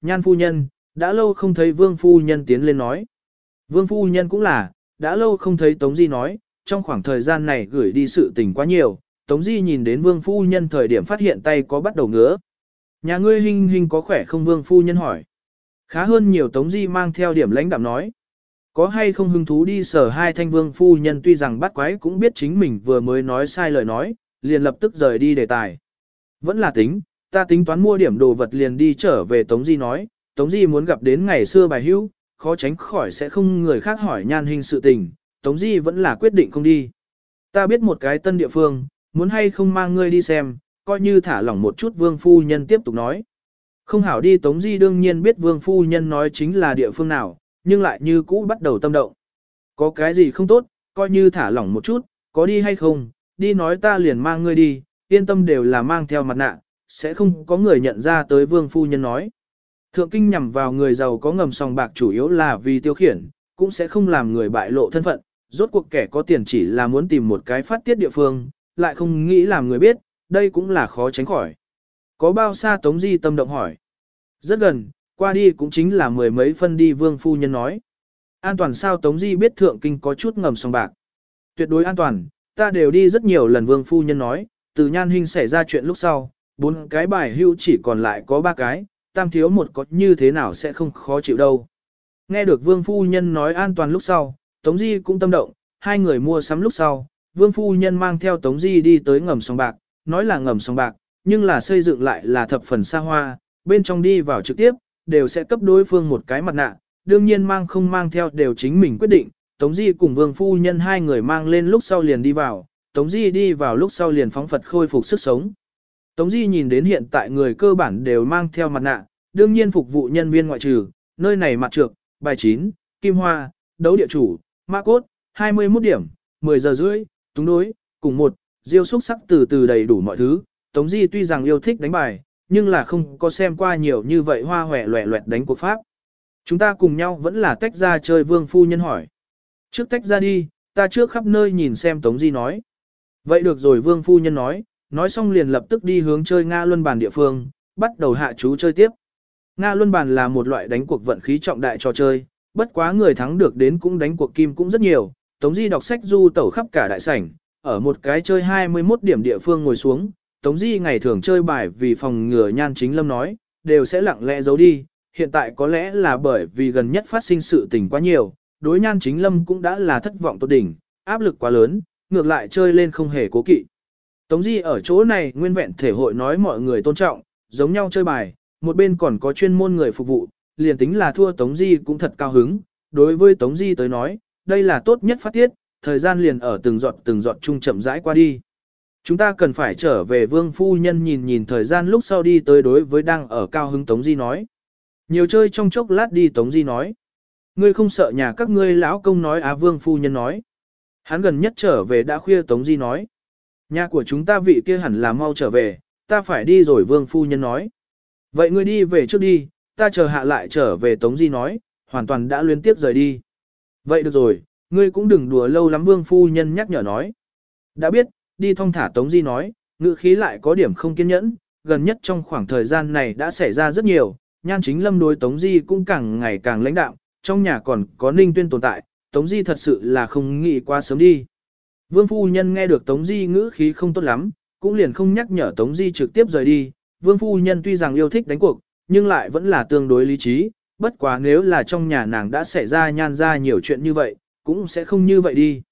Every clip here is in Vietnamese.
Nhan phu nhân, đã lâu không thấy vương phu nhân tiến lên nói. Vương phu nhân cũng là, đã lâu không thấy Tống Di nói, trong khoảng thời gian này gửi đi sự tình quá nhiều, Tống Di nhìn đến vương phu nhân thời điểm phát hiện tay có bắt đầu ngứa. Nhà ngươi hình hình có khỏe không vương phu nhân hỏi. Khá hơn nhiều Tống Di mang theo điểm lãnh đạm nói. Có hay không hứng thú đi sở hai thanh vương phu nhân tuy rằng bắt quái cũng biết chính mình vừa mới nói sai lời nói, liền lập tức rời đi đề tài. Vẫn là tính, ta tính toán mua điểm đồ vật liền đi trở về Tống Di nói, Tống Di muốn gặp đến ngày xưa bài hữu, khó tránh khỏi sẽ không người khác hỏi nhan hình sự tình, Tống Di vẫn là quyết định không đi. Ta biết một cái tân địa phương, muốn hay không mang ngươi đi xem, coi như thả lỏng một chút vương phu nhân tiếp tục nói. Không hảo đi Tống Di đương nhiên biết vương phu nhân nói chính là địa phương nào, nhưng lại như cũ bắt đầu tâm động. Có cái gì không tốt, coi như thả lỏng một chút, có đi hay không, đi nói ta liền mang ngươi đi, yên tâm đều là mang theo mặt nạ, sẽ không có người nhận ra tới vương phu nhân nói. Thượng kinh nhằm vào người giàu có ngầm sòng bạc chủ yếu là vì tiêu khiển, cũng sẽ không làm người bại lộ thân phận, rốt cuộc kẻ có tiền chỉ là muốn tìm một cái phát tiết địa phương, lại không nghĩ làm người biết, đây cũng là khó tránh khỏi. Có bao xa Tống Di tâm động hỏi? Rất gần, qua đi cũng chính là mười mấy phân đi vương phu nhân nói. An toàn sao Tống Di biết thượng kinh có chút ngầm sòng bạc. Tuyệt đối an toàn, ta đều đi rất nhiều lần vương phu nhân nói, từ nhan hình xảy ra chuyện lúc sau, bốn cái bài hưu chỉ còn lại có ba cái, tam thiếu một có như thế nào sẽ không khó chịu đâu. Nghe được vương phu nhân nói an toàn lúc sau, Tống Di cũng tâm động, hai người mua sắm lúc sau, vương phu nhân mang theo Tống Di đi tới ngầm sông bạc, nói là ngầm sông bạc, nhưng là xây dựng lại là thập phần xa hoa, bên trong đi vào trực tiếp, đều sẽ cấp đối phương một cái mặt nạ, đương nhiên mang không mang theo đều chính mình quyết định. Tống Di cùng Vương Phu Nhân hai người mang lên lúc sau liền đi vào, Tống Di đi vào lúc sau liền phóng Phật khôi phục sức sống. Tống Di nhìn đến hiện tại người cơ bản đều mang theo mặt nạ, đương nhiên phục vụ nhân viên ngoại trừ, nơi này mặt trược, bài chín, kim hoa, đấu địa chủ, mã cốt, 21 điểm, 10 giờ rưỡi, túng đối, cùng một, diêu xúc sắc từ từ đầy đủ mọi thứ. Tống Di tuy rằng yêu thích đánh bài, nhưng là không có xem qua nhiều như vậy hoa hòe loẹ loẹt đánh cuộc pháp. Chúng ta cùng nhau vẫn là tách ra chơi vương phu nhân hỏi. Trước tách ra đi, ta trước khắp nơi nhìn xem Tống Di nói. Vậy được rồi vương phu nhân nói, nói xong liền lập tức đi hướng chơi Nga Luân bàn địa phương, bắt đầu hạ chú chơi tiếp. Nga Luân bàn là một loại đánh cuộc vận khí trọng đại trò chơi, bất quá người thắng được đến cũng đánh cuộc kim cũng rất nhiều. Tống Di đọc sách du tẩu khắp cả đại sảnh, ở một cái chơi 21 điểm địa phương ngồi xuống, Tống Di ngày thường chơi bài vì phòng ngừa nhan chính lâm nói, đều sẽ lặng lẽ giấu đi, hiện tại có lẽ là bởi vì gần nhất phát sinh sự tình quá nhiều, đối nhan chính lâm cũng đã là thất vọng tốt đỉnh, áp lực quá lớn, ngược lại chơi lên không hề cố kỵ. Tống Di ở chỗ này nguyên vẹn thể hội nói mọi người tôn trọng, giống nhau chơi bài, một bên còn có chuyên môn người phục vụ, liền tính là thua Tống Di cũng thật cao hứng, đối với Tống Di tới nói, đây là tốt nhất phát tiết, thời gian liền ở từng giọt từng giọt chung chậm rãi qua đi. Chúng ta cần phải trở về vương phu nhân nhìn nhìn thời gian lúc sau đi tới đối với đang ở cao hứng Tống Di nói. Nhiều chơi trong chốc lát đi Tống Di nói. Ngươi không sợ nhà các ngươi lão công nói á vương phu nhân nói. Hắn gần nhất trở về đã khuya Tống Di nói. Nhà của chúng ta vị kia hẳn là mau trở về, ta phải đi rồi vương phu nhân nói. Vậy ngươi đi về trước đi, ta chờ hạ lại trở về Tống Di nói, hoàn toàn đã liên tiếp rời đi. Vậy được rồi, ngươi cũng đừng đùa lâu lắm vương phu nhân nhắc nhở nói. Đã biết, đi thong thả Tống Di nói, ngữ khí lại có điểm không kiên nhẫn, gần nhất trong khoảng thời gian này đã xảy ra rất nhiều, nhan chính lâm đối Tống Di cũng càng ngày càng lãnh đạo, trong nhà còn có ninh tuyên tồn tại, Tống Di thật sự là không nghĩ quá sớm đi. Vương phu nhân nghe được Tống Di ngữ khí không tốt lắm, cũng liền không nhắc nhở Tống Di trực tiếp rời đi, Vương phu nhân tuy rằng yêu thích đánh cuộc, nhưng lại vẫn là tương đối lý trí, bất quá nếu là trong nhà nàng đã xảy ra nhan ra nhiều chuyện như vậy, cũng sẽ không như vậy đi.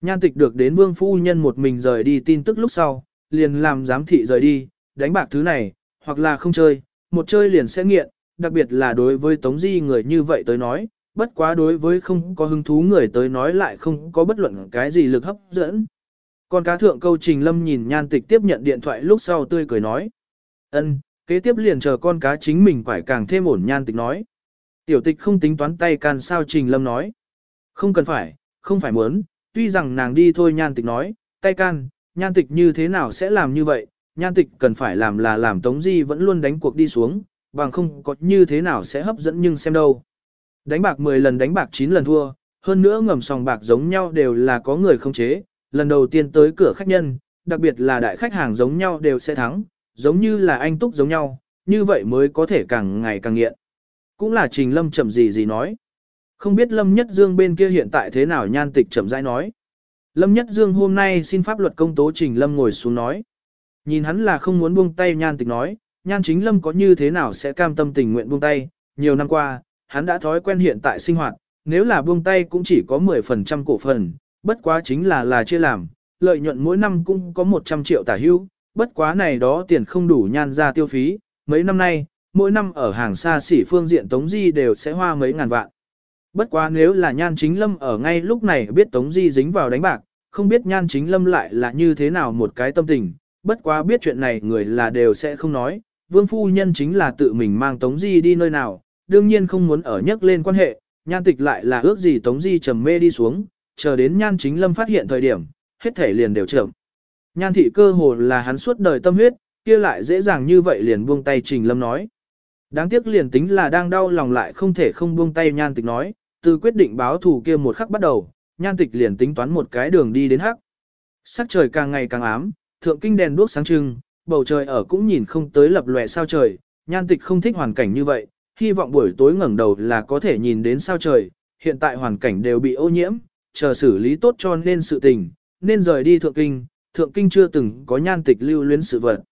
Nhan tịch được đến vương phu nhân một mình rời đi tin tức lúc sau, liền làm giám thị rời đi, đánh bạc thứ này, hoặc là không chơi, một chơi liền sẽ nghiện, đặc biệt là đối với tống di người như vậy tới nói, bất quá đối với không có hứng thú người tới nói lại không có bất luận cái gì lực hấp dẫn. Còn cá thượng câu trình lâm nhìn nhan tịch tiếp nhận điện thoại lúc sau tươi cười nói. ân kế tiếp liền chờ con cá chính mình phải càng thêm ổn nhan tịch nói. Tiểu tịch không tính toán tay can sao trình lâm nói. Không cần phải, không phải muốn, tuy rằng nàng đi thôi nhan tịch nói, tay can, nhan tịch như thế nào sẽ làm như vậy, nhan tịch cần phải làm là làm tống di vẫn luôn đánh cuộc đi xuống, bằng không có như thế nào sẽ hấp dẫn nhưng xem đâu. Đánh bạc 10 lần đánh bạc 9 lần thua, hơn nữa ngầm sòng bạc giống nhau đều là có người không chế, lần đầu tiên tới cửa khách nhân, đặc biệt là đại khách hàng giống nhau đều sẽ thắng, giống như là anh túc giống nhau, như vậy mới có thể càng ngày càng nghiện. Cũng là Trình Lâm chậm gì gì nói. Không biết Lâm Nhất Dương bên kia hiện tại thế nào nhan tịch chậm rãi nói. Lâm Nhất Dương hôm nay xin pháp luật công tố Trình Lâm ngồi xuống nói. Nhìn hắn là không muốn buông tay nhan tịch nói, nhan chính Lâm có như thế nào sẽ cam tâm tình nguyện buông tay. Nhiều năm qua, hắn đã thói quen hiện tại sinh hoạt, nếu là buông tay cũng chỉ có 10% cổ phần, bất quá chính là là chia làm, lợi nhuận mỗi năm cũng có 100 triệu tả hưu, bất quá này đó tiền không đủ nhan ra tiêu phí, mấy năm nay, mỗi năm ở hàng xa xỉ phương diện Tống Di đều sẽ hoa mấy ngàn vạn. Bất quá nếu là nhan chính lâm ở ngay lúc này biết Tống Di dính vào đánh bạc, không biết nhan chính lâm lại là như thế nào một cái tâm tình, bất quá biết chuyện này người là đều sẽ không nói, vương phu nhân chính là tự mình mang Tống Di đi nơi nào, đương nhiên không muốn ở nhắc lên quan hệ, nhan tịch lại là ước gì Tống Di trầm mê đi xuống, chờ đến nhan chính lâm phát hiện thời điểm, hết thể liền đều trưởng. Nhan thị cơ hồ là hắn suốt đời tâm huyết, kia lại dễ dàng như vậy liền buông tay trình lâm nói. Đáng tiếc liền tính là đang đau lòng lại không thể không buông tay nhan tịch nói, từ quyết định báo thù kia một khắc bắt đầu, nhan tịch liền tính toán một cái đường đi đến hắc. Sắc trời càng ngày càng ám, thượng kinh đèn đuốc sáng trưng, bầu trời ở cũng nhìn không tới lập lòe sao trời, nhan tịch không thích hoàn cảnh như vậy, hy vọng buổi tối ngẩng đầu là có thể nhìn đến sao trời, hiện tại hoàn cảnh đều bị ô nhiễm, chờ xử lý tốt cho nên sự tình, nên rời đi thượng kinh, thượng kinh chưa từng có nhan tịch lưu luyến sự vật.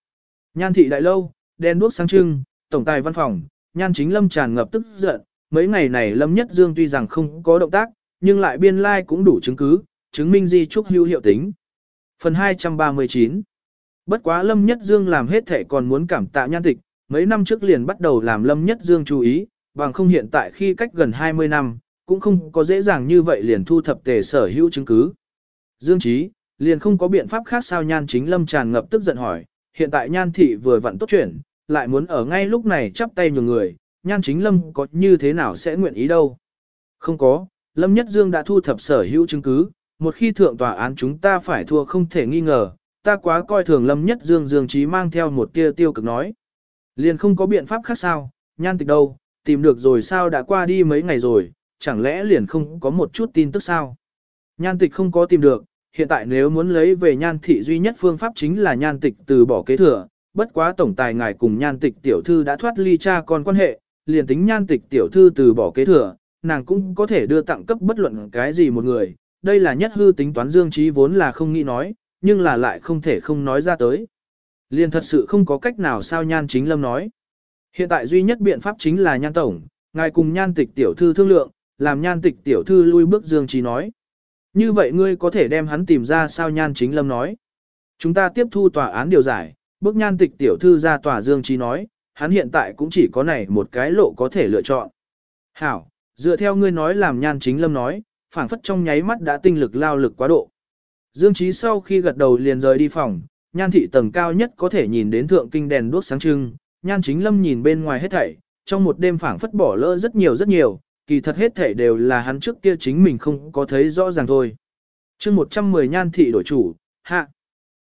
Nhan thị đại lâu, đen đuốc sáng trưng, tổng tài văn phòng, nhan chính lâm tràn ngập tức giận, mấy ngày này lâm nhất dương tuy rằng không có động tác, nhưng lại biên lai like cũng đủ chứng cứ, chứng minh di trúc hữu hiệu tính. Phần 239 Bất quá lâm nhất dương làm hết thể còn muốn cảm tạ nhan tịch, mấy năm trước liền bắt đầu làm lâm nhất dương chú ý, bằng không hiện tại khi cách gần 20 năm, cũng không có dễ dàng như vậy liền thu thập tề sở hữu chứng cứ. Dương Trí, liền không có biện pháp khác sao nhan chính lâm tràn ngập tức giận hỏi, hiện tại nhan thị vừa vặn tốt chuyển, lại muốn ở ngay lúc này chắp tay nhường người, nhan chính lâm có như thế nào sẽ nguyện ý đâu. Không có, Lâm Nhất Dương đã thu thập sở hữu chứng cứ, một khi thượng tòa án chúng ta phải thua không thể nghi ngờ, ta quá coi thường Lâm Nhất Dương Dương trí mang theo một tia tiêu cực nói. Liền không có biện pháp khác sao, nhan tịch đâu, tìm được rồi sao đã qua đi mấy ngày rồi, chẳng lẽ liền không có một chút tin tức sao. Nhan tịch không có tìm được, hiện tại nếu muốn lấy về nhan thị duy nhất phương pháp chính là nhan tịch từ bỏ kế thừa, bất quá tổng tài ngài cùng nhan tịch tiểu thư đã thoát ly cha con quan hệ, liền tính nhan tịch tiểu thư từ bỏ kế thừa, nàng cũng có thể đưa tặng cấp bất luận cái gì một người, đây là nhất hư tính toán dương trí vốn là không nghĩ nói, nhưng là lại không thể không nói ra tới. Liền thật sự không có cách nào sao nhan chính lâm nói. Hiện tại duy nhất biện pháp chính là nhan tổng, ngài cùng nhan tịch tiểu thư thương lượng, làm nhan tịch tiểu thư lui bước dương trí nói. Như vậy ngươi có thể đem hắn tìm ra sao nhan chính lâm nói. Chúng ta tiếp thu tòa án điều giải, bước nhan tịch tiểu thư ra tòa dương trí nói, hắn hiện tại cũng chỉ có này một cái lộ có thể lựa chọn. Hảo, dựa theo ngươi nói làm nhan chính lâm nói, phảng phất trong nháy mắt đã tinh lực lao lực quá độ. Dương Trí sau khi gật đầu liền rời đi phòng, nhan thị tầng cao nhất có thể nhìn đến thượng kinh đèn đuốc sáng trưng, nhan chính lâm nhìn bên ngoài hết thảy, trong một đêm phảng phất bỏ lỡ rất nhiều rất nhiều, kỳ thật hết thảy đều là hắn trước kia chính mình không có thấy rõ ràng thôi. chương 110 nhan thị đổi chủ, hạ.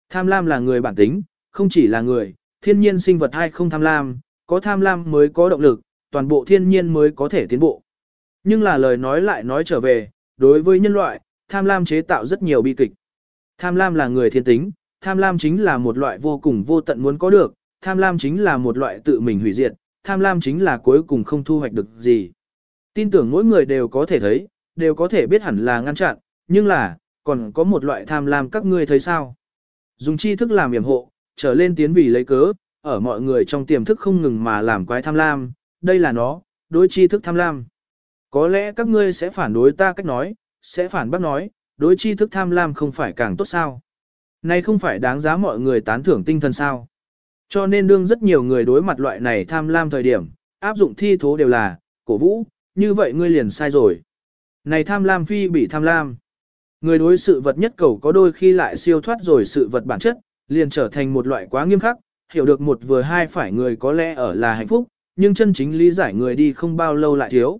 Tham lam là người bản tính, không chỉ là người, thiên nhiên sinh vật hay không tham lam, có tham lam mới có động lực, toàn bộ thiên nhiên mới có thể tiến bộ. Nhưng là lời nói lại nói trở về, đối với nhân loại, tham lam chế tạo rất nhiều bi kịch. Tham lam là người thiên tính, tham lam chính là một loại vô cùng vô tận muốn có được, tham lam chính là một loại tự mình hủy diệt, tham lam chính là cuối cùng không thu hoạch được gì. Tin tưởng mỗi người đều có thể thấy, đều có thể biết hẳn là ngăn chặn, nhưng là, còn có một loại tham lam các ngươi thấy sao? Dùng tri thức làm yểm hộ, trở lên tiến vì lấy cớ, ở mọi người trong tiềm thức không ngừng mà làm quái tham lam, đây là nó, đối tri thức tham lam. Có lẽ các ngươi sẽ phản đối ta cách nói, sẽ phản bác nói, đối tri thức tham lam không phải càng tốt sao. Này không phải đáng giá mọi người tán thưởng tinh thần sao. Cho nên đương rất nhiều người đối mặt loại này tham lam thời điểm, áp dụng thi thố đều là, cổ vũ, như vậy ngươi liền sai rồi. Này tham lam phi bị tham lam. Người đối sự vật nhất cầu có đôi khi lại siêu thoát rồi sự vật bản chất, liền trở thành một loại quá nghiêm khắc, hiểu được một vừa hai phải người có lẽ ở là hạnh phúc, nhưng chân chính lý giải người đi không bao lâu lại thiếu.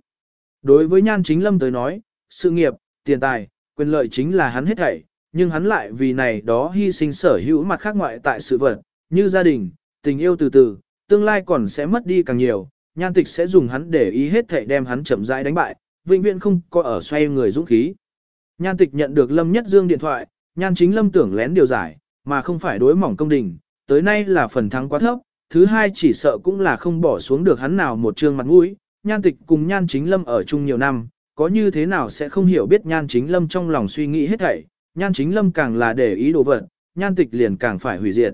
Đối với nhan chính lâm tới nói, sự nghiệp, tiền tài, quyền lợi chính là hắn hết thảy, nhưng hắn lại vì này đó hy sinh sở hữu mặt khác ngoại tại sự vật, như gia đình, tình yêu từ từ, tương lai còn sẽ mất đi càng nhiều, nhan tịch sẽ dùng hắn để ý hết thảy đem hắn chậm rãi đánh bại, vĩnh viễn không có ở xoay người dũng khí. Nhan tịch nhận được Lâm Nhất Dương điện thoại, nhan chính Lâm tưởng lén điều giải, mà không phải đối mỏng công đình, tới nay là phần thắng quá thấp, thứ hai chỉ sợ cũng là không bỏ xuống được hắn nào một trương mặt mũi, nhan tịch cùng nhan chính lâm ở chung nhiều năm, có như thế nào sẽ không hiểu biết nhan chính lâm trong lòng suy nghĩ hết thảy, nhan chính lâm càng là để ý đồ vật, nhan tịch liền càng phải hủy diệt.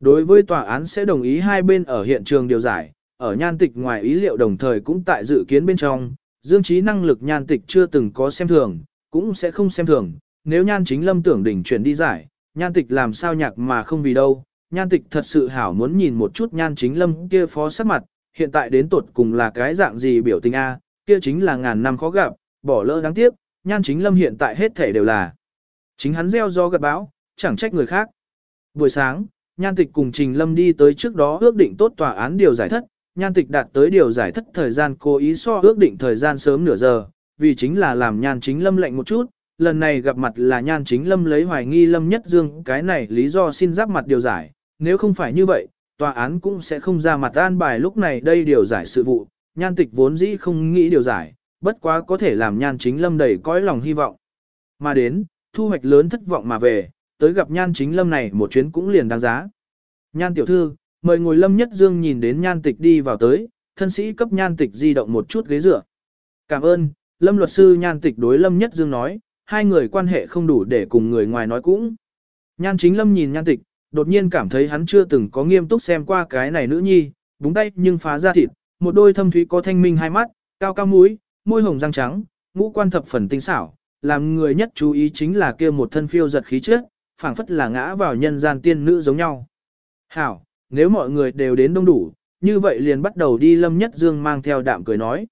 Đối với tòa án sẽ đồng ý hai bên ở hiện trường điều giải, ở nhan tịch ngoài ý liệu đồng thời cũng tại dự kiến bên trong, dương trí năng lực nhan tịch chưa từng có xem thường, cũng sẽ không xem thường, nếu nhan chính lâm tưởng đỉnh chuyển đi giải, nhan tịch làm sao nhạc mà không vì đâu, nhan tịch thật sự hảo muốn nhìn một chút nhan chính lâm kia phó sắc mặt, hiện tại đến tột cùng là cái dạng gì biểu tình A, kia chính là ngàn năm khó gặp, bỏ lỡ đáng tiếc, nhan chính lâm hiện tại hết thể đều là. Chính hắn gieo do gặt bão, chẳng trách người khác. Buổi sáng, nhan tịch cùng Trình Lâm đi tới trước đó ước định tốt tòa án điều giải thất, nhan tịch đạt tới điều giải thất thời gian cố ý so ước định thời gian sớm nửa giờ, vì chính là làm nhan chính Lâm lệnh một chút, lần này gặp mặt là nhan chính Lâm lấy hoài nghi Lâm Nhất Dương cái này lý do xin giáp mặt điều giải, nếu không phải như vậy, tòa án cũng sẽ không ra mặt an bài lúc này đây điều giải sự vụ, nhan tịch vốn dĩ không nghĩ điều giải, bất quá có thể làm nhan chính lâm đầy cõi lòng hy vọng. Mà đến, thu hoạch lớn thất vọng mà về, tới gặp nhan chính lâm này một chuyến cũng liền đáng giá. Nhan tiểu thư, mời ngồi lâm nhất dương nhìn đến nhan tịch đi vào tới, thân sĩ cấp nhan tịch di động một chút ghế dựa. Cảm ơn, lâm luật sư nhan tịch đối lâm nhất dương nói, hai người quan hệ không đủ để cùng người ngoài nói cũng. Nhan chính lâm nhìn nhan tịch, đột nhiên cảm thấy hắn chưa từng có nghiêm túc xem qua cái này nữ nhi, búng tay nhưng phá ra thịt, một đôi thâm thúy có thanh minh hai mắt, cao cao mũi, môi hồng răng trắng, ngũ quan thập phần tinh xảo, làm người nhất chú ý chính là kia một thân phiêu giật khí trước, phảng phất là ngã vào nhân gian tiên nữ giống nhau. Hảo, nếu mọi người đều đến đông đủ, như vậy liền bắt đầu đi Lâm Nhất Dương mang theo đạm cười nói.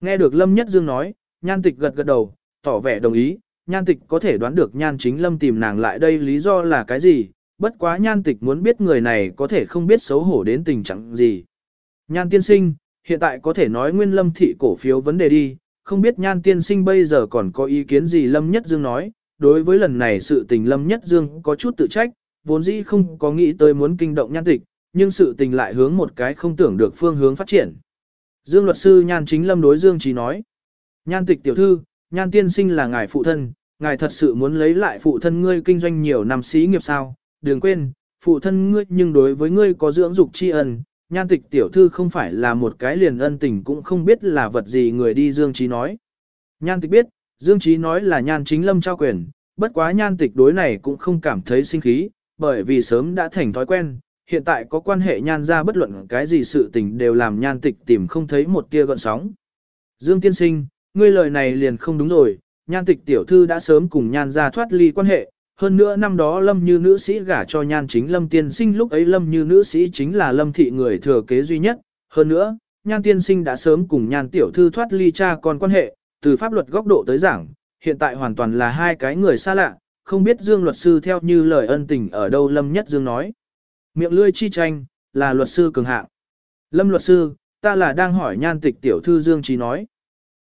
Nghe được Lâm Nhất Dương nói, nhan tịch gật gật đầu, tỏ vẻ đồng ý, nhan tịch có thể đoán được nhan chính Lâm tìm nàng lại đây lý do là cái gì, bất quá nhan tịch muốn biết người này có thể không biết xấu hổ đến tình trạng gì. Nhan tiên sinh, hiện tại có thể nói nguyên lâm thị cổ phiếu vấn đề đi, không biết nhan tiên sinh bây giờ còn có ý kiến gì Lâm Nhất Dương nói, đối với lần này sự tình Lâm Nhất Dương có chút tự trách, vốn dĩ không có nghĩ tới muốn kinh động nhan tịch, nhưng sự tình lại hướng một cái không tưởng được phương hướng phát triển. Dương luật sư nhan chính Lâm đối Dương Trí nói, nhan tịch tiểu thư, nhan tiên sinh là ngài phụ thân, ngài thật sự muốn lấy lại phụ thân ngươi kinh doanh nhiều năm xí nghiệp sao, đừng quên, phụ thân ngươi nhưng đối với ngươi có dưỡng dục tri ân, nhan tịch tiểu thư không phải là một cái liền ân tình cũng không biết là vật gì người đi Dương Trí nói. Nhan tịch biết, Dương Trí nói là nhan chính lâm trao quyền, bất quá nhan tịch đối này cũng không cảm thấy sinh khí, bởi vì sớm đã thành thói quen, hiện tại có quan hệ nhan ra bất luận cái gì sự tình đều làm nhan tịch tìm không thấy một tia gợn sóng. Dương tiên sinh, ngươi lời này liền không đúng rồi, nhan tịch tiểu thư đã sớm cùng nhan ra thoát ly quan hệ, hơn nữa năm đó Lâm Như nữ sĩ gả cho nhan chính Lâm tiên sinh lúc ấy Lâm Như nữ sĩ chính là Lâm thị người thừa kế duy nhất. Hơn nữa, nhan tiên sinh đã sớm cùng nhan tiểu thư thoát ly cha con quan hệ, từ pháp luật góc độ tới giảng, hiện tại hoàn toàn là hai cái người xa lạ, không biết Dương luật sư theo như lời ân tình ở đâu Lâm Nhất Dương nói. Miệng lươi chi tranh, là luật sư cường hạng. Lâm luật sư, ta là đang hỏi nhan tịch tiểu thư Dương Trí nói.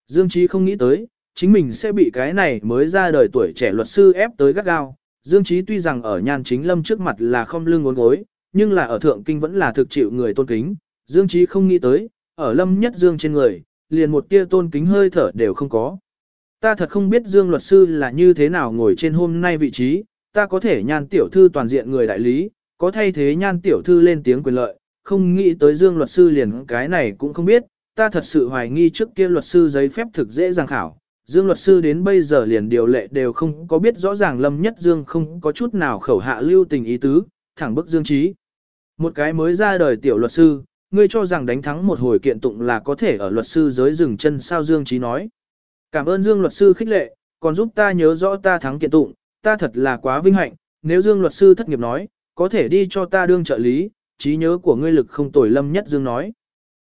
Dương Trí không nghĩ tới, chính mình sẽ bị cái này mới ra đời tuổi trẻ luật sư ép tới gắt gao, Dương Chí tuy rằng ở nhan chính lâm trước mặt là không lưng ngốn gối, nhưng là ở thượng kinh vẫn là thực chịu người tôn kính. Dương Chí không nghĩ tới, ở lâm nhất Dương trên người, liền một tia tôn kính hơi thở đều không có. Ta thật không biết Dương luật sư là như thế nào ngồi trên hôm nay vị trí, ta có thể nhan tiểu thư toàn diện người đại lý, có thay thế nhan tiểu thư lên tiếng quyền lợi, không nghĩ tới Dương luật sư liền cái này cũng không biết, ta thật sự hoài nghi trước kia luật sư giấy phép thực dễ dàng khảo, Dương luật sư đến bây giờ liền điều lệ đều không có biết rõ ràng Lâm Nhất Dương không có chút nào khẩu hạ lưu tình ý tứ, thẳng bức Dương Trí. Một cái mới ra đời tiểu luật sư, ngươi cho rằng đánh thắng một hồi kiện tụng là có thể ở luật sư giới dừng chân sao Dương Trí nói. Cảm ơn Dương luật sư khích lệ, còn giúp ta nhớ rõ ta thắng kiện tụng, ta thật là quá vinh hạnh, nếu Dương luật sư thất nghiệp nói, có thể đi cho ta đương trợ lý, trí nhớ của ngươi lực không tồi Lâm Nhất Dương nói.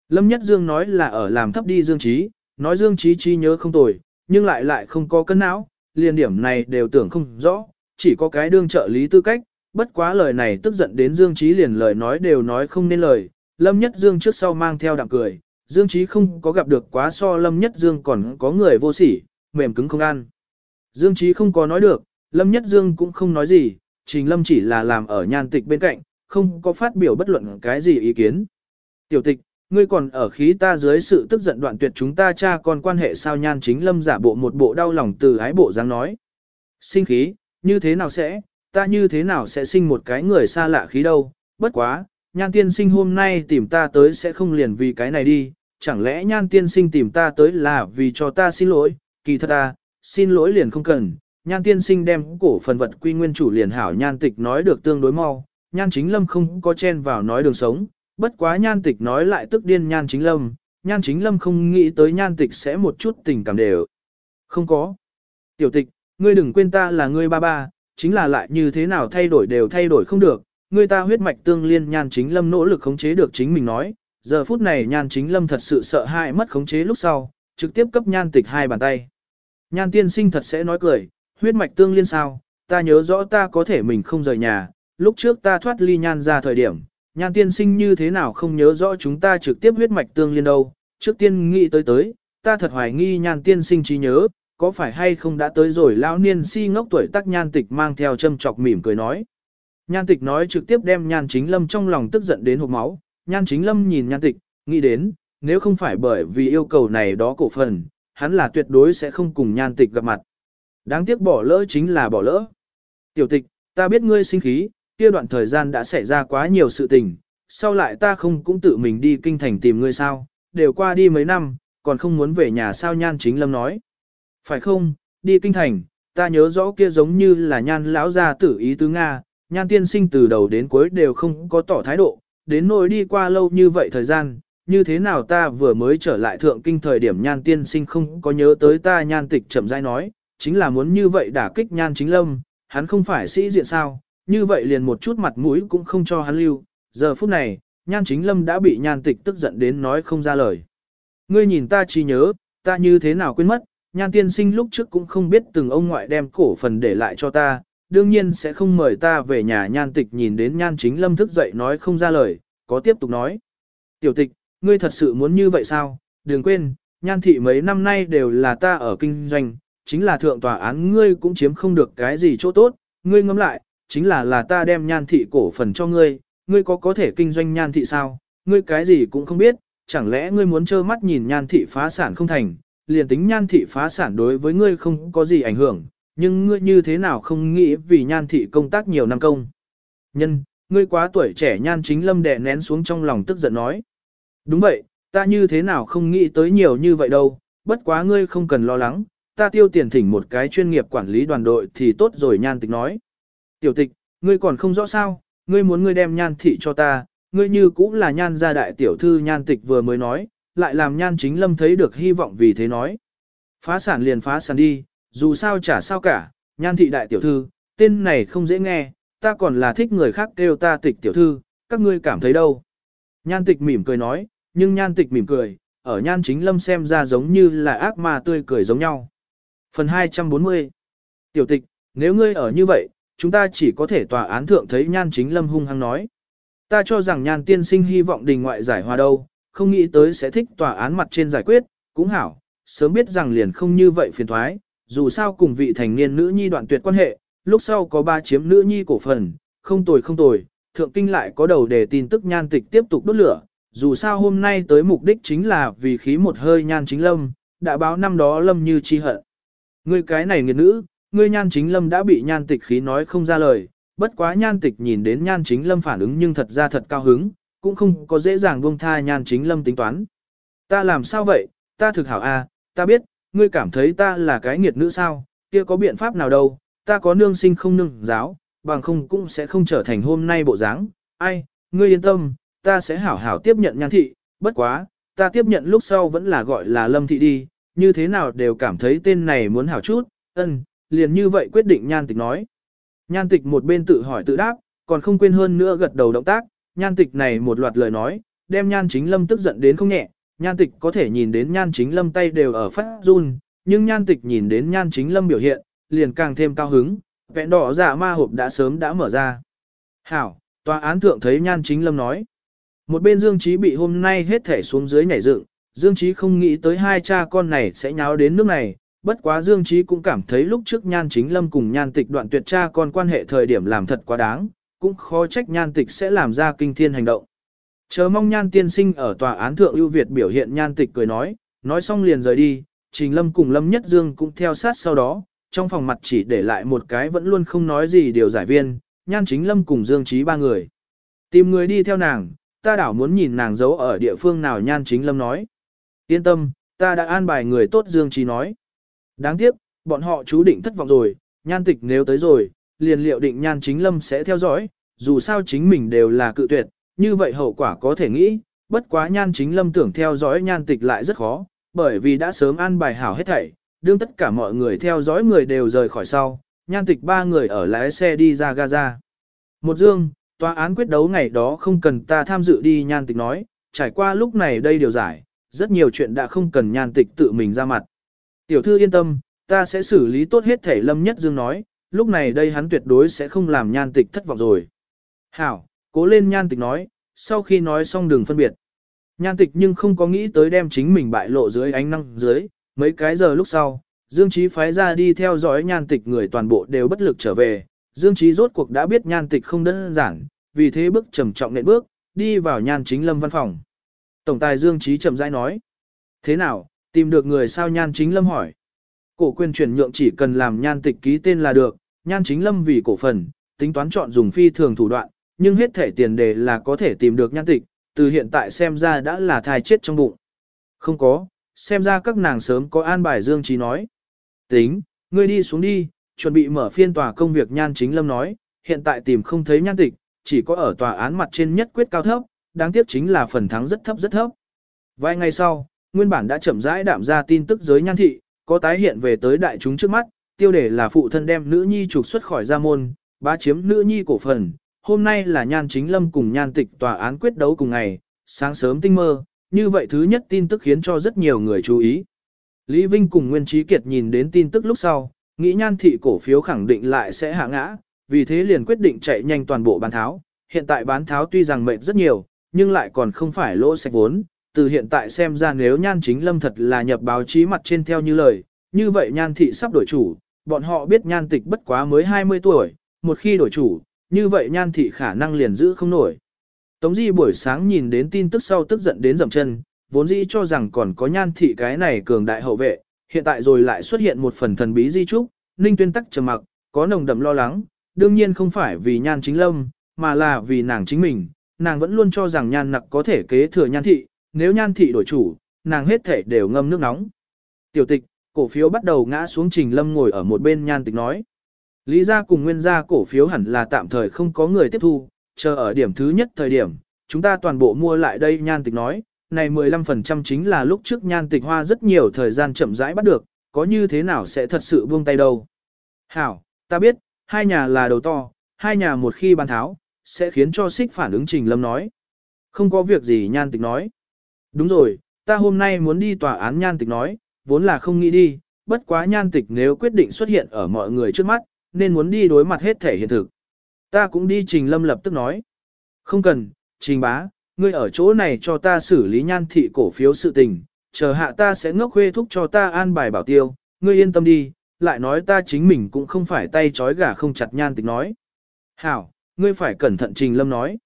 Lâm Nhất Dương nói là ở làm thấp đi Dương Trí, nói Dương Trí trí nhớ không tồi, nhưng lại lại không có cân não, liền điểm này đều tưởng không rõ, chỉ có cái đương trợ lý tư cách, bất quá lời này tức giận đến Dương Trí liền lời nói đều nói không nên lời, Lâm Nhất Dương trước sau mang theo đạm cười, Dương Trí không có gặp được quá so Lâm Nhất Dương còn có người vô sỉ, mềm cứng không ăn. Dương Trí không có nói được, Lâm Nhất Dương cũng không nói gì, Trình Lâm chỉ là làm ở nhan tịch bên cạnh, không có phát biểu bất luận cái gì ý kiến. Tiểu tịch, ngươi còn ở khí ta dưới sự tức giận đoạn tuyệt chúng ta cha con quan hệ sao nhan chính lâm giả bộ một bộ đau lòng từ ái bộ dáng nói. Sinh khí, như thế nào sẽ, ta như thế nào sẽ sinh một cái người xa lạ khí đâu, bất quá, nhan tiên sinh hôm nay tìm ta tới sẽ không liền vì cái này đi, chẳng lẽ nhan tiên sinh tìm ta tới là vì cho ta xin lỗi, kỳ thật ta, xin lỗi liền không cần, nhan tiên sinh đem cổ phần vật quy nguyên chủ liền hảo nhan tịch nói được tương đối mau, nhan chính lâm không có chen vào nói đường sống, bất quá nhan tịch nói lại tức điên nhan chính lâm, nhan chính lâm không nghĩ tới nhan tịch sẽ một chút tình cảm đều. Không có. Tiểu tịch, ngươi đừng quên ta là ngươi ba ba, chính là lại như thế nào thay đổi đều thay đổi không được, ngươi ta huyết mạch tương liên nhan chính lâm nỗ lực khống chế được chính mình nói, giờ phút này nhan chính lâm thật sự sợ hãi mất khống chế lúc sau, trực tiếp cấp nhan tịch hai bàn tay. Nhan tiên sinh thật sẽ nói cười, huyết mạch tương liên sao, ta nhớ rõ ta có thể mình không rời nhà, lúc trước ta thoát ly nhan ra thời điểm, nhan tiên sinh như thế nào không nhớ rõ chúng ta trực tiếp huyết mạch tương liên đâu, trước tiên nghĩ tới tới, ta thật hoài nghi nhan tiên sinh trí nhớ, có phải hay không đã tới rồi lão niên si ngốc tuổi tác nhan tịch mang theo châm chọc mỉm cười nói. Nhan tịch nói trực tiếp đem nhan chính lâm trong lòng tức giận đến hộp máu, nhan chính lâm nhìn nhan tịch, nghĩ đến, nếu không phải bởi vì yêu cầu này đó cổ phần, hắn là tuyệt đối sẽ không cùng nhan tịch gặp mặt. Đáng tiếc bỏ lỡ chính là bỏ lỡ. Tiểu tịch, ta biết ngươi sinh khí, kia đoạn thời gian đã xảy ra quá nhiều sự tình, sau lại ta không cũng tự mình đi kinh thành tìm ngươi sao, đều qua đi mấy năm, còn không muốn về nhà sao nhan chính lâm nói. Phải không, đi kinh thành, ta nhớ rõ kia giống như là nhan lão gia tử ý tứ Nga, nhan tiên sinh từ đầu đến cuối đều không có tỏ thái độ, đến nỗi đi qua lâu như vậy thời gian, như thế nào ta vừa mới trở lại thượng kinh thời điểm nhan tiên sinh không có nhớ tới ta nhan tịch chậm rãi nói, chính là muốn như vậy đả kích nhan chính lâm, hắn không phải sĩ diện sao, như vậy liền một chút mặt mũi cũng không cho hắn lưu, giờ phút này, nhan chính lâm đã bị nhan tịch tức giận đến nói không ra lời. Ngươi nhìn ta chỉ nhớ, ta như thế nào quên mất, nhan tiên sinh lúc trước cũng không biết từng ông ngoại đem cổ phần để lại cho ta, đương nhiên sẽ không mời ta về nhà nhan tịch nhìn đến nhan chính lâm thức dậy nói không ra lời, có tiếp tục nói. Tiểu tịch, ngươi thật sự muốn như vậy sao, đừng quên, nhan thị mấy năm nay đều là ta ở kinh doanh, chính là thượng tòa án ngươi cũng chiếm không được cái gì chỗ tốt, ngươi ngẫm lại, chính là là ta đem nhan thị cổ phần cho ngươi, ngươi có có thể kinh doanh nhan thị sao, ngươi cái gì cũng không biết, chẳng lẽ ngươi muốn trơ mắt nhìn nhan thị phá sản không thành, liền tính nhan thị phá sản đối với ngươi không có gì ảnh hưởng, nhưng ngươi như thế nào không nghĩ vì nhan thị công tác nhiều năm công. Nhân, ngươi quá tuổi trẻ nhan chính lâm đè nén xuống trong lòng tức giận nói. Đúng vậy, ta như thế nào không nghĩ tới nhiều như vậy đâu, bất quá ngươi không cần lo lắng, ta tiêu tiền thỉnh một cái chuyên nghiệp quản lý đoàn đội thì tốt rồi nhan tịch nói. Tiểu tịch, ngươi còn không rõ sao, ngươi muốn ngươi đem nhan thị cho ta, ngươi như cũng là nhan gia đại tiểu thư nhan tịch vừa mới nói, lại làm nhan chính lâm thấy được hy vọng vì thế nói. Phá sản liền phá sản đi, dù sao chả sao cả, nhan thị đại tiểu thư, tên này không dễ nghe, ta còn là thích người khác kêu ta tịch tiểu thư, các ngươi cảm thấy đâu. Nhan tịch mỉm cười nói, nhưng nhan tịch mỉm cười, ở nhan chính lâm xem ra giống như là ác ma tươi cười giống nhau. Phần 240 Tiểu tịch, nếu ngươi ở như vậy, chúng ta chỉ có thể tòa án thượng thấy nhan chính lâm hung hăng nói. Ta cho rằng nhan tiên sinh hy vọng đình ngoại giải hòa đâu, không nghĩ tới sẽ thích tòa án mặt trên giải quyết, cũng hảo, sớm biết rằng liền không như vậy phiền thoái, dù sao cùng vị thành niên nữ nhi đoạn tuyệt quan hệ, lúc sau có ba chiếm nữ nhi cổ phần, không tồi không tồi, thượng kinh lại có đầu để tin tức nhan tịch tiếp tục đốt lửa, dù sao hôm nay tới mục đích chính là vì khí một hơi nhan chính lâm, đã báo năm đó lâm như chi hận. Ngươi cái này nghiệt nữ, ngươi nhan chính lâm đã bị nhan tịch khí nói không ra lời, bất quá nhan tịch nhìn đến nhan chính lâm phản ứng nhưng thật ra thật cao hứng, cũng không có dễ dàng buông tha nhan chính lâm tính toán. Ta làm sao vậy, ta thực hảo a, à, ta biết, ngươi cảm thấy ta là cái nghiệt nữ sao, kia có biện pháp nào đâu, ta có nương sinh không nương giáo, bằng không cũng sẽ không trở thành hôm nay bộ dáng. ai, ngươi yên tâm, ta sẽ hảo hảo tiếp nhận nhan thị, bất quá, ta tiếp nhận lúc sau vẫn là gọi là lâm thị đi, như thế nào đều cảm thấy tên này muốn hảo chút, ân, liền như vậy quyết định nhan tịch nói. Nhan tịch một bên tự hỏi tự đáp, còn không quên hơn nữa gật đầu động tác, nhan tịch này một loạt lời nói, đem nhan chính lâm tức giận đến không nhẹ, nhan tịch có thể nhìn đến nhan chính lâm tay đều ở phát run, nhưng nhan tịch nhìn đến nhan chính lâm biểu hiện, liền càng thêm cao hứng, vẹn đỏ giả ma hộp đã sớm đã mở ra. Hảo, tòa án thượng thấy nhan chính lâm nói. Một bên Dương Trí bị hôm nay hết thể xuống dưới nhảy dựng, Dương Trí không nghĩ tới hai cha con này sẽ nháo đến nước này, bất quá Dương Trí cũng cảm thấy lúc trước Nhan Chính Lâm cùng Nhan Tịch đoạn tuyệt cha con quan hệ thời điểm làm thật quá đáng, cũng khó trách Nhan Tịch sẽ làm ra kinh thiên hành động. Chờ mong Nhan tiên sinh ở tòa án thượng ưu việt biểu hiện Nhan Tịch cười nói, nói xong liền rời đi, Trình Lâm cùng Lâm Nhất Dương cũng theo sát sau đó, trong phòng mặt chỉ để lại một cái vẫn luôn không nói gì điều giải viên, Nhan Chính Lâm cùng Dương Trí ba người. Tìm người đi theo nàng, ta đảo muốn nhìn nàng giấu ở địa phương nào Nhan Chính Lâm nói. Yên tâm, ta đã an bài người tốt Dương Trí nói. Đáng tiếc, bọn họ chú định thất vọng rồi, nhan tịch nếu tới rồi, liền liệu định nhan chính lâm sẽ theo dõi, dù sao chính mình đều là cự tuyệt, như vậy hậu quả có thể nghĩ, bất quá nhan chính lâm tưởng theo dõi nhan tịch lại rất khó, bởi vì đã sớm an bài hảo hết thảy, đương tất cả mọi người theo dõi người đều rời khỏi sau, nhan tịch ba người ở lái xe đi ra Gaza. Một dương, tòa án quyết đấu ngày đó không cần ta tham dự đi nhan tịch nói, trải qua lúc này đây điều giải, rất nhiều chuyện đã không cần nhan tịch tự mình ra mặt. Tiểu thư yên tâm, ta sẽ xử lý tốt hết thể lâm nhất dương nói, lúc này đây hắn tuyệt đối sẽ không làm nhan tịch thất vọng rồi. Hảo, cố lên nhan tịch nói, sau khi nói xong đừng phân biệt. Nhan tịch nhưng không có nghĩ tới đem chính mình bại lộ dưới ánh năng dưới, mấy cái giờ lúc sau, Dương Chí phái ra đi theo dõi nhan tịch người toàn bộ đều bất lực trở về, Dương Chí rốt cuộc đã biết nhan tịch không đơn giản, vì thế bước trầm trọng nện bước, đi vào nhan chính lâm văn phòng. Tổng tài Dương Chí chậm rãi nói, thế nào, tìm được người sao nhan chính lâm hỏi. Cổ quyền chuyển nhượng chỉ cần làm nhan tịch ký tên là được, nhan chính lâm vì cổ phần, tính toán chọn dùng phi thường thủ đoạn, nhưng hết thể tiền đề là có thể tìm được nhan tịch, từ hiện tại xem ra đã là thai chết trong bụng. Không có, xem ra các nàng sớm có an bài Dương Trí nói. Tính, ngươi đi xuống đi, chuẩn bị mở phiên tòa công việc nhan chính lâm nói, hiện tại tìm không thấy nhan tịch, chỉ có ở tòa án mặt trên nhất quyết cao thấp, đáng tiếc chính là phần thắng rất thấp rất thấp. Vài ngày sau, nguyên bản đã chậm rãi đạm ra tin tức giới nhan thị, có tái hiện về tới đại chúng trước mắt, tiêu đề là phụ thân đem nữ nhi trục xuất khỏi gia môn, bá chiếm nữ nhi cổ phần. Hôm nay là nhan chính lâm cùng nhan tịch tòa án quyết đấu cùng ngày, sáng sớm tinh mơ, như vậy thứ nhất tin tức khiến cho rất nhiều người chú ý. Lý Vinh cùng Nguyên Trí Kiệt nhìn đến tin tức lúc sau, nghĩ nhan thị cổ phiếu khẳng định lại sẽ hạ ngã, vì thế liền quyết định chạy nhanh toàn bộ bán tháo. Hiện tại bán tháo tuy rằng mệt rất nhiều, nhưng lại còn không phải lỗ sạch vốn. Từ hiện tại xem ra nếu nhan chính lâm thật là nhập báo chí mặt trên theo như lời, như vậy nhan thị sắp đổi chủ, bọn họ biết nhan tịch bất quá mới 20 tuổi, một khi đổi chủ, như vậy nhan thị khả năng liền giữ không nổi. Tống Di buổi sáng nhìn đến tin tức sau tức giận đến dầm chân, vốn dĩ cho rằng còn có nhan thị cái này cường đại hậu vệ, hiện tại rồi lại xuất hiện một phần thần bí di trúc, ninh tuyên tắc trầm mặc, có nồng đậm lo lắng, đương nhiên không phải vì nhan chính lâm, mà là vì nàng chính mình, nàng vẫn luôn cho rằng nhan nặc có thể kế thừa nhan thị, nếu nhan thị đổi chủ, nàng hết thể đều ngâm nước nóng. Tiểu tịch, cổ phiếu bắt đầu ngã xuống trình lâm ngồi ở một bên nhan tịch nói. Lý gia cùng nguyên gia cổ phiếu hẳn là tạm thời không có người tiếp thu, chờ ở điểm thứ nhất thời điểm, chúng ta toàn bộ mua lại đây nhan tịch nói, này 15% chính là lúc trước nhan tịch hoa rất nhiều thời gian chậm rãi bắt được, có như thế nào sẽ thật sự buông tay đâu. Hảo, ta biết, hai nhà là đầu to, hai nhà một khi bàn tháo, sẽ khiến cho xích phản ứng trình lâm nói. Không có việc gì nhan tịch nói. Đúng rồi, ta hôm nay muốn đi tòa án nhan tịch nói, vốn là không nghĩ đi, bất quá nhan tịch nếu quyết định xuất hiện ở mọi người trước mắt, nên muốn đi đối mặt hết thể hiện thực. Ta cũng đi trình lâm lập tức nói. Không cần, trình bá, ngươi ở chỗ này cho ta xử lý nhan thị cổ phiếu sự tình, chờ hạ ta sẽ ngốc khuê thúc cho ta an bài bảo tiêu, ngươi yên tâm đi, lại nói ta chính mình cũng không phải tay trói gà không chặt nhan tịch nói. Hảo, ngươi phải cẩn thận trình lâm nói.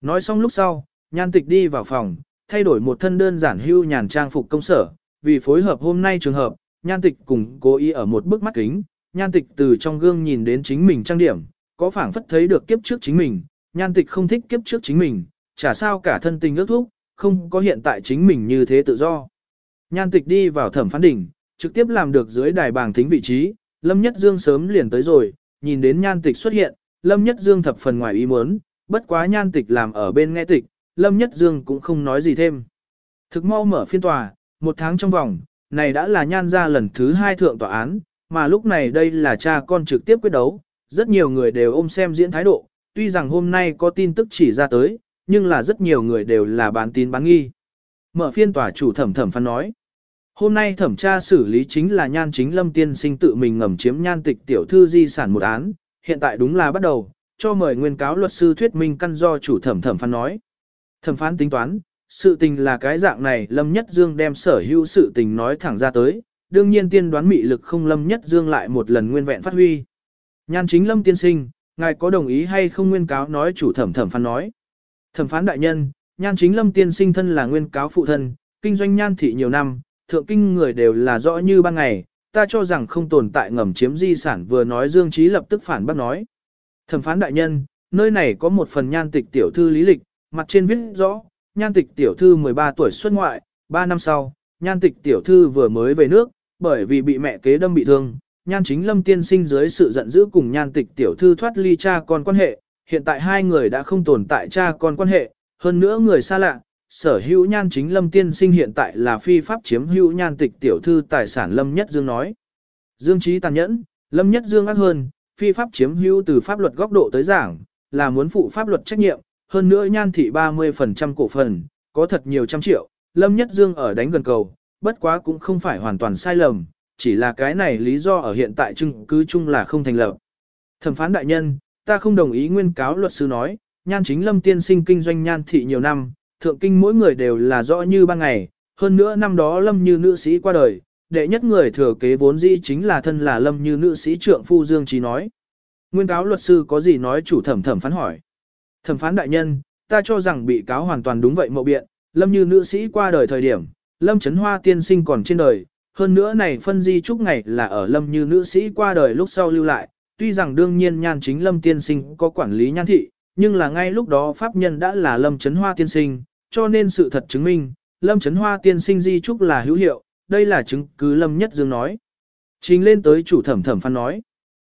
Nói xong lúc sau, nhan tịch đi vào phòng, thay đổi một thân đơn giản hưu nhàn trang phục công sở, vì phối hợp hôm nay trường hợp, nhan tịch cùng cố ý ở một bức mắt kính, nhan tịch từ trong gương nhìn đến chính mình trang điểm, có phảng phất thấy được kiếp trước chính mình, nhan tịch không thích kiếp trước chính mình, chả sao cả thân tình ước thúc, không có hiện tại chính mình như thế tự do. Nhan tịch đi vào thẩm phán đỉnh, trực tiếp làm được dưới đài bảng thính vị trí, Lâm Nhất Dương sớm liền tới rồi, nhìn đến nhan tịch xuất hiện, Lâm Nhất Dương thập phần ngoài ý muốn, bất quá nhan tịch làm ở bên nghe tịch, Lâm Nhất Dương cũng không nói gì thêm. Thực mau mở phiên tòa, một tháng trong vòng, này đã là nhan ra lần thứ hai thượng tòa án, mà lúc này đây là cha con trực tiếp quyết đấu, rất nhiều người đều ôm xem diễn thái độ, tuy rằng hôm nay có tin tức chỉ ra tới, nhưng là rất nhiều người đều là bán tín bán nghi. Mở phiên tòa chủ thẩm thẩm phán nói. Hôm nay thẩm tra xử lý chính là nhan chính lâm tiên sinh tự mình ngầm chiếm nhan tịch tiểu thư di sản một án, hiện tại đúng là bắt đầu, cho mời nguyên cáo luật sư thuyết minh căn do chủ thẩm thẩm phán nói. Thẩm phán tính toán, sự tình là cái dạng này Lâm Nhất Dương đem sở hữu sự tình nói thẳng ra tới, đương nhiên tiên đoán mị lực không Lâm Nhất Dương lại một lần nguyên vẹn phát huy. Nhan chính Lâm tiên sinh, ngài có đồng ý hay không nguyên cáo nói chủ thẩm thẩm phán nói. Thẩm phán đại nhân, nhan chính Lâm tiên sinh thân là nguyên cáo phụ thân, kinh doanh nhan thị nhiều năm, thượng kinh người đều là rõ như ban ngày, ta cho rằng không tồn tại ngầm chiếm di sản vừa nói Dương Trí lập tức phản bác nói. Thẩm phán đại nhân, nơi này có một phần nhan tịch tiểu thư lý lịch, mặt trên viết rõ, nhan tịch tiểu thư 13 tuổi xuất ngoại, 3 năm sau, nhan tịch tiểu thư vừa mới về nước, bởi vì bị mẹ kế đâm bị thương, nhan chính lâm tiên sinh dưới sự giận dữ cùng nhan tịch tiểu thư thoát ly cha con quan hệ, hiện tại hai người đã không tồn tại cha con quan hệ, hơn nữa người xa lạ, sở hữu nhan chính lâm tiên sinh hiện tại là phi pháp chiếm hữu nhan tịch tiểu thư tài sản lâm nhất dương nói. Dương trí tàn nhẫn, lâm nhất dương ác hơn, phi pháp chiếm hữu từ pháp luật góc độ tới giảng, là muốn phụ pháp luật trách nhiệm, hơn nữa nhan thị 30% cổ phần, có thật nhiều trăm triệu, lâm nhất dương ở đánh gần cầu, bất quá cũng không phải hoàn toàn sai lầm, chỉ là cái này lý do ở hiện tại chứng cứ chung là không thành lập. Thẩm phán đại nhân, ta không đồng ý nguyên cáo luật sư nói, nhan chính lâm tiên sinh kinh doanh nhan thị nhiều năm, thượng kinh mỗi người đều là rõ như ban ngày, hơn nữa năm đó lâm như nữ sĩ qua đời, đệ nhất người thừa kế vốn dĩ chính là thân là lâm như nữ sĩ trượng phu Dương Trí nói. Nguyên cáo luật sư có gì nói chủ thẩm thẩm phán hỏi. Thẩm phán đại nhân, ta cho rằng bị cáo hoàn toàn đúng vậy mộ biện, lâm như nữ sĩ qua đời thời điểm, lâm chấn hoa tiên sinh còn trên đời, hơn nữa này phân di chúc ngày là ở lâm như nữ sĩ qua đời lúc sau lưu lại, tuy rằng đương nhiên nhan chính lâm tiên sinh có quản lý nhan thị, nhưng là ngay lúc đó pháp nhân đã là lâm chấn hoa tiên sinh, cho nên sự thật chứng minh, lâm chấn hoa tiên sinh di chúc là hữu hiệu, đây là chứng cứ lâm nhất dương nói. Chính lên tới chủ thẩm thẩm phán nói.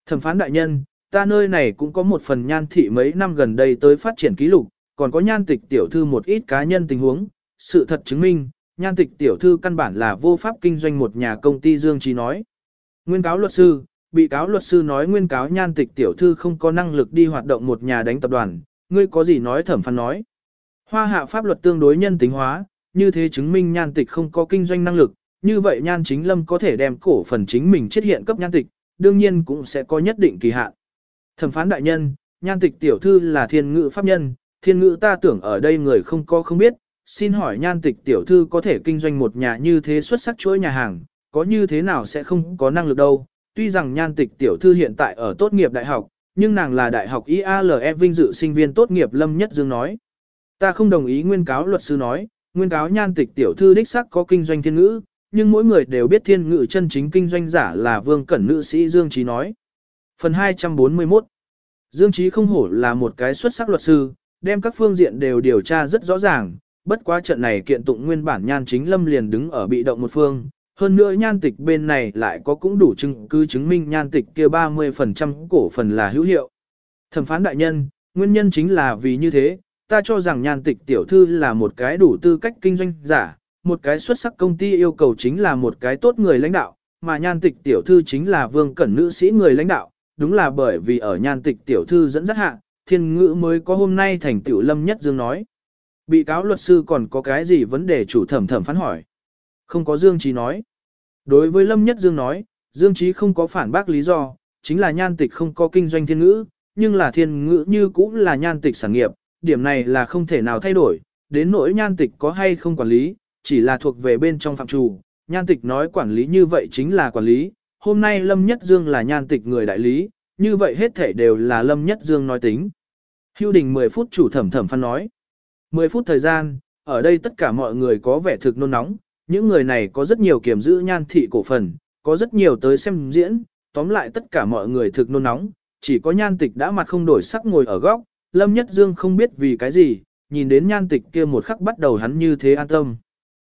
Thẩm phán đại nhân, ta nơi này cũng có một phần nhan thị mấy năm gần đây tới phát triển ký lục, còn có nhan tịch tiểu thư một ít cá nhân tình huống, sự thật chứng minh, nhan tịch tiểu thư căn bản là vô pháp kinh doanh một nhà công ty Dương Trí nói. Nguyên cáo luật sư, bị cáo luật sư nói nguyên cáo nhan tịch tiểu thư không có năng lực đi hoạt động một nhà đánh tập đoàn, ngươi có gì nói thẩm phán nói. Hoa hạ pháp luật tương đối nhân tính hóa, như thế chứng minh nhan tịch không có kinh doanh năng lực, như vậy nhan chính lâm có thể đem cổ phần chính mình chết hiện cấp nhan tịch, đương nhiên cũng sẽ có nhất định kỳ hạn. Thẩm phán đại nhân, nhan tịch tiểu thư là thiên ngữ pháp nhân, thiên ngữ ta tưởng ở đây người không có không biết, xin hỏi nhan tịch tiểu thư có thể kinh doanh một nhà như thế xuất sắc chuỗi nhà hàng, có như thế nào sẽ không có năng lực đâu. Tuy rằng nhan tịch tiểu thư hiện tại ở tốt nghiệp đại học, nhưng nàng là đại học IALE vinh dự sinh viên tốt nghiệp Lâm Nhất Dương nói. Ta không đồng ý nguyên cáo luật sư nói, nguyên cáo nhan tịch tiểu thư đích sắc có kinh doanh thiên ngữ, nhưng mỗi người đều biết thiên ngữ chân chính kinh doanh giả là vương cẩn nữ sĩ Dương Trí nói. Phần 241 Dương Trí không hổ là một cái xuất sắc luật sư, đem các phương diện đều điều tra rất rõ ràng, bất quá trận này kiện tụng nguyên bản nhan chính lâm liền đứng ở bị động một phương, hơn nữa nhan tịch bên này lại có cũng đủ chứng cứ chứng minh nhan tịch kia 30% cổ phần là hữu hiệu. Thẩm phán đại nhân, nguyên nhân chính là vì như thế, ta cho rằng nhan tịch tiểu thư là một cái đủ tư cách kinh doanh giả, một cái xuất sắc công ty yêu cầu chính là một cái tốt người lãnh đạo, mà nhan tịch tiểu thư chính là vương cẩn nữ sĩ người lãnh đạo, đúng là bởi vì ở nhan tịch tiểu thư dẫn dắt hạ, thiên ngữ mới có hôm nay thành tiểu lâm nhất dương nói. Bị cáo luật sư còn có cái gì vấn đề chủ thẩm thẩm phán hỏi? Không có Dương Trí nói. Đối với Lâm Nhất Dương nói, Dương Trí không có phản bác lý do, chính là nhan tịch không có kinh doanh thiên ngữ, nhưng là thiên ngữ như cũng là nhan tịch sản nghiệp, điểm này là không thể nào thay đổi, đến nỗi nhan tịch có hay không quản lý, chỉ là thuộc về bên trong phạm trù. Nhan tịch nói quản lý như vậy chính là quản lý, hôm nay Lâm Nhất Dương là nhan tịch người đại lý, như vậy hết thể đều là Lâm Nhất Dương nói tính. Hưu đình 10 phút chủ thẩm thẩm phân nói. 10 phút thời gian, ở đây tất cả mọi người có vẻ thực nôn nóng, những người này có rất nhiều kiểm giữ nhan thị cổ phần, có rất nhiều tới xem diễn, tóm lại tất cả mọi người thực nôn nóng, chỉ có nhan tịch đã mặt không đổi sắc ngồi ở góc, Lâm Nhất Dương không biết vì cái gì, nhìn đến nhan tịch kia một khắc bắt đầu hắn như thế an tâm.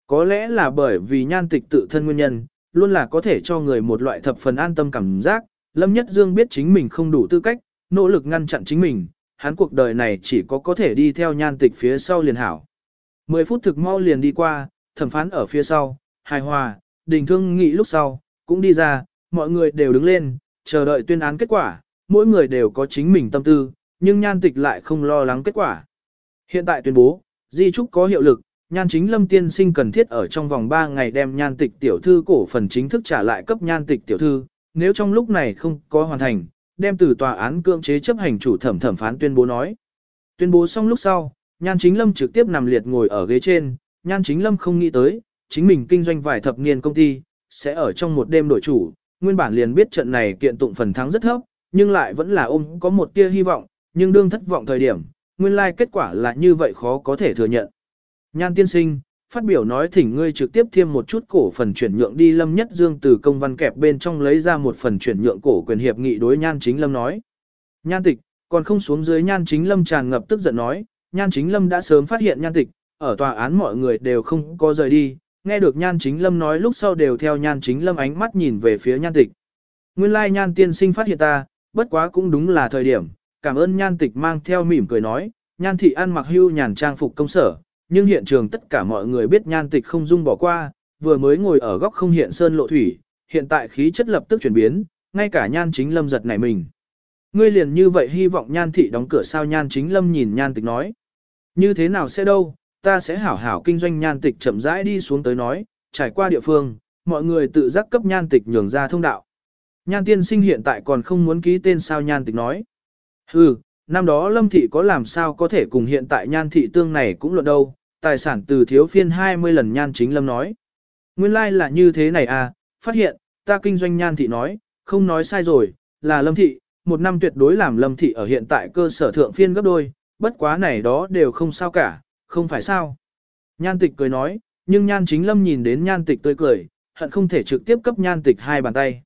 Có lẽ là bởi vì nhan tịch tự thân nguyên nhân, luôn là có thể cho người một loại thập phần an tâm cảm giác, Lâm Nhất Dương biết chính mình không đủ tư cách, nỗ lực ngăn chặn chính mình, hắn cuộc đời này chỉ có có thể đi theo nhan tịch phía sau liền hảo. 10 phút thực mau liền đi qua, thẩm phán ở phía sau, hài hòa, đình thương nghị lúc sau, cũng đi ra, mọi người đều đứng lên, chờ đợi tuyên án kết quả, mỗi người đều có chính mình tâm tư, nhưng nhan tịch lại không lo lắng kết quả. Hiện tại tuyên bố, di trúc có hiệu lực, nhan chính lâm tiên sinh cần thiết ở trong vòng 3 ngày đem nhan tịch tiểu thư cổ phần chính thức trả lại cấp nhan tịch tiểu thư, nếu trong lúc này không có hoàn thành, đem từ tòa án cưỡng chế chấp hành chủ thẩm thẩm phán tuyên bố nói. Tuyên bố xong lúc sau, Nhan Chính Lâm trực tiếp nằm liệt ngồi ở ghế trên, Nhan Chính Lâm không nghĩ tới, chính mình kinh doanh vài thập niên công ty, sẽ ở trong một đêm đổi chủ, nguyên bản liền biết trận này kiện tụng phần thắng rất thấp, nhưng lại vẫn là ôm có một tia hy vọng, nhưng đương thất vọng thời điểm, nguyên lai like kết quả là như vậy khó có thể thừa nhận. Nhan tiên sinh, phát biểu nói thỉnh ngươi trực tiếp thêm một chút cổ phần chuyển nhượng đi Lâm Nhất Dương từ công văn kẹp bên trong lấy ra một phần chuyển nhượng cổ quyền hiệp nghị đối Nhan Chính Lâm nói. Nhan tịch, còn không xuống dưới Nhan Chính Lâm tràn ngập tức giận nói, Nhan Chính Lâm đã sớm phát hiện Nhan tịch, ở tòa án mọi người đều không có rời đi, nghe được nhan chính lâm nói lúc sau đều theo nhan chính lâm ánh mắt nhìn về phía nhan tịch. Nguyên lai nhan tiên sinh phát hiện ta, bất quá cũng đúng là thời điểm, cảm ơn nhan tịch mang theo mỉm cười nói, nhan thị ăn mặc hưu nhàn trang phục công sở, nhưng hiện trường tất cả mọi người biết nhan tịch không dung bỏ qua, vừa mới ngồi ở góc không hiện sơn lộ thủy, hiện tại khí chất lập tức chuyển biến, ngay cả nhan chính lâm giật nảy mình. Ngươi liền như vậy hy vọng nhan thị đóng cửa sao nhan chính lâm nhìn nhan tịch nói. Như thế nào sẽ đâu, ta sẽ hảo hảo kinh doanh nhan tịch chậm rãi đi xuống tới nói, trải qua địa phương, mọi người tự giác cấp nhan tịch nhường ra thông đạo. Nhan tiên sinh hiện tại còn không muốn ký tên sao nhan tịch nói. Hừ, năm đó lâm thị có làm sao có thể cùng hiện tại nhan thị tương này cũng luận đâu, tài sản từ thiếu phiên 20 lần nhan chính lâm nói. Nguyên lai like là như thế này à, phát hiện, ta kinh doanh nhan thị nói, không nói sai rồi, là lâm thị, một năm tuyệt đối làm lâm thị ở hiện tại cơ sở thượng phiên gấp đôi, bất quá này đó đều không sao cả, không phải sao. Nhan tịch cười nói, nhưng nhan chính lâm nhìn đến nhan tịch tươi cười, hận không thể trực tiếp cấp nhan tịch hai bàn tay.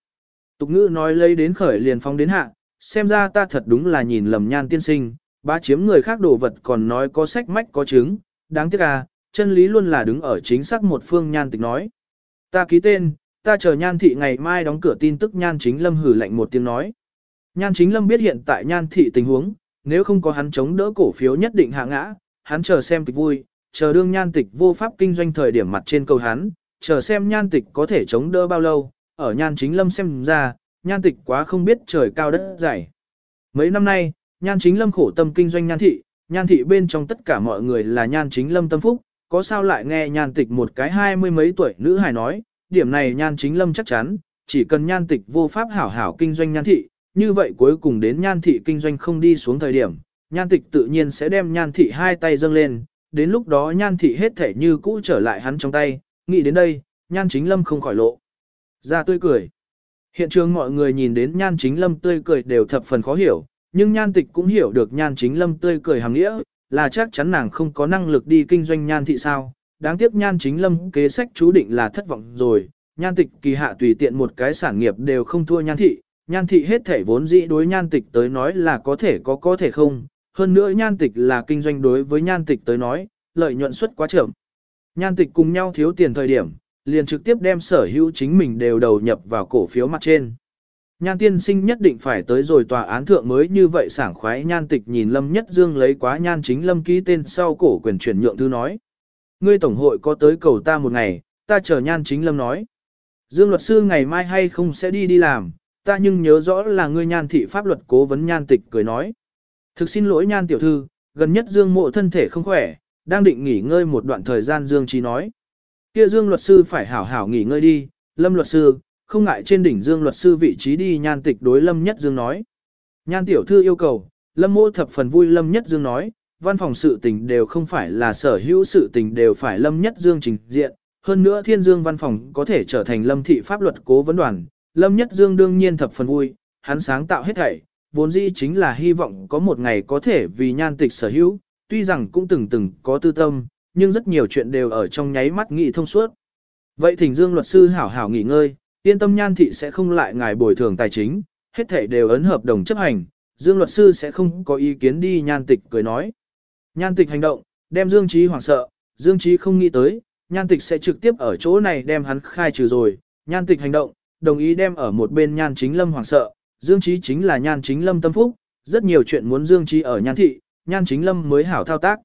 Tục ngữ nói lấy đến khởi liền phóng đến hạ, xem ra ta thật đúng là nhìn lầm nhan tiên sinh, bá chiếm người khác đồ vật còn nói có sách mách có chứng, đáng tiếc à, chân lý luôn là đứng ở chính xác một phương nhan tịch nói. Ta ký tên, ta chờ nhan thị ngày mai đóng cửa tin tức nhan chính lâm hử lạnh một tiếng nói. Nhan chính lâm biết hiện tại nhan thị tình huống, nếu không có hắn chống đỡ cổ phiếu nhất định hạ ngã, hắn chờ xem kịch vui, chờ đương nhan tịch vô pháp kinh doanh thời điểm mặt trên cầu hắn, chờ xem nhan tịch có thể chống đỡ bao lâu, ở nhan chính lâm xem ra, nhan tịch quá không biết trời cao đất dày. Mấy năm nay, nhan chính lâm khổ tâm kinh doanh nhan thị, nhan thị bên trong tất cả mọi người là nhan chính lâm tâm phúc, có sao lại nghe nhan tịch một cái hai mươi mấy tuổi nữ hài nói, điểm này nhan chính lâm chắc chắn, chỉ cần nhan tịch vô pháp hảo hảo kinh doanh nhan thị, như vậy cuối cùng đến nhan thị kinh doanh không đi xuống thời điểm, nhan tịch tự nhiên sẽ đem nhan thị hai tay dâng lên, đến lúc đó nhan thị hết thể như cũ trở lại hắn trong tay, nghĩ đến đây, nhan chính lâm không khỏi lộ. Ra tươi cười. Hiện trường mọi người nhìn đến nhan chính lâm tươi cười đều thập phần khó hiểu, nhưng nhan tịch cũng hiểu được nhan chính lâm tươi cười hàng nghĩa, là chắc chắn nàng không có năng lực đi kinh doanh nhan thị sao. Đáng tiếc nhan chính lâm kế sách chú định là thất vọng rồi, nhan tịch kỳ hạ tùy tiện một cái sản nghiệp đều không thua nhan thị, nhan thị hết thể vốn dĩ đối nhan tịch tới nói là có thể có có thể không, hơn nữa nhan tịch là kinh doanh đối với nhan tịch tới nói, lợi nhuận suất quá chậm. Nhan tịch cùng nhau thiếu tiền thời điểm, liền trực tiếp đem sở hữu chính mình đều đầu nhập vào cổ phiếu mặt trên. Nhan tiên sinh nhất định phải tới rồi tòa án thượng mới như vậy sảng khoái nhan tịch nhìn Lâm Nhất Dương lấy quá nhan chính Lâm ký tên sau cổ quyền chuyển nhượng thư nói. Ngươi tổng hội có tới cầu ta một ngày, ta chờ nhan chính Lâm nói. Dương luật sư ngày mai hay không sẽ đi đi làm, ta nhưng nhớ rõ là ngươi nhan thị pháp luật cố vấn nhan tịch cười nói. Thực xin lỗi nhan tiểu thư, gần nhất Dương mộ thân thể không khỏe, đang định nghỉ ngơi một đoạn thời gian Dương Trí nói. Kia Dương luật sư phải hảo hảo nghỉ ngơi đi, Lâm luật sư, không ngại trên đỉnh Dương luật sư vị trí đi nhan tịch đối Lâm Nhất Dương nói. Nhan tiểu thư yêu cầu, Lâm mô thập phần vui Lâm Nhất Dương nói, văn phòng sự tình đều không phải là sở hữu sự tình đều phải Lâm Nhất Dương trình diện, hơn nữa Thiên Dương văn phòng có thể trở thành Lâm thị pháp luật cố vấn đoàn, Lâm Nhất Dương đương nhiên thập phần vui, hắn sáng tạo hết thảy, vốn dĩ chính là hy vọng có một ngày có thể vì nhan tịch sở hữu, tuy rằng cũng từng từng có tư tâm, nhưng rất nhiều chuyện đều ở trong nháy mắt nghị thông suốt. Vậy thỉnh Dương luật sư hảo hảo nghỉ ngơi, yên tâm nhan thị sẽ không lại ngài bồi thường tài chính, hết thảy đều ấn hợp đồng chấp hành, Dương luật sư sẽ không có ý kiến đi nhan tịch cười nói. Nhan tịch hành động, đem Dương Trí hoảng sợ, Dương Trí không nghĩ tới, nhan tịch sẽ trực tiếp ở chỗ này đem hắn khai trừ rồi, nhan tịch hành động, đồng ý đem ở một bên nhan chính lâm hoảng sợ, Dương Trí chính là nhan chính lâm tâm phúc, rất nhiều chuyện muốn Dương Trí ở nhan thị, nhan chính lâm mới hảo thao tác.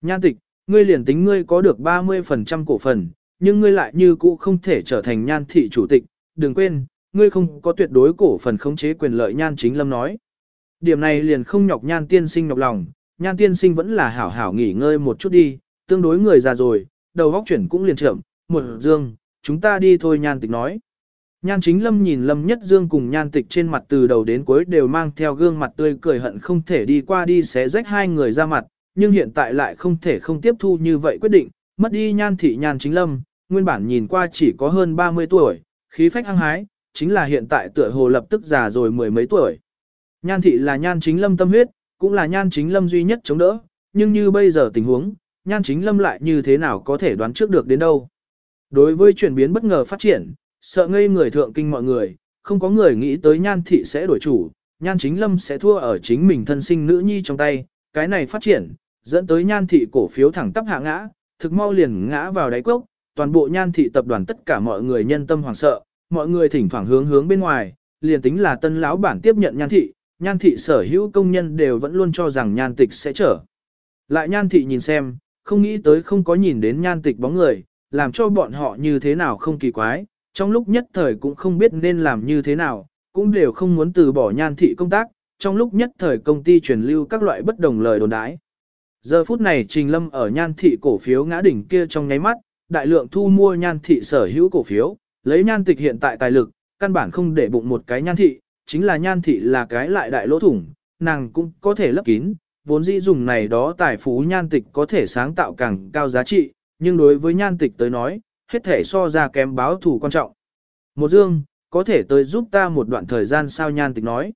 Nhan tịch, ngươi liền tính ngươi có được 30% cổ phần, nhưng ngươi lại như cũ không thể trở thành nhan thị chủ tịch, đừng quên, ngươi không có tuyệt đối cổ phần khống chế quyền lợi nhan chính lâm nói. Điểm này liền không nhọc nhan tiên sinh nhọc lòng, nhan tiên sinh vẫn là hảo hảo nghỉ ngơi một chút đi, tương đối người già rồi, đầu góc chuyển cũng liền chậm, một dương, chúng ta đi thôi nhan tịch nói. Nhan chính lâm nhìn lâm nhất dương cùng nhan tịch trên mặt từ đầu đến cuối đều mang theo gương mặt tươi cười hận không thể đi qua đi xé rách hai người ra mặt, nhưng hiện tại lại không thể không tiếp thu như vậy quyết định, mất đi nhan thị nhan chính lâm, nguyên bản nhìn qua chỉ có hơn 30 tuổi, khí phách hăng hái, chính là hiện tại tựa hồ lập tức già rồi mười mấy tuổi. Nhan thị là nhan chính lâm tâm huyết, cũng là nhan chính lâm duy nhất chống đỡ, nhưng như bây giờ tình huống, nhan chính lâm lại như thế nào có thể đoán trước được đến đâu. Đối với chuyển biến bất ngờ phát triển, sợ ngây người thượng kinh mọi người, không có người nghĩ tới nhan thị sẽ đổi chủ, nhan chính lâm sẽ thua ở chính mình thân sinh nữ nhi trong tay, cái này phát triển, dẫn tới nhan thị cổ phiếu thẳng tắp hạ ngã, thực mau liền ngã vào đáy cốc, toàn bộ nhan thị tập đoàn tất cả mọi người nhân tâm hoảng sợ, mọi người thỉnh thoảng hướng hướng bên ngoài, liền tính là tân lão bản tiếp nhận nhan thị, nhan thị sở hữu công nhân đều vẫn luôn cho rằng nhan tịch sẽ trở. Lại nhan thị nhìn xem, không nghĩ tới không có nhìn đến nhan tịch bóng người, làm cho bọn họ như thế nào không kỳ quái, trong lúc nhất thời cũng không biết nên làm như thế nào, cũng đều không muốn từ bỏ nhan thị công tác, trong lúc nhất thời công ty truyền lưu các loại bất đồng lời đồn đái. Giờ phút này Trình Lâm ở nhan thị cổ phiếu ngã đỉnh kia trong nháy mắt, đại lượng thu mua nhan thị sở hữu cổ phiếu, lấy nhan tịch hiện tại tài lực, căn bản không để bụng một cái nhan thị, chính là nhan thị là cái lại đại lỗ thủng, nàng cũng có thể lấp kín, vốn dĩ dùng này đó tài phú nhan tịch có thể sáng tạo càng cao giá trị, nhưng đối với nhan tịch tới nói, hết thể so ra kém báo thủ quan trọng. Một dương, có thể tới giúp ta một đoạn thời gian sao nhan tịch nói.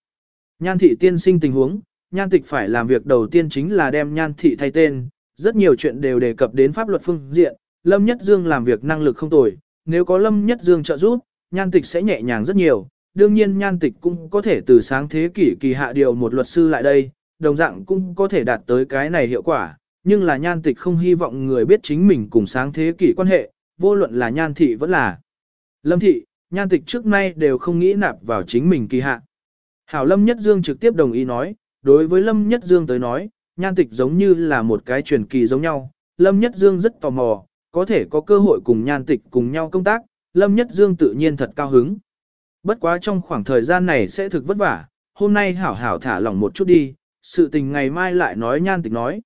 Nhan thị tiên sinh tình huống, nhan tịch phải làm việc đầu tiên chính là đem nhan thị thay tên, rất nhiều chuyện đều đề cập đến pháp luật phương diện, Lâm Nhất Dương làm việc năng lực không tồi, nếu có Lâm Nhất Dương trợ giúp, nhan tịch sẽ nhẹ nhàng rất nhiều, đương nhiên nhan tịch cũng có thể từ sáng thế kỷ kỳ hạ điều một luật sư lại đây, đồng dạng cũng có thể đạt tới cái này hiệu quả, nhưng là nhan tịch không hy vọng người biết chính mình cùng sáng thế kỷ quan hệ, vô luận là nhan thị vẫn là lâm thị, nhan tịch trước nay đều không nghĩ nạp vào chính mình kỳ hạ. Hảo Lâm Nhất Dương trực tiếp đồng ý nói, đối với Lâm Nhất Dương tới nói, nhan tịch giống như là một cái truyền kỳ giống nhau, Lâm Nhất Dương rất tò mò, có thể có cơ hội cùng nhan tịch cùng nhau công tác, Lâm Nhất Dương tự nhiên thật cao hứng. Bất quá trong khoảng thời gian này sẽ thực vất vả, hôm nay hảo hảo thả lỏng một chút đi, sự tình ngày mai lại nói nhan tịch nói.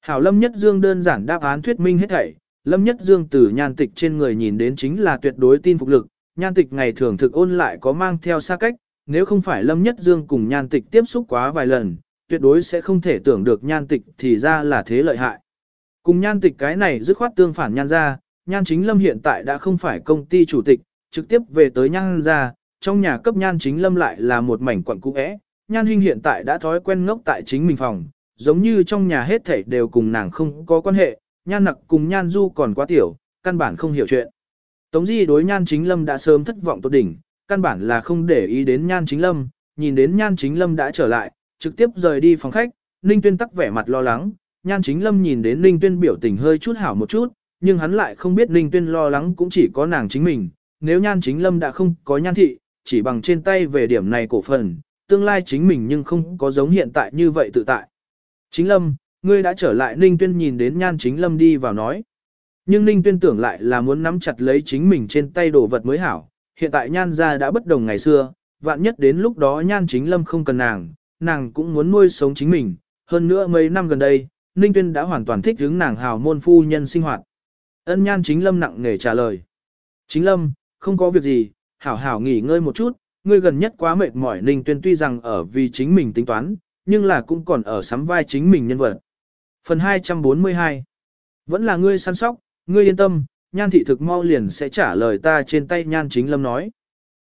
Hảo Lâm Nhất Dương đơn giản đáp án thuyết minh hết thảy, Lâm Nhất Dương từ nhan tịch trên người nhìn đến chính là tuyệt đối tin phục lực, nhan tịch ngày thường thực ôn lại có mang theo xa cách, nếu không phải Lâm Nhất Dương cùng nhan tịch tiếp xúc quá vài lần, tuyệt đối sẽ không thể tưởng được nhan tịch thì ra là thế lợi hại. Cùng nhan tịch cái này dứt khoát tương phản nhan ra, nhan chính lâm hiện tại đã không phải công ty chủ tịch, trực tiếp về tới nhan ra, trong nhà cấp nhan chính lâm lại là một mảnh quận cũ é, nhan hình hiện tại đã thói quen ngốc tại chính mình phòng, giống như trong nhà hết thảy đều cùng nàng không có quan hệ, nhan nặc cùng nhan du còn quá tiểu, căn bản không hiểu chuyện. Tống di đối nhan chính lâm đã sớm thất vọng tốt đỉnh, căn bản là không để ý đến nhan chính lâm, nhìn đến nhan chính lâm đã trở lại, trực tiếp rời đi phòng khách, ninh tuyên tắc vẻ mặt lo lắng, nhan chính lâm nhìn đến ninh tuyên biểu tình hơi chút hảo một chút, nhưng hắn lại không biết ninh tuyên lo lắng cũng chỉ có nàng chính mình, nếu nhan chính lâm đã không có nhan thị, chỉ bằng trên tay về điểm này cổ phần, tương lai chính mình nhưng không có giống hiện tại như vậy tự tại. Chính lâm, ngươi đã trở lại ninh tuyên nhìn đến nhan chính lâm đi vào nói. Nhưng ninh tuyên tưởng lại là muốn nắm chặt lấy chính mình trên tay đồ vật mới hảo, hiện tại nhan gia đã bất đồng ngày xưa, vạn nhất đến lúc đó nhan chính lâm không cần nàng, nàng cũng muốn nuôi sống chính mình, hơn nữa mấy năm gần đây, Ninh Tuyên đã hoàn toàn thích hướng nàng hào môn phu nhân sinh hoạt. Ân nhan chính lâm nặng nề trả lời. Chính lâm, không có việc gì, hảo hảo nghỉ ngơi một chút, ngươi gần nhất quá mệt mỏi Ninh Tuyên tuy rằng ở vì chính mình tính toán, nhưng là cũng còn ở sắm vai chính mình nhân vật. Phần 242 Vẫn là ngươi săn sóc, ngươi yên tâm, nhan thị thực mau liền sẽ trả lời ta trên tay nhan chính lâm nói.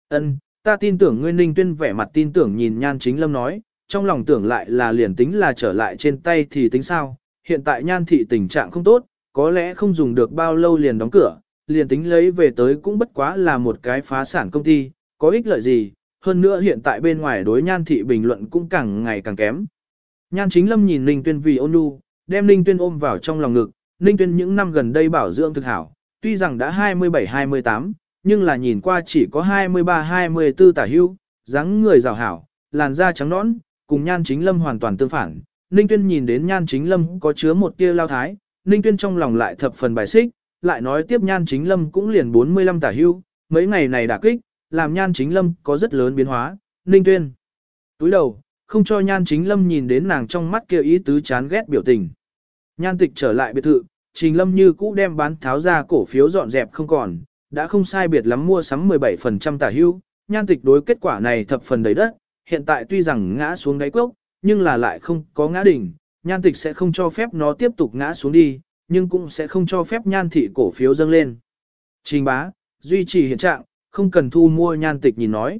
Ân, ta tin tưởng ngươi ninh tuyên vẻ mặt tin tưởng nhìn nhan chính lâm nói, trong lòng tưởng lại là liền tính là trở lại trên tay thì tính sao, hiện tại nhan thị tình trạng không tốt, có lẽ không dùng được bao lâu liền đóng cửa, liền tính lấy về tới cũng bất quá là một cái phá sản công ty, có ích lợi gì, hơn nữa hiện tại bên ngoài đối nhan thị bình luận cũng càng ngày càng kém. Nhan chính lâm nhìn Ninh Tuyên vì ôn nhu, đem Ninh Tuyên ôm vào trong lòng ngực, Ninh Tuyên những năm gần đây bảo dưỡng thực hảo, tuy rằng đã 27-28, nhưng là nhìn qua chỉ có 23-24 tả hưu, dáng người rào hảo, làn da trắng nõn, cùng nhan chính lâm hoàn toàn tương phản. Ninh Tuyên nhìn đến nhan chính lâm có chứa một tia lao thái, Ninh Tuyên trong lòng lại thập phần bài xích, lại nói tiếp nhan chính lâm cũng liền 45 tả hưu, mấy ngày này đả kích, làm nhan chính lâm có rất lớn biến hóa, Ninh Tuyên. Túi đầu, không cho nhan chính lâm nhìn đến nàng trong mắt kia ý tứ chán ghét biểu tình. Nhan tịch trở lại biệt thự, trình lâm như cũ đem bán tháo ra cổ phiếu dọn dẹp không còn, đã không sai biệt lắm mua sắm 17% tả hưu, nhan tịch đối kết quả này thập phần đầy đất, hiện tại tuy rằng ngã xuống đáy cốc, nhưng là lại không có ngã đỉnh, nhan tịch sẽ không cho phép nó tiếp tục ngã xuống đi, nhưng cũng sẽ không cho phép nhan thị cổ phiếu dâng lên. Trình bá, duy trì hiện trạng, không cần thu mua nhan tịch nhìn nói.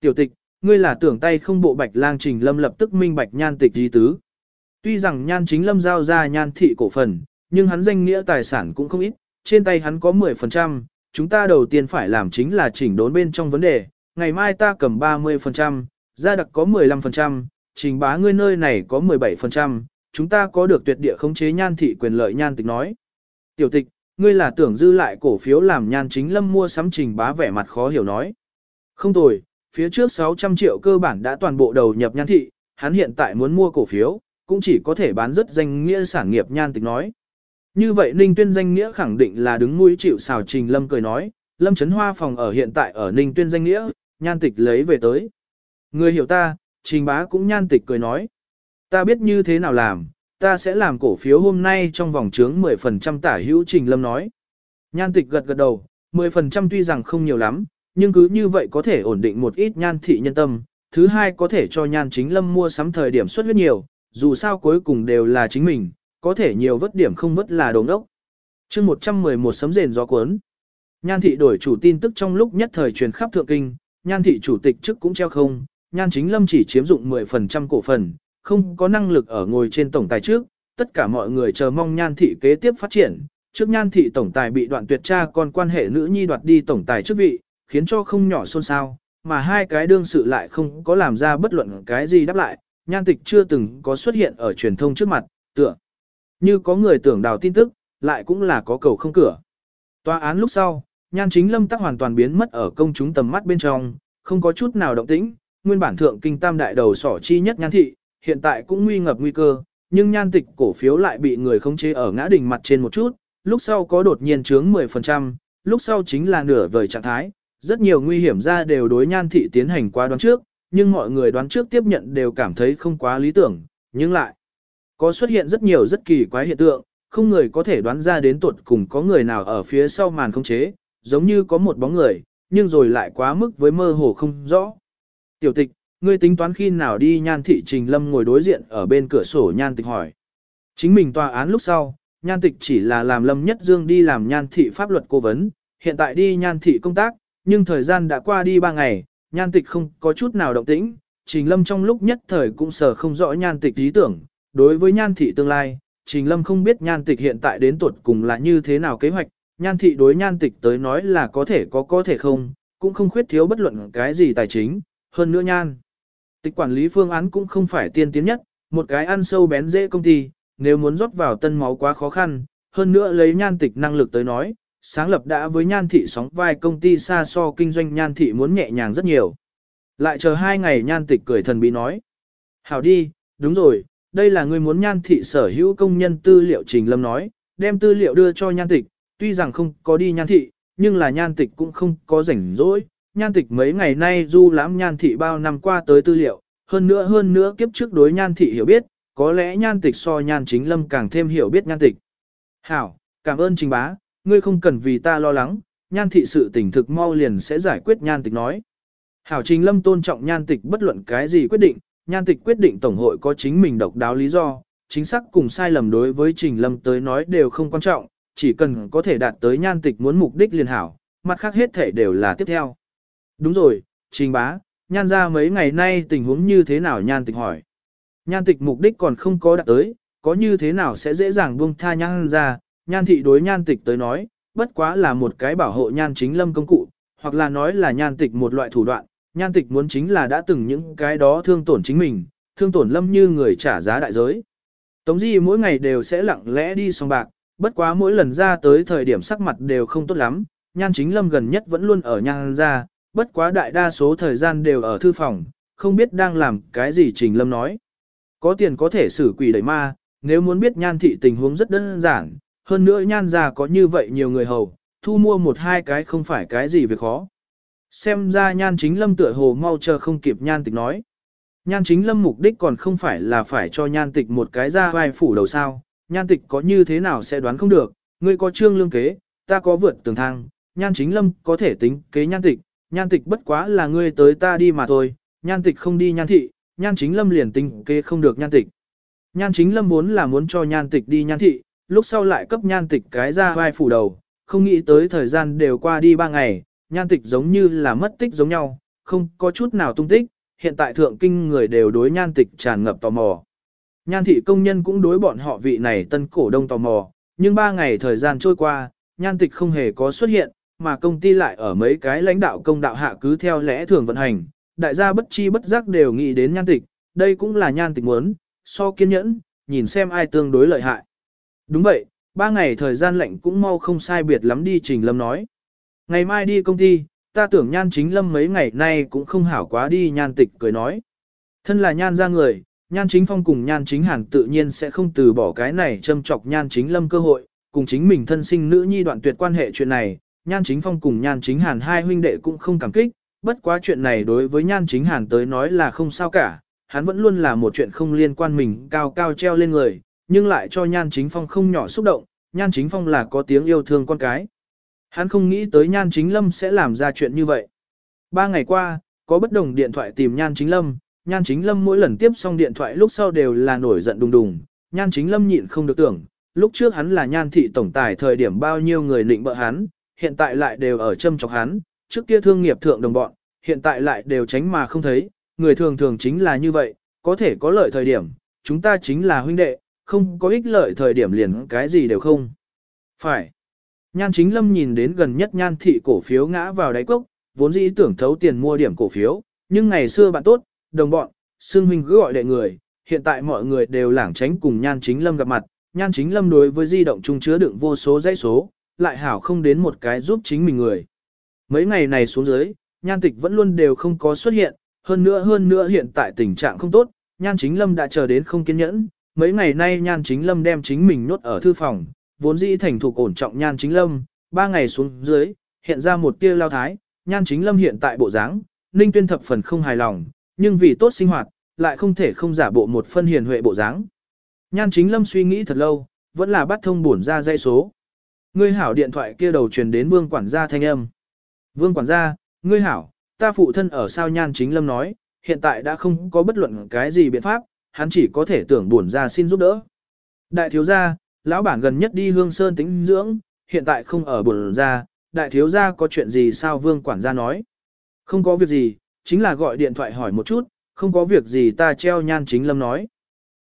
Tiểu tịch, ngươi là tưởng tay không bộ bạch lang trình lâm lập tức minh bạch nhan tịch di tứ. Tuy rằng nhan chính lâm giao ra nhan thị cổ phần, nhưng hắn danh nghĩa tài sản cũng không ít, trên tay hắn có 10%, chúng ta đầu tiên phải làm chính là chỉnh đốn bên trong vấn đề, ngày mai ta cầm 30%, gia đặc có 15%, trình bá ngươi nơi này có 17%, chúng ta có được tuyệt địa khống chế nhan thị quyền lợi nhan tịch nói. Tiểu tịch, ngươi là tưởng dư lại cổ phiếu làm nhan chính lâm mua sắm trình bá vẻ mặt khó hiểu nói. Không tồi, phía trước 600 triệu cơ bản đã toàn bộ đầu nhập nhan thị, hắn hiện tại muốn mua cổ phiếu, cũng chỉ có thể bán rất danh nghĩa sản nghiệp nhan tịch nói. Như vậy Ninh Tuyên danh nghĩa khẳng định là đứng mũi chịu xào trình lâm cười nói, lâm chấn hoa phòng ở hiện tại ở Ninh Tuyên danh nghĩa, nhan tịch lấy về tới. Người hiểu ta, trình bá cũng nhan tịch cười nói. Ta biết như thế nào làm, ta sẽ làm cổ phiếu hôm nay trong vòng chướng 10% tả hữu trình lâm nói. Nhan tịch gật gật đầu, 10% tuy rằng không nhiều lắm, nhưng cứ như vậy có thể ổn định một ít nhan thị nhân tâm. Thứ hai có thể cho nhan chính lâm mua sắm thời điểm suất huyết nhiều, dù sao cuối cùng đều là chính mình, có thể nhiều vất điểm không vất là đồng đốc. chương 111 sấm rền gió cuốn. Nhan thị đổi chủ tin tức trong lúc nhất thời truyền khắp thượng kinh, nhan thị chủ tịch chức cũng treo không, nhan chính lâm chỉ chiếm dụng 10% cổ phần, không có năng lực ở ngồi trên tổng tài trước, tất cả mọi người chờ mong nhan thị kế tiếp phát triển. Trước nhan thị tổng tài bị đoạn tuyệt tra còn quan hệ nữ nhi đoạt đi tổng tài chức vị, khiến cho không nhỏ xôn xao, mà hai cái đương sự lại không có làm ra bất luận cái gì đáp lại, nhan tịch chưa từng có xuất hiện ở truyền thông trước mặt, tựa. Như có người tưởng đào tin tức, lại cũng là có cầu không cửa. Tòa án lúc sau, nhan chính lâm tắc hoàn toàn biến mất ở công chúng tầm mắt bên trong, không có chút nào động tĩnh, nguyên bản thượng kinh tam đại đầu sỏ chi nhất nhan thị, hiện tại cũng nguy ngập nguy cơ, nhưng nhan tịch cổ phiếu lại bị người khống chế ở ngã đỉnh mặt trên một chút, lúc sau có đột nhiên chướng 10%, lúc sau chính là nửa vời trạng thái, rất nhiều nguy hiểm ra đều đối nhan thị tiến hành qua đoán trước, nhưng mọi người đoán trước tiếp nhận đều cảm thấy không quá lý tưởng, nhưng lại có xuất hiện rất nhiều rất kỳ quái hiện tượng, không người có thể đoán ra đến tuột cùng có người nào ở phía sau màn không chế, giống như có một bóng người, nhưng rồi lại quá mức với mơ hồ không rõ. Tiểu tịch, ngươi tính toán khi nào đi nhan thị trình lâm ngồi đối diện ở bên cửa sổ nhan tịch hỏi. Chính mình tòa án lúc sau, nhan tịch chỉ là làm lâm nhất dương đi làm nhan thị pháp luật cố vấn, hiện tại đi nhan thị công tác, nhưng thời gian đã qua đi ba ngày, nhan tịch không có chút nào động tĩnh, Trình Lâm trong lúc nhất thời cũng sờ không rõ nhan tịch ý tưởng, đối với nhan thị tương lai, Trình Lâm không biết nhan tịch hiện tại đến tuột cùng là như thế nào kế hoạch, nhan thị đối nhan tịch tới nói là có thể có có thể không, cũng không khuyết thiếu bất luận cái gì tài chính, hơn nữa nhan. Tịch quản lý phương án cũng không phải tiên tiến nhất, một cái ăn sâu bén dễ công ty, nếu muốn rót vào tân máu quá khó khăn, hơn nữa lấy nhan tịch năng lực tới nói, sáng lập đã với nhan thị sóng vai công ty xa so kinh doanh nhan thị muốn nhẹ nhàng rất nhiều. Lại chờ hai ngày nhan tịch cười thần bí nói. Hảo đi, đúng rồi, đây là người muốn nhan thị sở hữu công nhân tư liệu trình lâm nói, đem tư liệu đưa cho nhan tịch, tuy rằng không có đi nhan thị, nhưng là nhan tịch cũng không có rảnh rỗi. Nhan tịch mấy ngày nay du lãm nhan thị bao năm qua tới tư liệu, hơn nữa hơn nữa kiếp trước đối nhan thị hiểu biết, có lẽ nhan tịch so nhan chính lâm càng thêm hiểu biết nhan tịch. Hảo, cảm ơn trình bá, ngươi không cần vì ta lo lắng, nhan thị sự tình thực mau liền sẽ giải quyết nhan tịch nói. Hảo Trình Lâm tôn trọng nhan tịch bất luận cái gì quyết định, nhan tịch quyết định tổng hội có chính mình độc đáo lý do, chính xác cùng sai lầm đối với Trình Lâm tới nói đều không quan trọng, chỉ cần có thể đạt tới nhan tịch muốn mục đích liền hảo, mặt khác hết thể đều là tiếp theo. Đúng rồi, Trình bá, nhan ra mấy ngày nay tình huống như thế nào nhan tịch hỏi. Nhan tịch mục đích còn không có đạt tới, có như thế nào sẽ dễ dàng buông tha nhan ra, nhan thị đối nhan tịch tới nói, bất quá là một cái bảo hộ nhan chính lâm công cụ, hoặc là nói là nhan tịch một loại thủ đoạn, nhan tịch muốn chính là đã từng những cái đó thương tổn chính mình, thương tổn lâm như người trả giá đại giới. Tống Di mỗi ngày đều sẽ lặng lẽ đi song bạc, bất quá mỗi lần ra tới thời điểm sắc mặt đều không tốt lắm, nhan chính lâm gần nhất vẫn luôn ở nhan ra, bất quá đại đa số thời gian đều ở thư phòng, không biết đang làm cái gì trình lâm nói. Có tiền có thể xử quỷ đẩy ma, nếu muốn biết nhan thị tình huống rất đơn giản, hơn nữa nhan ra có như vậy nhiều người hầu, thu mua một hai cái không phải cái gì việc khó. Xem ra nhan chính lâm tựa hồ mau chờ không kịp nhan tịch nói. Nhan chính lâm mục đích còn không phải là phải cho nhan tịch một cái ra vai phủ đầu sao, nhan tịch có như thế nào sẽ đoán không được, ngươi có trương lương kế, ta có vượt tường thang, nhan chính lâm có thể tính kế nhan tịch, nhan tịch bất quá là ngươi tới ta đi mà thôi, nhan tịch không đi nhan thị, nhan chính lâm liền tính kế không được nhan tịch. Nhan chính lâm muốn là muốn cho nhan tịch đi nhan thị, lúc sau lại cấp nhan tịch cái ra vai phủ đầu, không nghĩ tới thời gian đều qua đi ba ngày, nhan tịch giống như là mất tích giống nhau, không có chút nào tung tích, hiện tại thượng kinh người đều đối nhan tịch tràn ngập tò mò. Nhan thị công nhân cũng đối bọn họ vị này tân cổ đông tò mò, nhưng ba ngày thời gian trôi qua, nhan tịch không hề có xuất hiện, mà công ty lại ở mấy cái lãnh đạo công đạo hạ cứ theo lẽ thường vận hành, đại gia bất chi bất giác đều nghĩ đến nhan tịch, đây cũng là nhan tịch muốn, so kiên nhẫn, nhìn xem ai tương đối lợi hại. Đúng vậy, ba ngày thời gian lệnh cũng mau không sai biệt lắm đi Trình Lâm nói. Ngày mai đi công ty, ta tưởng nhan chính lâm mấy ngày nay cũng không hảo quá đi nhan tịch cười nói. Thân là nhan ra người, nhan chính phong cùng nhan chính hàn tự nhiên sẽ không từ bỏ cái này châm chọc nhan chính lâm cơ hội, cùng chính mình thân sinh nữ nhi đoạn tuyệt quan hệ chuyện này, nhan chính phong cùng nhan chính hàn hai huynh đệ cũng không cảm kích, bất quá chuyện này đối với nhan chính hàn tới nói là không sao cả, hắn vẫn luôn là một chuyện không liên quan mình cao cao treo lên người, nhưng lại cho nhan chính phong không nhỏ xúc động, nhan chính phong là có tiếng yêu thương con cái. Hắn không nghĩ tới nhan chính lâm sẽ làm ra chuyện như vậy. Ba ngày qua, có bất đồng điện thoại tìm nhan chính lâm, nhan chính lâm mỗi lần tiếp xong điện thoại lúc sau đều là nổi giận đùng đùng, nhan chính lâm nhịn không được tưởng, lúc trước hắn là nhan thị tổng tài thời điểm bao nhiêu người định bợ hắn, hiện tại lại đều ở châm chọc hắn, trước kia thương nghiệp thượng đồng bọn, hiện tại lại đều tránh mà không thấy, người thường thường chính là như vậy, có thể có lợi thời điểm, chúng ta chính là huynh đệ, không có ích lợi thời điểm liền cái gì đều không. Phải. Nhan chính lâm nhìn đến gần nhất nhan thị cổ phiếu ngã vào đáy cốc, vốn dĩ tưởng thấu tiền mua điểm cổ phiếu, nhưng ngày xưa bạn tốt, đồng bọn, xương huynh cứ gọi đệ người, hiện tại mọi người đều lảng tránh cùng nhan chính lâm gặp mặt, nhan chính lâm đối với di động chung chứa đựng vô số dãy số, lại hảo không đến một cái giúp chính mình người. Mấy ngày này xuống dưới, nhan tịch vẫn luôn đều không có xuất hiện, hơn nữa hơn nữa hiện tại tình trạng không tốt, nhan chính lâm đã chờ đến không kiên nhẫn, mấy ngày nay nhan chính lâm đem chính mình nhốt ở thư phòng, vốn dĩ thành thục ổn trọng nhan chính lâm, ba ngày xuống dưới, hiện ra một tia lao thái, nhan chính lâm hiện tại bộ dáng, ninh tuyên thập phần không hài lòng, nhưng vì tốt sinh hoạt, lại không thể không giả bộ một phân hiền huệ bộ dáng. Nhan chính lâm suy nghĩ thật lâu, vẫn là bắt thông bổn ra dây số. Ngươi hảo điện thoại kia đầu truyền đến vương quản gia thanh âm. Vương quản gia, ngươi hảo, ta phụ thân ở sao nhan chính lâm nói, hiện tại đã không có bất luận cái gì biện pháp, hắn chỉ có thể tưởng bổn ra xin giúp đỡ. Đại thiếu gia, lão bản gần nhất đi hương sơn tĩnh dưỡng, hiện tại không ở buồn ra, đại thiếu gia có chuyện gì sao vương quản gia nói. Không có việc gì, chính là gọi điện thoại hỏi một chút, không có việc gì ta treo nhan chính lâm nói.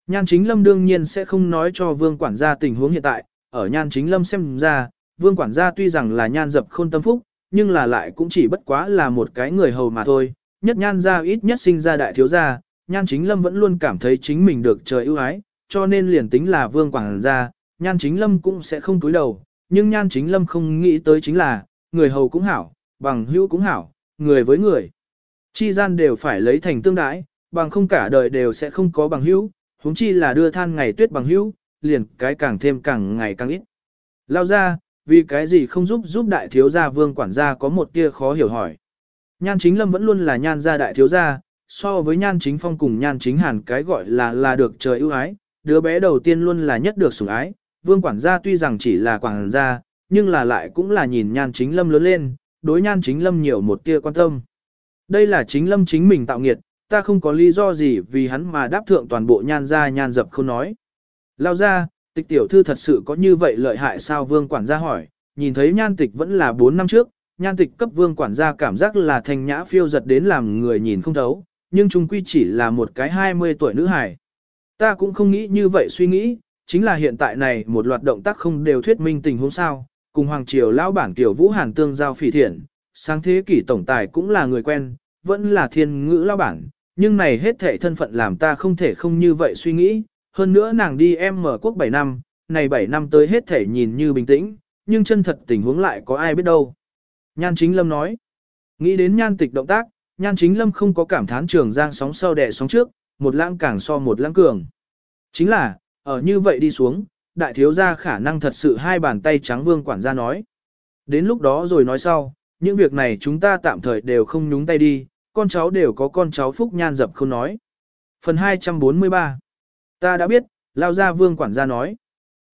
Nhan chính lâm đương nhiên sẽ không nói cho vương quản gia tình huống hiện tại, ở nhan chính lâm xem ra, vương quản gia tuy rằng là nhan dập khôn tâm phúc, nhưng là lại cũng chỉ bất quá là một cái người hầu mà thôi, nhất nhan gia ít nhất sinh ra đại thiếu gia, nhan chính lâm vẫn luôn cảm thấy chính mình được trời ưu ái, cho nên liền tính là vương quản gia, nhan chính lâm cũng sẽ không túi đầu, nhưng nhan chính lâm không nghĩ tới chính là, người hầu cũng hảo, bằng hữu cũng hảo, người với người. Chi gian đều phải lấy thành tương đãi, bằng không cả đời đều sẽ không có bằng hữu, huống chi là đưa than ngày tuyết bằng hữu, liền cái càng thêm càng ngày càng ít. Lao ra, vì cái gì không giúp giúp đại thiếu gia vương quản gia có một tia khó hiểu hỏi. Nhan chính lâm vẫn luôn là nhan gia đại thiếu gia, so với nhan chính phong cùng nhan chính hàn cái gọi là là được trời ưu ái, đứa bé đầu tiên luôn là nhất được sủng ái, vương quản gia tuy rằng chỉ là quản gia, nhưng là lại cũng là nhìn nhan chính lâm lớn lên, đối nhan chính lâm nhiều một tia quan tâm. Đây là chính lâm chính mình tạo nghiệt, ta không có lý do gì vì hắn mà đáp thượng toàn bộ nhan gia nhan dập không nói. Lao ra, tịch tiểu thư thật sự có như vậy lợi hại sao vương quản gia hỏi, nhìn thấy nhan tịch vẫn là 4 năm trước, nhan tịch cấp vương quản gia cảm giác là thanh nhã phiêu giật đến làm người nhìn không thấu, nhưng chung quy chỉ là một cái 20 tuổi nữ hài. Ta cũng không nghĩ như vậy suy nghĩ, chính là hiện tại này một loạt động tác không đều thuyết minh tình huống sao, cùng Hoàng Triều lão bản Kiều Vũ Hàn tương giao phỉ thiện, sáng thế kỷ tổng tài cũng là người quen, vẫn là thiên ngữ lão bản, nhưng này hết thệ thân phận làm ta không thể không như vậy suy nghĩ, hơn nữa nàng đi em mở quốc 7 năm, này 7 năm tới hết thể nhìn như bình tĩnh, nhưng chân thật tình huống lại có ai biết đâu. Nhan Chính Lâm nói, nghĩ đến nhan tịch động tác, nhan Chính Lâm không có cảm thán trường giang sóng sau đẻ sóng trước, một lãng càng so một lãng cường. Chính là, ở như vậy đi xuống, đại thiếu gia khả năng thật sự hai bàn tay trắng vương quản gia nói. Đến lúc đó rồi nói sau, những việc này chúng ta tạm thời đều không nhúng tay đi, con cháu đều có con cháu phúc nhan dập không nói. Phần 243 Ta đã biết, lao ra vương quản gia nói.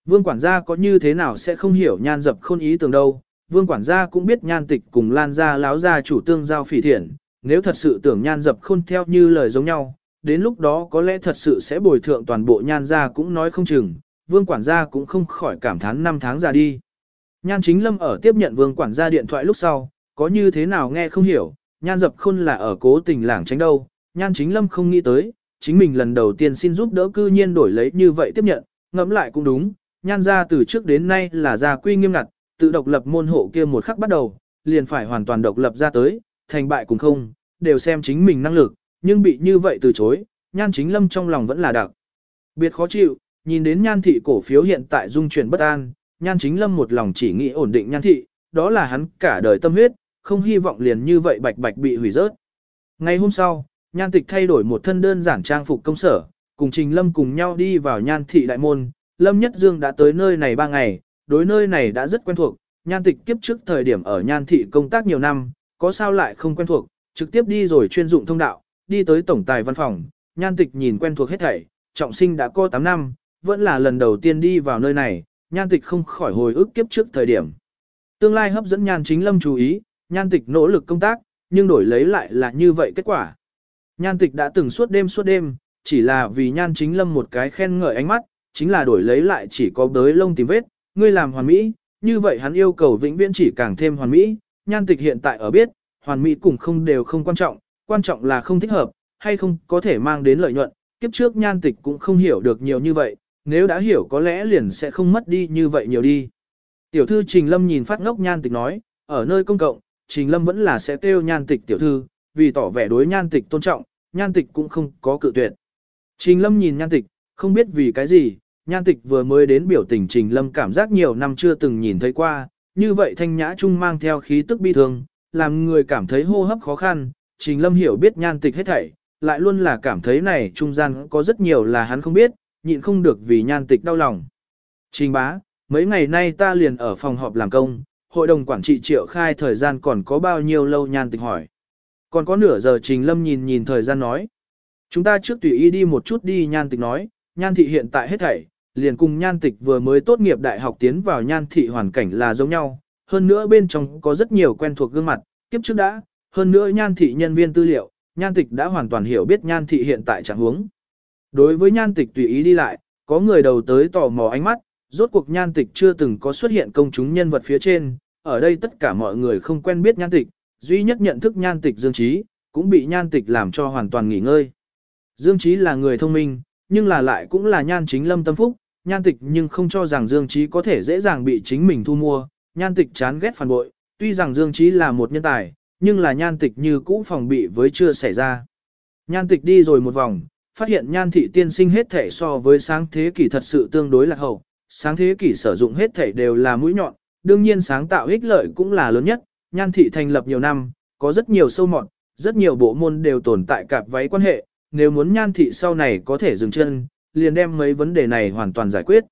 Vương quản gia có như thế nào sẽ không hiểu nhan dập khôn ý tưởng đâu. Vương quản gia cũng biết nhan tịch cùng lan gia láo gia chủ tương giao phỉ thiện, nếu thật sự tưởng nhan dập khôn theo như lời giống nhau, đến lúc đó có lẽ thật sự sẽ bồi thượng toàn bộ nhan gia cũng nói không chừng, vương quản gia cũng không khỏi cảm thán năm tháng ra đi. Nhan chính lâm ở tiếp nhận vương quản gia điện thoại lúc sau, có như thế nào nghe không hiểu, nhan dập khôn là ở cố tình lảng tránh đâu, nhan chính lâm không nghĩ tới, chính mình lần đầu tiên xin giúp đỡ cư nhiên đổi lấy như vậy tiếp nhận, ngẫm lại cũng đúng, nhan gia từ trước đến nay là gia quy nghiêm ngặt, tự độc lập môn hộ kia một khắc bắt đầu, liền phải hoàn toàn độc lập ra tới, thành bại cùng không, đều xem chính mình năng lực, nhưng bị như vậy từ chối, nhan chính lâm trong lòng vẫn là đặc. Biệt khó chịu, nhìn đến nhan thị cổ phiếu hiện tại dung chuyển bất an, nhan chính lâm một lòng chỉ nghĩ ổn định nhan thị, đó là hắn cả đời tâm huyết, không hy vọng liền như vậy bạch bạch bị hủy rớt. Ngày hôm sau, nhan tịch thay đổi một thân đơn giản trang phục công sở, cùng Trình Lâm cùng nhau đi vào nhan thị đại môn. Lâm Nhất Dương đã tới nơi này ba ngày, đối nơi này đã rất quen thuộc, nhan tịch kiếp trước thời điểm ở nhan thị công tác nhiều năm, có sao lại không quen thuộc, trực tiếp đi rồi chuyên dụng thông đạo, đi tới tổng tài văn phòng, nhan tịch nhìn quen thuộc hết thảy, trọng sinh đã có 8 năm, vẫn là lần đầu tiên đi vào nơi này, nhan tịch không khỏi hồi ức kiếp trước thời điểm. Tương lai hấp dẫn nhan chính lâm chú ý, nhan tịch nỗ lực công tác, nhưng đổi lấy lại là như vậy kết quả. Nhan tịch đã từng suốt đêm suốt đêm, chỉ là vì nhan chính lâm một cái khen ngợi ánh mắt, chính là đổi lấy lại chỉ có đới lông tìm vết, ngươi làm hoàn mỹ, như vậy hắn yêu cầu vĩnh viễn chỉ càng thêm hoàn mỹ, nhan tịch hiện tại ở biết, hoàn mỹ cùng không đều không quan trọng, quan trọng là không thích hợp, hay không có thể mang đến lợi nhuận, kiếp trước nhan tịch cũng không hiểu được nhiều như vậy, nếu đã hiểu có lẽ liền sẽ không mất đi như vậy nhiều đi. Tiểu thư Trình Lâm nhìn phát ngốc nhan tịch nói, ở nơi công cộng, Trình Lâm vẫn là sẽ kêu nhan tịch tiểu thư, vì tỏ vẻ đối nhan tịch tôn trọng, nhan tịch cũng không có cự tuyệt. Trình Lâm nhìn nhan tịch, không biết vì cái gì, nhan tịch vừa mới đến biểu tình Trình Lâm cảm giác nhiều năm chưa từng nhìn thấy qua, như vậy thanh nhã trung mang theo khí tức bi thương, làm người cảm thấy hô hấp khó khăn, Trình Lâm hiểu biết nhan tịch hết thảy, lại luôn là cảm thấy này trung gian có rất nhiều là hắn không biết, nhịn không được vì nhan tịch đau lòng. Trình bá, mấy ngày nay ta liền ở phòng họp làm công, hội đồng quản trị triệu khai thời gian còn có bao nhiêu lâu nhan tịch hỏi. Còn có nửa giờ Trình Lâm nhìn nhìn thời gian nói. Chúng ta trước tùy ý đi một chút đi nhan tịch nói, nhan thị hiện tại hết thảy, liền cùng nhan tịch vừa mới tốt nghiệp đại học tiến vào nhan thị hoàn cảnh là giống nhau, hơn nữa bên trong có rất nhiều quen thuộc gương mặt, kiếp trước đã, hơn nữa nhan thị nhân viên tư liệu, nhan tịch đã hoàn toàn hiểu biết nhan thị hiện tại trạng huống. Đối với nhan tịch tùy ý đi lại, có người đầu tới tò mò ánh mắt, rốt cuộc nhan tịch chưa từng có xuất hiện công chúng nhân vật phía trên, ở đây tất cả mọi người không quen biết nhan tịch, duy nhất nhận thức nhan tịch Dương Trí, cũng bị nhan tịch làm cho hoàn toàn nghỉ ngơi. Dương Trí là người thông minh, nhưng là lại cũng là nhan chính lâm tâm phúc, nhan tịch nhưng không cho rằng Dương Trí có thể dễ dàng bị chính mình thu mua, nhan tịch chán ghét phản bội, tuy rằng Dương Trí là một nhân tài, nhưng là nhan tịch như cũ phòng bị với chưa xảy ra. Nhan tịch đi rồi một vòng, phát hiện nhan thị tiên sinh hết thể so với sáng thế kỷ thật sự tương đối lạc hậu, sáng thế kỷ sử dụng hết thể đều là mũi nhọn, đương nhiên sáng tạo ích lợi cũng là lớn nhất, nhan thị thành lập nhiều năm, có rất nhiều sâu mọt, rất nhiều bộ môn đều tồn tại cạp váy quan hệ, nếu muốn nhan thị sau này có thể dừng chân, liền đem mấy vấn đề này hoàn toàn giải quyết.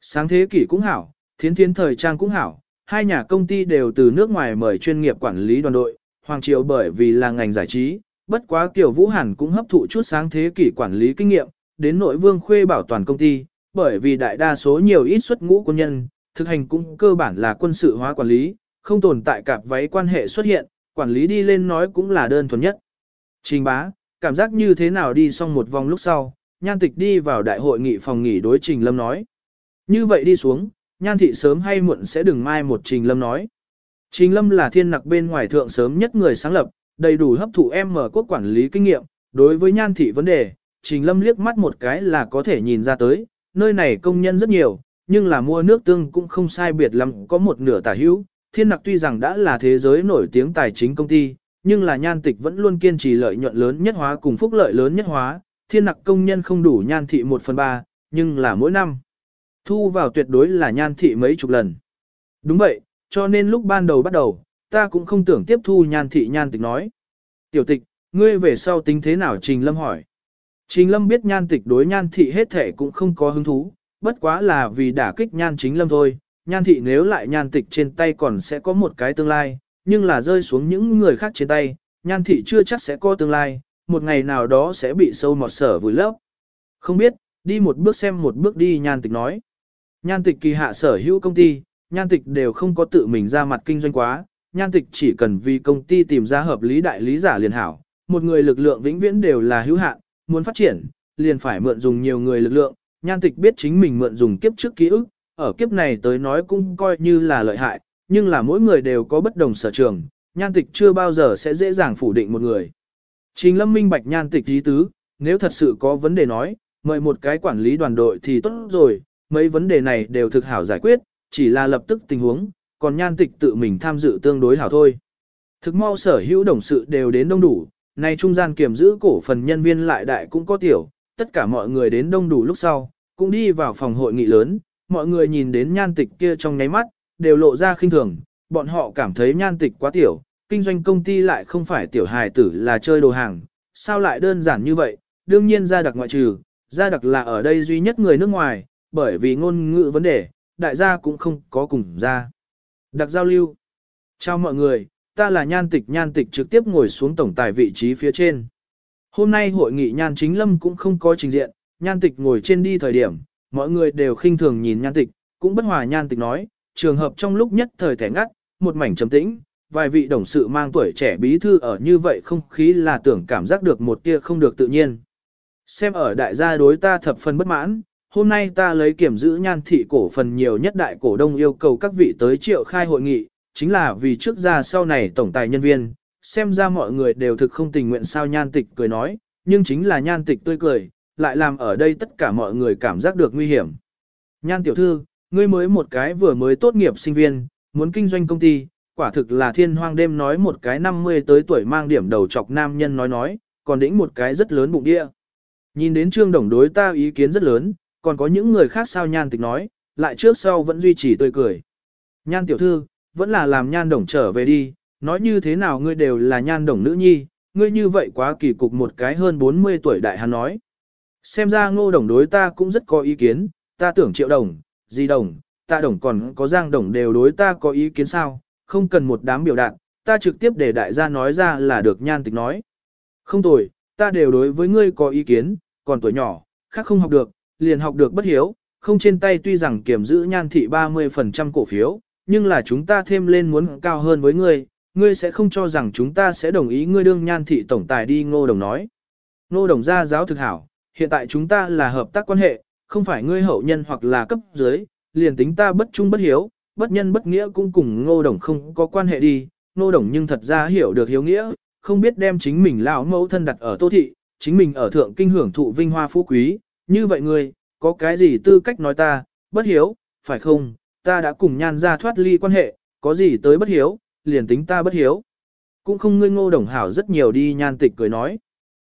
Sáng thế kỷ cũng hảo, thiến thiến thời trang cũng hảo, hai nhà công ty đều từ nước ngoài mời chuyên nghiệp quản lý đoàn đội, Hoàng Triều bởi vì là ngành giải trí, bất quá Kiều Vũ Hàn cũng hấp thụ chút sáng thế kỷ quản lý kinh nghiệm, đến nội vương khuê bảo toàn công ty, bởi vì đại đa số nhiều ít xuất ngũ quân nhân, thực hành cũng cơ bản là quân sự hóa quản lý, không tồn tại cặp váy quan hệ xuất hiện, quản lý đi lên nói cũng là đơn thuần nhất. Trình bá, cảm giác như thế nào đi xong một vòng lúc sau, nhan tịch đi vào đại hội nghị phòng nghỉ đối Trình Lâm nói. Như vậy đi xuống, nhan thị sớm hay muộn sẽ đừng mai một Trình Lâm nói. Trình Lâm là thiên nặc bên ngoài thượng sớm nhất người sáng lập, đầy đủ hấp thụ em mở quốc quản lý kinh nghiệm, đối với nhan thị vấn đề, Trình Lâm liếc mắt một cái là có thể nhìn ra tới, nơi này công nhân rất nhiều, nhưng là mua nước tương cũng không sai biệt lắm có một nửa tả hữu. Thiên nặc tuy rằng đã là thế giới nổi tiếng tài chính công ty, nhưng là nhan tịch vẫn luôn kiên trì lợi nhuận lớn nhất hóa cùng phúc lợi lớn nhất hóa, thiên nặc công nhân không đủ nhan thị 1 phần 3, nhưng là mỗi năm. Thu vào tuyệt đối là nhan thị mấy chục lần. Đúng vậy, cho nên lúc ban đầu bắt đầu, ta cũng không tưởng tiếp thu nhan thị nhan tịch nói. Tiểu tịch, ngươi về sau tính thế nào Trình Lâm hỏi. Trình Lâm biết nhan tịch đối nhan thị hết thể cũng không có hứng thú, bất quá là vì đả kích nhan chính Lâm thôi. Nhan thị nếu lại nhan tịch trên tay còn sẽ có một cái tương lai, nhưng là rơi xuống những người khác trên tay, nhan thị chưa chắc sẽ có tương lai, một ngày nào đó sẽ bị sâu mọt sở vùi lấp. Không biết, đi một bước xem một bước đi nhan tịch nói. Nhan tịch kỳ hạ sở hữu công ty, nhan tịch đều không có tự mình ra mặt kinh doanh quá, nhan tịch chỉ cần vì công ty tìm ra hợp lý đại lý giả liền hảo, một người lực lượng vĩnh viễn đều là hữu hạn, muốn phát triển, liền phải mượn dùng nhiều người lực lượng, nhan tịch biết chính mình mượn dùng kiếp trước ký ức, ở kiếp này tới nói cũng coi như là lợi hại, nhưng là mỗi người đều có bất đồng sở trường, nhan tịch chưa bao giờ sẽ dễ dàng phủ định một người. Trình lâm minh bạch nhan tịch ý tứ, nếu thật sự có vấn đề nói, mời một cái quản lý đoàn đội thì tốt rồi, mấy vấn đề này đều thực hảo giải quyết, chỉ là lập tức tình huống, còn nhan tịch tự mình tham dự tương đối hảo thôi. Thực mau sở hữu đồng sự đều đến đông đủ, nay trung gian kiểm giữ cổ phần nhân viên lại đại cũng có tiểu, tất cả mọi người đến đông đủ lúc sau, cũng đi vào phòng hội nghị lớn, mọi người nhìn đến nhan tịch kia trong nháy mắt, đều lộ ra khinh thường, bọn họ cảm thấy nhan tịch quá tiểu, kinh doanh công ty lại không phải tiểu hài tử là chơi đồ hàng, sao lại đơn giản như vậy, đương nhiên gia đặc ngoại trừ, gia đặc là ở đây duy nhất người nước ngoài, bởi vì ngôn ngữ vấn đề, đại gia cũng không có cùng ra. Đặc giao lưu. Chào mọi người, ta là nhan tịch nhan tịch trực tiếp ngồi xuống tổng tài vị trí phía trên. Hôm nay hội nghị nhan chính lâm cũng không có trình diện, nhan tịch ngồi trên đi thời điểm, mọi người đều khinh thường nhìn nhan tịch, cũng bất hòa nhan tịch nói, trường hợp trong lúc nhất thời thẻ ngắt, một mảnh trầm tĩnh, vài vị đồng sự mang tuổi trẻ bí thư ở như vậy không khí là tưởng cảm giác được một tia không được tự nhiên. Xem ở đại gia đối ta thập phần bất mãn, hôm nay ta lấy kiểm giữ nhan thị cổ phần nhiều nhất đại cổ đông yêu cầu các vị tới triệu khai hội nghị, chính là vì trước ra sau này tổng tài nhân viên, xem ra mọi người đều thực không tình nguyện sao nhan tịch cười nói, nhưng chính là nhan tịch tươi cười, lại làm ở đây tất cả mọi người cảm giác được nguy hiểm. Nhan tiểu thư, ngươi mới một cái vừa mới tốt nghiệp sinh viên, muốn kinh doanh công ty, quả thực là thiên hoang đêm nói một cái 50 tới tuổi mang điểm đầu chọc nam nhân nói nói, còn đĩnh một cái rất lớn bụng địa. Nhìn đến trương đồng đối ta ý kiến rất lớn, còn có những người khác sao nhan tịch nói, lại trước sau vẫn duy trì tươi cười. Nhan tiểu thư, vẫn là làm nhan đồng trở về đi, nói như thế nào ngươi đều là nhan đồng nữ nhi, ngươi như vậy quá kỳ cục một cái hơn 40 tuổi đại hắn nói. Xem ra ngô đồng đối ta cũng rất có ý kiến, ta tưởng triệu đồng, di đồng, ta đồng còn có giang đồng đều đối ta có ý kiến sao, không cần một đám biểu đạt, ta trực tiếp để đại gia nói ra là được nhan tịch nói. Không tồi, ta đều đối với ngươi có ý kiến, còn tuổi nhỏ, khác không học được, liền học được bất hiếu, không trên tay tuy rằng kiểm giữ nhan thị 30% cổ phiếu, nhưng là chúng ta thêm lên muốn cao hơn với ngươi, ngươi sẽ không cho rằng chúng ta sẽ đồng ý ngươi đương nhan thị tổng tài đi ngô đồng nói. Ngô đồng gia giáo thực hảo, hiện tại chúng ta là hợp tác quan hệ, không phải ngươi hậu nhân hoặc là cấp dưới, liền tính ta bất trung bất hiếu, bất nhân bất nghĩa cũng cùng ngô đồng không có quan hệ đi, ngô đồng nhưng thật ra hiểu được hiếu nghĩa, không biết đem chính mình lão mẫu thân đặt ở tô thị, chính mình ở thượng kinh hưởng thụ vinh hoa phú quý, như vậy ngươi, có cái gì tư cách nói ta, bất hiếu, phải không, ta đã cùng nhan ra thoát ly quan hệ, có gì tới bất hiếu, liền tính ta bất hiếu. Cũng không ngươi ngô đồng hảo rất nhiều đi nhan tịch cười nói.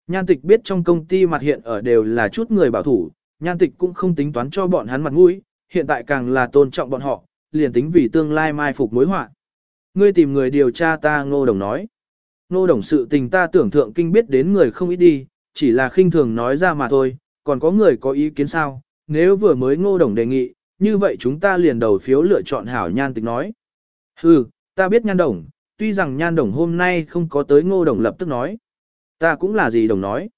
Nhan tịch biết trong công ty mặt hiện ở đều là chút người bảo thủ, nhan tịch cũng không tính toán cho bọn hắn mặt mũi, hiện tại càng là tôn trọng bọn họ, liền tính vì tương lai mai phục mối họa. Ngươi tìm người điều tra ta ngô đồng nói. Ngô đồng sự tình ta tưởng thượng kinh biết đến người không ít đi, chỉ là khinh thường nói ra mà thôi, còn có người có ý kiến sao, nếu vừa mới ngô đồng đề nghị, như vậy chúng ta liền đầu phiếu lựa chọn hảo nhan tịch nói. Hừ, ta biết nhan đồng, tuy rằng nhan đồng hôm nay không có tới ngô đồng lập tức nói. Ta cũng là gì đồng nói.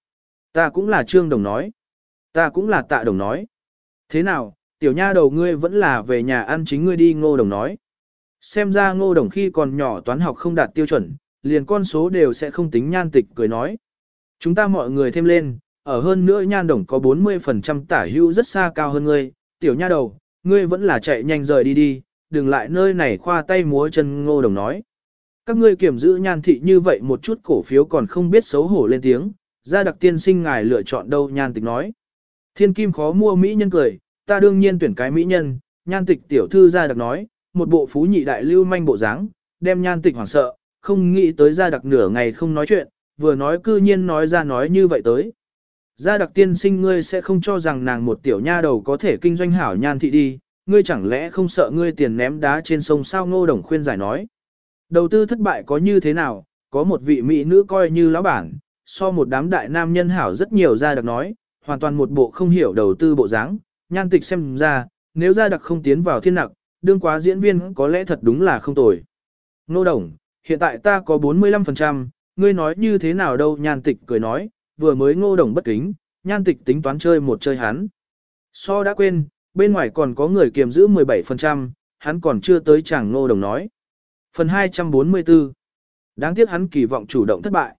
Ta cũng là trương đồng nói. Ta cũng là tạ đồng nói. Thế nào, tiểu nha đầu ngươi vẫn là về nhà ăn chính ngươi đi ngô đồng nói. Xem ra ngô đồng khi còn nhỏ toán học không đạt tiêu chuẩn, liền con số đều sẽ không tính nhan tịch cười nói. Chúng ta mọi người thêm lên, ở hơn nữa nhan đồng có 40% tả hữu rất xa cao hơn ngươi, tiểu nha đầu, ngươi vẫn là chạy nhanh rời đi đi, đừng lại nơi này khoa tay múa chân ngô đồng nói. Các ngươi kiểm giữ nhan thị như vậy một chút cổ phiếu còn không biết xấu hổ lên tiếng, ra đặc tiên sinh ngài lựa chọn đâu nhan tịch nói. Thiên kim khó mua mỹ nhân cười, ta đương nhiên tuyển cái mỹ nhân, nhan tịch tiểu thư ra đặc nói, một bộ phú nhị đại lưu manh bộ dáng, đem nhan tịch hoảng sợ, không nghĩ tới ra đặc nửa ngày không nói chuyện, vừa nói cư nhiên nói ra nói như vậy tới. Gia đặc tiên sinh ngươi sẽ không cho rằng nàng một tiểu nha đầu có thể kinh doanh hảo nhan thị đi, ngươi chẳng lẽ không sợ ngươi tiền ném đá trên sông sao? Ngô đồng khuyên giải nói. Đầu tư thất bại có như thế nào, có một vị mỹ nữ coi như lão bản, so một đám đại nam nhân hảo rất nhiều gia đặc nói, hoàn toàn một bộ không hiểu đầu tư bộ dáng, nhan tịch xem ra, nếu gia đặc không tiến vào thiên nặc, đương quá diễn viên có lẽ thật đúng là không tồi. Ngô đồng, hiện tại ta có 45%, ngươi nói như thế nào đâu? Nhan tịch cười nói, vừa mới ngô đồng bất kính, nhan tịch tính toán chơi một chơi hắn. So đã quên, bên ngoài còn có người kiềm giữ 17%, hắn còn chưa tới chàng ngô đồng nói. Phần 244 Đáng tiếc hắn kỳ vọng chủ động thất bại.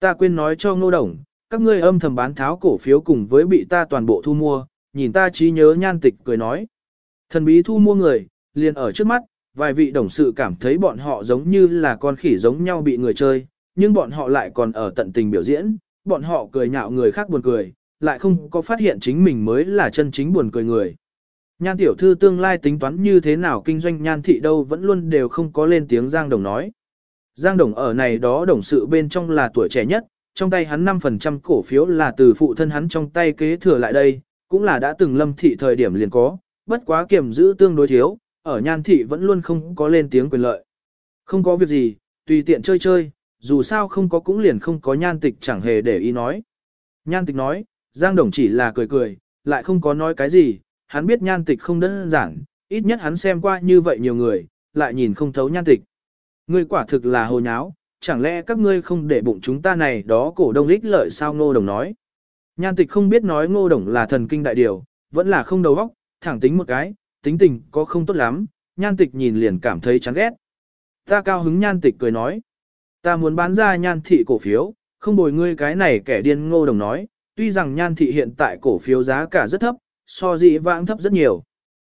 Ta quên nói cho ngô đồng, các ngươi âm thầm bán tháo cổ phiếu cùng với bị ta toàn bộ thu mua, nhìn ta trí nhớ nhan tịch cười nói. Thần bí thu mua người, liền ở trước mắt, vài vị đồng sự cảm thấy bọn họ giống như là con khỉ giống nhau bị người chơi, nhưng bọn họ lại còn ở tận tình biểu diễn, bọn họ cười nhạo người khác buồn cười, lại không có phát hiện chính mình mới là chân chính buồn cười người. Nhan tiểu thư tương lai tính toán như thế nào kinh doanh nhan thị đâu vẫn luôn đều không có lên tiếng Giang Đồng nói. Giang Đồng ở này đó đồng sự bên trong là tuổi trẻ nhất, trong tay hắn 5% cổ phiếu là từ phụ thân hắn trong tay kế thừa lại đây, cũng là đã từng lâm thị thời điểm liền có, bất quá kiểm giữ tương đối thiếu, ở nhan thị vẫn luôn không có lên tiếng quyền lợi. Không có việc gì, tùy tiện chơi chơi, dù sao không có cũng liền không có nhan tịch chẳng hề để ý nói. Nhan tịch nói, Giang Đồng chỉ là cười cười, lại không có nói cái gì, hắn biết nhan tịch không đơn giản, ít nhất hắn xem qua như vậy nhiều người, lại nhìn không thấu nhan tịch. Ngươi quả thực là hồ nháo, chẳng lẽ các ngươi không để bụng chúng ta này đó cổ đông lích lợi sao ngô đồng nói. Nhan tịch không biết nói ngô đồng là thần kinh đại điều, vẫn là không đầu óc, thẳng tính một cái, tính tình có không tốt lắm, nhan tịch nhìn liền cảm thấy chán ghét. Ta cao hứng nhan tịch cười nói. Ta muốn bán ra nhan thị cổ phiếu, không bồi ngươi cái này kẻ điên ngô đồng nói, tuy rằng nhan thị hiện tại cổ phiếu giá cả rất thấp, so dị vãng thấp rất nhiều.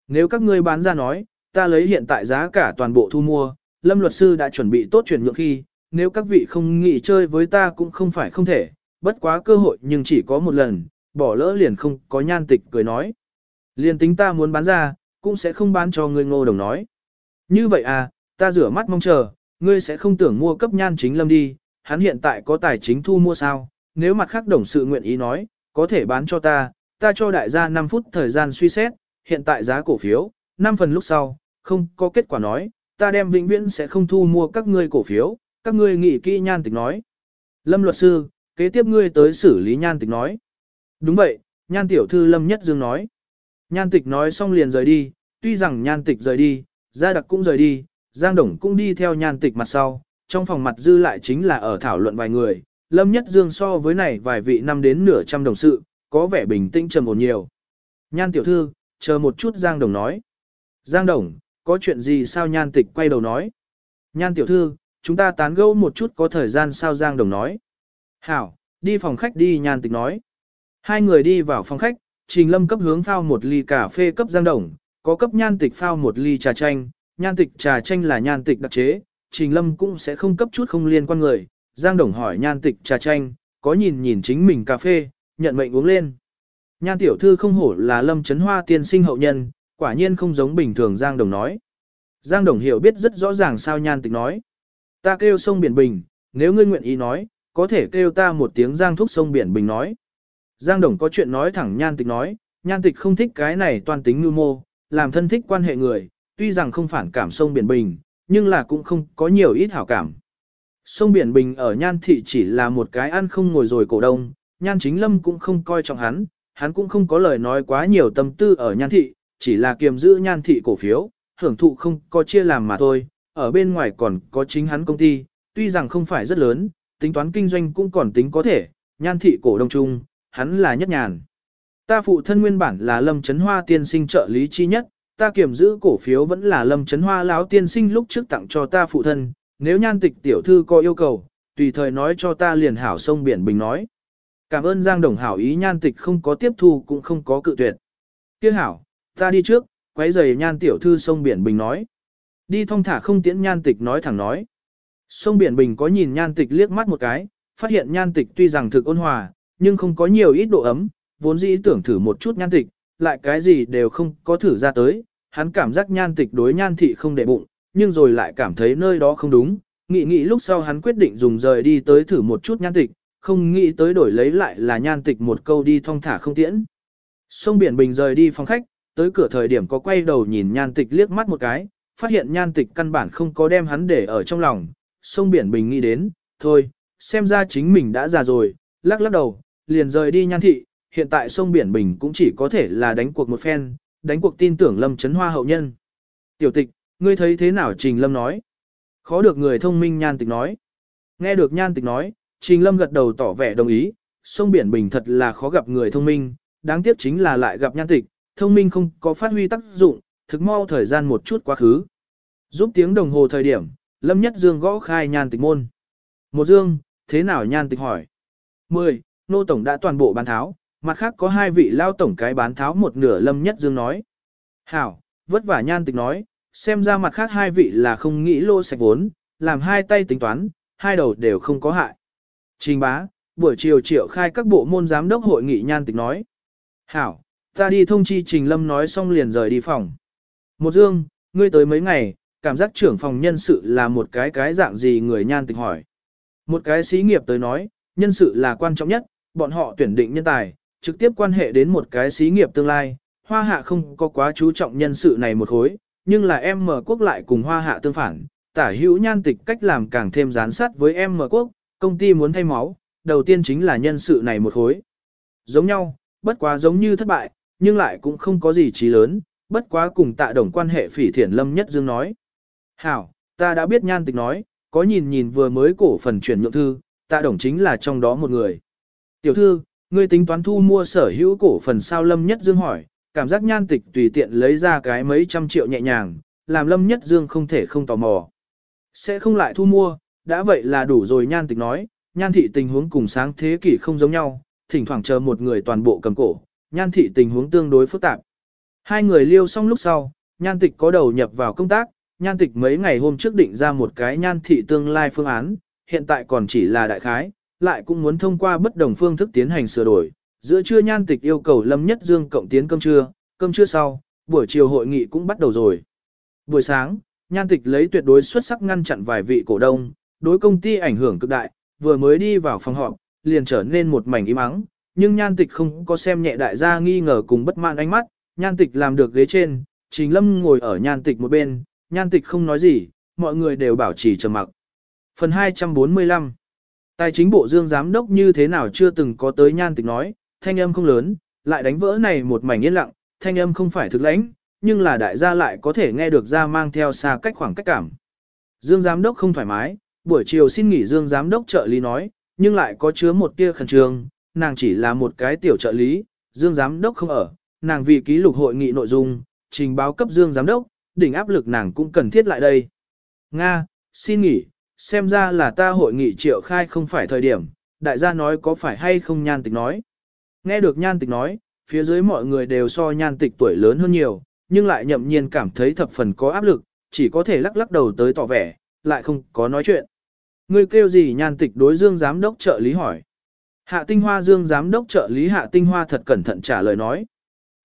Nếu các ngươi bán ra nói, ta lấy hiện tại giá cả toàn bộ thu mua, lâm luật sư đã chuẩn bị tốt chuyển nhượng khi, nếu các vị không nghĩ chơi với ta cũng không phải không thể, bất quá cơ hội nhưng chỉ có một lần, bỏ lỡ liền không có nhan tịch cười nói. Liền tính ta muốn bán ra, cũng sẽ không bán cho ngươi ngô đồng nói. Như vậy à, ta rửa mắt mong chờ, ngươi sẽ không tưởng mua cấp nhan chính lâm đi, hắn hiện tại có tài chính thu mua sao, nếu mặt khác đồng sự nguyện ý nói, có thể bán cho ta, ta cho đại gia 5 phút thời gian suy xét, hiện tại giá cổ phiếu, 5 phần lúc sau, không có kết quả nói, ta đem vĩnh viễn sẽ không thu mua các ngươi cổ phiếu, các ngươi nghĩ kỹ nhan tịch nói. Lâm luật sư, kế tiếp ngươi tới xử lý nhan tịch nói. Đúng vậy, nhan tiểu thư Lâm Nhất Dương nói. Nhan tịch nói xong liền rời đi, tuy rằng nhan tịch rời đi, gia đặc cũng rời đi, Giang Đồng cũng đi theo nhan tịch mặt sau, trong phòng mặt dư lại chính là ở thảo luận vài người, Lâm Nhất Dương so với này vài vị năm đến nửa trăm đồng sự, có vẻ bình tĩnh trầm ổn nhiều. Nhan tiểu thư, chờ một chút Giang Đồng nói. Giang Đồng, có chuyện gì sao nhan tịch quay đầu nói. Nhan tiểu thư, chúng ta tán gẫu một chút có thời gian sao Giang Đồng nói. Hảo, đi phòng khách đi nhan tịch nói. Hai người đi vào phòng khách, Trình Lâm cấp hướng phao một ly cà phê cấp Giang Đồng, có cấp nhan tịch phao một ly trà chanh, nhan tịch trà chanh là nhan tịch đặc chế, Trình Lâm cũng sẽ không cấp chút không liên quan người. Giang Đồng hỏi nhan tịch trà chanh, có nhìn nhìn chính mình cà phê, nhận mệnh uống lên. Nhan tiểu thư không hổ là Lâm Trấn Hoa tiên sinh hậu nhân, quả nhiên không giống bình thường Giang Đồng nói. Giang Đồng hiểu biết rất rõ ràng sao nhan tịch nói. Ta kêu sông Biển Bình, nếu ngươi nguyện ý nói, có thể kêu ta một tiếng Giang thúc sông Biển Bình nói. Giang Đồng có chuyện nói thẳng nhan tịch nói, nhan tịch không thích cái này toàn tính ngư mô, làm thân thích quan hệ người, tuy rằng không phản cảm sông Biển Bình, nhưng là cũng không có nhiều ít hảo cảm. Sông Biển Bình ở Nhan Thị chỉ là một cái ăn không ngồi rồi cổ đông, Nhan Chính Lâm cũng không coi trọng hắn, hắn cũng không có lời nói quá nhiều tâm tư ở Nhan Thị, chỉ là kiềm giữ Nhan Thị cổ phiếu, hưởng thụ không có chia làm mà thôi, ở bên ngoài còn có chính hắn công ty, tuy rằng không phải rất lớn, tính toán kinh doanh cũng còn tính có thể, Nhan Thị cổ đông chung, hắn là nhất nhàn. Ta phụ thân nguyên bản là Lâm Trấn Hoa tiên sinh trợ lý chi nhất, ta kiểm giữ cổ phiếu vẫn là Lâm Chấn Hoa lão tiên sinh lúc trước tặng cho ta phụ thân, nếu nhan tịch tiểu thư có yêu cầu, tùy thời nói cho ta liền hảo sông biển bình nói. Cảm ơn Giang Đồng hảo ý nhan tịch không có tiếp thu cũng không có cự tuyệt. Kia hảo, ta đi trước, quấy giày nhan tiểu thư sông biển bình nói. Đi thong thả không tiễn nhan tịch nói thẳng nói. Sông biển bình có nhìn nhan tịch liếc mắt một cái, phát hiện nhan tịch tuy rằng thực ôn hòa, nhưng không có nhiều ít độ ấm, vốn dĩ tưởng thử một chút nhan tịch, lại cái gì đều không có thử ra tới, hắn cảm giác nhan tịch đối nhan thị không để bụng, nhưng rồi lại cảm thấy nơi đó không đúng, nghĩ nghĩ lúc sau hắn quyết định dùng rời đi tới thử một chút nhan tịch, không nghĩ tới đổi lấy lại là nhan tịch một câu đi thong thả không tiễn. Sông Biển Bình rời đi phòng khách, tới cửa thời điểm có quay đầu nhìn nhan tịch liếc mắt một cái, phát hiện nhan tịch căn bản không có đem hắn để ở trong lòng. Sông Biển Bình nghĩ đến, thôi, xem ra chính mình đã già rồi, lắc lắc đầu, liền rời đi nhan thị, hiện tại sông Biển Bình cũng chỉ có thể là đánh cuộc một phen, đánh cuộc tin tưởng Lâm Trấn Hoa hậu nhân. Tiểu tịch, ngươi thấy thế nào Trình Lâm nói? Khó được người thông minh nhan tịch nói. Nghe được nhan tịch nói, Trình Lâm gật đầu tỏ vẻ đồng ý, sông Biển Bình thật là khó gặp người thông minh, đáng tiếc chính là lại gặp nhan tịch, thông minh không có phát huy tác dụng, thực mau thời gian một chút quá khứ. Giúp tiếng đồng hồ thời điểm, Lâm Nhất Dương gõ khai nhan tịch môn. Một Dương, thế nào nhan tịch hỏi? 10. Nô Tổng đã toàn bộ bán tháo, mặt khác có hai vị lao tổng cái bán tháo một nửa Lâm Nhất Dương nói. Hảo, vất vả nhan tịch nói, xem ra mặt khác hai vị là không nghĩ lô sạch vốn, làm hai tay tính toán, hai đầu đều không có hại. Trình bá, buổi chiều triệu khai các bộ môn giám đốc hội nghị nhan tịch nói. Hảo, ta đi thông chi Trình Lâm nói xong liền rời đi phòng. Một dương, ngươi tới mấy ngày, cảm giác trưởng phòng nhân sự là một cái cái dạng gì người nhan tịch hỏi. Một cái xí nghiệp tới nói, nhân sự là quan trọng nhất, bọn họ tuyển định nhân tài, trực tiếp quan hệ đến một cái xí nghiệp tương lai, hoa hạ không có quá chú trọng nhân sự này một hối, nhưng là em mở quốc lại cùng hoa hạ tương phản, tả hữu nhan tịch cách làm càng thêm gián sát với em mở quốc, công ty muốn thay máu, đầu tiên chính là nhân sự này một hối. Giống nhau, bất quá giống như thất bại, nhưng lại cũng không có gì trí lớn, bất quá cùng tạ đồng quan hệ phỉ thiển lâm nhất dương nói. Hảo, ta đã biết nhan tịch nói, có nhìn nhìn vừa mới cổ phần chuyển nhượng thư, tạ đồng chính là trong đó một người. Tiểu thư, ngươi tính toán thu mua sở hữu cổ phần sao lâm nhất dương hỏi, cảm giác nhan tịch tùy tiện lấy ra cái mấy trăm triệu nhẹ nhàng, làm lâm nhất dương không thể không tò mò. Sẽ không lại thu mua, đã vậy là đủ rồi nhan tịch nói, nhan thị tình huống cùng sáng thế kỷ không giống nhau, thỉnh thoảng chờ một người toàn bộ cầm cổ, nhan thị tình huống tương đối phức tạp. Hai người liêu xong lúc sau, nhan tịch có đầu nhập vào công tác, nhan tịch mấy ngày hôm trước định ra một cái nhan thị tương lai phương án, hiện tại còn chỉ là đại khái, lại cũng muốn thông qua bất đồng phương thức tiến hành sửa đổi. Giữa trưa nhan tịch yêu cầu Lâm Nhất Dương cộng tiến cơm trưa, cơm trưa sau, buổi chiều hội nghị cũng bắt đầu rồi. Buổi sáng, nhan tịch lấy tuyệt đối xuất sắc ngăn chặn vài vị cổ đông, đối công ty ảnh hưởng cực đại, vừa mới đi vào phòng họp, liền trở nên một mảnh im ắng, nhưng nhan tịch không có xem nhẹ đại gia nghi ngờ cùng bất mãn ánh mắt, nhan tịch làm được ghế trên, trình lâm ngồi ở nhan tịch một bên, nhan tịch không nói gì, mọi người đều bảo trì trầm mặc. Phần 245 Tài chính bộ dương giám đốc như thế nào chưa từng có tới nhan tịch nói, thanh âm không lớn, lại đánh vỡ này một mảnh yên lặng, thanh âm không phải thực lãnh, nhưng là đại gia lại có thể nghe được ra mang theo xa cách khoảng cách cảm. Dương giám đốc không thoải mái, buổi chiều xin nghỉ Dương giám đốc trợ lý nói, nhưng lại có chứa một tia khẩn trương, nàng chỉ là một cái tiểu trợ lý, Dương giám đốc không ở, nàng vì ký lục hội nghị nội dung, trình báo cấp Dương giám đốc, đỉnh áp lực nàng cũng cần thiết lại đây. Nga, xin nghỉ, xem ra là ta hội nghị triệu khai không phải thời điểm, đại gia nói có phải hay không nhan tịch nói. Nghe được nhan tịch nói, phía dưới mọi người đều so nhan tịch tuổi lớn hơn nhiều, nhưng lại nhậm nhiên cảm thấy thập phần có áp lực, chỉ có thể lắc lắc đầu tới tỏ vẻ, lại không có nói chuyện. Ngươi kêu gì nhan tịch đối dương giám đốc trợ lý hỏi. Hạ tinh hoa dương giám đốc trợ lý hạ tinh hoa thật cẩn thận trả lời nói.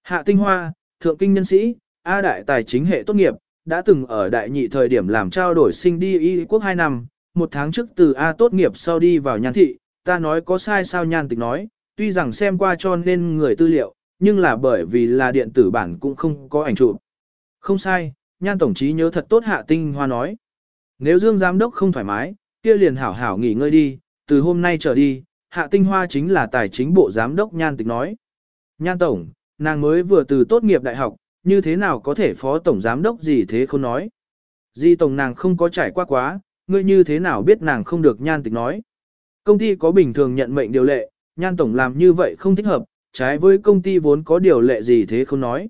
Hạ tinh hoa, thượng kinh nhân sĩ, A đại tài chính hệ tốt nghiệp, đã từng ở đại nhị thời điểm làm trao đổi sinh đi y quốc 2 năm, một tháng trước từ A tốt nghiệp sau đi vào nhan thị, ta nói có sai sao nhan tịch nói, tuy rằng xem qua cho nên người tư liệu, nhưng là bởi vì là điện tử bản cũng không có ảnh chụp. Không sai, nhan tổng trí nhớ thật tốt hạ tinh hoa nói. Nếu Dương giám đốc không thoải mái, kia liền hảo hảo nghỉ ngơi đi, từ hôm nay trở đi, hạ tinh hoa chính là tài chính bộ giám đốc nhan tịch nói. Nhan tổng, nàng mới vừa từ tốt nghiệp đại học, như thế nào có thể phó tổng giám đốc gì thế không nói. Di tổng nàng không có trải qua quá, ngươi như thế nào biết nàng không được nhan tịch nói. Công ty có bình thường nhận mệnh điều lệ, nhan tổng làm như vậy không thích hợp, trái với công ty vốn có điều lệ gì thế không nói.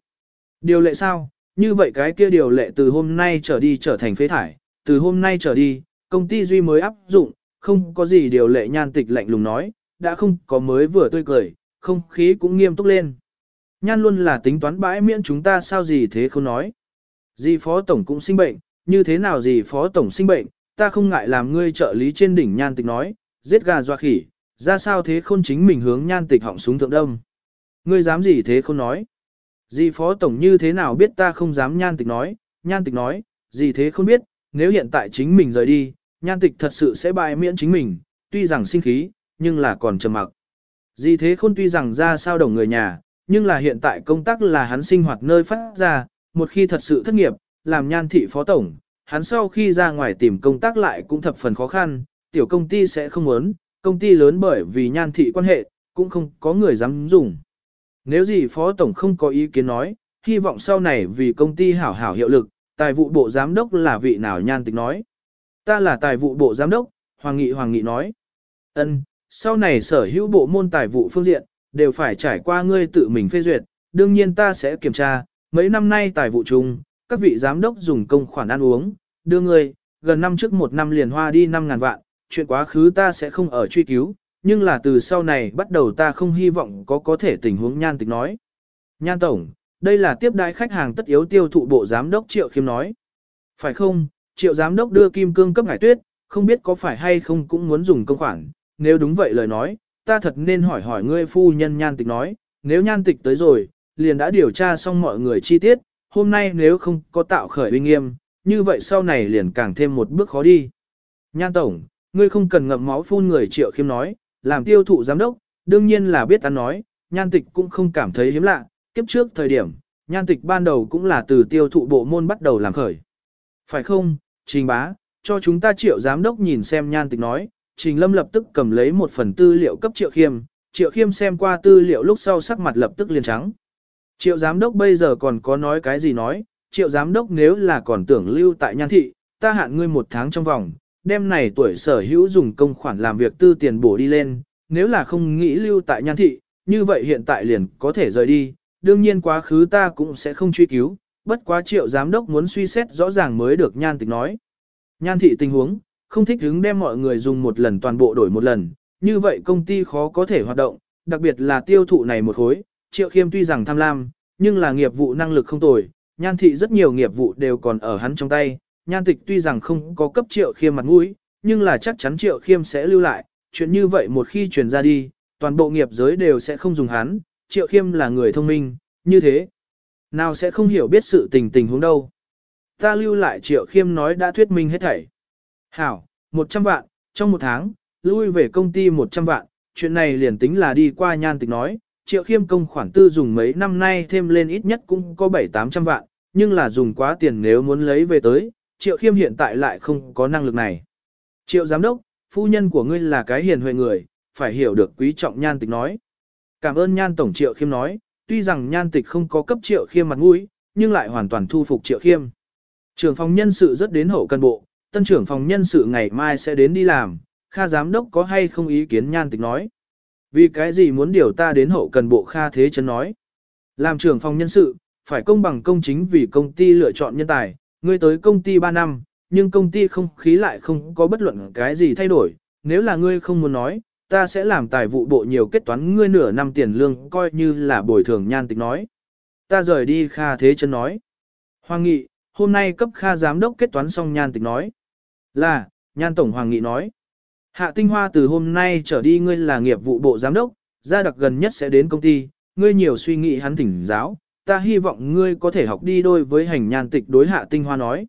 Điều lệ sao? Như vậy cái kia điều lệ từ hôm nay trở đi trở thành phế thải, từ hôm nay trở đi, công ty duy mới áp dụng, không có gì điều lệ nhan tịch lạnh lùng nói, đã không có mới vừa tươi cười, không khí cũng nghiêm túc lên. Nhan luôn là tính toán bãi miễn chúng ta sao gì thế không nói. Dì phó tổng cũng sinh bệnh, như thế nào dì phó tổng sinh bệnh, ta không ngại làm ngươi trợ lý trên đỉnh nhan tịch nói, giết gà doa khỉ, ra sao thế không chính mình hướng nhan tịch họng súng thượng đông. Ngươi dám gì thế không nói. Dì phó tổng như thế nào biết ta không dám nhan tịch nói, nhan tịch nói, gì thế không biết, nếu hiện tại chính mình rời đi, nhan tịch thật sự sẽ bại miễn chính mình, tuy rằng sinh khí, nhưng là còn trầm mặc. Dì thế không tuy rằng ra sao đồng người nhà, nhưng là hiện tại công tác là hắn sinh hoạt nơi phát ra, một khi thật sự thất nghiệp, làm nhan thị phó tổng, hắn sau khi ra ngoài tìm công tác lại cũng thập phần khó khăn, tiểu công ty sẽ không muốn, công ty lớn bởi vì nhan thị quan hệ, cũng không có người dám dùng. Nếu gì phó tổng không có ý kiến nói, hy vọng sau này vì công ty hảo hảo hiệu lực, tài vụ bộ giám đốc là vị nào nhan tịch nói. Ta là tài vụ bộ giám đốc, Hoàng Nghị Hoàng Nghị nói. Ân, sau này sở hữu bộ môn tài vụ phương diện, đều phải trải qua ngươi tự mình phê duyệt, đương nhiên ta sẽ kiểm tra, mấy năm nay tài vụ chung, các vị giám đốc dùng công khoản ăn uống, đưa ngươi, gần năm trước một năm liền hoa đi 5.000 vạn, chuyện quá khứ ta sẽ không ở truy cứu, nhưng là từ sau này bắt đầu ta không hy vọng có có thể tình huống nhan tịch nói. Nhan Tổng, đây là tiếp đái khách hàng tất yếu tiêu thụ bộ giám đốc Triệu Khiêm nói. Phải không, Triệu giám đốc đưa kim cương cấp ngải tuyết, không biết có phải hay không cũng muốn dùng công khoản, nếu đúng vậy lời nói, ta thật nên hỏi hỏi ngươi phu nhân nhan tịch nói, nếu nhan tịch tới rồi, liền đã điều tra xong mọi người chi tiết, hôm nay nếu không có tạo khởi uy nghiêm, như vậy sau này liền càng thêm một bước khó đi. Nhan Tổng, ngươi không cần ngậm máu phun người triệu khiêm nói, làm tiêu thụ giám đốc, đương nhiên là biết ta nói, nhan tịch cũng không cảm thấy hiếm lạ, kiếp trước thời điểm, nhan tịch ban đầu cũng là từ tiêu thụ bộ môn bắt đầu làm khởi. Phải không, trình bá, cho chúng ta triệu giám đốc nhìn xem nhan tịch nói, trình lâm lập tức cầm lấy một phần tư liệu cấp triệu khiêm, triệu khiêm xem qua tư liệu lúc sau sắc mặt lập tức liền trắng. Triệu giám đốc bây giờ còn có nói cái gì nói, triệu giám đốc nếu là còn tưởng lưu tại nhan thị, ta hạn ngươi một tháng trong vòng, đêm này tuổi sở hữu dùng công khoản làm việc tư tiền bổ đi lên, nếu là không nghĩ lưu tại nhan thị, như vậy hiện tại liền có thể rời đi, đương nhiên quá khứ ta cũng sẽ không truy cứu, bất quá triệu giám đốc muốn suy xét rõ ràng mới được nhan tịch nói. Nhan thị tình huống, không thích hứng đem mọi người dùng một lần toàn bộ đổi một lần, như vậy công ty khó có thể hoạt động, đặc biệt là tiêu thụ này một khối, triệu khiêm tuy rằng tham lam, nhưng là nghiệp vụ năng lực không tồi, nhan thị rất nhiều nghiệp vụ đều còn ở hắn trong tay, nhan tịch tuy rằng không có cấp triệu khiêm mặt mũi, nhưng là chắc chắn triệu khiêm sẽ lưu lại, chuyện như vậy một khi truyền ra đi, toàn bộ nghiệp giới đều sẽ không dùng hắn, triệu khiêm là người thông minh, như thế. Nào sẽ không hiểu biết sự tình tình huống đâu. Ta lưu lại triệu khiêm nói đã thuyết minh hết thảy. Hảo, 100 vạn, trong một tháng, lui về công ty 100 vạn, chuyện này liền tính là đi qua nhan tịch nói, triệu khiêm công khoản tư dùng mấy năm nay thêm lên ít nhất cũng có 7-800 vạn, nhưng là dùng quá tiền nếu muốn lấy về tới, triệu khiêm hiện tại lại không có năng lực này. Triệu giám đốc, phu nhân của ngươi là cái hiền huệ người, phải hiểu được quý trọng nhan tịch nói. Cảm ơn nhan tổng triệu khiêm nói, tuy rằng nhan tịch không có cấp triệu khiêm mặt mũi, nhưng lại hoàn toàn thu phục triệu khiêm. Trường phòng nhân sự rất đến hậu cân bộ, tân trưởng phòng nhân sự ngày mai sẽ đến đi làm, Kha giám đốc có hay không ý kiến nhan tịch nói. Vì cái gì muốn điều ta đến hậu cần bộ Kha Thế Chân nói. Làm trưởng phòng nhân sự, phải công bằng công chính vì công ty lựa chọn nhân tài, ngươi tới công ty 3 năm, nhưng công ty không khí lại không có bất luận cái gì thay đổi, nếu là ngươi không muốn nói, ta sẽ làm tài vụ bộ nhiều kết toán ngươi nửa năm tiền lương coi như là bồi thường nhan tịch nói. Ta rời đi Kha Thế Chân nói. Hoàng nghị, hôm nay cấp Kha giám đốc kết toán xong nhan tịch nói. Là, nhan tổng Hoàng nghị nói. Hạ tinh hoa từ hôm nay trở đi ngươi là nghiệp vụ bộ giám đốc, gia đặc gần nhất sẽ đến công ty, ngươi nhiều suy nghĩ hắn thỉnh giáo, ta hy vọng ngươi có thể học đi đôi với hành nhan tịch đối hạ tinh hoa nói.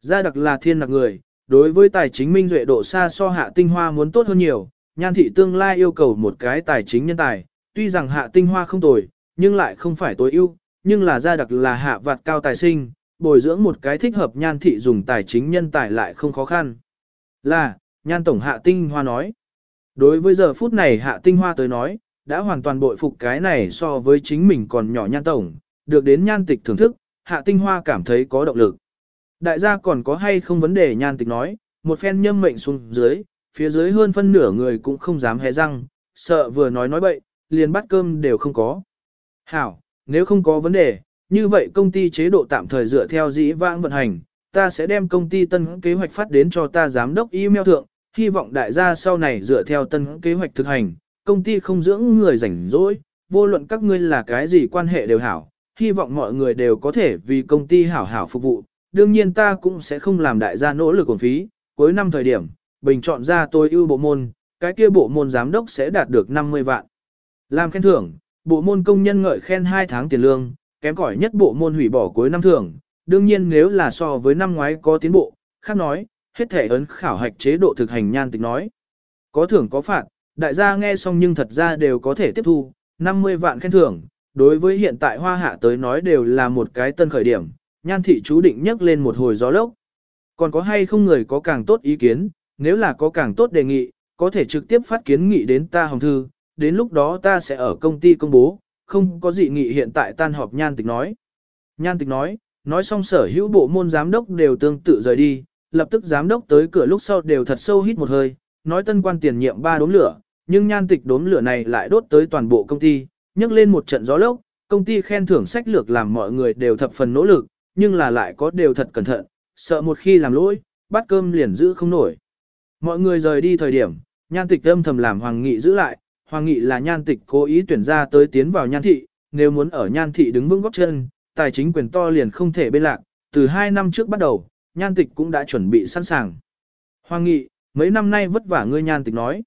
Gia đặc là thiên đặc người, đối với tài chính minh duệ độ xa so hạ tinh hoa muốn tốt hơn nhiều, nhan thị tương lai yêu cầu một cái tài chính nhân tài, tuy rằng hạ tinh hoa không tồi, nhưng lại không phải tối ưu, nhưng là gia đặc là hạ vạt cao tài sinh, bồi dưỡng một cái thích hợp nhan thị dùng tài chính nhân tài lại không khó khăn. Là, nhan tổng hạ tinh hoa nói. Đối với giờ phút này hạ tinh hoa tới nói, đã hoàn toàn bội phục cái này so với chính mình còn nhỏ nhan tổng, được đến nhan tịch thưởng thức, hạ tinh hoa cảm thấy có động lực. Đại gia còn có hay không vấn đề nhan tịch nói, một phen nhâm mệnh xuống dưới, phía dưới hơn phân nửa người cũng không dám hé răng, sợ vừa nói nói bậy, liền bắt cơm đều không có. Hảo, nếu không có vấn đề, như vậy công ty chế độ tạm thời dựa theo dĩ vãng vận hành, ta sẽ đem công ty tân kế hoạch phát đến cho ta giám đốc email thượng, hy vọng đại gia sau này dựa theo tân kế hoạch thực hành, công ty không dưỡng người rảnh rỗi, vô luận các ngươi là cái gì quan hệ đều hảo, hy vọng mọi người đều có thể vì công ty hảo hảo phục vụ, đương nhiên ta cũng sẽ không làm đại gia nỗ lực ổn phí, cuối năm thời điểm, bình chọn ra tôi ưu bộ môn, cái kia bộ môn giám đốc sẽ đạt được 50 vạn. Làm khen thưởng, bộ môn công nhân ngợi khen 2 tháng tiền lương, kém cỏi nhất bộ môn hủy bỏ cuối năm thường, đương nhiên nếu là so với năm ngoái có tiến bộ, khác nói, hết thể ấn khảo hạch chế độ thực hành nhan tịch nói. Có thưởng có phạt, đại gia nghe xong nhưng thật ra đều có thể tiếp thu, 50 vạn khen thưởng, đối với hiện tại hoa hạ tới nói đều là một cái tân khởi điểm, nhan thị chú định nhấc lên một hồi gió lốc. Còn có hay không người có càng tốt ý kiến, nếu là có càng tốt đề nghị, có thể trực tiếp phát kiến nghị đến ta hồng thư, đến lúc đó ta sẽ ở công ty công bố, không có dị nghị hiện tại tan họp nhan tịch nói. Nhan tịch nói, nói xong sở hữu bộ môn giám đốc đều tương tự rời đi, lập tức giám đốc tới cửa lúc sau đều thật sâu hít một hơi, nói tân quan tiền nhiệm ba đốm lửa, nhưng nhan tịch đốm lửa này lại đốt tới toàn bộ công ty, nhấc lên một trận gió lốc, công ty khen thưởng sách lược làm mọi người đều thập phần nỗ lực, nhưng là lại có đều thật cẩn thận, sợ một khi làm lỗi, bát cơm liền giữ không nổi. Mọi người rời đi thời điểm, nhan tịch âm thầm làm hoàng nghị giữ lại, hoàng nghị là nhan tịch cố ý tuyển ra tới tiến vào nhan thị, nếu muốn ở nhan thị đứng vững góc chân, tài chính quyền to liền không thể bên lạc, từ hai năm trước bắt đầu, nhan tịch cũng đã chuẩn bị sẵn sàng. Hoàng nghị, mấy năm nay vất vả ngươi nhan tịch nói.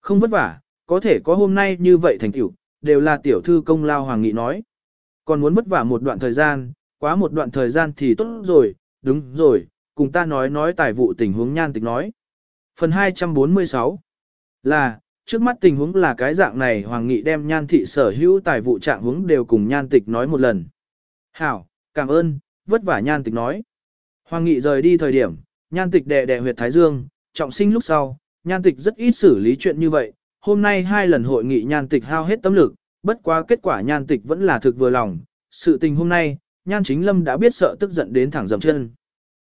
Không vất vả, có thể có hôm nay như vậy thành tiểu, đều là tiểu thư công lao Hoàng nghị nói. Còn muốn vất vả một đoạn thời gian, quá một đoạn thời gian thì tốt rồi, đúng rồi, cùng ta nói nói tài vụ tình huống nhan tịch nói. Phần 246 là, trước mắt tình huống là cái dạng này Hoàng Nghị đem nhan thị sở hữu tài vụ trạng huống đều cùng nhan tịch nói một lần. Hảo, cảm ơn, vất vả nhan tịch nói. Hoàng Nghị rời đi thời điểm, nhan tịch đệ đệ huyệt Thái Dương, trọng sinh lúc sau, nhan tịch rất ít xử lý chuyện như vậy. Hôm nay hai lần hội nghị nhan tịch hao hết tâm lực, bất quá kết quả nhan tịch vẫn là thực vừa lòng. Sự tình hôm nay, nhan chính lâm đã biết sợ tức giận đến thẳng dầm chân.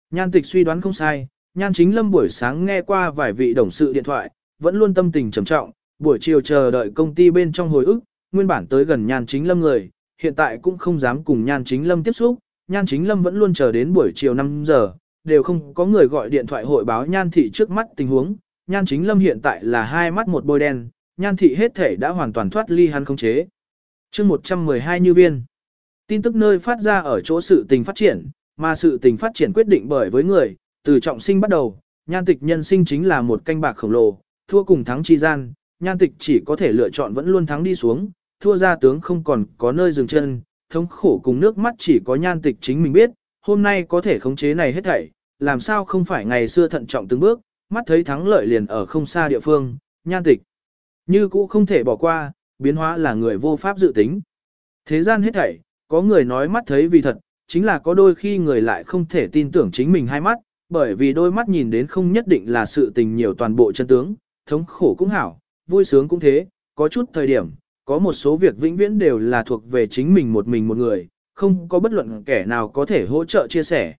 Nhan tịch suy đoán không sai, nhan chính lâm buổi sáng nghe qua vài vị đồng sự điện thoại, vẫn luôn tâm tình trầm trọng, buổi chiều chờ đợi công ty bên trong hồi ức, nguyên bản tới gần nhan chính lâm người, hiện tại cũng không dám cùng nhan chính lâm tiếp xúc, nhan chính lâm vẫn luôn chờ đến buổi chiều 5 giờ, đều không có người gọi điện thoại hội báo nhan thị trước mắt tình huống, nhan chính lâm hiện tại là hai mắt một bôi đen, nhan thị hết thể đã hoàn toàn thoát ly hắn không chế. chương 112 như viên, tin tức nơi phát ra ở chỗ sự tình phát triển, mà sự tình phát triển quyết định bởi với người, từ trọng sinh bắt đầu, nhan tịch nhân sinh chính là một canh bạc khổng lồ, thua cùng thắng chi gian, nhan tịch chỉ có thể lựa chọn vẫn luôn thắng đi xuống, thua ra tướng không còn có nơi dừng chân, thống khổ cùng nước mắt chỉ có nhan tịch chính mình biết, hôm nay có thể khống chế này hết thảy, làm sao không phải ngày xưa thận trọng từng bước, mắt thấy thắng lợi liền ở không xa địa phương, nhan tịch. Như cũ không thể bỏ qua, biến hóa là người vô pháp dự tính. Thế gian hết thảy, có người nói mắt thấy vì thật, chính là có đôi khi người lại không thể tin tưởng chính mình hai mắt, bởi vì đôi mắt nhìn đến không nhất định là sự tình nhiều toàn bộ chân tướng, thống khổ cũng hảo, vui sướng cũng thế, có chút thời điểm, có một số việc vĩnh viễn đều là thuộc về chính mình một mình một người, không có bất luận kẻ nào có thể hỗ trợ chia sẻ.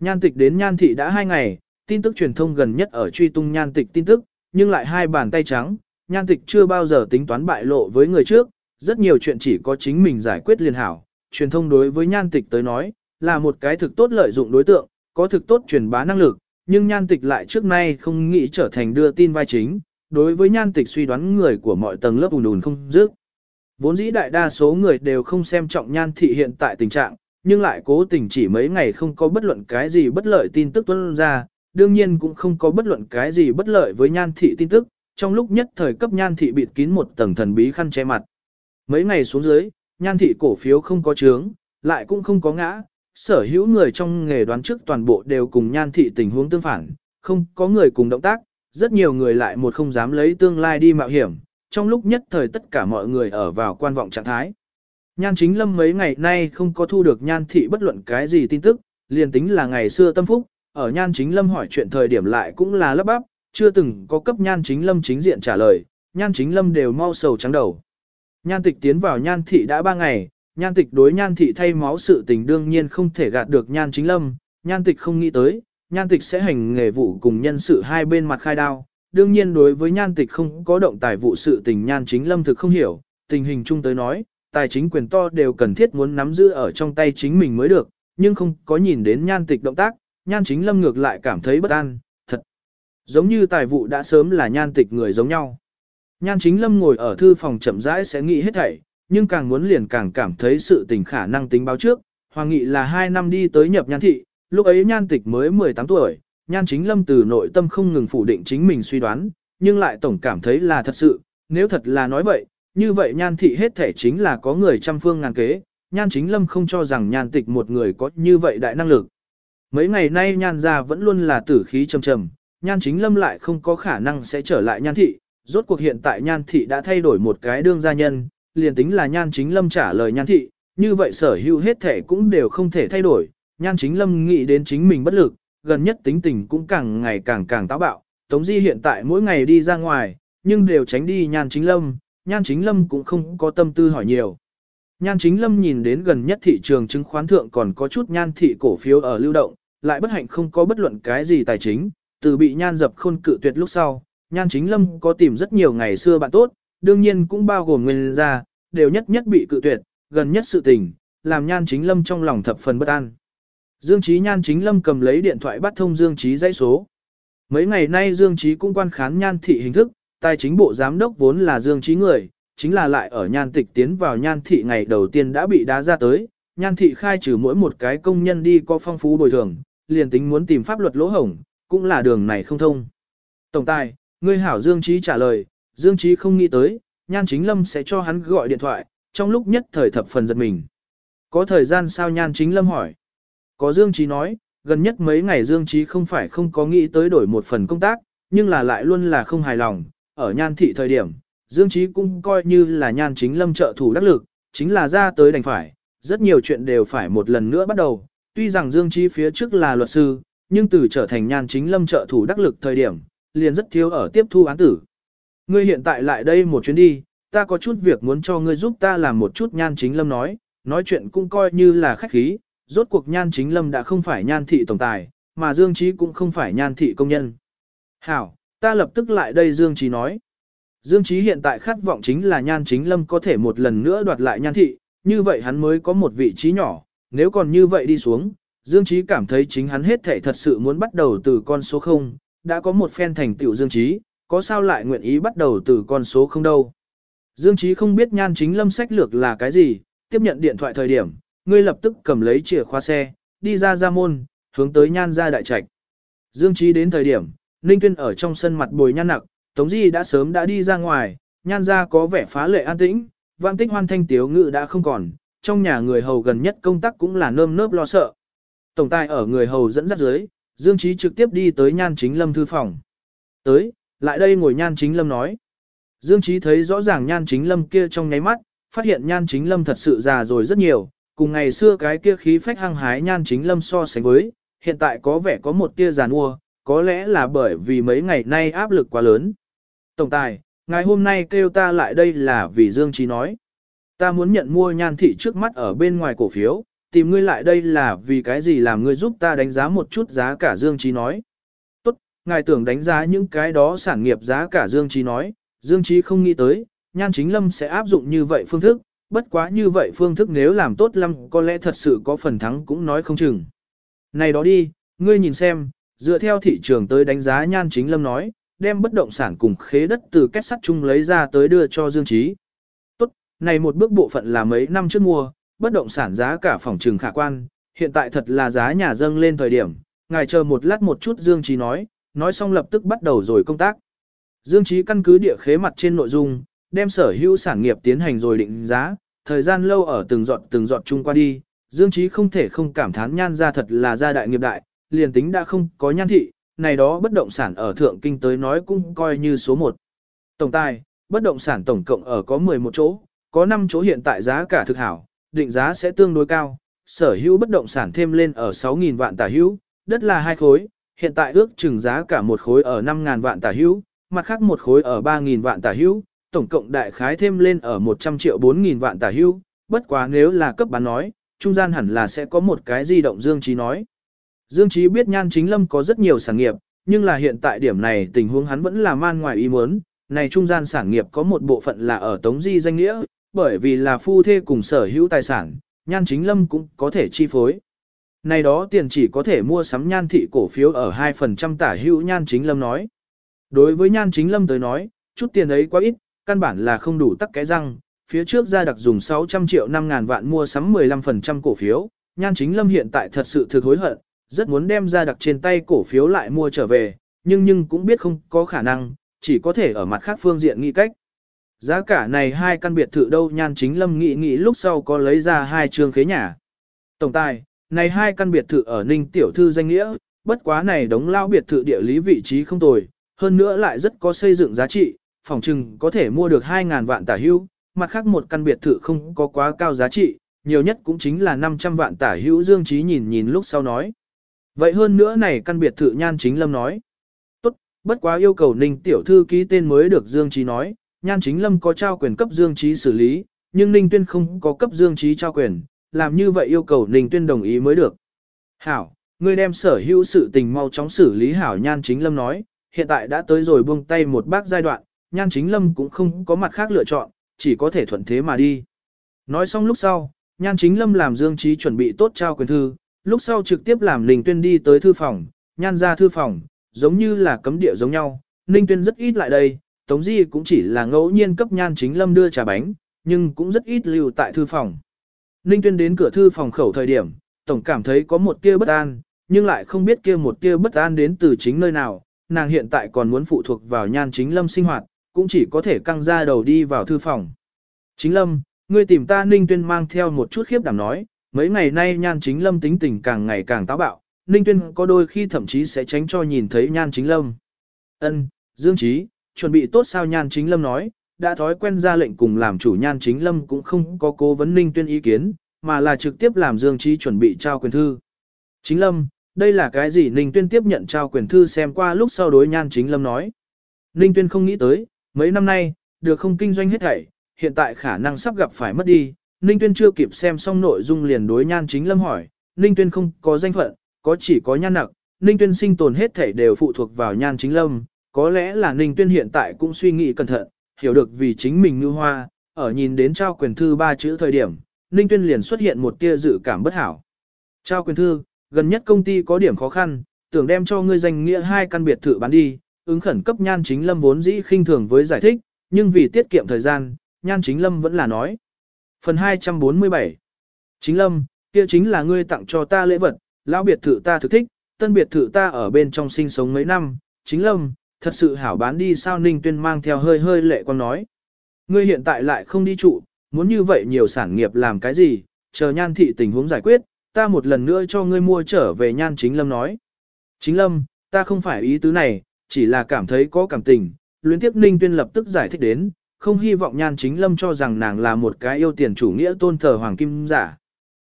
Nhan tịch đến nhan thị đã hai ngày, tin tức truyền thông gần nhất ở truy tung nhan tịch tin tức, nhưng lại hai bàn tay trắng, nhan tịch chưa bao giờ tính toán bại lộ với người trước, rất nhiều chuyện chỉ có chính mình giải quyết liền hảo. Truyền thông đối với nhan tịch tới nói, là một cái thực tốt lợi dụng đối tượng, có thực tốt truyền bá năng lực, nhưng nhan tịch lại trước nay không nghĩ trở thành đưa tin vai chính, đối với nhan tịch suy đoán người của mọi tầng lớp ùn ùn không dứt. Vốn dĩ đại đa số người đều không xem trọng nhan thị hiện tại tình trạng, nhưng lại cố tình chỉ mấy ngày không có bất luận cái gì bất lợi tin tức tuân ra, đương nhiên cũng không có bất luận cái gì bất lợi với nhan thị tin tức, trong lúc nhất thời cấp nhan thị bịt kín một tầng thần bí khăn che mặt. Mấy ngày xuống dưới, nhan thị cổ phiếu không có trướng, lại cũng không có ngã, sở hữu người trong nghề đoán trước toàn bộ đều cùng nhan thị tình huống tương phản, không có người cùng động tác, rất nhiều người lại một không dám lấy tương lai đi mạo hiểm, trong lúc nhất thời tất cả mọi người ở vào quan vọng trạng thái. Nhan chính lâm mấy ngày nay không có thu được nhan thị bất luận cái gì tin tức, liền tính là ngày xưa tâm phúc, ở nhan chính lâm hỏi chuyện thời điểm lại cũng là lấp bắp, chưa từng có cấp nhan chính lâm chính diện trả lời, nhan chính lâm đều mau sầu trắng đầu. Nhan tịch tiến vào nhan thị đã ba ngày, nhan tịch đối nhan thị thay máu sự tình đương nhiên không thể gạt được nhan chính lâm, nhan tịch không nghĩ tới, nhan tịch sẽ hành nghề vụ cùng nhân sự hai bên mặt khai đao. Đương nhiên đối với nhan tịch không có động tài vụ sự tình nhan chính lâm thực không hiểu, tình hình chung tới nói, tài chính quyền to đều cần thiết muốn nắm giữ ở trong tay chính mình mới được, nhưng không có nhìn đến nhan tịch động tác, nhan chính lâm ngược lại cảm thấy bất an, thật. Giống như tài vụ đã sớm là nhan tịch người giống nhau. Nhan chính lâm ngồi ở thư phòng chậm rãi sẽ nghĩ hết thảy, nhưng càng muốn liền càng cảm thấy sự tình khả năng tính báo trước. Hoàng nghị là 2 năm đi tới nhập nhan thị, lúc ấy nhan tịch mới 18 tuổi, nhan chính lâm từ nội tâm không ngừng phủ định chính mình suy đoán, nhưng lại tổng cảm thấy là thật sự, nếu thật là nói vậy, như vậy nhan thị hết thể chính là có người trăm phương ngàn kế, nhan chính lâm không cho rằng nhan tịch một người có như vậy đại năng lực. Mấy ngày nay nhan gia vẫn luôn là tử khí trầm trầm, nhan chính lâm lại không có khả năng sẽ trở lại nhan thị, rốt cuộc hiện tại nhan thị đã thay đổi một cái đương gia nhân, liền tính là nhan chính lâm trả lời nhan thị, như vậy sở hữu hết thể cũng đều không thể thay đổi, nhan chính lâm nghĩ đến chính mình bất lực, gần nhất tính tình cũng càng ngày càng càng táo bạo, Tống Di hiện tại mỗi ngày đi ra ngoài, nhưng đều tránh đi nhan chính lâm, nhan chính lâm cũng không có tâm tư hỏi nhiều. Nhan chính lâm nhìn đến gần nhất thị trường chứng khoán thượng còn có chút nhan thị cổ phiếu ở lưu động, lại bất hạnh không có bất luận cái gì tài chính, từ bị nhan dập khôn cự tuyệt lúc sau, nhan chính lâm có tìm rất nhiều ngày xưa bạn tốt, đương nhiên cũng bao gồm nguyên gia, đều nhất nhất bị cự tuyệt, gần nhất sự tình, làm nhan chính lâm trong lòng thập phần bất an. Dương Chí Nhan chính lâm cầm lấy điện thoại bắt thông Dương Chí dãy số. Mấy ngày nay Dương Chí cũng quan khán nhan thị hình thức, tài chính bộ giám đốc vốn là Dương Chí người, chính là lại ở nhan tịch tiến vào nhan thị ngày đầu tiên đã bị đá ra tới, nhan thị khai trừ mỗi một cái công nhân đi có phong phú bồi thường, liền tính muốn tìm pháp luật lỗ hổng, cũng là đường này không thông. Tổng tài, ngươi hảo Dương Chí trả lời, Dương Chí không nghĩ tới, nhan chính lâm sẽ cho hắn gọi điện thoại, trong lúc nhất thời thập phần giật mình. Có thời gian sao nhan chính lâm hỏi. Có Dương Chí nói, gần nhất mấy ngày Dương Chí không phải không có nghĩ tới đổi một phần công tác, nhưng là lại luôn là không hài lòng, ở nhan thị thời điểm, Dương Trí cũng coi như là nhan chính lâm trợ thủ đắc lực, chính là ra tới đành phải, rất nhiều chuyện đều phải một lần nữa bắt đầu. Tuy rằng Dương Trí phía trước là luật sư, nhưng từ trở thành nhan chính lâm trợ thủ đắc lực thời điểm, liền rất thiếu ở tiếp thu án tử. Ngươi hiện tại lại đây một chuyến đi, ta có chút việc muốn cho ngươi giúp ta làm một chút nhan chính lâm nói, nói chuyện cũng coi như là khách khí, rốt cuộc nhan chính lâm đã không phải nhan thị tổng tài, mà Dương Trí cũng không phải nhan thị công nhân. Hảo, ta lập tức lại đây Dương Trí nói. Dương Trí hiện tại khát vọng chính là nhan chính lâm có thể một lần nữa đoạt lại nhan thị, như vậy hắn mới có một vị trí nhỏ, nếu còn như vậy đi xuống, Dương Trí cảm thấy chính hắn hết thể thật sự muốn bắt đầu từ con số 0, đã có một phen thành tựu Dương Trí, có sao lại nguyện ý bắt đầu từ con số không đâu. Dương Chí không biết nhan chính lâm sách lược là cái gì, tiếp nhận điện thoại thời điểm, ngươi lập tức cầm lấy chìa khóa xe, đi ra ra môn, hướng tới nhan ra đại trạch. Dương Chí đến thời điểm, Ninh Tuyên ở trong sân mặt bồi nhan nặc, Tống Di đã sớm đã đi ra ngoài, nhan ra có vẻ phá lệ an tĩnh, vang tích hoan thanh tiếu ngự đã không còn, trong nhà người hầu gần nhất công tác cũng là nơm nớp lo sợ. Tổng tài ở người hầu dẫn dắt dưới, Dương Chí trực tiếp đi tới nhan chính lâm thư phòng. Tới, lại đây ngồi nhan chính lâm nói. Dương Trí thấy rõ ràng nhan chính lâm kia trong nháy mắt, phát hiện nhan chính lâm thật sự già rồi rất nhiều, cùng ngày xưa cái kia khí phách hăng hái nhan chính lâm so sánh với, hiện tại có vẻ có một tia giàn ua, có lẽ là bởi vì mấy ngày nay áp lực quá lớn. Tổng tài, ngày hôm nay kêu ta lại đây là vì Dương Trí nói. Ta muốn nhận mua nhan thị trước mắt ở bên ngoài cổ phiếu, tìm ngươi lại đây là vì cái gì làm ngươi giúp ta đánh giá một chút giá cả Dương Trí nói. Ngài tưởng đánh giá những cái đó sản nghiệp giá cả Dương Trí nói, Dương Trí không nghĩ tới, nhan chính lâm sẽ áp dụng như vậy phương thức, bất quá như vậy phương thức nếu làm tốt lắm có lẽ thật sự có phần thắng cũng nói không chừng. Này đó đi, ngươi nhìn xem, dựa theo thị trường tới đánh giá nhan chính lâm nói, đem bất động sản cùng khế đất từ kết sắt chung lấy ra tới đưa cho Dương Trí. Tốt, này một bước bộ phận là mấy năm trước mua, bất động sản giá cả phòng trường khả quan, hiện tại thật là giá nhà dâng lên thời điểm, ngài chờ một lát một chút Dương Trí nói, nói xong lập tức bắt đầu rồi công tác. Dương Trí căn cứ địa khế mặt trên nội dung, đem sở hữu sản nghiệp tiến hành rồi định giá, thời gian lâu ở từng giọt từng giọt chung qua đi, Dương Trí không thể không cảm thán nhan ra thật là gia đại nghiệp đại, liền tính đã không có nhan thị, này đó bất động sản ở thượng kinh tới nói cũng coi như số 1. Tổng tài, bất động sản tổng cộng ở có 11 chỗ, có 5 chỗ hiện tại giá cả thực hảo, định giá sẽ tương đối cao, sở hữu bất động sản thêm lên ở 6.000 vạn tả hữu, đất là hai khối, hiện tại ước chừng giá cả một khối ở 5.000 vạn tả hữu, mặt khác một khối ở 3.000 vạn tả hữu, tổng cộng đại khái thêm lên ở 100 triệu 4.000 vạn tả hữu, bất quá nếu là cấp bán nói, trung gian hẳn là sẽ có một cái di động Dương Trí nói. Dương Trí biết Nhan Chính Lâm có rất nhiều sản nghiệp, nhưng là hiện tại điểm này tình huống hắn vẫn là man ngoài ý muốn, này trung gian sản nghiệp có một bộ phận là ở Tống Di danh nghĩa, bởi vì là phu thê cùng sở hữu tài sản, Nhan Chính Lâm cũng có thể chi phối. Này đó tiền chỉ có thể mua sắm nhan thị cổ phiếu ở 2% tả hữu Nhan Chính Lâm nói. Đối với Nhan Chính Lâm tới nói, chút tiền ấy quá ít, căn bản là không đủ tắc cái răng, phía trước ra đặc dùng 600 triệu 5 ngàn vạn mua sắm 15% cổ phiếu, Nhan Chính Lâm hiện tại thật sự thực hối hận, rất muốn đem ra đặc trên tay cổ phiếu lại mua trở về, nhưng nhưng cũng biết không có khả năng, chỉ có thể ở mặt khác phương diện nghĩ cách. Giá cả này hai căn biệt thự đâu Nhan Chính Lâm nghĩ nghĩ lúc sau có lấy ra hai trường khế nhà. Tổng tài, này hai căn biệt thự ở Ninh Tiểu Thư danh nghĩa, bất quá này đống lao biệt thự địa lý vị trí không tồi, hơn nữa lại rất có xây dựng giá trị, phòng trừng có thể mua được 2.000 vạn tả hữu, mặt khác một căn biệt thự không có quá cao giá trị, nhiều nhất cũng chính là 500 vạn tả hữu Dương Trí nhìn nhìn lúc sau nói. Vậy hơn nữa này căn biệt thự nhan chính lâm nói. Tốt, bất quá yêu cầu Ninh tiểu thư ký tên mới được Dương Trí nói, nhan chính lâm có trao quyền cấp Dương Trí xử lý, nhưng Ninh tuyên không có cấp Dương Trí trao quyền, làm như vậy yêu cầu Ninh tuyên đồng ý mới được. Hảo, ngươi đem sở hữu sự tình mau chóng xử lý hảo nhan chính lâm nói, hiện tại đã tới rồi buông tay một bác giai đoạn, nhan chính lâm cũng không có mặt khác lựa chọn, chỉ có thể thuận thế mà đi. Nói xong lúc sau, nhan chính lâm làm Dương Trí chuẩn bị tốt trao quyền thư, lúc sau trực tiếp làm Ninh Tuyên đi tới thư phòng, nhan ra thư phòng, giống như là cấm địa giống nhau, Ninh Tuyên rất ít lại đây, Tống Di cũng chỉ là ngẫu nhiên cấp nhan chính lâm đưa trà bánh, nhưng cũng rất ít lưu tại thư phòng. Ninh Tuyên đến cửa thư phòng khẩu thời điểm, Tổng cảm thấy có một tia bất an, nhưng lại không biết kia một tia bất an đến từ chính nơi nào, nàng hiện tại còn muốn phụ thuộc vào nhan chính lâm sinh hoạt, cũng chỉ có thể căng ra đầu đi vào thư phòng. Chính lâm, ngươi tìm ta Ninh Tuyên mang theo một chút khiếp đảm nói, mấy ngày nay nhan chính lâm tính tình càng ngày càng táo bạo, Ninh Tuyên có đôi khi thậm chí sẽ tránh cho nhìn thấy nhan chính lâm. Ân, Dương Chí, chuẩn bị tốt sao nhan chính lâm nói, đã thói quen ra lệnh cùng làm chủ nhan chính lâm cũng không có cố vấn ninh tuyên ý kiến, mà là trực tiếp làm Dương Trí chuẩn bị trao quyền thư. Chính lâm, đây là cái gì ninh tuyên tiếp nhận trao quyền thư xem qua lúc sau đối nhan chính lâm nói. Ninh tuyên không nghĩ tới, mấy năm nay, được không kinh doanh hết thảy, hiện tại khả năng sắp gặp phải mất đi. Ninh tuyên chưa kịp xem xong nội dung liền đối nhan chính lâm hỏi, Ninh tuyên không có danh phận, có chỉ có nhan nặc, Ninh tuyên sinh tồn hết thảy đều phụ thuộc vào nhan chính lâm, có lẽ là Ninh tuyên hiện tại cũng suy nghĩ cẩn thận, hiểu được vì chính mình như hoa, ở nhìn đến trao quyền thư ba chữ thời điểm, Ninh tuyên liền xuất hiện một tia dự cảm bất hảo. Trao quyền thư, gần nhất công ty có điểm khó khăn, tưởng đem cho ngươi danh nghĩa hai căn biệt thự bán đi, ứng khẩn cấp nhan chính lâm vốn dĩ khinh thường với giải thích, nhưng vì tiết kiệm thời gian, nhan chính lâm vẫn là nói. Phần 247 Chính lâm, kia chính là ngươi tặng cho ta lễ vật, lão biệt thự ta thực thích, tân biệt thự ta ở bên trong sinh sống mấy năm, chính lâm, thật sự hảo bán đi sao Ninh Tuyên mang theo hơi hơi lệ quan nói. Ngươi hiện tại lại không đi trụ, muốn như vậy nhiều sản nghiệp làm cái gì, chờ nhan thị tình huống giải quyết, ta một lần nữa cho ngươi mua trở về nhan chính lâm nói. Chính lâm, ta không phải ý tứ này, chỉ là cảm thấy có cảm tình, luyến tiếp Ninh Tuyên lập tức giải thích đến, không hy vọng nhan chính lâm cho rằng nàng là một cái yêu tiền chủ nghĩa tôn thờ hoàng kim giả.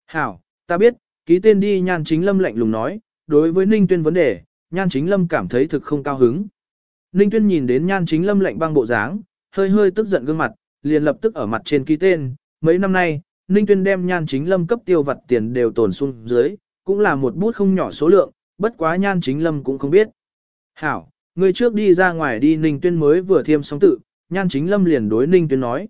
Hảo, ta biết, ký tên đi nhan chính lâm lạnh lùng nói, đối với Ninh Tuyên vấn đề, nhan chính lâm cảm thấy thực không cao hứng. Ninh Tuyên nhìn đến nhan chính lâm lạnh băng bộ dáng, hơi hơi tức giận gương mặt, liền lập tức ở mặt trên ký tên. Mấy năm nay, Ninh Tuyên đem nhan chính lâm cấp tiêu vật tiền đều tồn xuống dưới, cũng là một bút không nhỏ số lượng, bất quá nhan chính lâm cũng không biết. Hảo, người trước đi ra ngoài đi Ninh Tuyên mới vừa thiêm xong tự, nhan chính lâm liền đối Ninh Tuyên nói.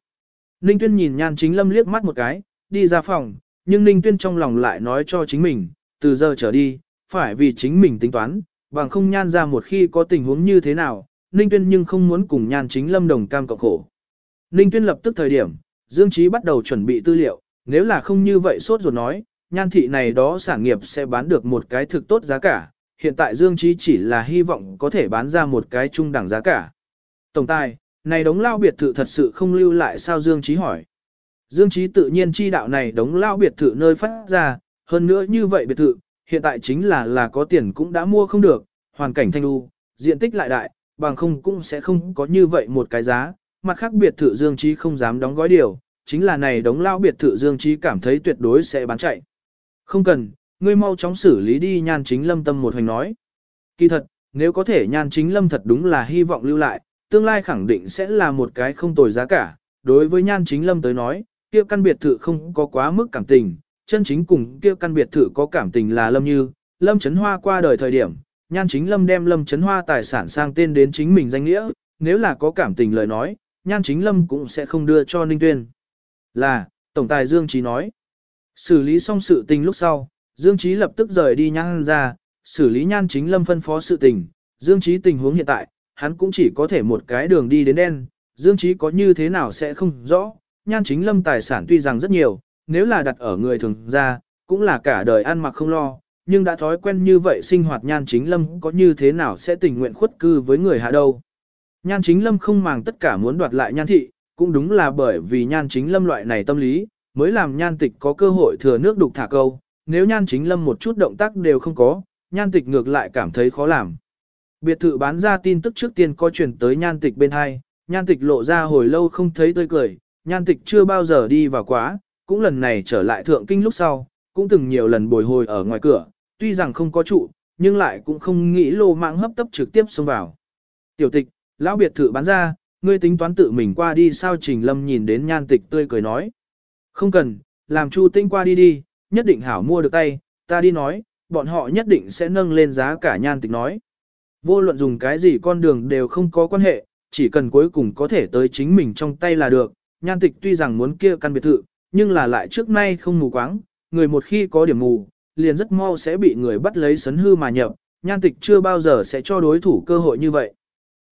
Ninh Tuyên nhìn nhan chính lâm liếc mắt một cái, đi ra phòng, nhưng Ninh Tuyên trong lòng lại nói cho chính mình, từ giờ trở đi, phải vì chính mình tính toán, bằng không nhan ra một khi có tình huống như thế nào, Ninh Tuyên nhưng không muốn cùng nhan chính lâm đồng cam cộng khổ. Ninh Tuyên lập tức thời điểm, Dương Trí bắt đầu chuẩn bị tư liệu, nếu là không như vậy sốt ruột nói, nhan thị này đó sản nghiệp sẽ bán được một cái thực tốt giá cả, hiện tại Dương Trí chỉ là hy vọng có thể bán ra một cái trung đẳng giá cả. Tổng tài, này đống lao biệt thự thật sự không lưu lại sao Dương Trí hỏi. Dương Trí tự nhiên chi đạo này đống lao biệt thự nơi phát ra, hơn nữa như vậy biệt thự, hiện tại chính là là có tiền cũng đã mua không được, hoàn cảnh thanh lưu, diện tích lại đại, bằng không cũng sẽ không có như vậy một cái giá, mặt khác biệt thự Dương Trí không dám đóng gói điều, chính là này đống lao biệt thự Dương Trí cảm thấy tuyệt đối sẽ bán chạy. Không cần, ngươi mau chóng xử lý đi nhan chính lâm tâm một hành nói. Kỳ thật, nếu có thể nhan chính lâm thật đúng là hy vọng lưu lại, tương lai khẳng định sẽ là một cái không tồi giá cả. Đối với nhan chính lâm tới nói, kia căn biệt thự không có quá mức cảm tình, chân chính cùng kia căn biệt thự có cảm tình là lâm như, lâm chấn hoa qua đời thời điểm, nhan chính lâm đem lâm chấn hoa tài sản sang tên đến chính mình danh nghĩa, nếu là có cảm tình lời nói, nhan chính lâm cũng sẽ không đưa cho ninh tuyên. Là, Tổng tài Dương Trí nói. Xử lý xong sự tình lúc sau, Dương Trí lập tức rời đi nhan ra, xử lý nhan chính lâm phân phó sự tình. Dương Trí tình huống hiện tại, hắn cũng chỉ có thể một cái đường đi đến đen. Dương Trí có như thế nào sẽ không rõ. Nhan chính lâm tài sản tuy rằng rất nhiều, nếu là đặt ở người thường ra, cũng là cả đời ăn mặc không lo. Nhưng đã thói quen như vậy sinh hoạt nhan chính lâm có như thế nào sẽ tình nguyện khuất cư với người hạ đâu. Nhan chính lâm không màng tất cả muốn đoạt lại nhan thị, cũng đúng là bởi vì nhan chính lâm loại này tâm lý, mới làm nhan tịch có cơ hội thừa nước đục thả câu, nếu nhan chính lâm một chút động tác đều không có, nhan tịch ngược lại cảm thấy khó làm. Biệt thự bán ra tin tức trước tiên có chuyển tới nhan tịch bên hai, nhan tịch lộ ra hồi lâu không thấy tươi cười, nhan tịch chưa bao giờ đi vào quá, cũng lần này trở lại thượng kinh lúc sau, cũng từng nhiều lần bồi hồi ở ngoài cửa, tuy rằng không có trụ, nhưng lại cũng không nghĩ lô mạng hấp tấp trực tiếp xông vào. Tiểu tịch, lão biệt thự bán ra, ngươi tính toán tự mình qua đi sao Trình Lâm nhìn đến nhan tịch tươi cười nói. Không cần, làm Chu Tinh qua đi đi, nhất định hảo mua được tay, ta đi nói, bọn họ nhất định sẽ nâng lên giá cả nhan tịch nói. Vô luận dùng cái gì con đường đều không có quan hệ, chỉ cần cuối cùng có thể tới chính mình trong tay là được. Nhan tịch tuy rằng muốn kia căn biệt thự, nhưng là lại trước nay không mù quáng, người một khi có điểm mù, liền rất mau sẽ bị người bắt lấy sấn hư mà nhập, nhan tịch chưa bao giờ sẽ cho đối thủ cơ hội như vậy.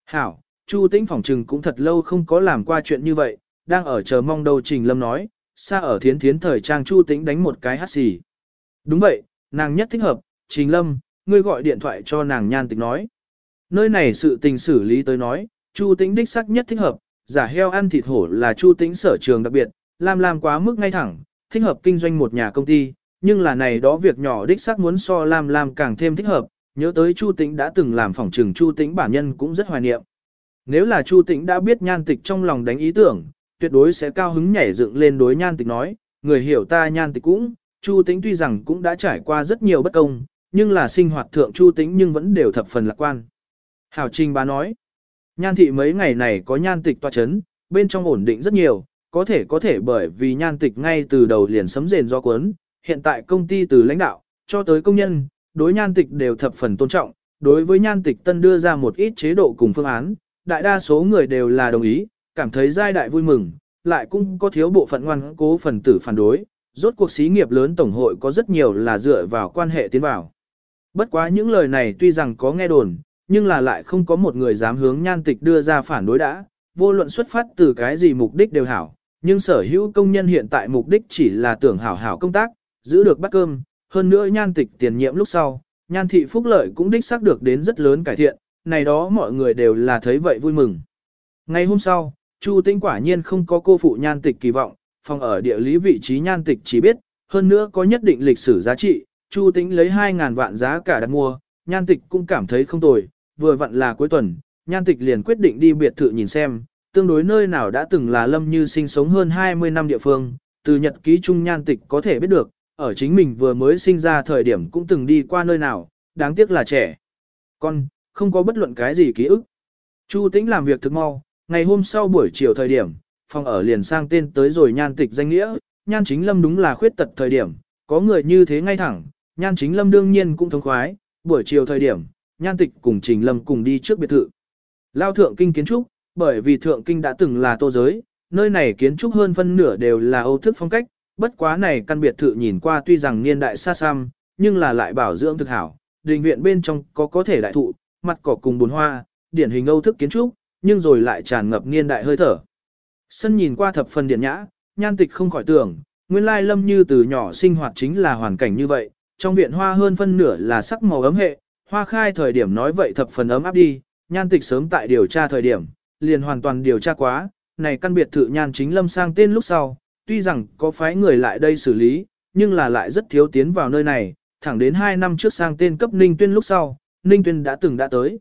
Hảo, Chu Tĩnh phỏng trừng cũng thật lâu không có làm qua chuyện như vậy, đang ở chờ mong đầu Trình Lâm nói, xa ở thiến thiến thời trang Chu Tĩnh đánh một cái hát xì. Đúng vậy, nàng nhất thích hợp, Trình Lâm, ngươi gọi điện thoại cho nàng nhan tịch nói. Nơi này sự tình xử lý tới nói, Chu Tĩnh đích sắc nhất thích hợp, giả heo ăn thịt hổ là Chu Tĩnh sở trường đặc biệt, làm làm quá mức ngay thẳng, thích hợp kinh doanh một nhà công ty, nhưng là này đó việc nhỏ đích xác muốn so làm làm càng thêm thích hợp, nhớ tới Chu Tĩnh đã từng làm phỏng trừng Chu Tĩnh bản nhân cũng rất hoài niệm. Nếu là Chu Tĩnh đã biết nhan tịch trong lòng đánh ý tưởng, tuyệt đối sẽ cao hứng nhảy dựng lên đối nhan tịch nói, người hiểu ta nhan tịch cũng, Chu Tĩnh tuy rằng cũng đã trải qua rất nhiều bất công, nhưng là sinh hoạt thượng Chu Tĩnh nhưng vẫn đều thập phần lạc quan. Hảo Trình bá nói, nhan thị mấy ngày này có nhan tịch toa chấn, bên trong ổn định rất nhiều, có thể có thể bởi vì nhan tịch ngay từ đầu liền sấm rền do cuốn, hiện tại công ty từ lãnh đạo, cho tới công nhân, đối nhan tịch đều thập phần tôn trọng, đối với nhan tịch tân đưa ra một ít chế độ cùng phương án, đại đa số người đều là đồng ý, cảm thấy giai đại vui mừng, lại cũng có thiếu bộ phận ngoan cố phần tử phản đối, rốt cuộc xí nghiệp lớn tổng hội có rất nhiều là dựa vào quan hệ tiến vào. Bất quá những lời này tuy rằng có nghe đồn, nhưng là lại không có một người dám hướng nhan tịch đưa ra phản đối đã, vô luận xuất phát từ cái gì mục đích đều hảo, nhưng sở hữu công nhân hiện tại mục đích chỉ là tưởng hảo hảo công tác, giữ được bát cơm, hơn nữa nhan tịch tiền nhiệm lúc sau, nhan thị phúc lợi cũng đích xác được đến rất lớn cải thiện, này đó mọi người đều là thấy vậy vui mừng. Ngày hôm sau, Chu Tĩnh quả nhiên không có cô phụ nhan tịch kỳ vọng, phòng ở địa lý vị trí nhan tịch chỉ biết, hơn nữa có nhất định lịch sử giá trị, Chu Tĩnh lấy 2.000 vạn giá cả đặt mua, nhan tịch cũng cảm thấy không tồi, vừa vặn là cuối tuần, nhan tịch liền quyết định đi biệt thự nhìn xem, tương đối nơi nào đã từng là lâm như sinh sống hơn 20 năm địa phương, từ nhật ký chung nhan tịch có thể biết được, ở chính mình vừa mới sinh ra thời điểm cũng từng đi qua nơi nào, đáng tiếc là trẻ. Con, không có bất luận cái gì ký ức. Chu Tĩnh làm việc thực mau, ngày hôm sau buổi chiều thời điểm, phòng ở liền sang tên tới rồi nhan tịch danh nghĩa, nhan chính lâm đúng là khuyết tật thời điểm, có người như thế ngay thẳng, nhan chính lâm đương nhiên cũng thống khoái, buổi chiều thời điểm, nhan tịch cùng trình lâm cùng đi trước biệt thự. Lao thượng kinh kiến trúc, bởi vì thượng kinh đã từng là tô giới, nơi này kiến trúc hơn phân nửa đều là âu thức phong cách, bất quá này căn biệt thự nhìn qua tuy rằng niên đại xa xăm, nhưng là lại bảo dưỡng thực hảo, đình viện bên trong có có thể đại thụ, mặt cỏ cùng bồn hoa, điển hình âu thức kiến trúc, nhưng rồi lại tràn ngập niên đại hơi thở. Sân nhìn qua thập phần điện nhã, nhan tịch không khỏi tưởng, nguyên lai lâm như từ nhỏ sinh hoạt chính là hoàn cảnh như vậy, trong viện hoa hơn phân nửa là sắc màu ấm hệ, hoa khai thời điểm nói vậy thập phần ấm áp đi, nhan tịch sớm tại điều tra thời điểm, liền hoàn toàn điều tra quá, này căn biệt thự nhan chính lâm sang tên lúc sau, tuy rằng có phái người lại đây xử lý, nhưng là lại rất thiếu tiến vào nơi này, thẳng đến 2 năm trước sang tên cấp Ninh Tuyên lúc sau, Ninh Tuyên đã từng đã tới.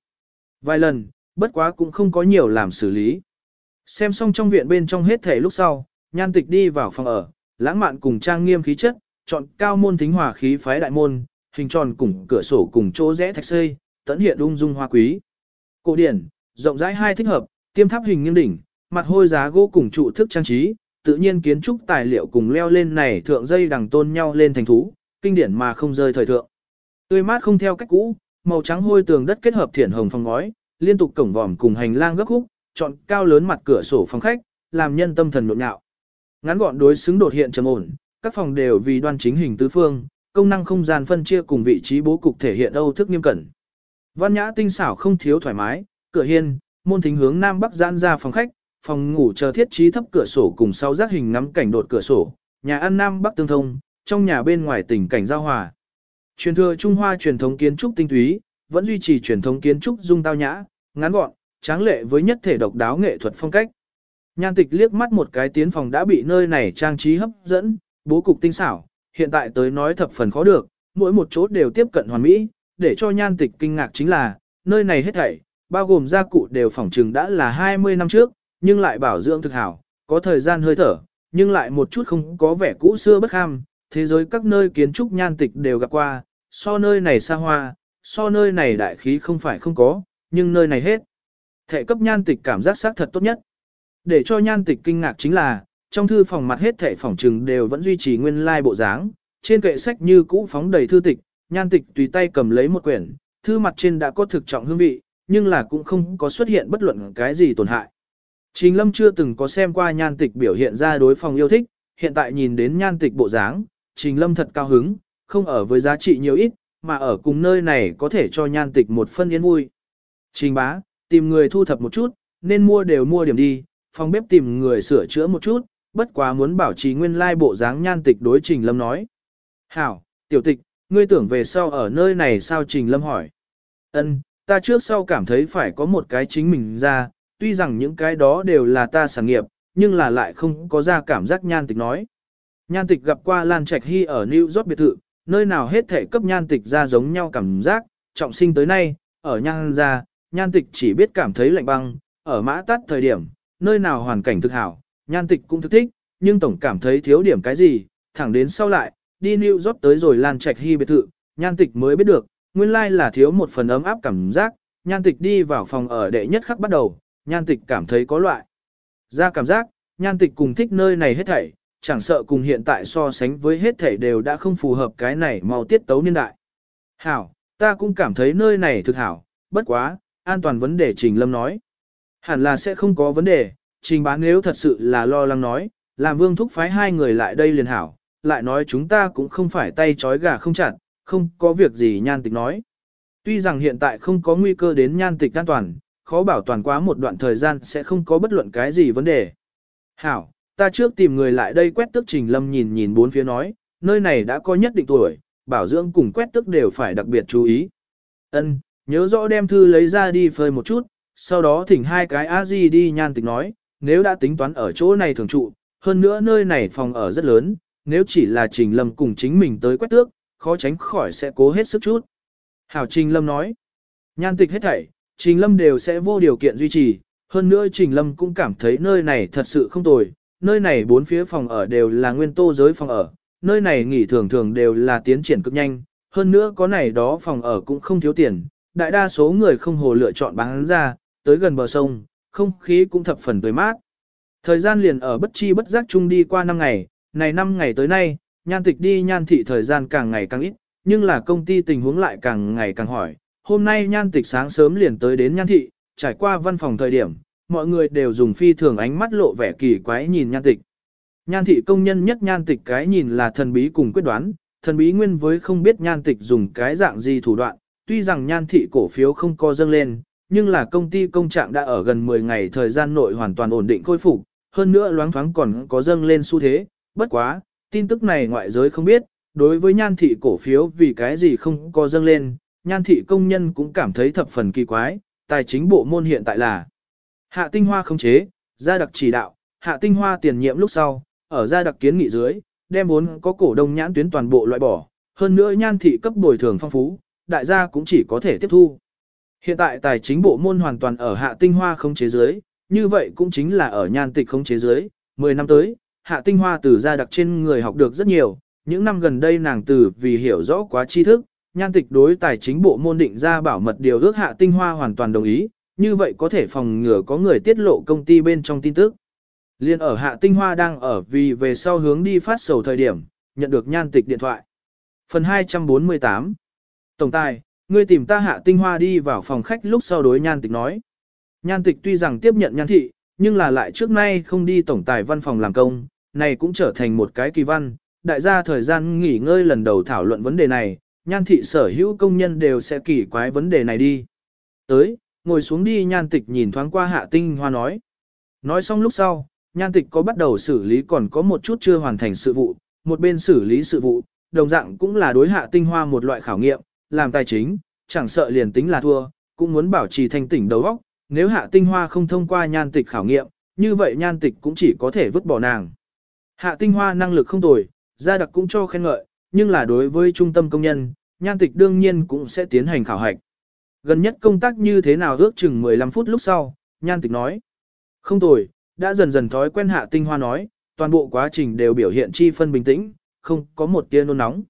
Vài lần, bất quá cũng không có nhiều làm xử lý. Xem xong trong viện bên trong hết thể lúc sau, nhan tịch đi vào phòng ở, lãng mạn cùng trang nghiêm khí chất, chọn cao môn thính hòa khí phái đại môn, hình tròn cùng cửa sổ cùng chỗ rẽ thạch xây, tẫn hiện ung dung hoa quý. Cổ điển, rộng rãi hai thích hợp, tiêm tháp hình nghiêng đỉnh, mặt hôi giá gỗ cùng trụ thức trang trí, tự nhiên kiến trúc tài liệu cùng leo lên này thượng dây đằng tôn nhau lên thành thú, kinh điển mà không rơi thời thượng. Tươi mát không theo cách cũ, màu trắng hôi tường đất kết hợp thiển hồng phong ngói, liên tục cổng vòm cùng hành lang gấp khúc, chọn cao lớn mặt cửa sổ phòng khách, làm nhân tâm thần nhộn nhạo. Ngắn gọn đối xứng đột hiện trầm ổn, các phòng đều vì đoan chính hình tứ phương, công năng không gian phân chia cùng vị trí bố cục thể hiện âu thức nghiêm cẩn. Văn nhã tinh xảo không thiếu thoải mái, cửa hiên, môn thính hướng nam bắc giãn ra phòng khách, phòng ngủ chờ thiết trí thấp cửa sổ cùng sau giác hình ngắm cảnh đột cửa sổ, nhà ăn nam bắc tương thông, trong nhà bên ngoài tình cảnh giao hòa. Truyền thừa Trung Hoa truyền thống kiến trúc tinh túy, vẫn duy trì truyền thống kiến trúc dung tao nhã, ngắn gọn, tráng lệ với nhất thể độc đáo nghệ thuật phong cách. Nhan tịch liếc mắt một cái tiến phòng đã bị nơi này trang trí hấp dẫn, bố cục tinh xảo, hiện tại tới nói thập phần khó được, mỗi một chỗ đều tiếp cận hoàn mỹ, để cho nhan tịch kinh ngạc chính là, nơi này hết thảy, bao gồm gia cụ đều phỏng trừng đã là 20 năm trước, nhưng lại bảo dưỡng thực hảo, có thời gian hơi thở, nhưng lại một chút không có vẻ cũ xưa bất ham, thế giới các nơi kiến trúc nhan tịch đều gặp qua, so nơi này xa hoa, so nơi này đại khí không phải không có, nhưng nơi này hết. Thệ cấp nhan tịch cảm giác xác thật tốt nhất. Để cho nhan tịch kinh ngạc chính là, trong thư phòng mặt hết thể phòng trừng đều vẫn duy trì nguyên lai like bộ dáng, trên kệ sách như cũ phóng đầy thư tịch, nhan tịch tùy tay cầm lấy một quyển, thư mặt trên đã có thực trọng hương vị, nhưng là cũng không có xuất hiện bất luận cái gì tổn hại. Trình Lâm chưa từng có xem qua nhan tịch biểu hiện ra đối phòng yêu thích, hiện tại nhìn đến nhan tịch bộ dáng, Trình Lâm thật cao hứng, không ở với giá trị nhiều ít, mà ở cùng nơi này có thể cho nhan tịch một phân yên vui. Trình bá, tìm người thu thập một chút, nên mua đều mua điểm đi, phòng bếp tìm người sửa chữa một chút, bất quá muốn bảo trì nguyên lai bộ dáng nhan tịch đối Trình Lâm nói. Hảo, tiểu tịch, ngươi tưởng về sau ở nơi này sao Trình Lâm hỏi. Ân, ta trước sau cảm thấy phải có một cái chính mình ra, tuy rằng những cái đó đều là ta sản nghiệp, nhưng là lại không có ra cảm giác nhan tịch nói. Nhan tịch gặp qua Lan Trạch Hy ở New York biệt thự, nơi nào hết thể cấp nhan tịch ra giống nhau cảm giác, trọng sinh tới nay, ở nhan ra, nhan tịch chỉ biết cảm thấy lạnh băng, ở mã tắt thời điểm, nơi nào hoàn cảnh thực hảo, nhan tịch cũng thức thích, nhưng tổng cảm thấy thiếu điểm cái gì, thẳng đến sau lại, đi New York tới rồi lan trạch hy biệt thự, nhan tịch mới biết được, nguyên lai là thiếu một phần ấm áp cảm giác, nhan tịch đi vào phòng ở đệ nhất khắc bắt đầu, nhan tịch cảm thấy có loại. Ra cảm giác, nhan tịch cùng thích nơi này hết thảy, chẳng sợ cùng hiện tại so sánh với hết thảy đều đã không phù hợp cái này mau tiết tấu niên đại. Hảo, ta cũng cảm thấy nơi này thực hảo, bất quá, an toàn vấn đề Trình Lâm nói. Hẳn là sẽ không có vấn đề, Trình bán nếu thật sự là lo lắng nói, làm vương thúc phái hai người lại đây liền hảo, lại nói chúng ta cũng không phải tay trói gà không chặt, không có việc gì nhan tịch nói. Tuy rằng hiện tại không có nguy cơ đến nhan tịch an toàn, khó bảo toàn quá một đoạn thời gian sẽ không có bất luận cái gì vấn đề. Hảo, ta trước tìm người lại đây quét tức trình lâm nhìn nhìn bốn phía nói, nơi này đã có nhất định tuổi, bảo dưỡng cùng quét tức đều phải đặc biệt chú ý. Ân, nhớ rõ đem thư lấy ra đi phơi một chút, sau đó thỉnh hai cái a di đi nhan tịch nói, nếu đã tính toán ở chỗ này thường trụ, hơn nữa nơi này phòng ở rất lớn, nếu chỉ là trình lâm cùng chính mình tới quét tước, khó tránh khỏi sẽ cố hết sức chút. Hảo Trình Lâm nói, nhan tịch hết thảy, Trình Lâm đều sẽ vô điều kiện duy trì, hơn nữa Trình Lâm cũng cảm thấy nơi này thật sự không tồi, nơi này bốn phía phòng ở đều là nguyên tô giới phòng ở, nơi này nghỉ thường thường đều là tiến triển cực nhanh, hơn nữa có này đó phòng ở cũng không thiếu tiền, đại đa số người không hồ lựa chọn bán ra, tới gần bờ sông, không khí cũng thập phần tươi mát. Thời gian liền ở bất chi bất giác chung đi qua 5 ngày, này 5 ngày tới nay, nhan tịch đi nhan thị thời gian càng ngày càng ít, nhưng là công ty tình huống lại càng ngày càng hỏi. Hôm nay nhan tịch sáng sớm liền tới đến nhan thị, trải qua văn phòng thời điểm, mọi người đều dùng phi thường ánh mắt lộ vẻ kỳ quái nhìn nhan tịch. Nhan thị công nhân nhất nhan tịch cái nhìn là thần bí cùng quyết đoán, thần bí nguyên với không biết nhan tịch dùng cái dạng gì thủ đoạn, tuy rằng nhan thị cổ phiếu không co dâng lên, nhưng là công ty công trạng đã ở gần 10 ngày thời gian nội hoàn toàn ổn định khôi phục, hơn nữa loáng thoáng còn có dâng lên xu thế, bất quá, tin tức này ngoại giới không biết, đối với nhan thị cổ phiếu vì cái gì không có dâng lên, nhan thị công nhân cũng cảm thấy thập phần kỳ quái, tài chính bộ môn hiện tại là hạ tinh hoa không chế, gia đặc chỉ đạo, hạ tinh hoa tiền nhiệm lúc sau, ở gia đặc kiến nghị dưới, đem vốn có cổ đông nhãn tuyến toàn bộ loại bỏ, hơn nữa nhan thị cấp bồi thường phong phú, đại gia cũng chỉ có thể tiếp thu. Hiện tại tài chính bộ môn hoàn toàn ở hạ tinh hoa không chế dưới, như vậy cũng chính là ở nhan tịch không chế dưới, 10 năm tới, hạ tinh hoa từ gia đặc trên người học được rất nhiều, những năm gần đây nàng từ vì hiểu rõ quá tri thức, nhan tịch đối tài chính bộ môn định ra bảo mật điều ước hạ tinh hoa hoàn toàn đồng ý, như vậy có thể phòng ngừa có người tiết lộ công ty bên trong tin tức. Liên ở hạ tinh hoa đang ở vì về sau hướng đi phát sầu thời điểm, nhận được nhan tịch điện thoại. Phần 248 Tổng tài, ngươi tìm ta hạ tinh hoa đi vào phòng khách lúc sau đối nhan tịch nói. Nhan tịch tuy rằng tiếp nhận nhan thị, nhưng là lại trước nay không đi tổng tài văn phòng làm công, này cũng trở thành một cái kỳ văn. Đại gia thời gian nghỉ ngơi lần đầu thảo luận vấn đề này, nhan thị sở hữu công nhân đều sẽ kỳ quái vấn đề này đi. Tới, ngồi xuống đi nhan tịch nhìn thoáng qua hạ tinh hoa nói. Nói xong lúc sau, nhan tịch có bắt đầu xử lý còn có một chút chưa hoàn thành sự vụ, một bên xử lý sự vụ, đồng dạng cũng là đối hạ tinh hoa một loại khảo nghiệm, làm tài chính, chẳng sợ liền tính là thua, cũng muốn bảo trì thanh tỉnh đầu óc, nếu hạ tinh hoa không thông qua nhan tịch khảo nghiệm, như vậy nhan tịch cũng chỉ có thể vứt bỏ nàng. Hạ tinh hoa năng lực không tồi, gia đặc cũng cho khen ngợi, nhưng là đối với trung tâm công nhân, nhan tịch đương nhiên cũng sẽ tiến hành khảo hạch. Gần nhất công tác như thế nào ước chừng 15 phút lúc sau, nhan tịch nói. Không tồi, đã dần dần thói quen hạ tinh hoa nói, toàn bộ quá trình đều biểu hiện chi phân bình tĩnh, không có một tia nôn nóng.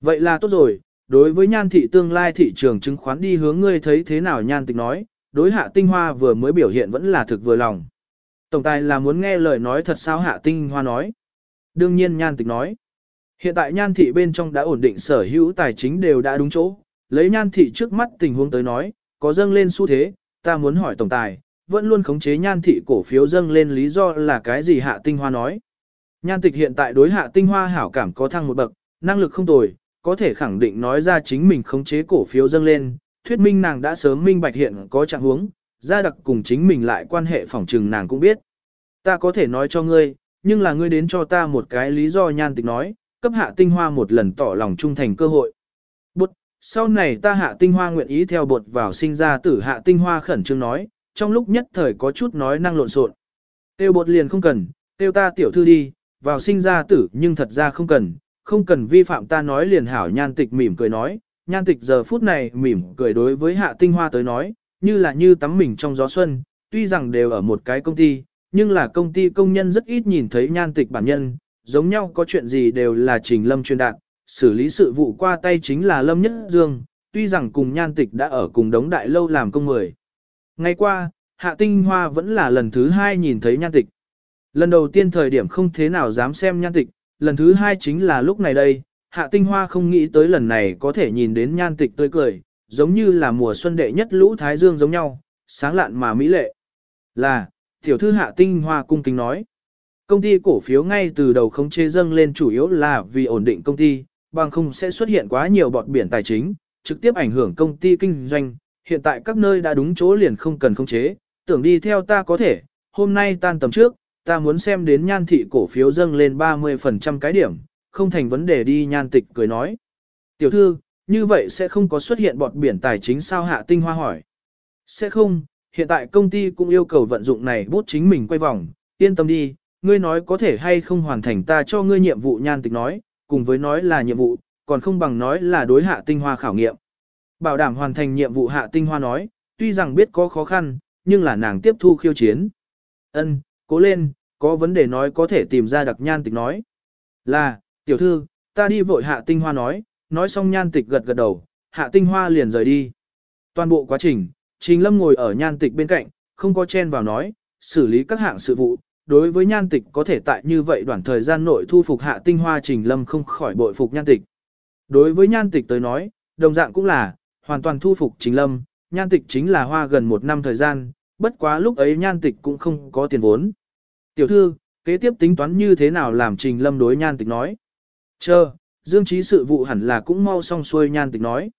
Vậy là tốt rồi, đối với nhan thị tương lai thị trường chứng khoán đi hướng ngươi thấy thế nào nhan tịch nói, đối hạ tinh hoa vừa mới biểu hiện vẫn là thực vừa lòng. Tổng tài là muốn nghe lời nói thật sao hạ tinh hoa nói. Đương nhiên nhan tịch nói. Hiện tại nhan thị bên trong đã ổn định sở hữu tài chính đều đã đúng chỗ, lấy nhan thị trước mắt tình huống tới nói, có dâng lên xu thế, ta muốn hỏi tổng tài, vẫn luôn khống chế nhan thị cổ phiếu dâng lên lý do là cái gì hạ tinh hoa nói. Nhan tịch hiện tại đối hạ tinh hoa hảo cảm có thăng một bậc, năng lực không tồi, có thể khẳng định nói ra chính mình khống chế cổ phiếu dâng lên, thuyết minh nàng đã sớm minh bạch hiện có trạng huống, gia đặc cùng chính mình lại quan hệ phỏng trừng nàng cũng biết. Ta có thể nói cho ngươi, nhưng là ngươi đến cho ta một cái lý do nhan tịch nói, cấp hạ tinh hoa một lần tỏ lòng trung thành cơ hội. Bụt, sau này ta hạ tinh hoa nguyện ý theo bột vào sinh ra tử hạ tinh hoa khẩn trương nói, trong lúc nhất thời có chút nói năng lộn xộn. Tiêu bột liền không cần, tiêu ta tiểu thư đi, vào sinh ra tử nhưng thật ra không cần, không cần vi phạm ta nói liền hảo nhan tịch mỉm cười nói, nhan tịch giờ phút này mỉm cười đối với hạ tinh hoa tới nói, như là như tắm mình trong gió xuân, tuy rằng đều ở một cái công ty, nhưng là công ty công nhân rất ít nhìn thấy nhan tịch bản nhân, giống nhau có chuyện gì đều là Trình Lâm truyền đạt, xử lý sự vụ qua tay chính là Lâm Nhất Dương, tuy rằng cùng nhan tịch đã ở cùng đống đại lâu làm công mười. Ngày qua, Hạ Tinh Hoa vẫn là lần thứ hai nhìn thấy nhan tịch. Lần đầu tiên thời điểm không thế nào dám xem nhan tịch, lần thứ hai chính là lúc này đây, Hạ Tinh Hoa không nghĩ tới lần này có thể nhìn đến nhan tịch tươi cười, giống như là mùa xuân đệ nhất lũ thái dương giống nhau, sáng lạn mà mỹ lệ. Là, tiểu thư Hạ Tinh Hoa cung kính nói. Công ty cổ phiếu ngay từ đầu không chế dâng lên chủ yếu là vì ổn định công ty, bằng không sẽ xuất hiện quá nhiều bọt biển tài chính, trực tiếp ảnh hưởng công ty kinh doanh. Hiện tại các nơi đã đúng chỗ liền không cần không chế, tưởng đi theo ta có thể, hôm nay tan tầm trước, ta muốn xem đến nhan thị cổ phiếu dâng lên 30% cái điểm, không thành vấn đề đi nhan tịch cười nói. Tiểu thư, như vậy sẽ không có xuất hiện bọt biển tài chính sao hạ tinh hoa hỏi. Sẽ không, hiện tại công ty cũng yêu cầu vận dụng này bút chính mình quay vòng, yên tâm đi, ngươi nói có thể hay không hoàn thành ta cho ngươi nhiệm vụ nhan tịch nói, cùng với nói là nhiệm vụ, còn không bằng nói là đối hạ tinh hoa khảo nghiệm. Bảo đảm hoàn thành nhiệm vụ hạ tinh hoa nói, tuy rằng biết có khó khăn, nhưng là nàng tiếp thu khiêu chiến. Ân, cố lên, có vấn đề nói có thể tìm ra đặc nhan tịch nói. Là, tiểu thư, ta đi vội hạ tinh hoa nói, nói xong nhan tịch gật gật đầu, hạ tinh hoa liền rời đi. Toàn bộ quá trình, Trình Lâm ngồi ở nhan tịch bên cạnh, không có chen vào nói, xử lý các hạng sự vụ. Đối với nhan tịch có thể tại như vậy đoạn thời gian nội thu phục hạ tinh hoa Trình Lâm không khỏi bội phục nhan tịch. Đối với nhan tịch tới nói, đồng dạng cũng là, hoàn toàn thu phục Trình Lâm, nhan tịch chính là hoa gần một năm thời gian, bất quá lúc ấy nhan tịch cũng không có tiền vốn. Tiểu thư, kế tiếp tính toán như thế nào làm Trình Lâm đối nhan tịch nói. Chờ, Dương trí sự vụ hẳn là cũng mau xong xuôi nhan tịch nói.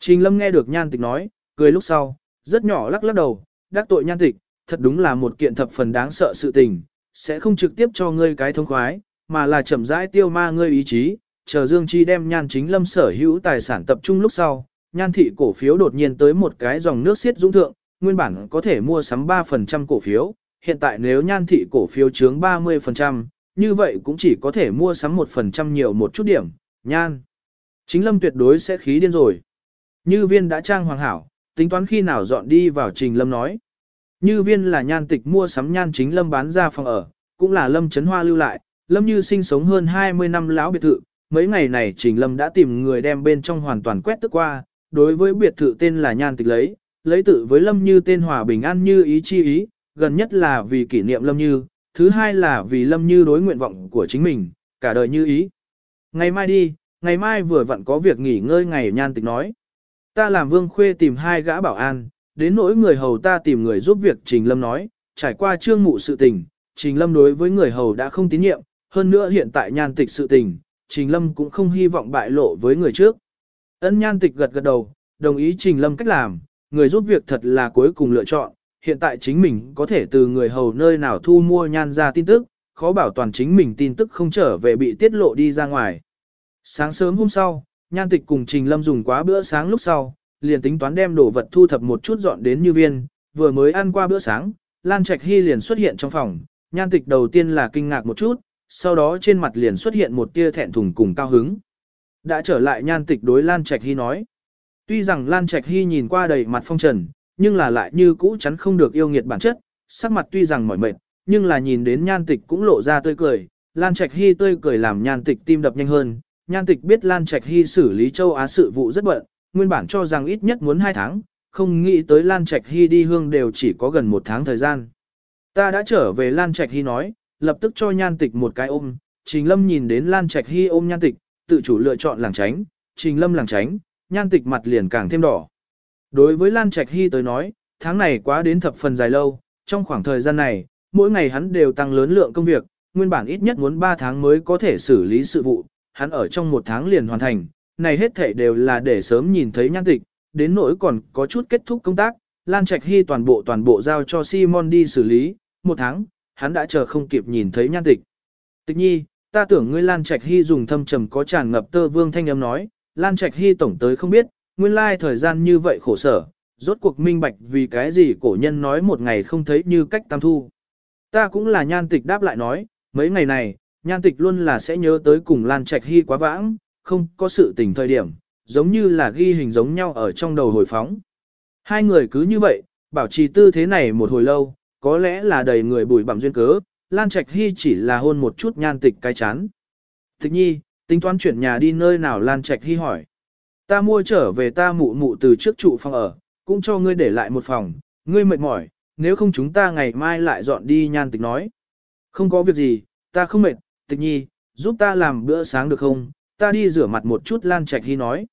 Trình Lâm nghe được nhan tịch nói, cười lúc sau, rất nhỏ lắc lắc đầu, đắc tội nhan tịch, thật đúng là một kiện thập phần đáng sợ sự tình, sẽ không trực tiếp cho ngươi cái thông khoái, mà là chậm rãi tiêu ma ngươi ý chí, chờ Dương Chi đem nhan chính lâm sở hữu tài sản tập trung lúc sau, nhan thị cổ phiếu đột nhiên tới một cái dòng nước xiết dũng thượng, nguyên bản có thể mua sắm 3% cổ phiếu, hiện tại nếu nhan thị cổ phiếu chướng 30%, như vậy cũng chỉ có thể mua sắm 1% nhiều một chút điểm, nhan. Chính lâm tuyệt đối sẽ khí điên rồi. Như viên đã trang hoàng hảo, tính toán khi nào dọn đi vào trình lâm nói. Như viên là nhan tịch mua sắm nhan chính lâm bán ra phòng ở, cũng là lâm chấn hoa lưu lại, lâm như sinh sống hơn 20 năm lão biệt thự, mấy ngày này trình lâm đã tìm người đem bên trong hoàn toàn quét tức qua, đối với biệt thự tên là nhan tịch lấy, lấy tự với lâm như tên hòa bình an như ý chi ý, gần nhất là vì kỷ niệm lâm như, thứ hai là vì lâm như đối nguyện vọng của chính mình, cả đời như ý. Ngày mai đi, ngày mai vừa vặn có việc nghỉ ngơi ngày nhan tịch nói. Ta làm vương khuê tìm hai gã bảo an, đến nỗi người hầu ta tìm người giúp việc Trình Lâm nói, trải qua trương mụ sự tình, Trình Lâm đối với người hầu đã không tín nhiệm, hơn nữa hiện tại nhan tịch sự tình, Trình Lâm cũng không hy vọng bại lộ với người trước. Ân nhan tịch gật gật đầu, đồng ý Trình Lâm cách làm, người giúp việc thật là cuối cùng lựa chọn, hiện tại chính mình có thể từ người hầu nơi nào thu mua nhan ra tin tức, khó bảo toàn chính mình tin tức không trở về bị tiết lộ đi ra ngoài. Sáng sớm hôm sau, nhan tịch cùng Trình Lâm dùng quá bữa sáng lúc sau, liền tính toán đem đồ vật thu thập một chút dọn đến như viên, vừa mới ăn qua bữa sáng, Lan Trạch Hy liền xuất hiện trong phòng, nhan tịch đầu tiên là kinh ngạc một chút, sau đó trên mặt liền xuất hiện một tia thẹn thùng cùng cao hứng. Đã trở lại nhan tịch đối Lan Trạch Hy nói. Tuy rằng Lan Trạch Hy nhìn qua đầy mặt phong trần, nhưng là lại như cũ chắn không được yêu nghiệt bản chất, sắc mặt tuy rằng mỏi mệt, nhưng là nhìn đến nhan tịch cũng lộ ra tươi cười, Lan Trạch Hy tươi cười làm nhan tịch tim đập nhanh hơn, nhan tịch biết Lan Trạch Hy xử lý châu Á sự vụ rất bận, nguyên bản cho rằng ít nhất muốn 2 tháng, không nghĩ tới Lan Trạch Hy đi hương đều chỉ có gần một tháng thời gian. Ta đã trở về Lan Trạch Hy nói, lập tức cho nhan tịch một cái ôm, Trình Lâm nhìn đến Lan Trạch Hy ôm nhan tịch, tự chủ lựa chọn làng tránh, Trình Lâm làng tránh, nhan tịch mặt liền càng thêm đỏ. Đối với Lan Trạch Hy tới nói, tháng này quá đến thập phần dài lâu, trong khoảng thời gian này, mỗi ngày hắn đều tăng lớn lượng công việc, nguyên bản ít nhất muốn 3 tháng mới có thể xử lý sự vụ, hắn ở trong một tháng liền hoàn thành, này hết thảy đều là để sớm nhìn thấy nhan tịch, đến nỗi còn có chút kết thúc công tác, Lan Trạch Hy toàn bộ toàn bộ giao cho Simon đi xử lý, một tháng, hắn đã chờ không kịp nhìn thấy nhan tịch. Tịch nhi, ta tưởng ngươi Lan Trạch Hy dùng thâm trầm có tràn ngập tơ vương thanh âm nói, Lan Trạch Hy tổng tới không biết, nguyên lai thời gian như vậy khổ sở, rốt cuộc minh bạch vì cái gì cổ nhân nói một ngày không thấy như cách tam thu. Ta cũng là nhan tịch đáp lại nói, mấy ngày này, nhan tịch luôn là sẽ nhớ tới cùng Lan Trạch Hy quá vãng, không có sự tình thời điểm, giống như là ghi hình giống nhau ở trong đầu hồi phóng. Hai người cứ như vậy, Bảo trì tư thế này một hồi lâu, có lẽ là đầy người bùi bặm duyên cớ, Lan Trạch Hy chỉ là hôn một chút nhan tịch cái chán. Tịch nhi, tính toán chuyển nhà đi nơi nào Lan Trạch Hy hỏi. Ta mua trở về ta mụ mụ từ trước trụ phòng ở, cũng cho ngươi để lại một phòng, ngươi mệt mỏi, nếu không chúng ta ngày mai lại dọn đi nhan tịch nói. Không có việc gì, ta không mệt, tịch nhi, giúp ta làm bữa sáng được không, ta đi rửa mặt một chút Lan Trạch Hy nói.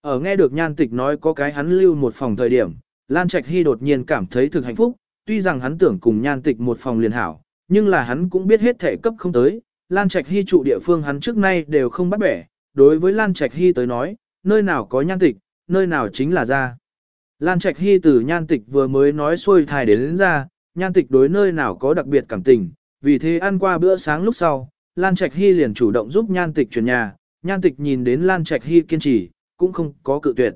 Ở nghe được nhan tịch nói có cái hắn lưu một phòng thời điểm, Lan Trạch Hy đột nhiên cảm thấy thực hạnh phúc, tuy rằng hắn tưởng cùng nhan tịch một phòng liền hảo, nhưng là hắn cũng biết hết thể cấp không tới, Lan Trạch Hy trụ địa phương hắn trước nay đều không bắt bẻ, đối với Lan Trạch Hy tới nói, nơi nào có nhan tịch, nơi nào chính là ra. Lan Trạch Hy từ nhan tịch vừa mới nói xuôi thai đến, đến ra, nhan tịch đối nơi nào có đặc biệt cảm tình, vì thế ăn qua bữa sáng lúc sau, Lan Trạch Hy liền chủ động giúp nhan tịch chuyển nhà, nhan tịch nhìn đến Lan Trạch Hy kiên trì, cũng không có cự tuyệt.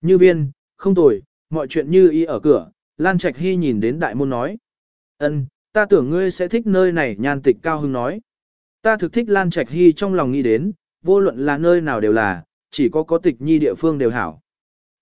Như viên, không tồi, mọi chuyện như ý ở cửa, Lan Trạch Hy nhìn đến đại môn nói. ân, ta tưởng ngươi sẽ thích nơi này nhan tịch cao hưng nói. Ta thực thích Lan Trạch Hy trong lòng nghĩ đến, vô luận là nơi nào đều là, chỉ có có tịch nhi địa phương đều hảo.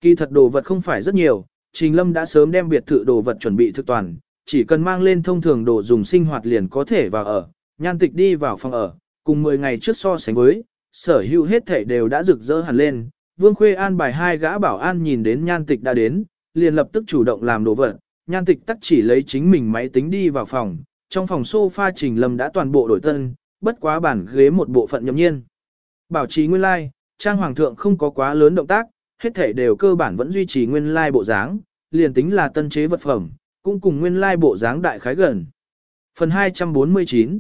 Kỳ thật đồ vật không phải rất nhiều, Trình Lâm đã sớm đem biệt thự đồ vật chuẩn bị thực toàn, chỉ cần mang lên thông thường đồ dùng sinh hoạt liền có thể vào ở, nhan tịch đi vào phòng ở, cùng 10 ngày trước so sánh với, sở hữu hết thể đều đã rực rỡ hẳn lên. Vương Khuê an bài hai gã bảo an nhìn đến nhan tịch đã đến, liền lập tức chủ động làm đồ vật, nhan tịch tắt chỉ lấy chính mình máy tính đi vào phòng, trong phòng sofa Trình Lâm đã toàn bộ đổi tân, bất quá bản ghế một bộ phận nhậm nhiên. Bảo trì nguyên lai, like, trang hoàng thượng không có quá lớn động tác, hết thể đều cơ bản vẫn duy trì nguyên lai like bộ dáng, liền tính là tân chế vật phẩm, cũng cùng nguyên lai like bộ dáng đại khái gần. Phần 249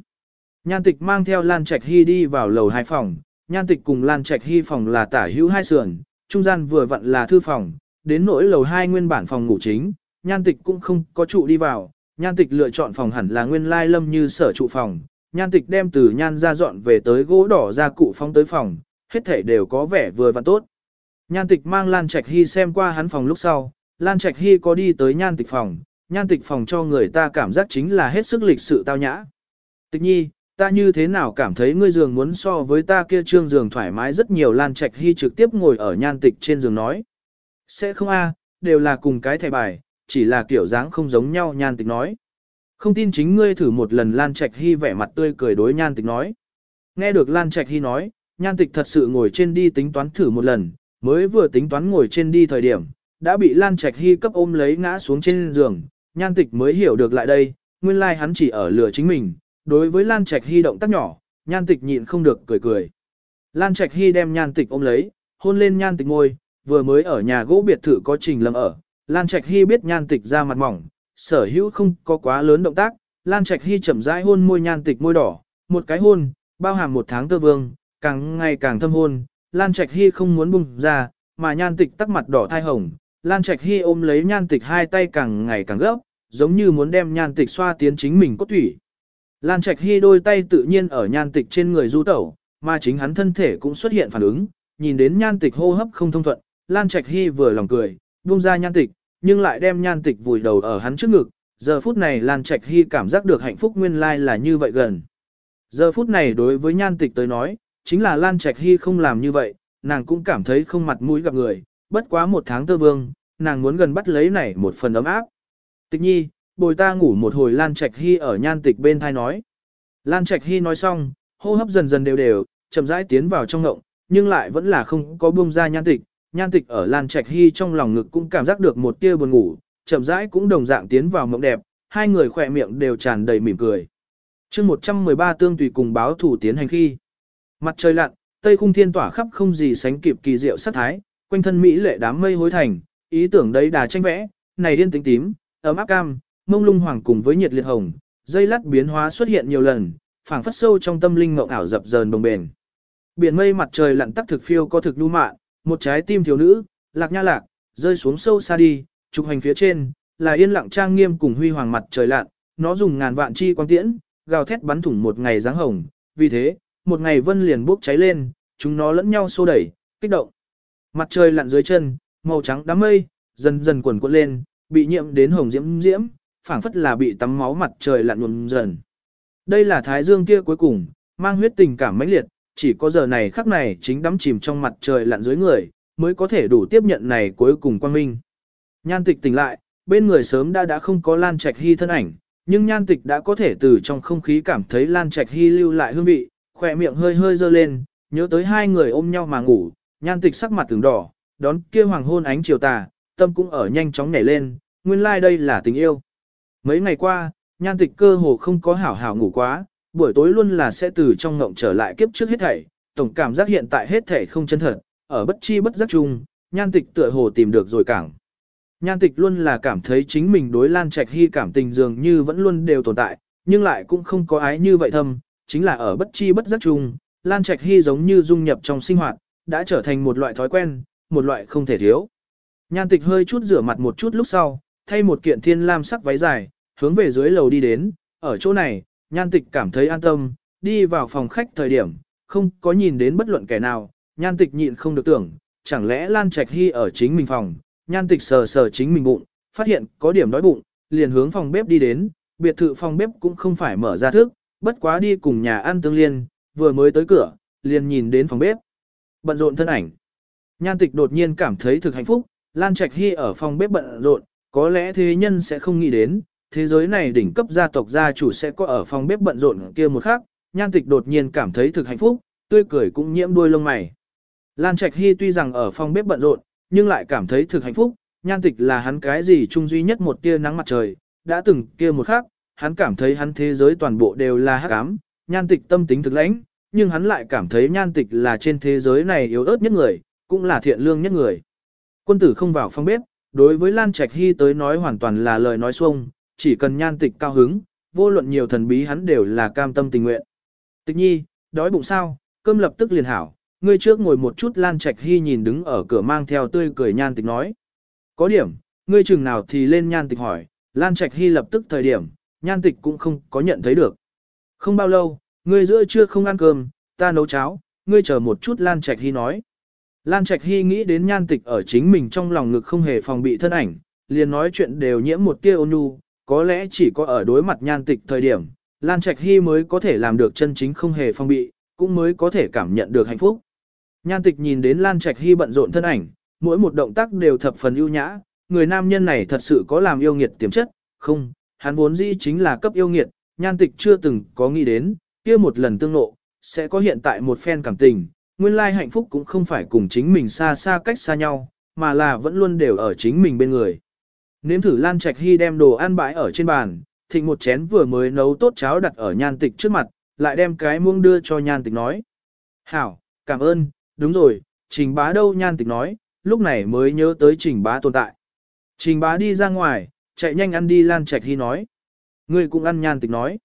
Nhan tịch mang theo Lan Trạch Hy đi vào lầu hai phòng, Nhan tịch cùng Lan Trạch Hy phòng là tả hữu hai sườn, trung gian vừa vặn là thư phòng, đến nỗi lầu hai nguyên bản phòng ngủ chính, Nhan tịch cũng không có trụ đi vào, Nhan tịch lựa chọn phòng hẳn là nguyên lai lâm như sở trụ phòng, Nhan tịch đem từ Nhan ra dọn về tới gỗ đỏ ra cụ phong tới phòng, hết thể đều có vẻ vừa vặn tốt. Nhan tịch mang Lan Trạch Hy xem qua hắn phòng lúc sau, Lan Trạch Hy có đi tới Nhan tịch phòng, Nhan tịch phòng cho người ta cảm giác chính là hết sức lịch sự tao nhã. Tịch nhi, ta như thế nào cảm thấy ngươi giường muốn so với ta kia trương giường thoải mái rất nhiều Lan Trạch Hy trực tiếp ngồi ở Nhan tịch trên giường nói. Sẽ không a, đều là cùng cái thẻ bài, chỉ là kiểu dáng không giống nhau Nhan tịch nói. Không tin chính ngươi thử một lần Lan Trạch Hy vẻ mặt tươi cười đối Nhan tịch nói. Nghe được Lan Trạch Hy nói, Nhan tịch thật sự ngồi trên đi tính toán thử một lần, mới vừa tính toán ngồi trên đi thời điểm, đã bị Lan Trạch Hy cấp ôm lấy ngã xuống trên giường, Nhan tịch mới hiểu được lại đây, nguyên lai like hắn chỉ ở lừa chính mình, đối với Lan Trạch Hy động tác nhỏ, Nhan tịch nhịn không được cười cười. Lan Trạch Hy đem Nhan tịch ôm lấy, hôn lên Nhan tịch ngôi, vừa mới ở nhà gỗ biệt thự có trình lâm ở, Lan Trạch Hy biết Nhan tịch ra mặt mỏng, sở hữu không có quá lớn động tác, Lan Trạch Hy chậm rãi hôn môi Nhan tịch môi đỏ, một cái hôn, bao hàm một tháng tơ vương, càng ngày càng thâm hôn, Lan Trạch Hy không muốn bùng ra, mà nhan tịch tắc mặt đỏ thai hồng, Lan Trạch Hy ôm lấy nhan tịch hai tay càng ngày càng gấp, giống như muốn đem nhan tịch xoa tiến chính mình cốt thủy. Lan Trạch Hy đôi tay tự nhiên ở nhan tịch trên người du tẩu, mà chính hắn thân thể cũng xuất hiện phản ứng, nhìn đến nhan tịch hô hấp không thông thuận, Lan Trạch Hy vừa lòng cười, buông ra nhan tịch, nhưng lại đem nhan tịch vùi đầu ở hắn trước ngực, giờ phút này Lan Trạch Hy cảm giác được hạnh phúc nguyên lai là như vậy gần. Giờ phút này đối với nhan tịch tới nói, chính là Lan Trạch Hy không làm như vậy, nàng cũng cảm thấy không mặt mũi gặp người, bất quá một tháng tơ vương, nàng muốn gần bắt lấy này một phần ấm áp. Tịch nhi, bồi ta ngủ một hồi Lan Trạch Hy ở nhan tịch bên thai nói. Lan Trạch Hy nói xong, hô hấp dần dần đều đều, chậm rãi tiến vào trong ngộng, nhưng lại vẫn là không có buông ra nhan tịch. Nhan tịch ở Lan Trạch Hy trong lòng ngực cũng cảm giác được một tia buồn ngủ, chậm rãi cũng đồng dạng tiến vào mộng đẹp, hai người khỏe miệng đều tràn đầy mỉm cười. chương 113 tương tùy cùng báo thủ tiến hành khi. Mặt trời lặn, tây khung thiên tỏa khắp không gì sánh kịp kỳ diệu sát thái, quanh thân mỹ lệ đám mây hối thành, ý tưởng đấy đà tranh vẽ, này điên tính tím, ấm áp cam, mông lung hoàng cùng với nhiệt liệt hồng, dây lát biến hóa xuất hiện nhiều lần, phảng phất sâu trong tâm linh ngộng ảo dập dờn bồng bền. Biển mây mặt trời lặn tắc thực phiêu có thực nhu mạ, một trái tim thiếu nữ, lạc nha lạc, rơi xuống sâu xa đi, trục hành phía trên, là yên lặng trang nghiêm cùng huy hoàng mặt trời lặn, nó dùng ngàn vạn chi quang tiễn, gào thét bắn thủng một ngày dáng hồng, vì thế, một ngày vân liền bốc cháy lên, chúng nó lẫn nhau xô đẩy, kích động. Mặt trời lặn dưới chân, màu trắng đám mây, dần dần quần cuộn lên, bị nhiễm đến hồng diễm diễm, phảng phất là bị tắm máu mặt trời lặn nhuộm dần. Đây là thái dương kia cuối cùng, mang huyết tình cảm mãnh liệt, chỉ có giờ này khắc này chính đắm chìm trong mặt trời lặn dưới người, mới có thể đủ tiếp nhận này cuối cùng quang minh. Nhan tịch tỉnh lại, bên người sớm đã đã không có Lan Trạch Hy thân ảnh, nhưng nhan tịch đã có thể từ trong không khí cảm thấy Lan Trạch Hy lưu lại hương vị, khỏe miệng hơi hơi dơ lên, nhớ tới hai người ôm nhau mà ngủ, nhan tịch sắc mặt từng đỏ, đón kia hoàng hôn ánh chiều tà, tâm cũng ở nhanh chóng nhảy lên, nguyên lai like đây là tình yêu. Mấy ngày qua, nhan tịch cơ hồ không có hảo hảo ngủ quá, buổi tối luôn là sẽ từ trong ngộng trở lại kiếp trước hết thảy, tổng cảm giác hiện tại hết thảy không chân thật, ở bất chi bất giác chung, nhan tịch tựa hồ tìm được rồi cảng. Nhan tịch luôn là cảm thấy chính mình đối Lan Trạch Hy cảm tình dường như vẫn luôn đều tồn tại, nhưng lại cũng không có ái như vậy thâm, chính là ở bất chi bất giác chung, Lan Trạch Hy giống như dung nhập trong sinh hoạt, đã trở thành một loại thói quen, một loại không thể thiếu. Nhan tịch hơi chút rửa mặt một chút lúc sau, thay một kiện thiên lam sắc váy dài, hướng về dưới lầu đi đến, ở chỗ này, nhan tịch cảm thấy an tâm, đi vào phòng khách thời điểm, không có nhìn đến bất luận kẻ nào, nhan tịch nhịn không được tưởng, chẳng lẽ Lan Trạch Hy ở chính mình phòng, nhan tịch sờ sờ chính mình bụng, phát hiện có điểm đói bụng, liền hướng phòng bếp đi đến, biệt thự phòng bếp cũng không phải mở ra thức, bất quá đi cùng nhà ăn tương liên, vừa mới tới cửa, liền nhìn đến phòng bếp. Bận rộn thân ảnh. Nhan tịch đột nhiên cảm thấy thực hạnh phúc, Lan Trạch Hy ở phòng bếp bận rộn, có lẽ thế nhân sẽ không nghĩ đến, thế giới này đỉnh cấp gia tộc gia chủ sẽ có ở phòng bếp bận rộn kia một khắc, nhan tịch đột nhiên cảm thấy thực hạnh phúc, tươi cười cũng nhiễm đuôi lông mày. Lan Trạch Hy tuy rằng ở phòng bếp bận rộn, nhưng lại cảm thấy thực hạnh phúc, nhan tịch là hắn cái gì chung duy nhất một tia nắng mặt trời, đã từng kia một khắc, hắn cảm thấy hắn thế giới toàn bộ đều là hắc ám, nhan tịch tâm tính thực lãnh, nhưng hắn lại cảm thấy nhan tịch là trên thế giới này yếu ớt nhất người, cũng là thiện lương nhất người. Quân tử không vào phòng bếp, đối với Lan Trạch Hy tới nói hoàn toàn là lời nói xuông, chỉ cần nhan tịch cao hứng, vô luận nhiều thần bí hắn đều là cam tâm tình nguyện. Tịch nhi, đói bụng sao, cơm lập tức liền hảo, ngươi trước ngồi một chút Lan Trạch Hy nhìn đứng ở cửa mang theo tươi cười nhan tịch nói. Có điểm, ngươi chừng nào thì lên nhan tịch hỏi, Lan Trạch Hy lập tức thời điểm, nhan tịch cũng không có nhận thấy được. Không bao lâu, ngươi giữa trưa không ăn cơm, ta nấu cháo, ngươi chờ một chút Lan Trạch Hy nói. Lan Trạch Hy nghĩ đến nhan tịch ở chính mình trong lòng ngực không hề phòng bị thân ảnh, liền nói chuyện đều nhiễm một tia ôn nhu, có lẽ chỉ có ở đối mặt nhan tịch thời điểm, Lan Trạch Hy mới có thể làm được chân chính không hề phong bị, cũng mới có thể cảm nhận được hạnh phúc. Nhan tịch nhìn đến Lan Trạch Hy bận rộn thân ảnh, mỗi một động tác đều thập phần ưu nhã, người nam nhân này thật sự có làm yêu nghiệt tiềm chất, không, hắn vốn dĩ chính là cấp yêu nghiệt, nhan tịch chưa từng có nghĩ đến, kia một lần tương lộ sẽ có hiện tại một phen cảm tình, nguyên lai hạnh phúc cũng không phải cùng chính mình xa xa cách xa nhau, mà là vẫn luôn đều ở chính mình bên người. Nếm thử Lan Trạch Hy đem đồ ăn bãi ở trên bàn, thịnh một chén vừa mới nấu tốt cháo đặt ở nhan tịch trước mặt, lại đem cái muông đưa cho nhan tịch nói. Hảo, cảm ơn, đúng rồi, trình bá đâu nhan tịch nói, lúc này mới nhớ tới trình bá tồn tại. Trình bá đi ra ngoài, chạy nhanh ăn đi Lan Trạch Hy nói. Ngươi cũng ăn nhan tịch nói.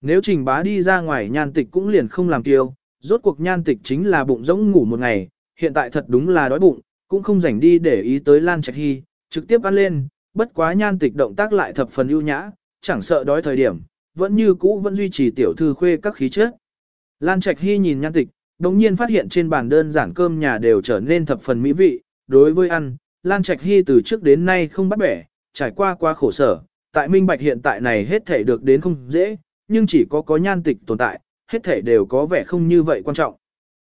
Nếu trình bá đi ra ngoài nhan tịch cũng liền không làm tiêu, rốt cuộc nhan tịch chính là bụng rỗng ngủ một ngày, hiện tại thật đúng là đói bụng, cũng không rảnh đi để ý tới Lan Trạch Hy, trực tiếp ăn lên, bất quá nhan tịch động tác lại thập phần ưu nhã, chẳng sợ đói thời điểm, vẫn như cũ vẫn duy trì tiểu thư khuê các khí chất. Lan Trạch Hy nhìn nhan tịch, đồng nhiên phát hiện trên bàn đơn giản cơm nhà đều trở nên thập phần mỹ vị, đối với ăn, Lan Trạch Hy từ trước đến nay không bắt bẻ, trải qua quá khổ sở, tại minh bạch hiện tại này hết thể được đến không dễ, nhưng chỉ có có nhan tịch tồn tại, hết thể đều có vẻ không như vậy quan trọng.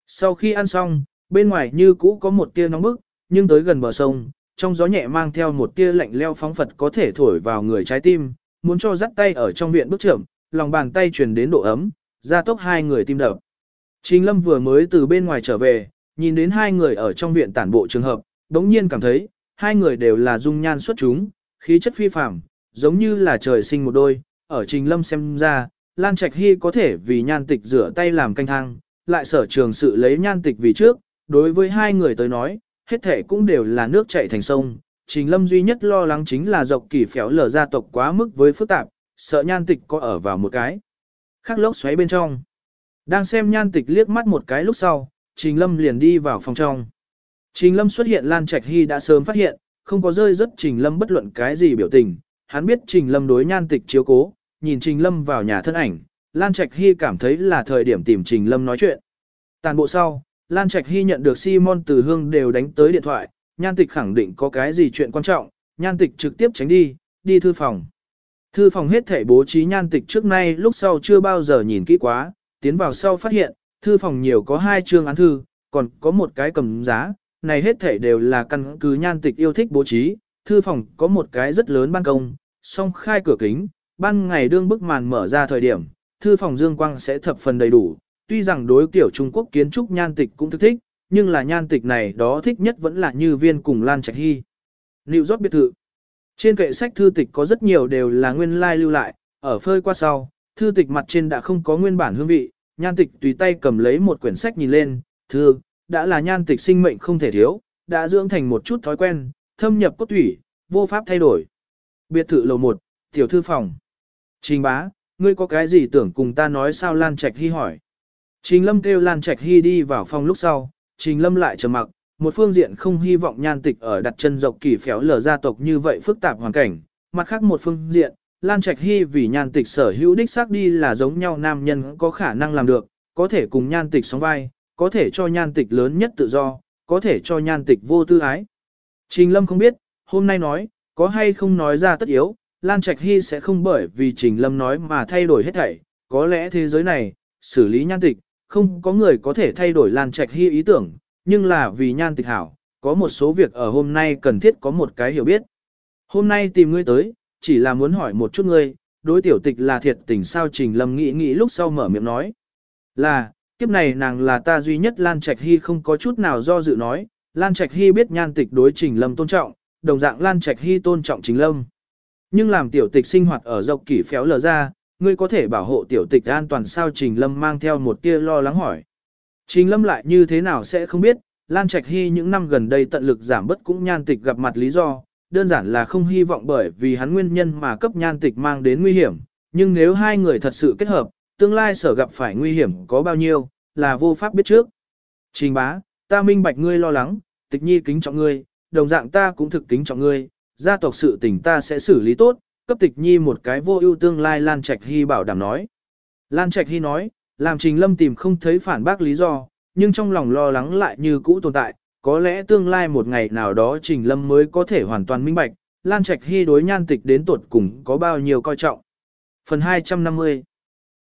Sau khi ăn xong, bên ngoài như cũ có một tia nóng bức, nhưng tới gần bờ sông, trong gió nhẹ mang theo một tia lạnh leo phóng phật có thể thổi vào người trái tim, muốn cho dắt tay ở trong viện bước trưởng, lòng bàn tay truyền đến độ ấm, ra tốc hai người tim đập. Trình Lâm vừa mới từ bên ngoài trở về, nhìn đến hai người ở trong viện tản bộ trường hợp, đống nhiên cảm thấy, hai người đều là dung nhan xuất chúng, khí chất phi phàm, giống như là trời sinh một đôi, ở Trình Lâm xem ra, Lan Trạch Hy có thể vì nhan tịch rửa tay làm canh thang, lại sở trường sự lấy nhan tịch vì trước, đối với hai người tới nói, hết thể cũng đều là nước chảy thành sông. Trình Lâm duy nhất lo lắng chính là dọc kỳ phéo lở gia tộc quá mức với phức tạp, sợ nhan tịch có ở vào một cái. Khắc lốc xoáy bên trong. Đang xem nhan tịch liếc mắt một cái lúc sau, Trình Lâm liền đi vào phòng trong. Trình Lâm xuất hiện Lan Trạch Hy đã sớm phát hiện, không có rơi rất Trình Lâm bất luận cái gì biểu tình. Hắn biết Trình Lâm đối nhan tịch chiếu cố, nhìn Trình Lâm vào nhà thân ảnh, Lan Trạch Hy cảm thấy là thời điểm tìm Trình Lâm nói chuyện. Tàn bộ sau, Lan Trạch Hy nhận được Simon từ hương đều đánh tới điện thoại, nhan tịch khẳng định có cái gì chuyện quan trọng, nhan tịch trực tiếp tránh đi, đi thư phòng. Thư phòng hết thể bố trí nhan tịch trước nay lúc sau chưa bao giờ nhìn kỹ quá, tiến vào sau phát hiện, thư phòng nhiều có hai chương án thư, còn có một cái cầm giá, này hết thể đều là căn cứ nhan tịch yêu thích bố trí, thư phòng có một cái rất lớn ban công, song khai cửa kính, ban ngày đương bức màn mở ra thời điểm, thư phòng dương quang sẽ thập phần đầy đủ, tuy rằng đối kiểu Trung Quốc kiến trúc nhan tịch cũng thức thích, nhưng là nhan tịch này đó thích nhất vẫn là như viên cùng Lan Trạch Hy. Liệu rót biệt thự. Trên kệ sách thư tịch có rất nhiều đều là nguyên lai lưu lại, ở phơi qua sau, thư tịch mặt trên đã không có nguyên bản hương vị, nhan tịch tùy tay cầm lấy một quyển sách nhìn lên, thư, đã là nhan tịch sinh mệnh không thể thiếu, đã dưỡng thành một chút thói quen, thâm nhập cốt thủy, vô pháp thay đổi. Biệt thự lầu 1, tiểu thư phòng. Trình bá, ngươi có cái gì tưởng cùng ta nói sao Lan Trạch Hy hỏi. Trình Lâm kêu Lan Trạch Hy đi vào phòng lúc sau, Trình Lâm lại trầm mặc, một phương diện không hy vọng nhan tịch ở đặt chân dọc kỳ phéo lở gia tộc như vậy phức tạp hoàn cảnh, mặt khác một phương diện, Lan Trạch Hy vì nhan tịch sở hữu đích xác đi là giống nhau nam nhân có khả năng làm được, có thể cùng nhan tịch sóng vai, có thể cho nhan tịch lớn nhất tự do, có thể cho nhan tịch vô tư ái. Trình Lâm không biết, hôm nay nói, có hay không nói ra tất yếu, Lan Trạch Hy sẽ không bởi vì Trình Lâm nói mà thay đổi hết thảy, có lẽ thế giới này, xử lý nhan tịch, không có người có thể thay đổi Lan Trạch Hy ý tưởng, nhưng là vì nhan tịch hảo, có một số việc ở hôm nay cần thiết có một cái hiểu biết. Hôm nay tìm ngươi tới, chỉ là muốn hỏi một chút ngươi, đối tiểu tịch là thiệt tình sao Trình Lâm nghĩ nghĩ lúc sau mở miệng nói. Là, kiếp này nàng là ta duy nhất Lan Trạch Hy không có chút nào do dự nói, Lan Trạch Hy biết nhan tịch đối Trình Lâm tôn trọng, đồng dạng Lan Trạch Hy tôn trọng Trình Lâm. Nhưng làm tiểu tịch sinh hoạt ở dọc kỷ phéo lờ ra, ngươi có thể bảo hộ tiểu tịch an toàn sao? Trình Lâm mang theo một tia lo lắng hỏi. Trình Lâm lại như thế nào sẽ không biết, Lan Trạch Hy những năm gần đây tận lực giảm bất cũng nhan tịch gặp mặt lý do, đơn giản là không hy vọng bởi vì hắn nguyên nhân mà cấp nhan tịch mang đến nguy hiểm, nhưng nếu hai người thật sự kết hợp, tương lai sở gặp phải nguy hiểm có bao nhiêu, là vô pháp biết trước. Trình bá, ta minh bạch ngươi lo lắng, tịch nhi kính trọng ngươi, đồng dạng ta cũng thực kính trọng ngươi, gia tộc sự tình ta sẽ xử lý tốt, cấp tịch nhi một cái vô ưu tương lai Lan Trạch Hy bảo đảm nói. Lan Trạch Hy nói, làm Trình Lâm tìm không thấy phản bác lý do, nhưng trong lòng lo lắng lại như cũ tồn tại, có lẽ tương lai một ngày nào đó Trình Lâm mới có thể hoàn toàn minh bạch, Lan Trạch Hy đối nhan tịch đến tuột cùng có bao nhiêu coi trọng. Phần 250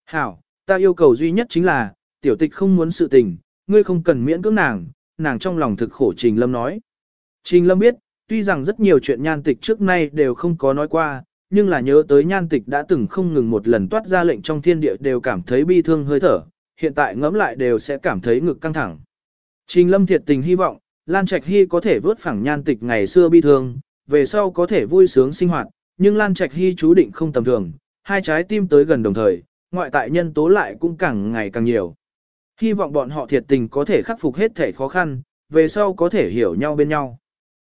Hảo, ta yêu cầu duy nhất chính là, tiểu tịch không muốn sự tình, ngươi không cần miễn cưỡng nàng, nàng trong lòng thực khổ Trình Lâm nói. Trình Lâm biết, tuy rằng rất nhiều chuyện nhan tịch trước nay đều không có nói qua, nhưng là nhớ tới nhan tịch đã từng không ngừng một lần toát ra lệnh trong thiên địa đều cảm thấy bi thương hơi thở, hiện tại ngẫm lại đều sẽ cảm thấy ngực căng thẳng. Trình Lâm thiệt tình hy vọng, Lan Trạch Hy có thể vớt phẳng nhan tịch ngày xưa bi thương, về sau có thể vui sướng sinh hoạt, nhưng Lan Trạch Hy chú định không tầm thường, hai trái tim tới gần đồng thời, ngoại tại nhân tố lại cũng càng ngày càng nhiều. Hy vọng bọn họ thiệt tình có thể khắc phục hết thể khó khăn, về sau có thể hiểu nhau bên nhau.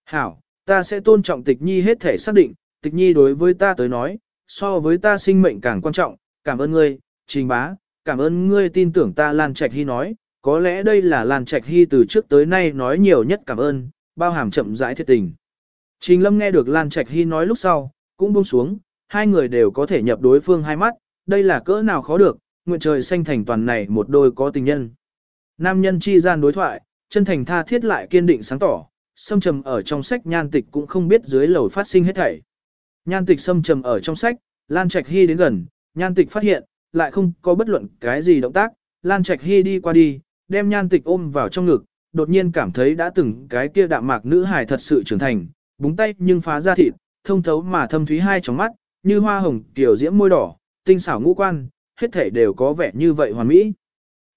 Hảo, ta sẽ tôn trọng tịch nhi hết thể xác định, tịch nhi đối với ta tới nói, so với ta sinh mệnh càng quan trọng, cảm ơn ngươi, trình bá, cảm ơn ngươi tin tưởng ta Lan Trạch Hy nói, có lẽ đây là Lan Trạch Hy từ trước tới nay nói nhiều nhất cảm ơn, bao hàm chậm rãi thiệt tình. Trình Lâm nghe được Lan Trạch Hy nói lúc sau, cũng buông xuống, hai người đều có thể nhập đối phương hai mắt, đây là cỡ nào khó được, nguyện trời xanh thành toàn này một đôi có tình nhân. Nam nhân chi gian đối thoại, chân thành tha thiết lại kiên định sáng tỏ, sâm trầm ở trong sách nhan tịch cũng không biết dưới lầu phát sinh hết thảy. Nhan tịch xâm trầm ở trong sách, Lan Trạch Hy đến gần, nhan tịch phát hiện, lại không có bất luận cái gì động tác, Lan Trạch Hy đi qua đi, đem nhan tịch ôm vào trong ngực, đột nhiên cảm thấy đã từng cái kia đạm mạc nữ hài thật sự trưởng thành, búng tay nhưng phá ra thịt, thông thấu mà thâm thúy hai trong mắt, như hoa hồng, tiểu diễm môi đỏ, tinh xảo ngũ quan, hết thể đều có vẻ như vậy hoàn mỹ.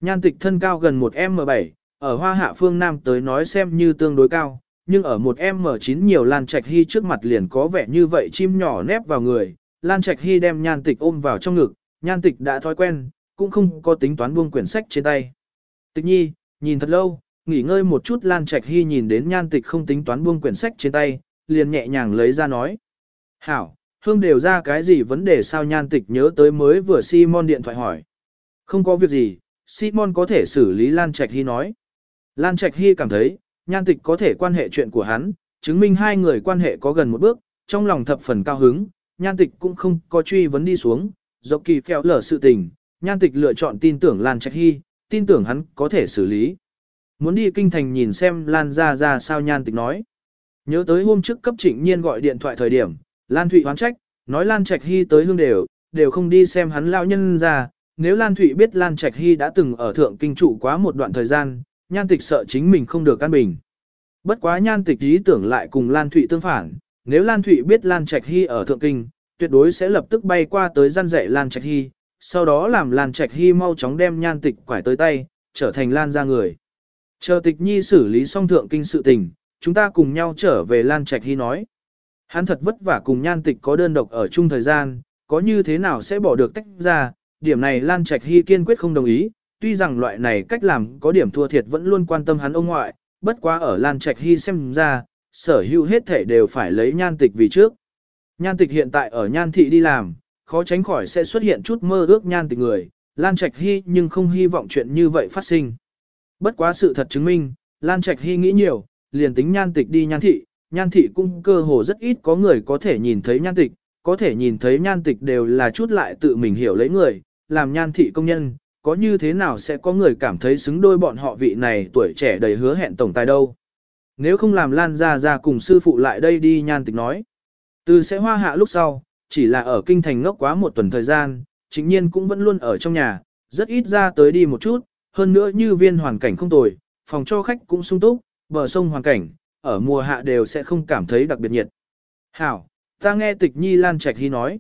Nhan tịch thân cao gần một M7, ở hoa hạ phương Nam tới nói xem như tương đối cao, nhưng ở một M9 nhiều Lan Trạch Hy trước mặt liền có vẻ như vậy chim nhỏ nép vào người. Lan Trạch Hy đem nhan tịch ôm vào trong ngực, nhan tịch đã thói quen, cũng không có tính toán buông quyển sách trên tay. Tịch nhi, nhìn thật lâu, nghỉ ngơi một chút Lan Trạch Hy nhìn đến nhan tịch không tính toán buông quyển sách trên tay, liền nhẹ nhàng lấy ra nói. Hảo, hương đều ra cái gì vấn đề sao nhan tịch nhớ tới mới vừa Simon điện thoại hỏi. Không có việc gì, Simon có thể xử lý Lan Trạch Hy nói. Lan Trạch Hy cảm thấy, nhan tịch có thể quan hệ chuyện của hắn, chứng minh hai người quan hệ có gần một bước, trong lòng thập phần cao hứng, nhan tịch cũng không có truy vấn đi xuống, dọc kỳ phèo lở sự tình, nhan tịch lựa chọn tin tưởng Lan Trạch Hy, tin tưởng hắn có thể xử lý. Muốn đi kinh thành nhìn xem Lan ra ra sao nhan tịch nói. Nhớ tới hôm trước cấp trịnh nhiên gọi điện thoại thời điểm, Lan Thụy hoán trách, nói Lan Trạch Hy tới hương đều, đều không đi xem hắn lao nhân ra, nếu Lan Thụy biết Lan Trạch Hy đã từng ở thượng kinh trụ quá một đoạn thời gian, nhan tịch sợ chính mình không được căn bình. Bất quá nhan tịch ý tưởng lại cùng Lan Thụy tương phản, nếu Lan Thụy biết Lan Trạch Hy ở Thượng Kinh, tuyệt đối sẽ lập tức bay qua tới gian dạy Lan Trạch Hy, sau đó làm Lan Trạch Hy mau chóng đem nhan tịch quải tới tay, trở thành Lan ra người. Chờ tịch nhi xử lý xong Thượng Kinh sự tình, chúng ta cùng nhau trở về Lan Trạch Hy nói. Hắn thật vất vả cùng nhan tịch có đơn độc ở chung thời gian, có như thế nào sẽ bỏ được tách ra, điểm này Lan Trạch Hy kiên quyết không đồng ý, tuy rằng loại này cách làm có điểm thua thiệt vẫn luôn quan tâm hắn ông ngoại, bất quá ở Lan Trạch Hy xem ra, sở hữu hết thể đều phải lấy nhan tịch vì trước. Nhan tịch hiện tại ở nhan thị đi làm, khó tránh khỏi sẽ xuất hiện chút mơ ước nhan tịch người, Lan Trạch Hy nhưng không hy vọng chuyện như vậy phát sinh. Bất quá sự thật chứng minh, Lan Trạch Hy nghĩ nhiều, liền tính nhan tịch đi nhan thị, nhan thị cũng cơ hồ rất ít có người có thể nhìn thấy nhan tịch, có thể nhìn thấy nhan tịch đều là chút lại tự mình hiểu lấy người, làm nhan thị công nhân, có như thế nào sẽ có người cảm thấy xứng đôi bọn họ vị này tuổi trẻ đầy hứa hẹn tổng tài đâu. Nếu không làm Lan ra ra cùng sư phụ lại đây đi nhan tịch nói. Từ sẽ hoa hạ lúc sau, chỉ là ở kinh thành ngốc quá một tuần thời gian, chính nhiên cũng vẫn luôn ở trong nhà, rất ít ra tới đi một chút, hơn nữa như viên hoàn cảnh không tồi, phòng cho khách cũng sung túc, bờ sông hoàn cảnh, ở mùa hạ đều sẽ không cảm thấy đặc biệt nhiệt. Hảo, ta nghe tịch nhi Lan Trạch Hy nói.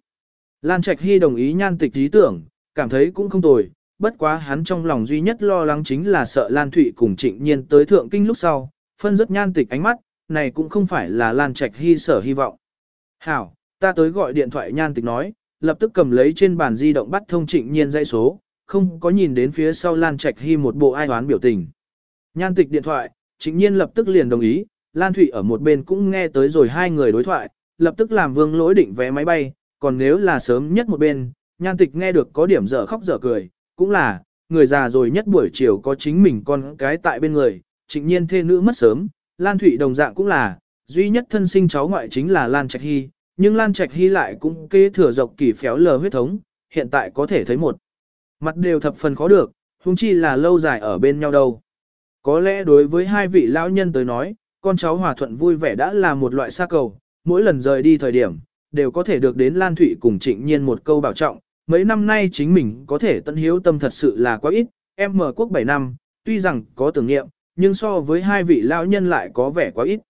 Lan Trạch Hy đồng ý nhan tịch ý tưởng, cảm thấy cũng không tồi, bất quá hắn trong lòng duy nhất lo lắng chính là sợ Lan Thụy cùng trịnh nhiên tới thượng kinh lúc sau, phân rất nhan tịch ánh mắt, này cũng không phải là Lan Trạch Hy sở hy vọng. Hảo, ta tới gọi điện thoại nhan tịch nói, lập tức cầm lấy trên bàn di động bắt thông trịnh nhiên dãy số, không có nhìn đến phía sau Lan Trạch Hy một bộ ai toán biểu tình. Nhan tịch điện thoại, trịnh nhiên lập tức liền đồng ý, Lan Thụy ở một bên cũng nghe tới rồi hai người đối thoại, lập tức làm vương lỗi định vé máy bay, còn nếu là sớm nhất một bên, nhan tịch nghe được có điểm dở khóc dở cười, cũng là, người già rồi nhất buổi chiều có chính mình con cái tại bên người, trịnh nhiên thê nữ mất sớm, Lan Thụy đồng dạng cũng là, duy nhất thân sinh cháu ngoại chính là Lan Trạch Hy, nhưng Lan Trạch Hy lại cũng kế thừa dọc kỳ phéo lờ huyết thống, hiện tại có thể thấy một. Mặt đều thập phần khó được, huống chi là lâu dài ở bên nhau đâu. Có lẽ đối với hai vị lão nhân tới nói, con cháu hòa thuận vui vẻ đã là một loại xa cầu, mỗi lần rời đi thời điểm, đều có thể được đến Lan Thụy cùng trịnh nhiên một câu bảo trọng. Mấy năm nay chính mình có thể tận hiếu tâm thật sự là quá ít, em mở quốc 7 năm, tuy rằng có tưởng niệm, nhưng so với hai vị lão nhân lại có vẻ quá ít.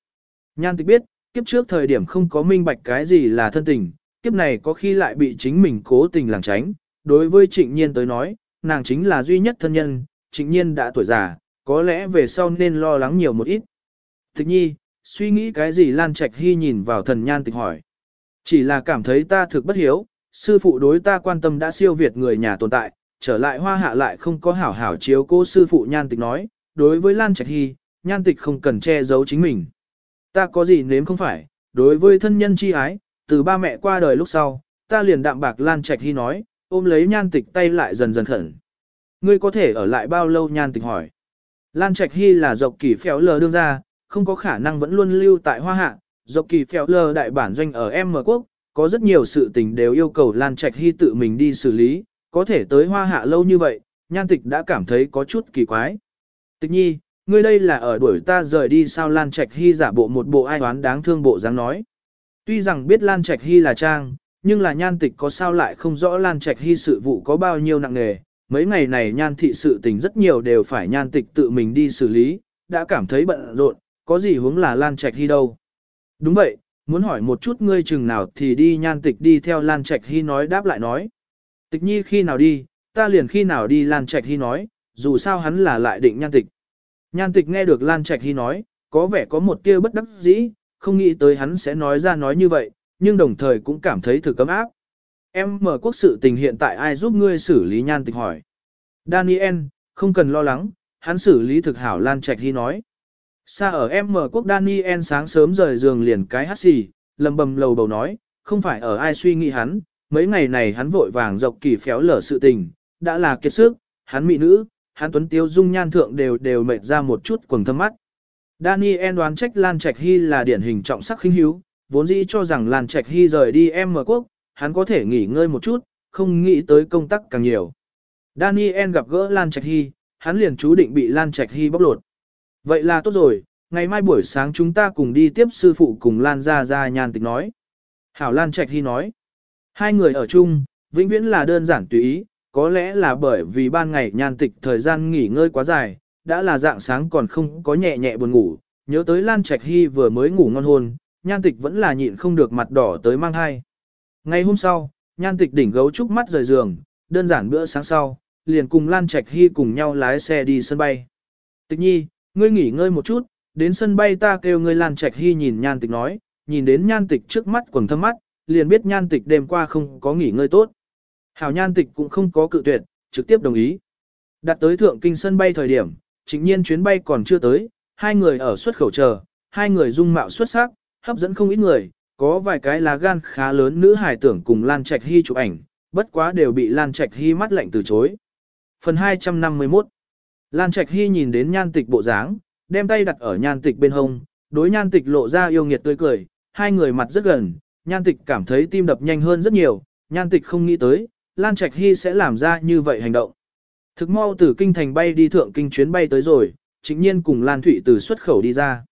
Nhan tịch biết, kiếp trước thời điểm không có minh bạch cái gì là thân tình, kiếp này có khi lại bị chính mình cố tình làng tránh. Đối với trịnh nhiên tới nói, nàng chính là duy nhất thân nhân, trịnh nhiên đã tuổi già, có lẽ về sau nên lo lắng nhiều một ít. Tịch nhi, suy nghĩ cái gì Lan Trạch Hy nhìn vào thần nhan tịch hỏi. Chỉ là cảm thấy ta thực bất hiếu, sư phụ đối ta quan tâm đã siêu việt người nhà tồn tại, trở lại hoa hạ lại không có hảo hảo chiếu cô sư phụ nhan tịch nói, đối với Lan Trạch Hy, nhan tịch không cần che giấu chính mình. Ta có gì nếm không phải, đối với thân nhân chi ái, từ ba mẹ qua đời lúc sau, ta liền đạm bạc Lan Trạch Hy nói, ôm lấy nhan tịch tay lại dần dần khẩn. Ngươi có thể ở lại bao lâu nhan tịch hỏi. Lan Trạch Hy là dọc kỳ phéo lờ đương ra, không có khả năng vẫn luôn lưu tại hoa hạ, dọc kỳ phéo lờ đại bản doanh ở M quốc, có rất nhiều sự tình đều yêu cầu Lan Trạch Hy tự mình đi xử lý, có thể tới hoa hạ lâu như vậy, nhan tịch đã cảm thấy có chút kỳ quái. Tịch nhi, ngươi đây là ở đuổi ta rời đi sao Lan Trạch Hy giả bộ một bộ ai oán đáng thương bộ dáng nói. Tuy rằng biết Lan Trạch Hy là trang, nhưng là nhan tịch có sao lại không rõ Lan Trạch Hy sự vụ có bao nhiêu nặng nghề. Mấy ngày này nhan thị sự tình rất nhiều đều phải nhan tịch tự mình đi xử lý, đã cảm thấy bận rộn, có gì hướng là Lan Trạch Hy đâu. Đúng vậy, muốn hỏi một chút ngươi chừng nào thì đi nhan tịch đi theo Lan Trạch Hy nói đáp lại nói. Tịch nhi khi nào đi, ta liền khi nào đi Lan Trạch Hy nói, dù sao hắn là lại định nhan tịch. Nhan tịch nghe được Lan Trạch Hy nói, có vẻ có một tia bất đắc dĩ, không nghĩ tới hắn sẽ nói ra nói như vậy, nhưng đồng thời cũng cảm thấy thử cấm áp. Em mở quốc sự tình hiện tại ai giúp ngươi xử lý nhan tịch hỏi. Daniel, không cần lo lắng, hắn xử lý thực hảo Lan Trạch Hy nói. Xa ở em quốc Daniel sáng sớm rời giường liền cái hát xì, lầm bầm lầu bầu nói, không phải ở ai suy nghĩ hắn, mấy ngày này hắn vội vàng dọc kỳ phéo lở sự tình, đã là kiệt sức, hắn mỹ nữ, hắn tuấn tiêu dung nhan thượng đều đều mệt ra một chút quầng thâm mắt. Daniel đoán trách Lan Trạch Hy là điển hình trọng sắc khinh hiếu, vốn dĩ cho rằng Lan Trạch Hy rời đi em quốc, hắn có thể nghỉ ngơi một chút, không nghĩ tới công tác càng nhiều. Daniel gặp gỡ Lan Trạch Hy, hắn liền chú định bị Lan Trạch Hy bóc lột. Vậy là tốt rồi, ngày mai buổi sáng chúng ta cùng đi tiếp sư phụ cùng Lan ra ra nhàn tịch nói. Hảo Lan Trạch Hy nói, hai người ở chung, vĩnh viễn là đơn giản tùy ý, có lẽ là bởi vì ban ngày nhàn tịch thời gian nghỉ ngơi quá dài, đã là dạng sáng còn không có nhẹ nhẹ buồn ngủ, nhớ tới Lan Trạch Hy vừa mới ngủ ngon hôn, nhan tịch vẫn là nhịn không được mặt đỏ tới mang thai. Ngày hôm sau, nhan tịch đỉnh gấu trúc mắt rời giường, đơn giản bữa sáng sau, liền cùng Lan Trạch Hy cùng nhau lái xe đi sân bay. Tịch nhi, ngươi nghỉ ngơi một chút, đến sân bay ta kêu ngươi Lan Trạch Hy nhìn nhan tịch nói, nhìn đến nhan tịch trước mắt quầng thâm mắt, liền biết nhan tịch đêm qua không có nghỉ ngơi tốt. Hảo nhan tịch cũng không có cự tuyệt, trực tiếp đồng ý. Đặt tới thượng kinh sân bay thời điểm, chính nhiên chuyến bay còn chưa tới, hai người ở xuất khẩu chờ, hai người dung mạo xuất sắc, hấp dẫn không ít người, có vài cái lá gan khá lớn nữ hải tưởng cùng Lan Trạch Hy chụp ảnh, bất quá đều bị Lan Trạch Hy mắt lạnh từ chối. Phần 251 Lan Trạch Hy nhìn đến nhan tịch bộ dáng, đem tay đặt ở nhan tịch bên hông, đối nhan tịch lộ ra yêu nghiệt tươi cười, hai người mặt rất gần, nhan tịch cảm thấy tim đập nhanh hơn rất nhiều, nhan tịch không nghĩ tới, Lan Trạch Hy sẽ làm ra như vậy hành động. Thực mau từ kinh thành bay đi thượng kinh chuyến bay tới rồi, chính nhiên cùng Lan Thụy từ xuất khẩu đi ra.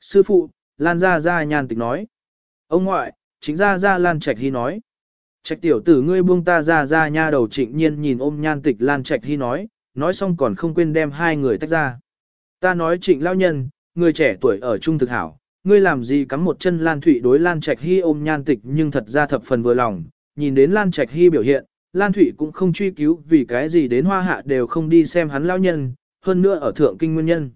Sư phụ, Lan ra ra nhan tịch nói. Ông ngoại, chính ra ra Lan Trạch Hy nói. Trạch tiểu tử ngươi buông ta ra ra nha đầu trịnh nhiên nhìn ôm nhan tịch Lan Trạch Hy nói, nói xong còn không quên đem hai người tách ra. Ta nói trịnh lao nhân, người trẻ tuổi ở trung thực hảo, ngươi làm gì cắm một chân Lan Thụy đối Lan Trạch Hy ôm nhan tịch nhưng thật ra thập phần vừa lòng, nhìn đến Lan Trạch Hy biểu hiện, Lan Thụy cũng không truy cứu vì cái gì đến hoa hạ đều không đi xem hắn lao nhân, hơn nữa ở thượng kinh nguyên nhân.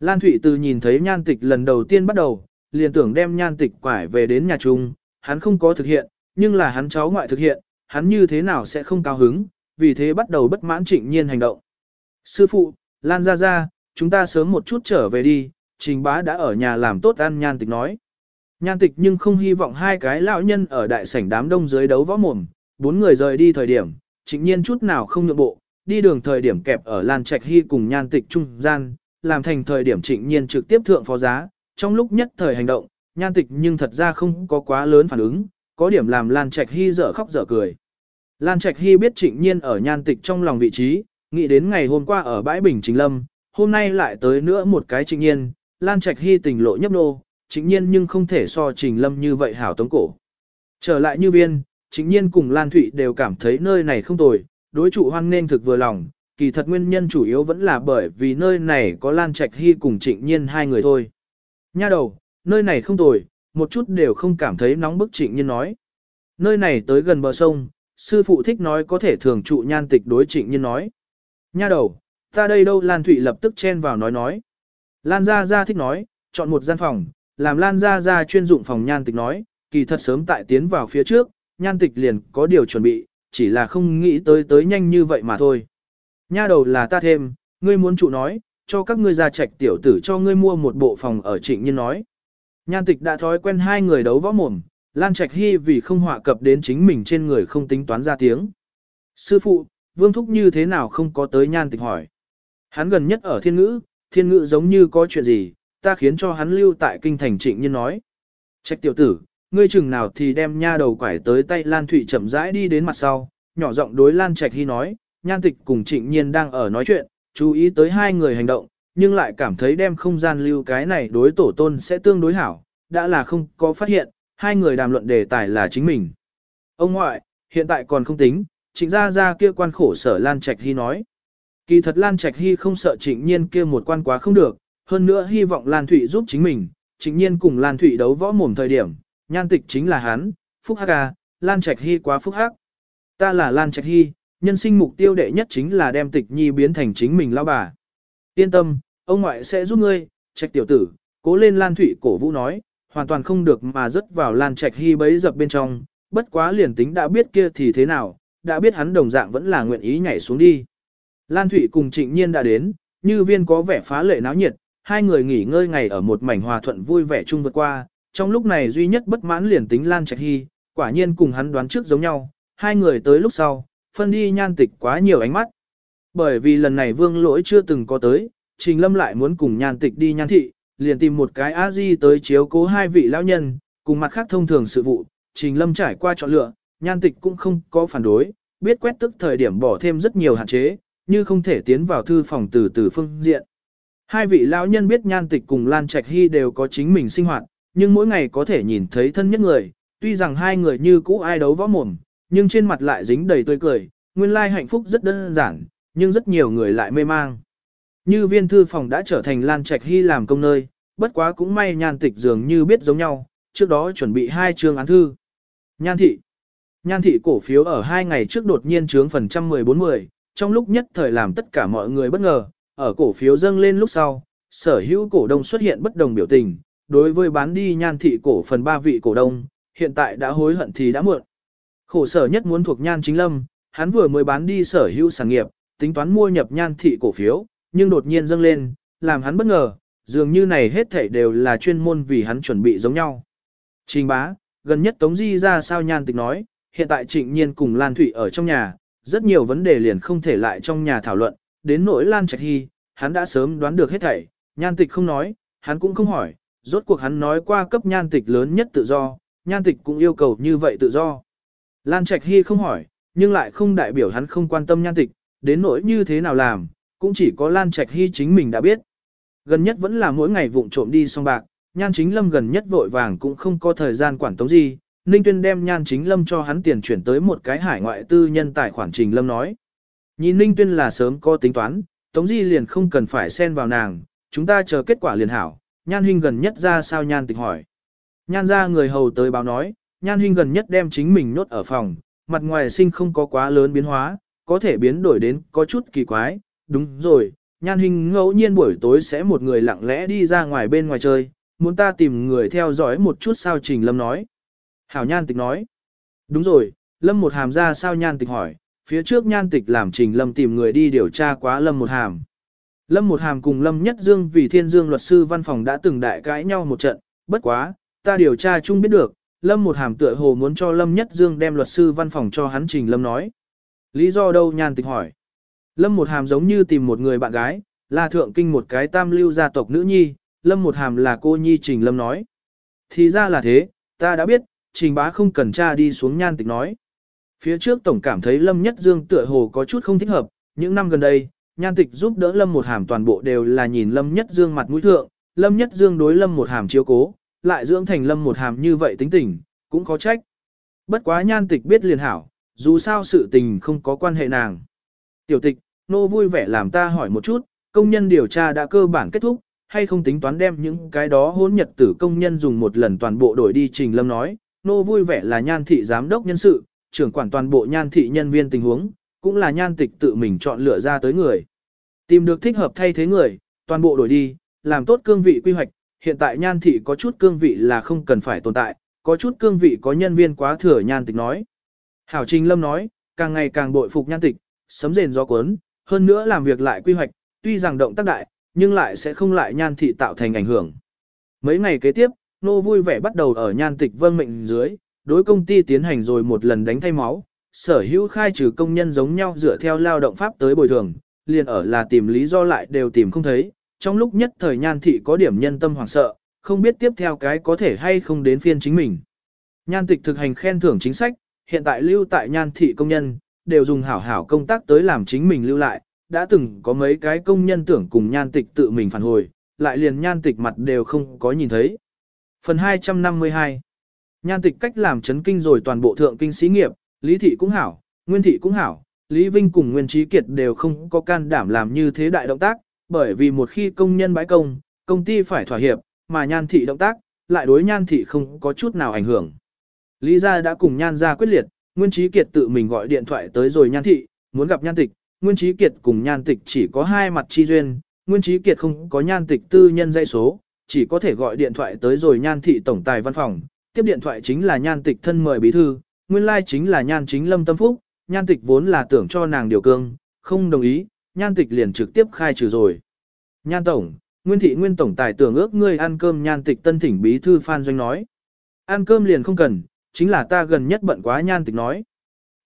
Lan Thụy từ nhìn thấy nhan tịch lần đầu tiên bắt đầu, liền tưởng đem nhan tịch quải về đến nhà chung, hắn không có thực hiện, nhưng là hắn cháu ngoại thực hiện, hắn như thế nào sẽ không cao hứng, vì thế bắt đầu bất mãn trịnh nhiên hành động. Sư phụ, Lan ra ra, chúng ta sớm một chút trở về đi, trình bá đã ở nhà làm tốt ăn nhan tịch nói. Nhan tịch nhưng không hy vọng hai cái lão nhân ở đại sảnh đám đông dưới đấu võ mồm, bốn người rời đi thời điểm, trịnh nhiên chút nào không nhượng bộ, đi đường thời điểm kẹp ở Lan Trạch Hy cùng nhan tịch trung gian, làm thành thời điểm trịnh nhiên trực tiếp thượng phó giá, trong lúc nhất thời hành động, nhan tịch nhưng thật ra không có quá lớn phản ứng, có điểm làm Lan Trạch Hy dở khóc dở cười. Lan Trạch Hy biết trịnh nhiên ở nhan tịch trong lòng vị trí, nghĩ đến ngày hôm qua ở bãi bình Trình lâm, hôm nay lại tới nữa một cái trịnh nhiên, Lan Trạch Hy tình lộ nhấp nô, trịnh nhiên nhưng không thể so trình lâm như vậy hảo tống cổ. Trở lại như viên, trịnh nhiên cùng Lan Thụy đều cảm thấy nơi này không tồi, đối trụ hoan nên thực vừa lòng, kỳ thật nguyên nhân chủ yếu vẫn là bởi vì nơi này có Lan Trạch Hy cùng trịnh nhiên hai người thôi. Nha đầu, nơi này không tồi, một chút đều không cảm thấy nóng bức trịnh nhiên nói. Nơi này tới gần bờ sông, sư phụ thích nói có thể thường trụ nhan tịch đối trịnh nhiên nói. Nha đầu, ta đây đâu Lan Thụy lập tức chen vào nói nói. Lan Gia Gia thích nói, chọn một gian phòng, làm Lan Gia Gia chuyên dụng phòng nhan tịch nói, kỳ thật sớm tại tiến vào phía trước, nhan tịch liền có điều chuẩn bị, chỉ là không nghĩ tới tới nhanh như vậy mà thôi. Nha đầu là ta thêm, ngươi muốn trụ nói, cho các ngươi gia trạch tiểu tử cho ngươi mua một bộ phòng ở trịnh nhiên nói. Nhan tịch đã thói quen hai người đấu võ mồm, Lan Trạch Hy vì không họa cập đến chính mình trên người không tính toán ra tiếng. Sư phụ, Vương Thúc như thế nào không có tới nhan tịch hỏi. Hắn gần nhất ở thiên ngữ, thiên ngữ giống như có chuyện gì, ta khiến cho hắn lưu tại kinh thành trịnh nhiên nói. Trạch tiểu tử, ngươi chừng nào thì đem nha đầu quải tới tay Lan Thụy chậm rãi đi đến mặt sau, nhỏ giọng đối Lan Trạch Hy nói, nhan tịch cùng trịnh nhiên đang ở nói chuyện, chú ý tới hai người hành động, nhưng lại cảm thấy đem không gian lưu cái này đối tổ tôn sẽ tương đối hảo, đã là không có phát hiện, hai người đàm luận đề tài là chính mình. Ông ngoại, hiện tại còn không tính, trịnh gia gia kia quan khổ sở Lan Trạch Hy nói. Kỳ thật Lan Trạch Hy không sợ trịnh nhiên kia một quan quá không được, hơn nữa hy vọng Lan Thụy giúp chính mình, trịnh nhiên cùng Lan Thụy đấu võ mồm thời điểm, nhan tịch chính là hắn, Phúc Hắc à, Lan Trạch Hy quá Phúc Hắc. Ta là Lan Trạch Hy, nhân sinh mục tiêu đệ nhất chính là đem tịch nhi biến thành chính mình lao bà. Yên tâm, ông ngoại sẽ giúp ngươi, trạch tiểu tử, cố lên Lan Thụy cổ vũ nói, hoàn toàn không được mà rớt vào Lan Trạch Hy bấy dập bên trong, bất quá liền tính đã biết kia thì thế nào, đã biết hắn đồng dạng vẫn là nguyện ý nhảy xuống đi. Lan Thụy cùng trịnh nhiên đã đến, như viên có vẻ phá lệ náo nhiệt, hai người nghỉ ngơi ngày ở một mảnh hòa thuận vui vẻ chung vượt qua, trong lúc này duy nhất bất mãn liền tính Lan Trạch Hy, quả nhiên cùng hắn đoán trước giống nhau, hai người tới lúc sau, phân đi nhan tịch quá nhiều ánh mắt. Bởi vì lần này vương lỗi chưa từng có tới, Trình Lâm lại muốn cùng nhan tịch đi nhan thị, liền tìm một cái a di tới chiếu cố hai vị lão nhân, cùng mặt khác thông thường sự vụ, Trình Lâm trải qua chọn lựa, nhan tịch cũng không có phản đối, biết quét tức thời điểm bỏ thêm rất nhiều hạn chế, như không thể tiến vào thư phòng từ từ phương diện. Hai vị lão nhân biết nhan tịch cùng Lan Trạch Hy đều có chính mình sinh hoạt, nhưng mỗi ngày có thể nhìn thấy thân nhất người, tuy rằng hai người như cũ ai đấu võ mồm, nhưng trên mặt lại dính đầy tươi cười, nguyên lai hạnh phúc rất đơn giản, nhưng rất nhiều người lại mê mang. Như viên thư phòng đã trở thành Lan Trạch Hy làm công nơi, bất quá cũng may nhan tịch dường như biết giống nhau, trước đó chuẩn bị hai chương án thư. Nhan thị Nhan thị cổ phiếu ở hai ngày trước đột nhiên trướng phần trăm 14-10, trong lúc nhất thời làm tất cả mọi người bất ngờ, ở cổ phiếu dâng lên lúc sau, sở hữu cổ đông xuất hiện bất đồng biểu tình, đối với bán đi nhan thị cổ phần ba vị cổ đông, hiện tại đã hối hận thì đã muộn. Khổ sở nhất muốn thuộc nhan chính lâm, hắn vừa mới bán đi sở hữu sản nghiệp, tính toán mua nhập nhan thị cổ phiếu, nhưng đột nhiên dâng lên, làm hắn bất ngờ, dường như này hết thảy đều là chuyên môn vì hắn chuẩn bị giống nhau. Trình bá, gần nhất Tống Di ra sao nhan tịch nói, hiện tại trịnh nhiên cùng Lan Thủy ở trong nhà, rất nhiều vấn đề liền không thể lại trong nhà thảo luận, đến nỗi Lan Trạch Hy, hắn đã sớm đoán được hết thảy, nhan tịch không nói, hắn cũng không hỏi, rốt cuộc hắn nói qua cấp nhan tịch lớn nhất tự do, nhan tịch cũng yêu cầu như vậy tự do. Lan Trạch Hy không hỏi, nhưng lại không đại biểu hắn không quan tâm nhan tịch, đến nỗi như thế nào làm, cũng chỉ có Lan Trạch Hy chính mình đã biết. Gần nhất vẫn là mỗi ngày vụng trộm đi song bạc, nhan chính lâm gần nhất vội vàng cũng không có thời gian quản tống gì, Ninh Tuyên đem nhan chính lâm cho hắn tiền chuyển tới một cái hải ngoại tư nhân tài khoản trình lâm nói. Nhìn Ninh Tuyên là sớm có tính toán, Tống Di liền không cần phải xen vào nàng, chúng ta chờ kết quả liền hảo, nhan huynh gần nhất ra sao nhan tịch hỏi. Nhan ra người hầu tới báo nói, nhan huynh gần nhất đem chính mình nốt ở phòng, mặt ngoài sinh không có quá lớn biến hóa, có thể biến đổi đến có chút kỳ quái, đúng rồi, nhan huynh ngẫu nhiên buổi tối sẽ một người lặng lẽ đi ra ngoài bên ngoài chơi, muốn ta tìm người theo dõi một chút sao trình lâm nói. Hảo nhan tịch nói, đúng rồi, lâm một hàm ra sao nhan tịch hỏi, phía trước nhan tịch làm trình lâm tìm người đi điều tra quá lâm một hàm. Lâm một hàm cùng Lâm Nhất Dương vì thiên dương luật sư văn phòng đã từng đại cãi nhau một trận, bất quá, ta điều tra chung biết được, Lâm một hàm tựa hồ muốn cho Lâm Nhất Dương đem luật sư văn phòng cho hắn trình Lâm nói. Lý do đâu nhan tịch hỏi. Lâm một hàm giống như tìm một người bạn gái, là thượng kinh một cái tam lưu gia tộc nữ nhi, Lâm một hàm là cô nhi trình Lâm nói. Thì ra là thế, ta đã biết, trình bá không cần tra đi xuống nhan tịch nói. Phía trước tổng cảm thấy Lâm Nhất Dương tựa hồ có chút không thích hợp, những năm gần đây, nhan tịch giúp đỡ Lâm một hàm toàn bộ đều là nhìn Lâm Nhất Dương mặt mũi thượng, Lâm Nhất Dương đối Lâm một hàm chiếu cố, lại dưỡng thành Lâm một hàm như vậy tính tình, cũng có trách. Bất quá nhan tịch biết liền hảo, dù sao sự tình không có quan hệ nàng. Tiểu tịch, nô vui vẻ làm ta hỏi một chút, công nhân điều tra đã cơ bản kết thúc, hay không tính toán đem những cái đó hôn nhật tử công nhân dùng một lần toàn bộ đổi đi trình lâm nói, nô vui vẻ là nhan thị giám đốc nhân sự, trưởng quản toàn bộ nhan thị nhân viên tình huống, cũng là nhan tịch tự mình chọn lựa ra tới người. Tìm được thích hợp thay thế người, toàn bộ đổi đi, làm tốt cương vị quy hoạch, hiện tại nhan thị có chút cương vị là không cần phải tồn tại, có chút cương vị có nhân viên quá thừa nhan tịch nói. Hảo Trình Lâm nói, càng ngày càng bội phục nhan tịch, sấm rền gió cuốn, hơn nữa làm việc lại quy hoạch, tuy rằng động tác đại, nhưng lại sẽ không lại nhan thị tạo thành ảnh hưởng. Mấy ngày kế tiếp, nô vui vẻ bắt đầu ở nhan tịch vâng mệnh dưới, đối công ty tiến hành rồi một lần đánh thay máu, sở hữu khai trừ công nhân giống nhau dựa theo lao động pháp tới bồi thường, liền ở là tìm lý do lại đều tìm không thấy, trong lúc nhất thời nhan thị có điểm nhân tâm hoảng sợ, không biết tiếp theo cái có thể hay không đến phiên chính mình. Nhan tịch thực hành khen thưởng chính sách, hiện tại lưu tại nhan thị công nhân, đều dùng hảo hảo công tác tới làm chính mình lưu lại, đã từng có mấy cái công nhân tưởng cùng nhan tịch tự mình phản hồi, lại liền nhan tịch mặt đều không có nhìn thấy. Phần 252 Nhan tịch cách làm chấn kinh rồi toàn bộ thượng kinh sĩ nghiệp, Lý thị cũng hảo, Nguyên thị cũng hảo, Lý Vinh cùng Nguyên Trí Kiệt đều không có can đảm làm như thế đại động tác, bởi vì một khi công nhân bãi công, công ty phải thỏa hiệp, mà nhan thị động tác, lại đối nhan thị không có chút nào ảnh hưởng. Lý gia đã cùng nhan gia quyết liệt, Nguyên Trí Kiệt tự mình gọi điện thoại tới rồi nhan thị, muốn gặp nhan tịch, Nguyên Trí Kiệt cùng nhan tịch chỉ có hai mặt chi duyên, Nguyên Trí Kiệt không có nhan tịch tư nhân dây số, chỉ có thể gọi điện thoại tới rồi nhan thị tổng tài văn phòng, tiếp điện thoại chính là nhan tịch thân mời bí thư, nguyên lai chính là nhan chính lâm tâm phúc, nhan tịch vốn là tưởng cho nàng điều cương, không đồng ý, nhan tịch liền trực tiếp khai trừ rồi. Nhan tổng, nguyên thị nguyên tổng tài tưởng ước ngươi ăn cơm nhan tịch tân thỉnh bí thư Phan Doanh nói. Ăn cơm liền không cần, chính là ta gần nhất bận quá nhan tịch nói.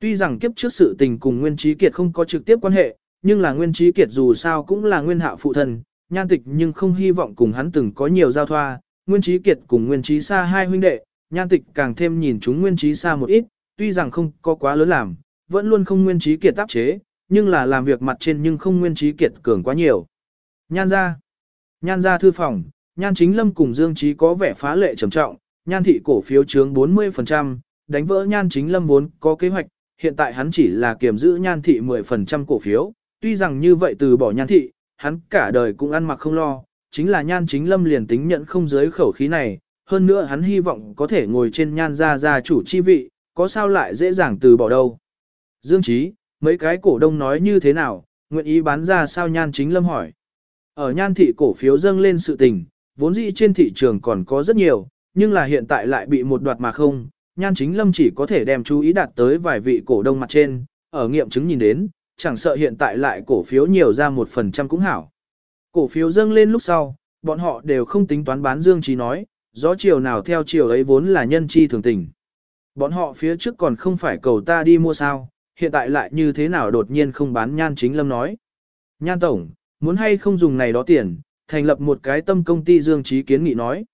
Tuy rằng kiếp trước sự tình cùng Nguyên Trí Kiệt không có trực tiếp quan hệ, nhưng là Nguyên Trí Kiệt dù sao cũng là nguyên hạ phụ thân, nhan tịch nhưng không hy vọng cùng hắn từng có nhiều giao thoa. Nguyên Trí Kiệt cùng Nguyên Trí Sa hai huynh đệ, nhan tịch càng thêm nhìn chúng Nguyên Trí Sa một ít, tuy rằng không có quá lớn làm, vẫn luôn không Nguyên Trí Kiệt áp chế, nhưng là làm việc mặt trên nhưng không Nguyên Trí Kiệt cường quá nhiều. Nhan ra Nhan ra thư phòng, Nhan Chính Lâm cùng Dương Trí có vẻ phá lệ trầm trọng, Nhan thị cổ phiếu chướng 40%, đánh vỡ Nhan Chính Lâm vốn có kế hoạch, hiện tại hắn chỉ là kiểm giữ Nhan thị 10% cổ phiếu, tuy rằng như vậy từ bỏ Nhan thị, hắn cả đời cũng ăn mặc không lo, chính là Nhan Chính Lâm liền tính nhận không giới khẩu khí này, hơn nữa hắn hy vọng có thể ngồi trên nhan gia gia chủ chi vị, có sao lại dễ dàng từ bỏ đâu. Dương Chí, mấy cái cổ đông nói như thế nào, nguyện ý bán ra sao nhan chính lâm hỏi. Ở nhan thị cổ phiếu dâng lên sự tình, vốn dĩ trên thị trường còn có rất nhiều, nhưng là hiện tại lại bị một đoạt mà không, nhan chính lâm chỉ có thể đem chú ý đạt tới vài vị cổ đông mặt trên, ở nghiệm chứng nhìn đến, chẳng sợ hiện tại lại cổ phiếu nhiều ra một phần trăm cũng hảo. Cổ phiếu dâng lên lúc sau, bọn họ đều không tính toán bán Dương Trí nói, gió chiều nào theo chiều ấy vốn là nhân chi thường tình. Bọn họ phía trước còn không phải cầu ta đi mua sao, hiện tại lại như thế nào đột nhiên không bán nhan chính lâm nói. Nhan tổng, muốn hay không dùng này đó tiền, thành lập một cái tâm công ty Dương Trí kiến nghị nói.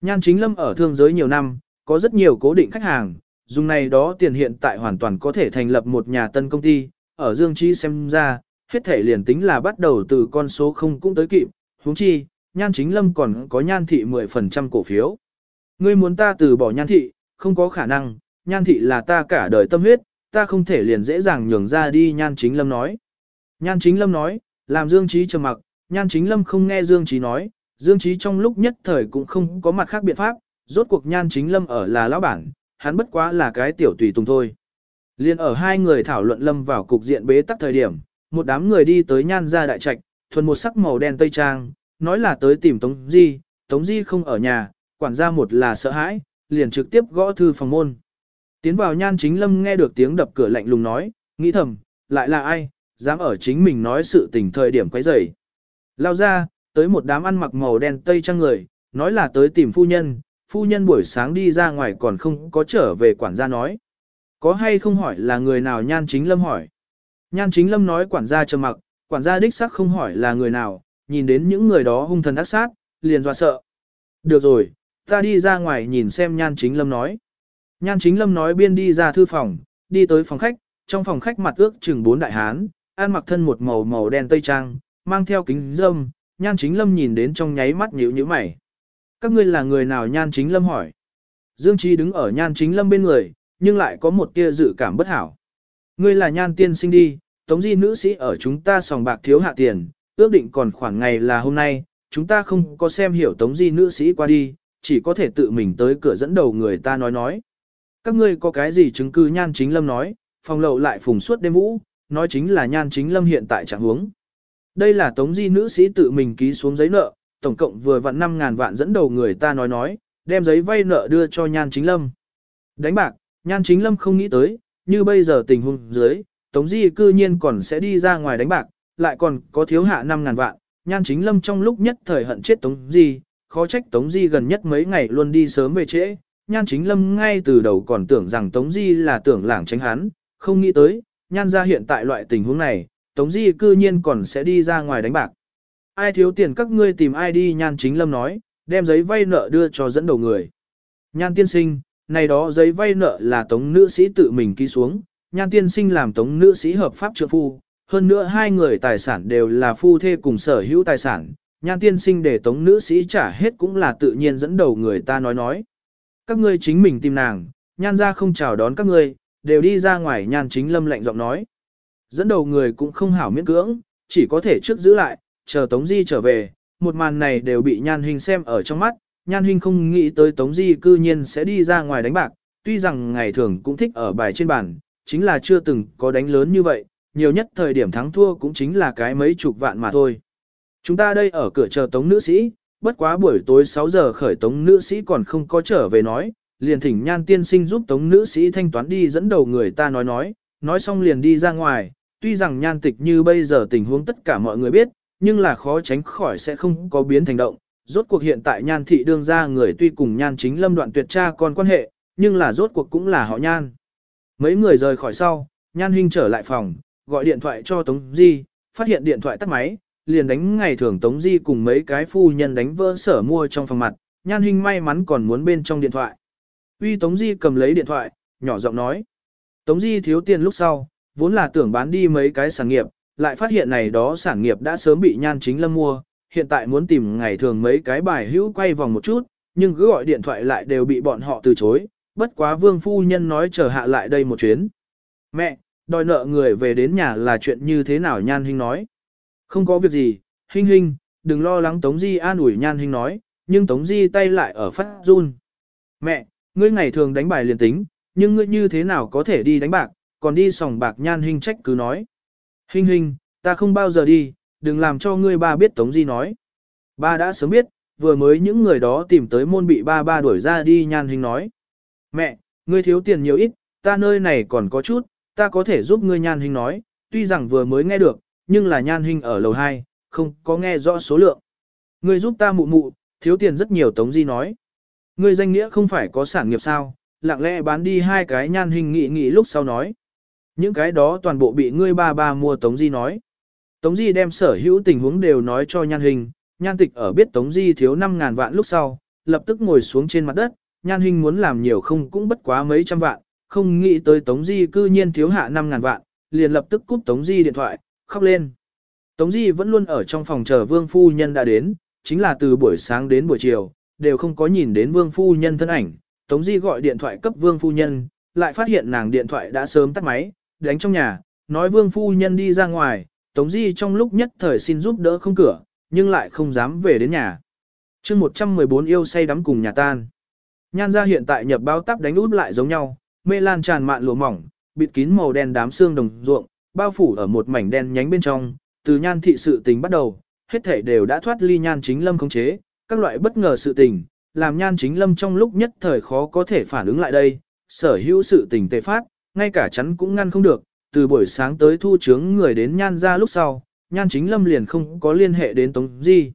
Nhan chính lâm ở thương giới nhiều năm, có rất nhiều cố định khách hàng, dùng này đó tiền hiện tại hoàn toàn có thể thành lập một nhà tân công ty, ở Dương Chi xem ra, hết thể liền tính là bắt đầu từ con số không cũng tới kịp, huống chi, nhan chính lâm còn có nhan thị 10% cổ phiếu. Ngươi muốn ta từ bỏ nhan thị, không có khả năng, nhan thị là ta cả đời tâm huyết, ta không thể liền dễ dàng nhường ra đi nhan chính lâm nói. Nhan chính lâm nói, làm Dương Trí trầm mặc, nhan chính lâm không nghe Dương Trí nói, Dương Trí trong lúc nhất thời cũng không có mặt khác biện pháp, rốt cuộc nhan chính lâm ở là lão bản, hắn bất quá là cái tiểu tùy tùng thôi. Liên ở hai người thảo luận lâm vào cục diện bế tắc thời điểm, một đám người đi tới nhan ra đại trạch, thuần một sắc màu đen tây trang, nói là tới tìm Tống Di, Tống Di không ở nhà, quản gia một là sợ hãi, liền trực tiếp gõ thư phòng môn. Tiến vào nhan chính lâm nghe được tiếng đập cửa lạnh lùng nói, nghĩ thầm, lại là ai, dám ở chính mình nói sự tình thời điểm quấy rầy. Lao ra, tới một đám ăn mặc màu đen tây trang người, nói là tới tìm phu nhân, phu nhân buổi sáng đi ra ngoài còn không có trở về quản gia nói. Có hay không hỏi là người nào nhan chính lâm hỏi. Nhan chính lâm nói quản gia trầm mặc, quản gia đích xác không hỏi là người nào, nhìn đến những người đó hung thần ác sát, liền dọa sợ. Được rồi, ta đi ra ngoài nhìn xem nhan chính lâm nói. Nhan chính lâm nói biên đi ra thư phòng, đi tới phòng khách, trong phòng khách mặt ước chừng bốn đại hán, ăn mặc thân một màu màu đen tây trang, mang theo kính dâm, nhan chính lâm nhìn đến trong nháy mắt nhíu nhíu mày. Các ngươi là người nào nhan chính lâm hỏi. Dương Chi đứng ở nhan chính lâm bên người, nhưng lại có một tia dự cảm bất hảo. Ngươi là nhan tiên sinh đi, tống di nữ sĩ ở chúng ta sòng bạc thiếu hạ tiền, ước định còn khoảng ngày là hôm nay, chúng ta không có xem hiểu tống di nữ sĩ qua đi, chỉ có thể tự mình tới cửa dẫn đầu người ta nói nói. Các ngươi có cái gì chứng cứ nhan chính lâm nói, phòng lậu lại phùng suốt đêm vũ, nói chính là nhan chính lâm hiện tại trạng huống. Đây là tống di nữ sĩ tự mình ký xuống giấy nợ, tổng cộng vừa vặn 5.000 vạn dẫn đầu người ta nói nói, đem giấy vay nợ đưa cho nhan chính lâm. Đánh bạc, nhan chính lâm không nghĩ tới, như bây giờ tình huống dưới, tống di cư nhiên còn sẽ đi ra ngoài đánh bạc, lại còn có thiếu hạ 5.000 vạn, nhan chính lâm trong lúc nhất thời hận chết tống di, khó trách tống di gần nhất mấy ngày luôn đi sớm về trễ, nhan chính lâm ngay từ đầu còn tưởng rằng tống di là tưởng lảng tránh hắn, không nghĩ tới, nhan ra hiện tại loại tình huống này, tống di cư nhiên còn sẽ đi ra ngoài đánh bạc. Ai thiếu tiền các ngươi tìm ai đi nhan chính lâm nói, đem giấy vay nợ đưa cho dẫn đầu người. Nhan tiên sinh, này đó giấy vay nợ là tống nữ sĩ tự mình ký xuống, nhan tiên sinh làm tống nữ sĩ hợp pháp trợ phu, hơn nữa hai người tài sản đều là phu thê cùng sở hữu tài sản, nhan tiên sinh để tống nữ sĩ trả hết cũng là tự nhiên dẫn đầu người ta nói nói. Các ngươi chính mình tìm nàng, nhan ra không chào đón các ngươi, đều đi ra ngoài nhan chính lâm lạnh giọng nói. Dẫn đầu người cũng không hảo miễn cưỡng, chỉ có thể trước giữ lại, chờ Tống Di trở về, một màn này đều bị nhan hình xem ở trong mắt, nhan Hinh không nghĩ tới Tống Di cư nhiên sẽ đi ra ngoài đánh bạc, tuy rằng ngày thường cũng thích ở bài trên bàn, chính là chưa từng có đánh lớn như vậy, nhiều nhất thời điểm thắng thua cũng chính là cái mấy chục vạn mà thôi. Chúng ta đây ở cửa chờ Tống nữ sĩ, bất quá buổi tối 6 giờ khởi Tống nữ sĩ còn không có trở về nói, liền thỉnh nhan tiên sinh giúp Tống nữ sĩ thanh toán đi dẫn đầu người ta nói nói, nói xong liền đi ra ngoài, tuy rằng nhan tịch như bây giờ tình huống tất cả mọi người biết, nhưng là khó tránh khỏi sẽ không có biến thành động. Rốt cuộc hiện tại nhan thị đương ra người tuy cùng nhan chính lâm đoạn tuyệt cha còn quan hệ, nhưng là rốt cuộc cũng là họ nhan. Mấy người rời khỏi sau, nhan huynh trở lại phòng, gọi điện thoại cho Tống Di, phát hiện điện thoại tắt máy, liền đánh ngày thường Tống Di cùng mấy cái phu nhân đánh vỡ sở mua trong phòng mặt, nhan huynh may mắn còn muốn bên trong điện thoại. Uy Tống Di cầm lấy điện thoại, nhỏ giọng nói. Tống Di thiếu tiền lúc sau, vốn là tưởng bán đi mấy cái sản nghiệp, lại phát hiện này đó sản nghiệp đã sớm bị nhan chính lâm mua, hiện tại muốn tìm ngày thường mấy cái bài hữu quay vòng một chút, nhưng cứ gọi điện thoại lại đều bị bọn họ từ chối, bất quá vương phu nhân nói chờ hạ lại đây một chuyến. Mẹ, đòi nợ người về đến nhà là chuyện như thế nào nhan Hinh nói. Không có việc gì, Hinh Hinh, đừng lo lắng Tống Di an ủi nhan Hinh nói, nhưng Tống Di tay lại ở phát run. Mẹ, ngươi ngày thường đánh bài liền tính, nhưng ngươi như thế nào có thể đi đánh bạc, còn đi sòng bạc nhan Hinh trách cứ nói. Hinh Hinh, ta không bao giờ đi, đừng làm cho ngươi ba biết Tống Di nói. Ba đã sớm biết, vừa mới những người đó tìm tới môn bị ba ba đuổi ra đi nhan hình nói. Mẹ, ngươi thiếu tiền nhiều ít, ta nơi này còn có chút, ta có thể giúp ngươi nhan hình nói, tuy rằng vừa mới nghe được, nhưng là nhan hình ở lầu 2, không có nghe rõ số lượng. Ngươi giúp ta mụ mụ, thiếu tiền rất nhiều Tống Di nói. Ngươi danh nghĩa không phải có sản nghiệp sao, lặng lẽ bán đi hai cái nhan hình nghị nghị lúc sau nói. Những cái đó toàn bộ bị ngươi ba ba mua Tống Di nói. Tống Di đem sở hữu tình huống đều nói cho nhan hình, nhan tịch ở biết Tống Di thiếu 5.000 vạn lúc sau, lập tức ngồi xuống trên mặt đất, nhan hình muốn làm nhiều không cũng bất quá mấy trăm vạn, không nghĩ tới Tống Di cư nhiên thiếu hạ 5.000 vạn, liền lập tức cúp Tống Di điện thoại, khóc lên. Tống Di vẫn luôn ở trong phòng chờ Vương Phu Nhân đã đến, chính là từ buổi sáng đến buổi chiều, đều không có nhìn đến Vương Phu Nhân thân ảnh. Tống Di gọi điện thoại cấp Vương Phu Nhân, lại phát hiện nàng điện thoại đã sớm tắt máy, đánh trong nhà, nói Vương Phu Nhân đi ra ngoài, Tống Di trong lúc nhất thời xin giúp đỡ không cửa, nhưng lại không dám về đến nhà. chương 114 yêu say đắm cùng nhà tan. Nhan ra hiện tại nhập bao tắp đánh út lại giống nhau, mê lan tràn mạn lụa mỏng, bịt kín màu đen đám xương đồng ruộng, bao phủ ở một mảnh đen nhánh bên trong, từ nhan thị sự tình bắt đầu, hết thể đều đã thoát ly nhan chính lâm khống chế, các loại bất ngờ sự tình, làm nhan chính lâm trong lúc nhất thời khó có thể phản ứng lại đây, sở hữu sự tình tệ phát, ngay cả chắn cũng ngăn không được, từ buổi sáng tới thu chướng người đến nhan ra lúc sau, nhan chính lâm liền không có liên hệ đến Tống Di.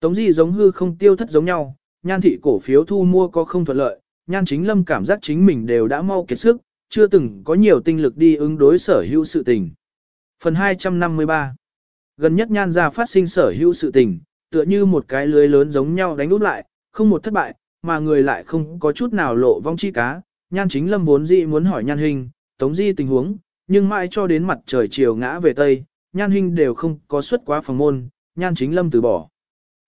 Tống Di giống hư không tiêu thất giống nhau, nhan thị cổ phiếu thu mua có không thuận lợi, nhan chính lâm cảm giác chính mình đều đã mau kiệt sức, chưa từng có nhiều tinh lực đi ứng đối sở hữu sự tình. Phần 253 Gần nhất nhan ra phát sinh sở hữu sự tình, tựa như một cái lưới lớn giống nhau đánh úp lại, không một thất bại, mà người lại không có chút nào lộ vong chi cá. Nhan chính lâm vốn dị muốn hỏi nhan hình, tống di tình huống, nhưng mãi cho đến mặt trời chiều ngã về Tây, nhan Hinh đều không có xuất quá phòng môn, nhan chính lâm từ bỏ.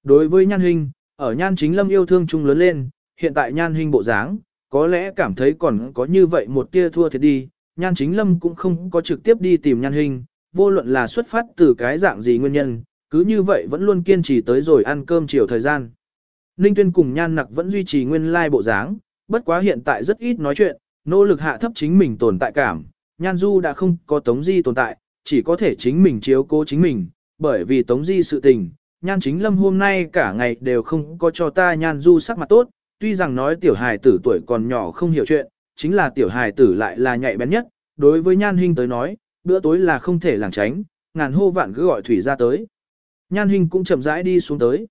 Đối với nhan Hinh, ở nhan chính lâm yêu thương chung lớn lên, hiện tại nhan Hinh bộ dáng, có lẽ cảm thấy còn có như vậy một tia thua thiệt đi, nhan chính lâm cũng không có trực tiếp đi tìm nhan Hinh, vô luận là xuất phát từ cái dạng gì nguyên nhân, cứ như vậy vẫn luôn kiên trì tới rồi ăn cơm chiều thời gian. Ninh Tuyên cùng Nhan Nặc vẫn duy trì nguyên lai bộ dáng, bất quá hiện tại rất ít nói chuyện, nỗ lực hạ thấp chính mình tồn tại cảm. Nhan Du đã không có Tống Di tồn tại, chỉ có thể chính mình chiếu cố chính mình, bởi vì Tống Di sự tình. Nhan Chính Lâm hôm nay cả ngày đều không có cho ta Nhan Du sắc mặt tốt, tuy rằng nói tiểu hài tử tuổi còn nhỏ không hiểu chuyện, chính là tiểu hài tử lại là nhạy bén nhất, đối với Nhan Hinh tới nói, bữa tối là không thể lảng tránh, ngàn hô vạn cứ gọi thủy ra tới. Nhan Hinh cũng chậm rãi đi xuống tới.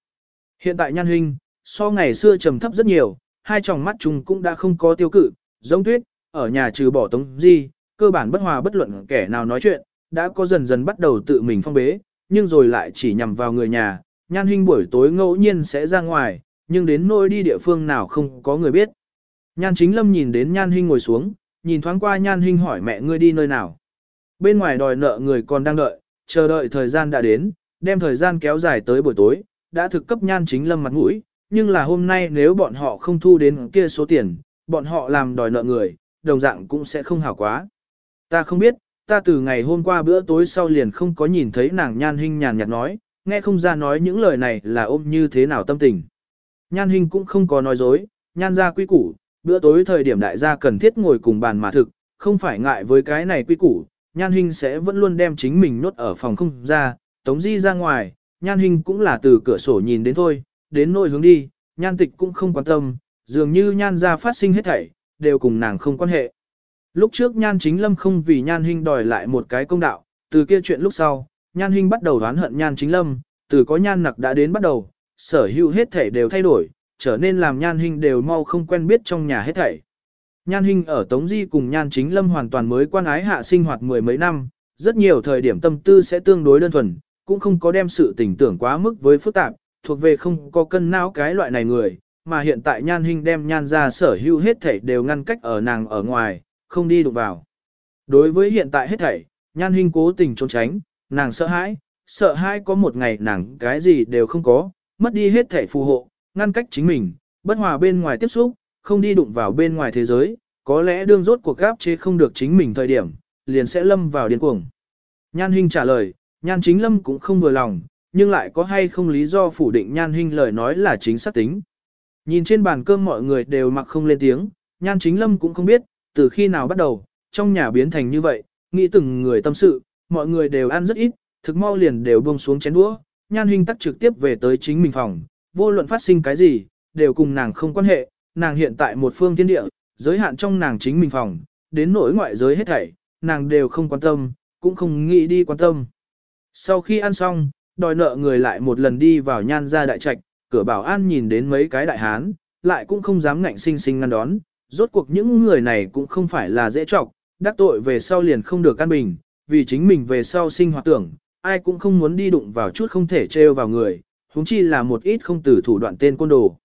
Hiện tại Nhan Hinh, so ngày xưa trầm thấp rất nhiều, hai tròng mắt chung cũng đã không có tiêu cự, giống tuyết, ở nhà trừ bỏ tống di, cơ bản bất hòa bất luận kẻ nào nói chuyện, đã có dần dần bắt đầu tự mình phong bế, nhưng rồi lại chỉ nhằm vào người nhà, Nhan huynh buổi tối ngẫu nhiên sẽ ra ngoài, nhưng đến nơi đi địa phương nào không có người biết. Nhan Chính Lâm nhìn đến Nhan huynh ngồi xuống, nhìn thoáng qua Nhan huynh hỏi mẹ ngươi đi nơi nào bên ngoài đòi nợ người còn đang đợi, chờ đợi thời gian đã đến, đem thời gian kéo dài tới buổi tối, đã thực cấp nhan chính lâm mặt mũi, nhưng là hôm nay nếu bọn họ không thu đến kia số tiền, bọn họ làm đòi nợ người, đồng dạng cũng sẽ không hảo quá. Ta không biết, ta từ ngày hôm qua bữa tối sau liền không có nhìn thấy nàng nhan hình nhàn nhạt nói, nghe không ra nói những lời này là ôm như thế nào tâm tình. Nhan hình cũng không có nói dối, nhan ra quy củ, bữa tối thời điểm đại gia cần thiết ngồi cùng bàn mà thực, không phải ngại với cái này quy củ, Nhan hình sẽ vẫn luôn đem chính mình nốt ở phòng không ra, Tống Di ra ngoài, Nhan hình cũng là từ cửa sổ nhìn đến thôi, đến nội hướng đi, Nhan Tịch cũng không quan tâm, dường như Nhan ra phát sinh hết thảy, đều cùng nàng không quan hệ. Lúc trước Nhan Chính Lâm không vì Nhan Hinh đòi lại một cái công đạo, từ kia chuyện lúc sau, Nhan Hinh bắt đầu đoán hận Nhan Chính Lâm, từ có Nhan Nặc đã đến bắt đầu, sở hữu hết thảy đều thay đổi, trở nên làm Nhan Hinh đều mau không quen biết trong nhà hết thảy. Nhan Hinh ở Tống Di cùng Nhan Chính Lâm hoàn toàn mới quan ái hạ sinh hoạt mười mấy năm, rất nhiều thời điểm tâm tư sẽ tương đối đơn thuần, cũng không có đem sự tình tưởng quá mức với phức tạp, thuộc về không có cân não cái loại này người, mà hiện tại Nhan Hinh đem Nhan ra sở hữu hết thảy đều ngăn cách ở nàng ở ngoài, không đi đụng vào. Đối với hiện tại hết thảy, Nhan hình cố tình trốn tránh, nàng sợ hãi, sợ hãi có một ngày nàng cái gì đều không có, mất đi hết thảy phù hộ, ngăn cách chính mình, bất hòa bên ngoài tiếp xúc, không đi đụng vào bên ngoài thế giới, có lẽ đương rốt cuộc gáp chế không được chính mình thời điểm, liền sẽ lâm vào điên cuồng. Nhan Hinh trả lời, Nhan Chính Lâm cũng không vừa lòng, nhưng lại có hay không lý do phủ định Nhan Hinh lời nói là chính xác tính. Nhìn trên bàn cơm mọi người đều mặc không lên tiếng, nhan chính lâm cũng không biết, từ khi nào bắt đầu, trong nhà biến thành như vậy, nghĩ từng người tâm sự, mọi người đều ăn rất ít, thực mau liền đều buông xuống chén đũa, nhan huynh tắc trực tiếp về tới chính mình phòng, vô luận phát sinh cái gì, đều cùng nàng không quan hệ, nàng hiện tại một phương thiên địa, giới hạn trong nàng chính mình phòng, đến nỗi ngoại giới hết thảy, nàng đều không quan tâm, cũng không nghĩ đi quan tâm. Sau khi ăn xong, đòi nợ người lại một lần đi vào nhan ra đại trạch, cửa bảo an nhìn đến mấy cái đại hán, lại cũng không dám ngạnh sinh sinh ngăn đón, rốt cuộc những người này cũng không phải là dễ trọc, đắc tội về sau liền không được an bình, vì chính mình về sau sinh hoạt tưởng, ai cũng không muốn đi đụng vào chút không thể trêu vào người, huống chi là một ít không tử thủ đoạn tên côn đồ.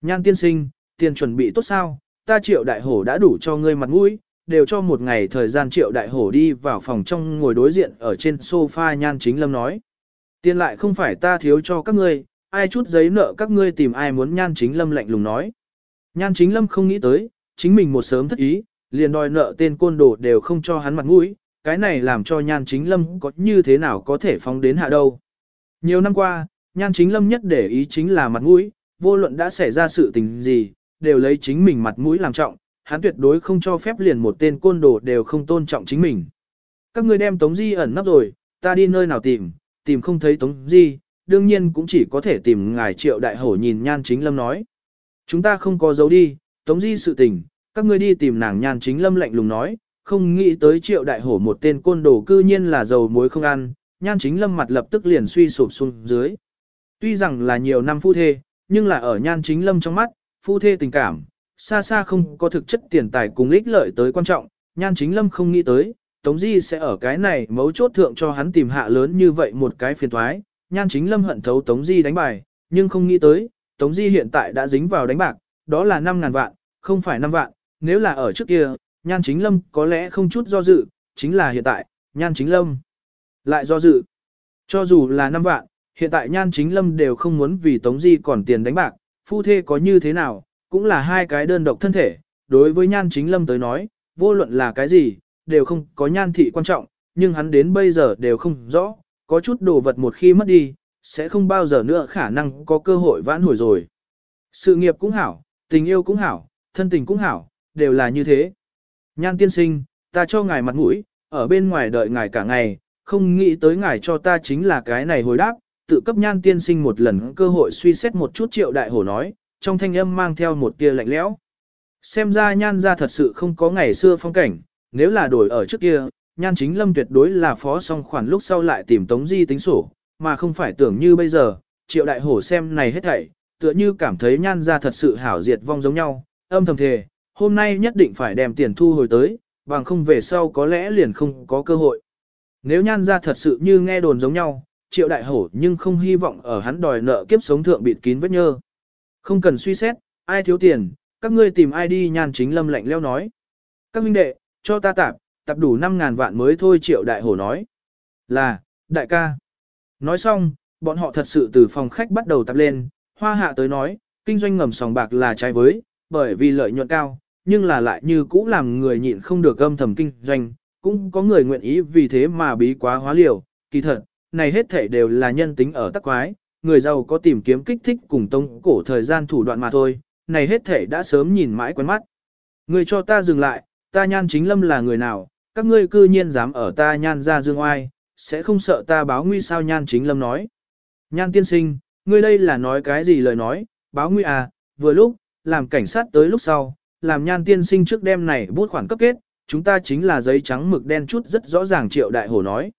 Nhan tiên sinh, tiền chuẩn bị tốt sao, ta triệu đại hổ đã đủ cho ngươi mặt mũi, đều cho một ngày thời gian triệu đại hổ đi vào phòng trong ngồi đối diện ở trên sofa nhan chính lâm nói. Tiền lại không phải ta thiếu cho các ngươi, ai chút giấy nợ các ngươi tìm ai muốn nhan chính lâm lạnh lùng nói. Nhan chính lâm không nghĩ tới, chính mình một sớm thất ý, liền đòi nợ tên côn đồ đều không cho hắn mặt mũi, cái này làm cho nhan chính lâm có như thế nào có thể phóng đến hạ đâu. Nhiều năm qua, nhan chính lâm nhất để ý chính là mặt mũi, vô luận đã xảy ra sự tình gì, đều lấy chính mình mặt mũi làm trọng, hắn tuyệt đối không cho phép liền một tên côn đồ đều không tôn trọng chính mình. Các ngươi đem Tống Di ẩn nấp rồi, ta đi nơi nào tìm, tìm không thấy Tống Di, đương nhiên cũng chỉ có thể tìm ngài triệu đại hổ nhìn nhan chính lâm nói. Chúng ta không có dấu đi, Tống Di sự tình, các ngươi đi tìm nàng nhan chính lâm lạnh lùng nói, không nghĩ tới triệu đại hổ một tên côn đồ cư nhiên là dầu muối không ăn, nhan chính lâm mặt lập tức liền suy sụp xuống dưới. Tuy rằng là nhiều năm phu thê, nhưng là ở nhan chính lâm trong mắt, phu thê tình cảm, xa xa không có thực chất tiền tài cùng ích lợi tới quan trọng, nhan chính lâm không nghĩ tới, Tống Di sẽ ở cái này mấu chốt thượng cho hắn tìm hạ lớn như vậy một cái phiền thoái, nhan chính lâm hận thấu Tống Di đánh bài, nhưng không nghĩ tới, Tống Di hiện tại đã dính vào đánh bạc, đó là 5.000 vạn, không phải 5 vạn, nếu là ở trước kia, nhan chính lâm có lẽ không chút do dự, chính là hiện tại, nhan chính lâm lại do dự. Cho dù là năm vạn, hiện tại nhan chính lâm đều không muốn vì Tống Di còn tiền đánh bạc, phu thê có như thế nào, cũng là hai cái đơn độc thân thể, đối với nhan chính lâm tới nói, vô luận là cái gì, đều không có nhan thị quan trọng, nhưng hắn đến bây giờ đều không rõ, có chút đồ vật một khi mất đi, sẽ không bao giờ nữa khả năng có cơ hội vãn hồi rồi. Sự nghiệp cũng hảo, tình yêu cũng hảo, thân tình cũng hảo, đều là như thế. Nhan tiên sinh, ta cho ngài mặt mũi, ở bên ngoài đợi ngài cả ngày, không nghĩ tới ngài cho ta chính là cái này hồi đáp, tự cấp nhan tiên sinh một lần cơ hội suy xét một chút triệu đại hổ nói, trong thanh âm mang theo một tia lạnh lẽo. Xem ra nhan ra thật sự không có ngày xưa phong cảnh, nếu là đổi ở trước kia, nhan chính lâm tuyệt đối là phó song khoản lúc sau lại tìm tống di tính sổ, mà không phải tưởng như bây giờ, triệu đại hổ xem này hết thảy, tựa như cảm thấy nhan ra thật sự hảo diệt vong giống nhau, âm thầm thề, hôm nay nhất định phải đem tiền thu hồi tới, bằng không về sau có lẽ liền không có cơ hội. Nếu nhan ra thật sự như nghe đồn giống nhau, triệu đại hổ nhưng không hy vọng ở hắn đòi nợ kiếp sống thượng bịt kín vết nhơ. Không cần suy xét, ai thiếu tiền, các ngươi tìm ai đi nhan chính lâm lạnh leo nói. Các huynh đệ, cho ta tạp, tạp đủ 5.000 vạn mới thôi triệu đại hổ nói. Là, đại ca. Nói xong, bọn họ thật sự từ phòng khách bắt đầu tạp lên, hoa hạ tới nói, kinh doanh ngầm sòng bạc là trái với, bởi vì lợi nhuận cao, nhưng là lại như cũ làm người nhịn không được âm thầm kinh doanh, cũng có người nguyện ý vì thế mà bí quá hóa liều, kỳ thật, này hết thể đều là nhân tính ở tắc quái, người giàu có tìm kiếm kích thích cùng tông cổ thời gian thủ đoạn mà thôi, này hết thể đã sớm nhìn mãi quen mắt. Người cho ta dừng lại, ta nhan chính lâm là người nào, các ngươi cư nhiên dám ở ta nhan ra dương oai, sẽ không sợ ta báo nguy sao nhan chính lâm nói. Nhan tiên sinh, ngươi đây là nói cái gì lời nói, báo nguy à, vừa lúc, làm cảnh sát tới lúc sau, làm nhan tiên sinh trước đêm này bút khoản cấp kết, chúng ta chính là giấy trắng mực đen chút rất rõ ràng triệu đại hổ nói.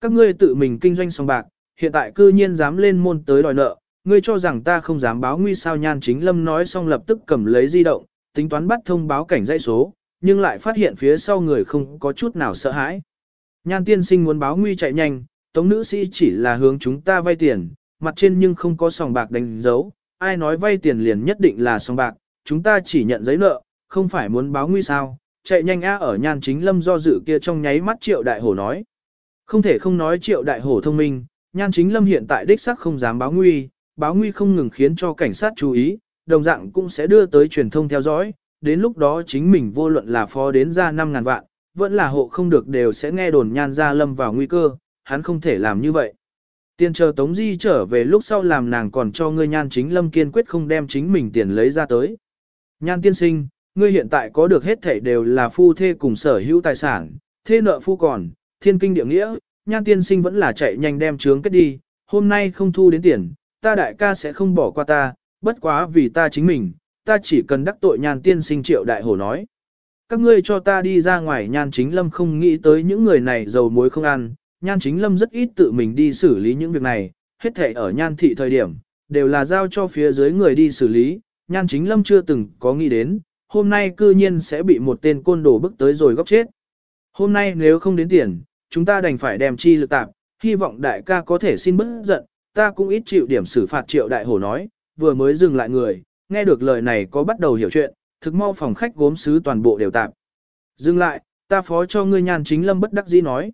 Các ngươi tự mình kinh doanh song bạc, hiện tại cư nhiên dám lên môn tới đòi nợ, ngươi cho rằng ta không dám báo nguy sao nhan chính lâm nói xong lập tức cầm lấy di động, tính toán bắt thông báo cảnh dãy số, nhưng lại phát hiện phía sau người không có chút nào sợ hãi. Nhan tiên sinh muốn báo nguy chạy nhanh, tống nữ sĩ chỉ là hướng chúng ta vay tiền, mặt trên nhưng không có sòng bạc đánh dấu, ai nói vay tiền liền nhất định là sòng bạc, chúng ta chỉ nhận giấy nợ, không phải muốn báo nguy sao, chạy nhanh a ở nhan chính lâm do dự kia trong nháy mắt triệu đại hổ nói. Không thể không nói triệu đại hổ thông minh, nhan chính lâm hiện tại đích sắc không dám báo nguy, báo nguy không ngừng khiến cho cảnh sát chú ý, đồng dạng cũng sẽ đưa tới truyền thông theo dõi, đến lúc đó chính mình vô luận là phó đến ra 5.000 vạn, vẫn là hộ không được đều sẽ nghe đồn nhan ra lâm vào nguy cơ, hắn không thể làm như vậy. Tiền chờ Tống Di trở về lúc sau làm nàng còn cho ngươi nhan chính lâm kiên quyết không đem chính mình tiền lấy ra tới. Nhan tiên sinh, ngươi hiện tại có được hết thảy đều là phu thê cùng sở hữu tài sản, thê nợ phu còn, thiên kinh địa nghĩa, nhan tiên sinh vẫn là chạy nhanh đem trướng kết đi, hôm nay không thu đến tiền, ta đại ca sẽ không bỏ qua ta, bất quá vì ta chính mình, ta chỉ cần đắc tội nhan tiên sinh triệu đại hổ nói. Các ngươi cho ta đi ra ngoài nhan chính lâm không nghĩ tới những người này dầu muối không ăn, nhan chính lâm rất ít tự mình đi xử lý những việc này, hết thể ở nhan thị thời điểm, đều là giao cho phía dưới người đi xử lý, nhan chính lâm chưa từng có nghĩ đến, hôm nay cư nhiên sẽ bị một tên côn đồ bức tới rồi góc chết. Hôm nay nếu không đến tiền, chúng ta đành phải đem chi lực tạp, hy vọng đại ca có thể xin bớt giận, ta cũng ít chịu điểm xử phạt triệu đại hổ nói, vừa mới dừng lại người, nghe được lời này có bắt đầu hiểu chuyện, thực mau phòng khách gốm sứ toàn bộ đều tạp. Dừng lại, ta phó cho ngươi nhan chính lâm bất đắc dĩ nói.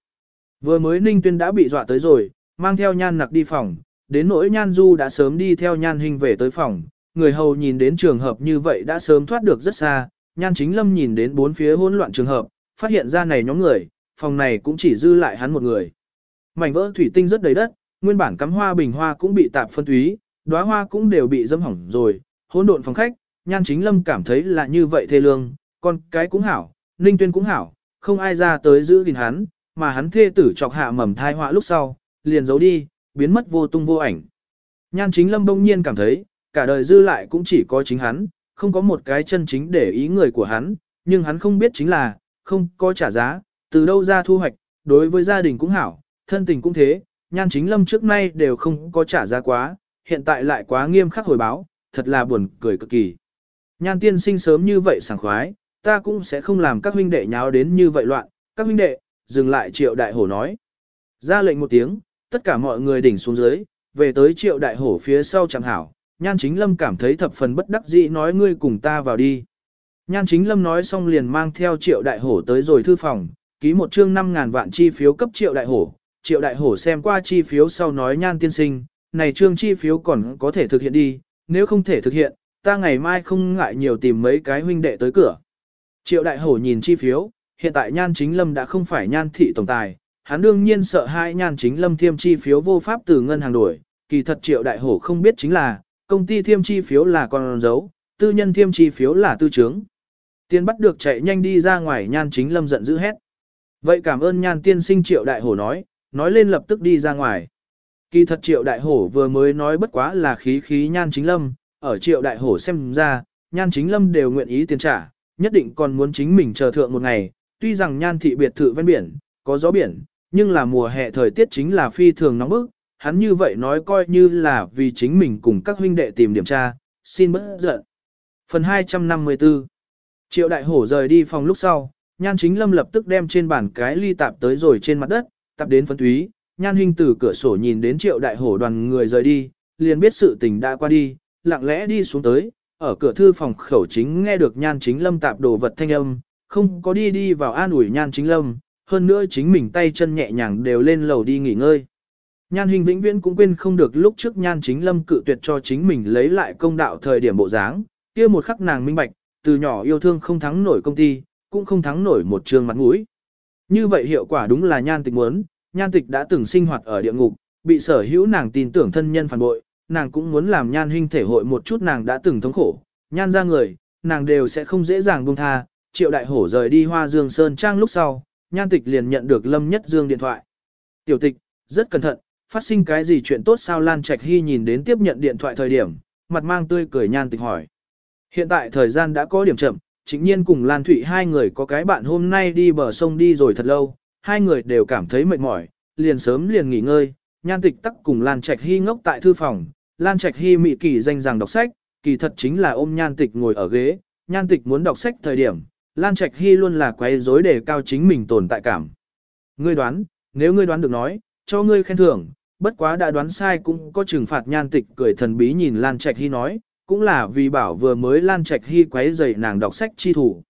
Vừa mới ninh tuyên đã bị dọa tới rồi, mang theo nhan nặc đi phòng, đến nỗi nhan du đã sớm đi theo nhan hình về tới phòng, người hầu nhìn đến trường hợp như vậy đã sớm thoát được rất xa, nhan chính lâm nhìn đến bốn phía hỗn loạn trường hợp, phát hiện ra này nhóm người, phòng này cũng chỉ dư lại hắn một người. Mảnh vỡ thủy tinh rất đầy đất, nguyên bản cắm hoa bình hoa cũng bị tạp phân túy, đóa hoa cũng đều bị dâm hỏng rồi, hỗn độn phòng khách, nhan chính lâm cảm thấy là như vậy thê lương, con cái cũng hảo, ninh tuyên cũng hảo, không ai ra tới giữ gìn hắn, mà hắn thê tử chọc hạ mầm thai họa lúc sau, liền giấu đi, biến mất vô tung vô ảnh. Nhan chính lâm bỗng nhiên cảm thấy, cả đời dư lại cũng chỉ có chính hắn, không có một cái chân chính để ý người của hắn, nhưng hắn không biết chính là, không có trả giá, từ đâu ra thu hoạch, đối với gia đình cũng hảo, thân tình cũng thế, nhan chính lâm trước nay đều không có trả giá quá, hiện tại lại quá nghiêm khắc hồi báo, thật là buồn cười cực kỳ. Nhan tiên sinh sớm như vậy sảng khoái, ta cũng sẽ không làm các huynh đệ nháo đến như vậy loạn, các huynh đệ, dừng lại triệu đại hổ nói. Ra lệnh một tiếng, tất cả mọi người đỉnh xuống dưới, về tới triệu đại hổ phía sau chẳng hảo, nhan chính lâm cảm thấy thập phần bất đắc dĩ nói ngươi cùng ta vào đi. Nhan chính lâm nói xong liền mang theo triệu đại hổ tới rồi thư phòng, ký một chương 5.000 vạn chi phiếu cấp triệu đại hổ. Triệu đại hổ xem qua chi phiếu sau nói nhan tiên sinh, này trương chi phiếu còn có thể thực hiện đi, nếu không thể thực hiện, ta ngày mai không ngại nhiều tìm mấy cái huynh đệ tới cửa. Triệu đại hổ nhìn chi phiếu, hiện tại nhan chính lâm đã không phải nhan thị tổng tài, hắn đương nhiên sợ hai nhan chính lâm thiêm chi phiếu vô pháp từ ngân hàng đổi, kỳ thật triệu đại hổ không biết chính là, công ty thiêm chi phiếu là con dấu, tư nhân thiêm chi phiếu là tư trướng. Tiên bắt được chạy nhanh đi ra ngoài nhan chính lâm giận dữ hét. Vậy cảm ơn nhan tiên sinh triệu đại hổ nói, nói lên lập tức đi ra ngoài. Kỳ thật triệu đại hổ vừa mới nói bất quá là khí khí nhan chính lâm, ở triệu đại hổ xem ra, nhan chính lâm đều nguyện ý tiền trả, nhất định còn muốn chính mình chờ thượng một ngày, tuy rằng nhan thị biệt thự ven biển, có gió biển, nhưng là mùa hè thời tiết chính là phi thường nóng bức, hắn như vậy nói coi như là vì chính mình cùng các huynh đệ tìm điểm tra, xin bớt giận. Phần 254 Triệu đại hổ rời đi phòng lúc sau, nhan chính lâm lập tức đem trên bàn cái ly tạp tới rồi trên mặt đất, tạp đến phân túy, nhan hình từ cửa sổ nhìn đến triệu đại hổ đoàn người rời đi, liền biết sự tình đã qua đi, lặng lẽ đi xuống tới, ở cửa thư phòng khẩu chính nghe được nhan chính lâm tạp đồ vật thanh âm, không có đi đi vào an ủi nhan chính lâm, hơn nữa chính mình tay chân nhẹ nhàng đều lên lầu đi nghỉ ngơi. Nhan hình vĩnh viễn cũng quên không được lúc trước nhan chính lâm cự tuyệt cho chính mình lấy lại công đạo thời điểm bộ dáng, kia một khắc nàng minh bạch, từ nhỏ yêu thương không thắng nổi công ty, cũng không thắng nổi một trường mặt mũi. Như vậy hiệu quả đúng là nhan tịch muốn, nhan tịch đã từng sinh hoạt ở địa ngục, bị sở hữu nàng tin tưởng thân nhân phản bội, nàng cũng muốn làm nhan hình thể hội một chút nàng đã từng thống khổ, nhan ra người, nàng đều sẽ không dễ dàng buông tha, triệu đại hổ rời đi hoa dương sơn trang lúc sau, nhan tịch liền nhận được lâm nhất dương điện thoại. Tiểu tịch, rất cẩn thận, phát sinh cái gì chuyện tốt sao Lan Trạch Hy nhìn đến tiếp nhận điện thoại thời điểm, mặt mang tươi cười nhan tịch hỏi. Hiện tại thời gian đã có điểm chậm, chính nhiên cùng Lan Thụy hai người có cái bạn hôm nay đi bờ sông đi rồi thật lâu, hai người đều cảm thấy mệt mỏi, liền sớm liền nghỉ ngơi, nhan tịch tắc cùng Lan Trạch Hy ngốc tại thư phòng, Lan Trạch Hy mị kỳ danh rằng đọc sách, kỳ thật chính là ôm nhan tịch ngồi ở ghế, nhan tịch muốn đọc sách thời điểm, Lan Trạch Hy luôn là quấy rối để cao chính mình tồn tại cảm. Ngươi đoán, nếu ngươi đoán được nói, cho ngươi khen thưởng, bất quá đã đoán sai cũng có trừng phạt nhan tịch cười thần bí nhìn Lan Trạch Hy nói, cũng là vì bảo vừa mới Lan Trạch Hy quấy dậy nàng đọc sách chi thủ.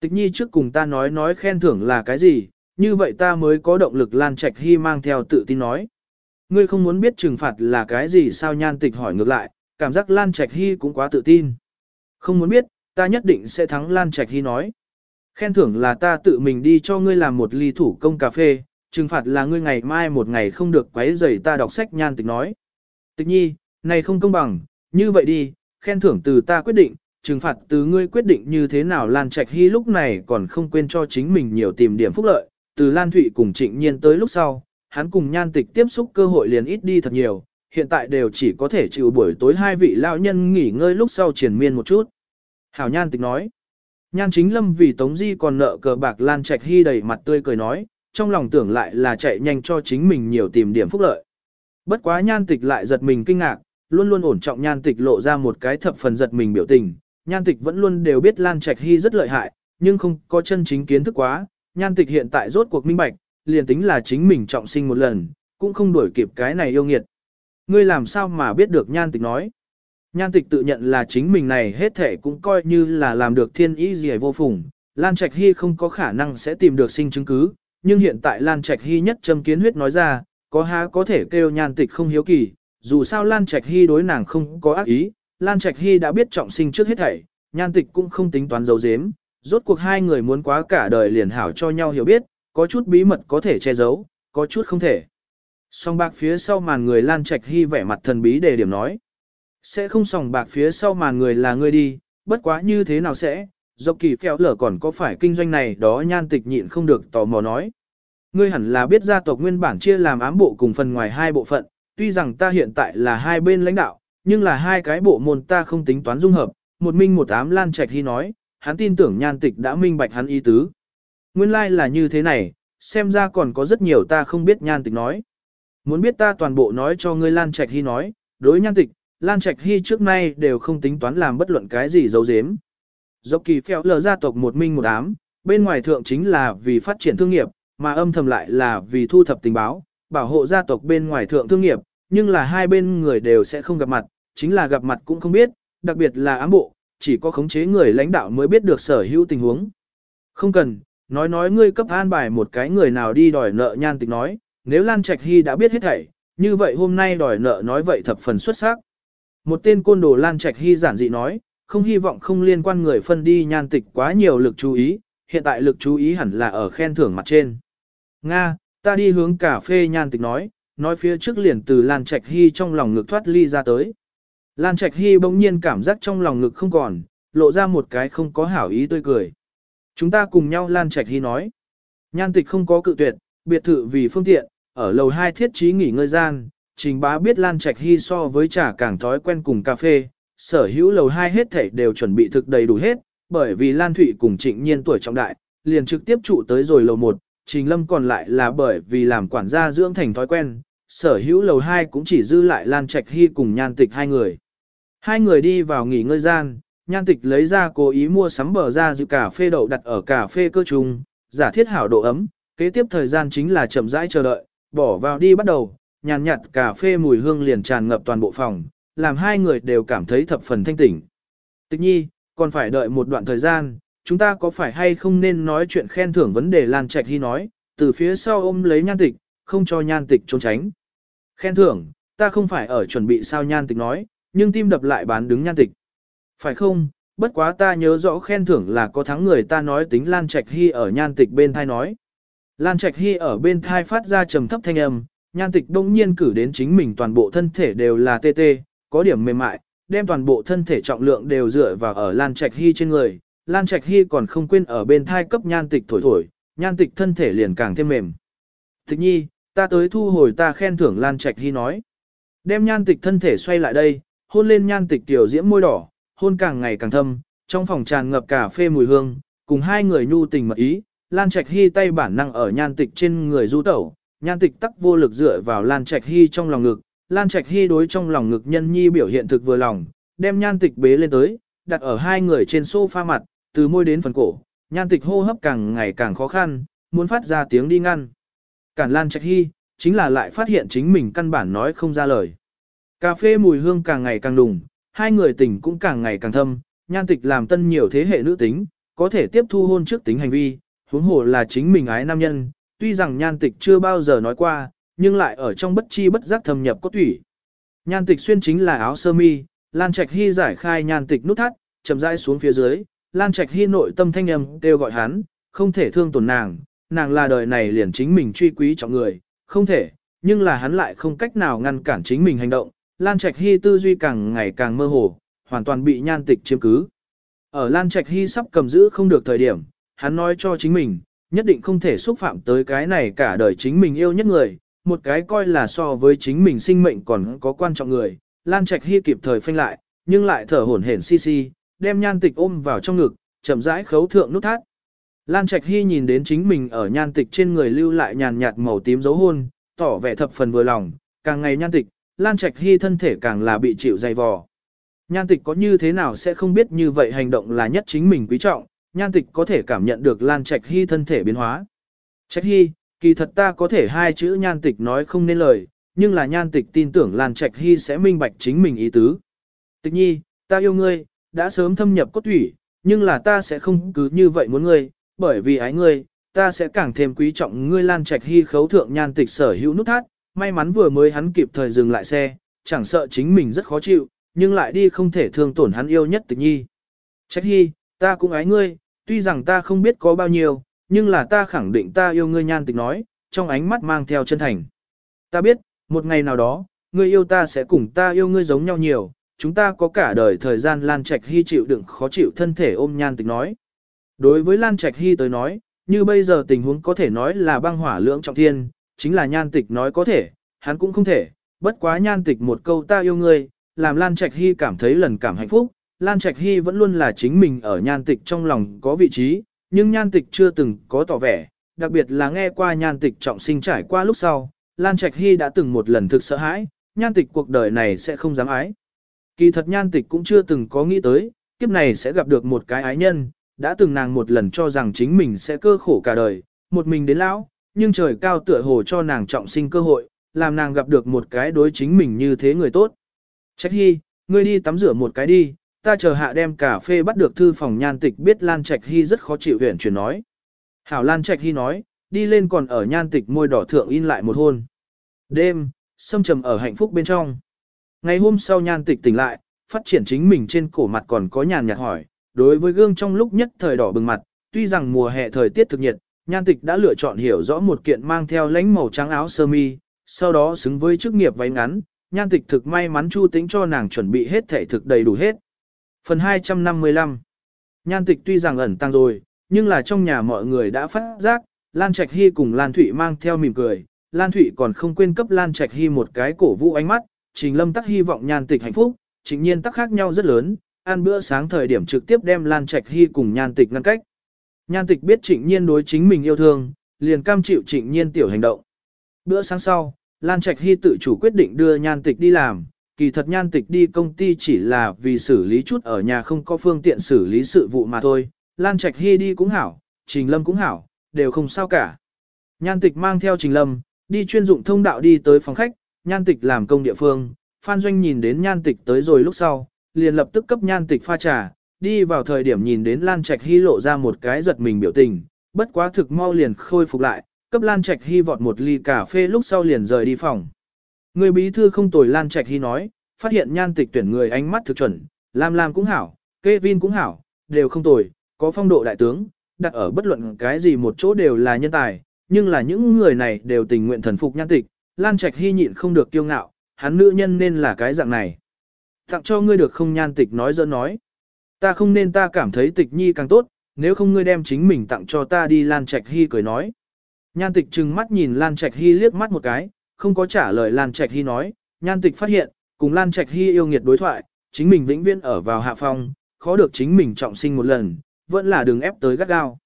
Tịch nhi trước cùng ta nói nói khen thưởng là cái gì, như vậy ta mới có động lực Lan Trạch Hy mang theo tự tin nói. Ngươi không muốn biết trừng phạt là cái gì sao nhan tịch hỏi ngược lại, cảm giác Lan Trạch Hy cũng quá tự tin. Không muốn biết, ta nhất định sẽ thắng Lan Trạch Hy nói. Khen thưởng là ta tự mình đi cho ngươi làm một ly thủ công cà phê, trừng phạt là ngươi ngày mai một ngày không được quấy rầy ta đọc sách nhan tịch nói. Tịch nhi, này không công bằng, như vậy đi, khen thưởng từ ta quyết định, trừng phạt từ ngươi quyết định như thế nào Lan Trạch Hy lúc này còn không quên cho chính mình nhiều tìm điểm phúc lợi, từ Lan Thụy cùng trịnh nhiên tới lúc sau, hắn cùng nhan tịch tiếp xúc cơ hội liền ít đi thật nhiều, hiện tại đều chỉ có thể chịu buổi tối hai vị lão nhân nghỉ ngơi lúc sau triển miên một chút. Hảo nhan tịch nói, nhan chính lâm vì Tống Di còn nợ cờ bạc Lan Trạch Hy đầy mặt tươi cười nói, trong lòng tưởng lại là chạy nhanh cho chính mình nhiều tìm điểm phúc lợi. Bất quá nhan tịch lại giật mình kinh ngạc, luôn luôn ổn trọng nhan tịch lộ ra một cái thập phần giật mình biểu tình, nhan tịch vẫn luôn đều biết Lan Trạch Hy rất lợi hại, nhưng không có chân chính kiến thức quá, nhan tịch hiện tại rốt cuộc minh bạch, liền tính là chính mình trọng sinh một lần, cũng không đuổi kịp cái này yêu nghiệt. Ngươi làm sao mà biết được nhan tịch nói. Nhan tịch tự nhận là chính mình này hết thể cũng coi như là làm được thiên ý gì vô phùng, Lan Trạch Hy không có khả năng sẽ tìm được sinh chứng cứ, nhưng hiện tại Lan Trạch Hy nhất châm kiến huyết nói ra, có há có thể kêu nhan tịch không hiếu kỳ, dù sao Lan Trạch Hy đối nàng không có ác ý, Lan Trạch Hy đã biết trọng sinh trước hết thảy, nhan tịch cũng không tính toán giấu giếm, rốt cuộc hai người muốn quá cả đời liền hảo cho nhau hiểu biết, có chút bí mật có thể che giấu, có chút không thể. Song bạc phía sau màn người Lan Trạch Hy vẻ mặt thần bí để điểm nói. Sẽ không sòng bạc phía sau màn người là ngươi đi, bất quá như thế nào sẽ, dọc kỳ phèo lở còn có phải kinh doanh này đó nhan tịch nhịn không được tò mò nói. Ngươi hẳn là biết gia tộc nguyên bản chia làm ám bộ cùng phần ngoài hai bộ phận, tuy rằng ta hiện tại là hai bên lãnh đạo, nhưng là hai cái bộ môn ta không tính toán dung hợp, một minh một ám Lan Trạch Hy nói, hắn tin tưởng nhan tịch đã minh bạch hắn ý tứ. Nguyên lai like là như thế này, xem ra còn có rất nhiều ta không biết nhan tịch nói. Muốn biết ta toàn bộ nói cho ngươi Lan Trạch Hy nói, đối nhan tịch, Lan Trạch Hy trước nay đều không tính toán làm bất luận cái gì giấu giếm. Dọc kỳ phèo lờ gia tộc một minh một ám, bên ngoài thượng chính là vì phát triển thương nghiệp, mà âm thầm lại là vì thu thập tình báo, bảo hộ gia tộc bên ngoài thượng thương nghiệp, nhưng là hai bên người đều sẽ không gặp mặt, chính là gặp mặt cũng không biết, đặc biệt là ám bộ, chỉ có khống chế người lãnh đạo mới biết được sở hữu tình huống. Không cần, nói nói ngươi cấp an bài một cái người nào đi đòi nợ nhan tịch nói, nếu Lan Trạch Hy đã biết hết thảy, như vậy hôm nay đòi nợ nói vậy thập phần xuất sắc. Một tên côn đồ Lan Trạch Hy giản dị nói, không hy vọng không liên quan người phân đi nhan tịch quá nhiều lực chú ý, hiện tại lực chú ý hẳn là ở khen thưởng mặt trên. Nga, ta đi hướng cà phê nhan tịch nói, nói phía trước liền từ Lan Trạch Hy trong lòng ngực thoát ly ra tới. Lan Trạch Hy bỗng nhiên cảm giác trong lòng ngực không còn, lộ ra một cái không có hảo ý tươi cười. Chúng ta cùng nhau Lan Trạch Hy nói. Nhan tịch không có cự tuyệt, biệt thự vì phương tiện, ở lầu 2 thiết trí nghỉ ngơi gian, trình bá biết Lan Trạch Hy so với trà càng thói quen cùng cà phê, sở hữu lầu hai hết thảy đều chuẩn bị thực đầy đủ hết, bởi vì Lan Thụy cùng trịnh nhiên tuổi trọng đại, liền trực tiếp trụ tới rồi lầu một. trình lâm còn lại là bởi vì làm quản gia dưỡng thành thói quen, sở hữu lầu hai cũng chỉ dư lại Lan Trạch Hy cùng nhan tịch hai người. Hai người đi vào nghỉ ngơi gian, nhan tịch lấy ra cố ý mua sắm bờ ra dự cà phê đậu đặt ở cà phê cơ trùng, giả thiết hảo độ ấm, kế tiếp thời gian chính là chậm rãi chờ đợi, bỏ vào đi bắt đầu, nhàn nhạt cà phê mùi hương liền tràn ngập toàn bộ phòng, làm hai người đều cảm thấy thập phần thanh tỉnh. Tịch nhi, còn phải đợi một đoạn thời gian, chúng ta có phải hay không nên nói chuyện khen thưởng vấn đề Lan Trạch Hy nói, từ phía sau ôm lấy nhan tịch, không cho nhan tịch trốn tránh. Khen thưởng, ta không phải ở chuẩn bị sao nhan tịch nói, nhưng tim đập lại bán đứng nhan tịch. Phải không, bất quá ta nhớ rõ khen thưởng là có thắng người ta nói tính Lan Trạch Hy ở nhan tịch bên thai nói. Lan Trạch Hy ở bên thai phát ra trầm thấp thanh âm, nhan tịch đông nhiên cử đến chính mình toàn bộ thân thể đều là tê tê, có điểm mềm mại, đem toàn bộ thân thể trọng lượng đều dựa vào ở Lan Trạch Hy trên người. Lan Trạch Hy còn không quên ở bên thai cấp nhan tịch thổi thổi, nhan tịch thân thể liền càng thêm mềm. Tịch nhi, ta tới thu hồi ta khen thưởng Lan Trạch Hy nói. Đem nhan tịch thân thể xoay lại đây, hôn lên nhan tịch tiểu diễm môi đỏ, hôn càng ngày càng thâm, trong phòng tràn ngập cà phê mùi hương, cùng hai người nhu tình mật ý, Lan Trạch Hy tay bản năng ở nhan tịch trên người du tẩu, nhan tịch tắc vô lực dựa vào Lan Trạch Hy trong lòng ngực, Lan Trạch Hy đối trong lòng ngực nhân nhi biểu hiện thực vừa lòng, đem nhan tịch bế lên tới, đặt ở hai người trên sofa mặt, từ môi đến phần cổ, nhan tịch hô hấp càng ngày càng khó khăn, muốn phát ra tiếng đi ngăn. Cản Lan Trạch Hy, chính là lại phát hiện chính mình căn bản nói không ra lời. Cà phê mùi hương càng ngày càng đùng, hai người tình cũng càng ngày càng thâm, nhan tịch làm tân nhiều thế hệ nữ tính, có thể tiếp thu hôn trước tính hành vi, huống hồ là chính mình ái nam nhân, tuy rằng nhan tịch chưa bao giờ nói qua, nhưng lại ở trong bất chi bất giác thâm nhập cốt thủy. Nhan tịch xuyên chính là áo sơ mi, Lan Trạch Hy giải khai nhan tịch nút thắt, chậm rãi xuống phía dưới, Lan Trạch Hy nội tâm thanh âm kêu gọi hắn, không thể thương tổn nàng, nàng là đời này liền chính mình truy quý trọng người, không thể, nhưng là hắn lại không cách nào ngăn cản chính mình hành động. Lan Trạch Hy tư duy càng ngày càng mơ hồ, hoàn toàn bị nhan tịch chiếm cứ. Ở Lan Trạch Hy sắp cầm giữ không được thời điểm, hắn nói cho chính mình, nhất định không thể xúc phạm tới cái này cả đời chính mình yêu nhất người, một cái coi là so với chính mình sinh mệnh còn có quan trọng người. Lan Trạch Hy kịp thời phanh lại, nhưng lại thở hổn hển si si, đem nhan tịch ôm vào trong ngực, chậm rãi khấu thượng nút thắt. Lan Trạch Hy nhìn đến chính mình ở nhan tịch trên người lưu lại nhàn nhạt màu tím dấu hôn, tỏ vẻ thập phần vừa lòng, càng ngày nhan tịch, Lan Trạch Hy thân thể càng là bị chịu dày vò. Nhan tịch có như thế nào sẽ không biết như vậy hành động là nhất chính mình quý trọng, nhan tịch có thể cảm nhận được Lan Trạch Hy thân thể biến hóa. Trạch Hy, kỳ thật ta có thể hai chữ nhan tịch nói không nên lời, nhưng là nhan tịch tin tưởng Lan Trạch Hy sẽ minh bạch chính mình ý tứ. Tịch nhi, ta yêu ngươi, đã sớm thâm nhập cốt thủy, nhưng là ta sẽ không cứ như vậy muốn ngươi, bởi vì ái ngươi, ta sẽ càng thêm quý trọng ngươi Lan Trạch Hy khấu thượng nhan tịch sở hữu nút thắt, may mắn vừa mới hắn kịp thời dừng lại xe, chẳng sợ chính mình rất khó chịu, nhưng lại đi không thể thương tổn hắn yêu nhất tịch nhi. Trạch Hy, ta cũng ái ngươi, tuy rằng ta không biết có bao nhiêu, nhưng là ta khẳng định ta yêu ngươi nhan tịch nói, trong ánh mắt mang theo chân thành. Ta biết, một ngày nào đó, ngươi yêu ta sẽ cùng ta yêu ngươi giống nhau nhiều, chúng ta có cả đời thời gian Lan Trạch Hy chịu đựng khó chịu thân thể ôm nhan tịch nói. Đối với Lan Trạch Hy tới nói, như bây giờ tình huống có thể nói là băng hỏa lưỡng trọng thiên, chính là nhan tịch nói có thể, hắn cũng không thể, bất quá nhan tịch một câu ta yêu ngươi, làm Lan Trạch Hy cảm thấy lần cảm hạnh phúc, Lan Trạch Hy vẫn luôn là chính mình ở nhan tịch trong lòng có vị trí, nhưng nhan tịch chưa từng có tỏ vẻ, đặc biệt là nghe qua nhan tịch trọng sinh trải qua lúc sau, Lan Trạch Hy đã từng một lần thực sợ hãi, nhan tịch cuộc đời này sẽ không dám ái. Kỳ thật nhan tịch cũng chưa từng có nghĩ tới, kiếp này sẽ gặp được một cái ái nhân, đã từng nàng một lần cho rằng chính mình sẽ cơ khổ cả đời, một mình đến lão, nhưng trời cao tựa hồ cho nàng trọng sinh cơ hội, làm nàng gặp được một cái đối chính mình như thế người tốt. Trách Hy, ngươi đi tắm rửa một cái đi, ta chờ hạ đem cà phê bắt được thư phòng nhan tịch biết Lan Trạch Hy rất khó chịu huyện chuyển nói. Hảo Lan Trạch Hy nói, đi lên còn ở nhan tịch môi đỏ thượng in lại một hôn. Đêm, sâm trầm ở hạnh phúc bên trong. Ngày hôm sau nhan tịch tỉnh lại, phát triển chính mình trên cổ mặt còn có nhàn nhạt hỏi, đối với gương trong lúc nhất thời đỏ bừng mặt, tuy rằng mùa hè thời tiết thực nhiệt, nhan tịch đã lựa chọn hiểu rõ một kiện mang theo lánh màu trắng áo sơ mi, sau đó xứng với chức nghiệp váy ngắn, nhan tịch thực may mắn chu tính cho nàng chuẩn bị hết thể thực đầy đủ hết. Phần 255 Nhan tịch tuy rằng ẩn tăng rồi, nhưng là trong nhà mọi người đã phát giác, Lan Trạch Hy cùng Lan Thụy mang theo mỉm cười, Lan Thụy còn không quên cấp Lan Trạch Hy một cái cổ vũ ánh mắt, Trình Lâm tắc hy vọng nhan tịch hạnh phúc, Trình Nhiên tắc khác nhau rất lớn, ăn bữa sáng thời điểm trực tiếp đem Lan Trạch Hy cùng nhan tịch ngăn cách. Nhan tịch biết Trịnh Nhiên đối chính mình yêu thương, liền cam chịu Trịnh Nhiên tiểu hành động. Bữa sáng sau, Lan Trạch Hy tự chủ quyết định đưa nhan tịch đi làm, kỳ thật nhan tịch đi công ty chỉ là vì xử lý chút ở nhà không có phương tiện xử lý sự vụ mà thôi. Lan Trạch Hy đi cũng hảo, Trình Lâm cũng hảo, đều không sao cả. Nhan tịch mang theo Trình Lâm, đi chuyên dụng thông đạo đi tới phòng khách, nhan tịch làm công địa phương, Phan Doanh nhìn đến nhan tịch tới rồi lúc sau, liền lập tức cấp nhan tịch pha trà, đi vào thời điểm nhìn đến Lan Trạch Hy lộ ra một cái giật mình biểu tình, bất quá thực mau liền khôi phục lại, cấp Lan Trạch Hy vọt một ly cà phê lúc sau liền rời đi phòng. Người bí thư không tồi Lan Trạch Hy nói, phát hiện nhan tịch tuyển người ánh mắt thực chuẩn, Lam Lam cũng hảo, Kevin cũng hảo, đều không tồi, có phong độ đại tướng, đặt ở bất luận cái gì một chỗ đều là nhân tài, nhưng là những người này đều tình nguyện thần phục nhan tịch, Lan Trạch Hy nhịn không được kiêu ngạo, hắn nữ nhân nên là cái dạng này. Tặng cho ngươi được không nhan tịch nói dẫn nói. Ta không nên ta cảm thấy tịch nhi càng tốt, nếu không ngươi đem chính mình tặng cho ta đi Lan Trạch Hy cười nói. Nhan tịch trừng mắt nhìn Lan Trạch Hy liếc mắt một cái, không có trả lời Lan Trạch Hy nói, nhan tịch phát hiện, cùng Lan Trạch Hy yêu nghiệt đối thoại, chính mình vĩnh viễn ở vào hạ phong, khó được chính mình trọng sinh một lần, vẫn là đường ép tới gắt gao.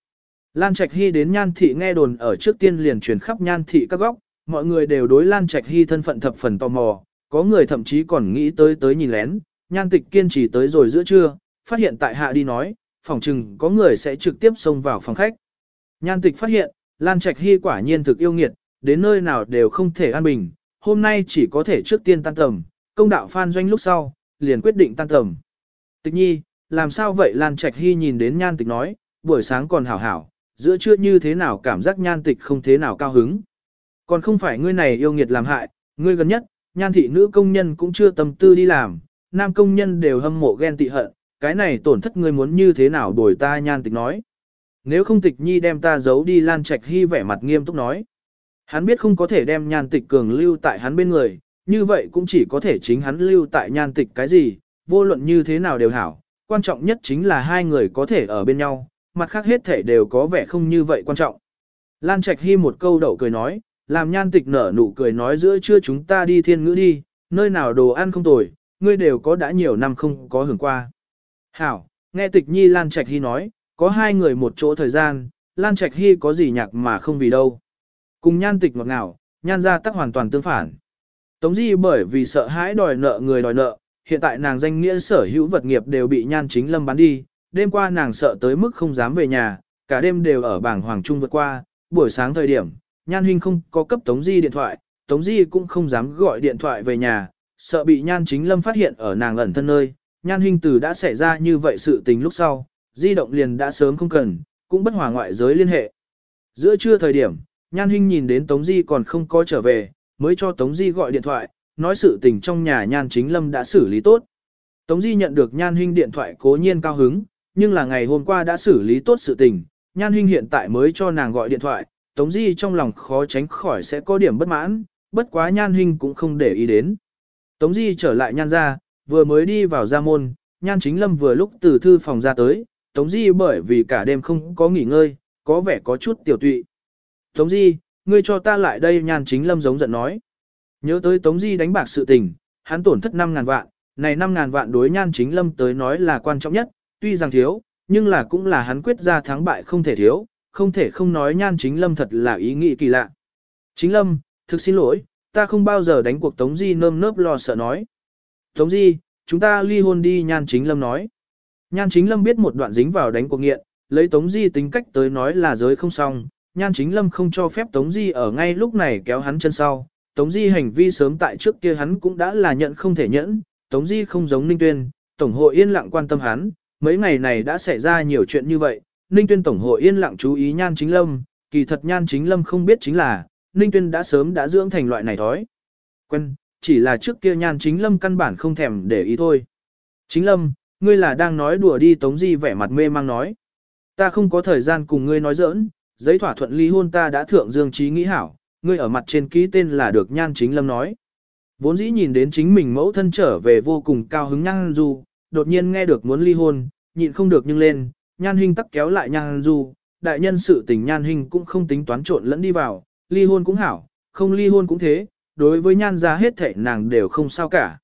Lan Trạch Hy đến Nhan Thị nghe đồn ở trước tiên liền truyền khắp Nhan Thị các góc, mọi người đều đối Lan Trạch Hy thân phận thập phần tò mò, có người thậm chí còn nghĩ tới tới nhìn lén, Nhan Tịch kiên trì tới rồi giữa trưa, phát hiện tại hạ đi nói, phòng chừng có người sẽ trực tiếp xông vào phòng khách. Nhan Tịch phát hiện, Lan Trạch Hy quả nhiên thực yêu nghiệt, đến nơi nào đều không thể an bình, hôm nay chỉ có thể trước tiên tan tầm, công đạo phan doanh lúc sau, liền quyết định tan tầm. Tịch nhi, làm sao vậy Lan Trạch Hy nhìn đến nhan tịch nói, buổi sáng còn hảo hảo, giữa trưa như thế nào cảm giác nhan tịch không thế nào cao hứng. Còn không phải ngươi này yêu nghiệt làm hại, ngươi gần nhất, nhan thị nữ công nhân cũng chưa tâm tư đi làm, nam công nhân đều hâm mộ ghen tị hận, cái này tổn thất ngươi muốn như thế nào đổi ta nhan tịch nói. nếu không tịch nhi đem ta giấu đi Lan Trạch Hy vẻ mặt nghiêm túc nói. Hắn biết không có thể đem nhan tịch cường lưu tại hắn bên người, như vậy cũng chỉ có thể chính hắn lưu tại nhan tịch cái gì, vô luận như thế nào đều hảo, quan trọng nhất chính là hai người có thể ở bên nhau, mặt khác hết thể đều có vẻ không như vậy quan trọng. Lan Trạch Hy một câu đậu cười nói, làm nhan tịch nở nụ cười nói giữa trưa chúng ta đi thiên ngữ đi, nơi nào đồ ăn không tồi, ngươi đều có đã nhiều năm không có hưởng qua. Hảo, nghe tịch nhi Lan Trạch Hy nói, có hai người một chỗ thời gian, Lan Trạch Hy có gì nhạc mà không vì đâu. Cùng nhan tịch ngọt ngào, nhan ra tắc hoàn toàn tương phản. Tống Di bởi vì sợ hãi đòi nợ người đòi nợ, hiện tại nàng danh nghĩa sở hữu vật nghiệp đều bị nhan chính lâm bán đi, đêm qua nàng sợ tới mức không dám về nhà, cả đêm đều ở bảng Hoàng Trung vượt qua, buổi sáng thời điểm, nhan huynh không có cấp Tống Di điện thoại, Tống Di cũng không dám gọi điện thoại về nhà, sợ bị nhan chính lâm phát hiện ở nàng ẩn thân nơi, nhan huynh từ đã xảy ra như vậy sự tình lúc sau, di động liền đã sớm không cần, cũng bất hòa ngoại giới liên hệ. Giữa trưa thời điểm, nhan Hinh nhìn đến Tống Di còn không có trở về, mới cho Tống Di gọi điện thoại, nói sự tình trong nhà nhan chính lâm đã xử lý tốt. Tống Di nhận được nhan Hinh điện thoại cố nhiên cao hứng, nhưng là ngày hôm qua đã xử lý tốt sự tình, nhan Hinh hiện tại mới cho nàng gọi điện thoại, Tống Di trong lòng khó tránh khỏi sẽ có điểm bất mãn, bất quá nhan Hinh cũng không để ý đến. Tống Di trở lại nhan ra, vừa mới đi vào gia môn, nhan chính lâm vừa lúc từ thư phòng ra tới, Tống Di bởi vì cả đêm không có nghỉ ngơi, có vẻ có chút tiểu tụy. Tống Di, ngươi cho ta lại đây nhan chính lâm giống giận nói. Nhớ tới Tống Di đánh bạc sự tình, hắn tổn thất 5.000 vạn, này 5.000 vạn đối nhan chính lâm tới nói là quan trọng nhất, tuy rằng thiếu, nhưng là cũng là hắn quyết ra thắng bại không thể thiếu, không thể không nói nhan chính lâm thật là ý nghĩ kỳ lạ. Chính lâm, thực xin lỗi, ta không bao giờ đánh cuộc Tống Di nơm nớp lo sợ nói. Tống Di, chúng ta ly hôn đi nhan chính lâm nói. Nhan chính lâm biết một đoạn dính vào đánh cuộc nghiện, lấy Tống Di tính cách tới nói là giới không xong, nhan chính lâm không cho phép Tống Di ở ngay lúc này kéo hắn chân sau. Tống Di hành vi sớm tại trước kia hắn cũng đã là nhận không thể nhẫn, Tống Di không giống Ninh Tuyên, Tổng hội yên lặng quan tâm hắn, mấy ngày này đã xảy ra nhiều chuyện như vậy, Ninh Tuyên Tổng hội yên lặng chú ý Nhan Chính Lâm, kỳ thật Nhan Chính Lâm không biết chính là, Ninh Tuyên đã sớm đã dưỡng thành loại này thói. Quen, chỉ là trước kia Nhan Chính Lâm căn bản không thèm để ý thôi. Chính Lâm, ngươi là đang nói đùa đi Tống Di vẻ mặt mê mang nói. Ta không có thời gian cùng ngươi nói giỡn, giấy thỏa thuận ly hôn ta đã thượng dương trí nghĩ hảo, ngươi ở mặt trên ký tên là được Nhan Chính Lâm nói. Vốn dĩ nhìn đến chính mình mẫu thân trở về vô cùng cao hứng Nhan Du, đột nhiên nghe được muốn ly hôn, nhịn không được nhưng lên, Nhan hình tắc kéo lại Nhan Du, đại nhân sự tình Nhan hình cũng không tính toán trộn lẫn đi vào, ly hôn cũng hảo, không ly hôn cũng thế, đối với Nhan gia hết thảy nàng đều không sao cả.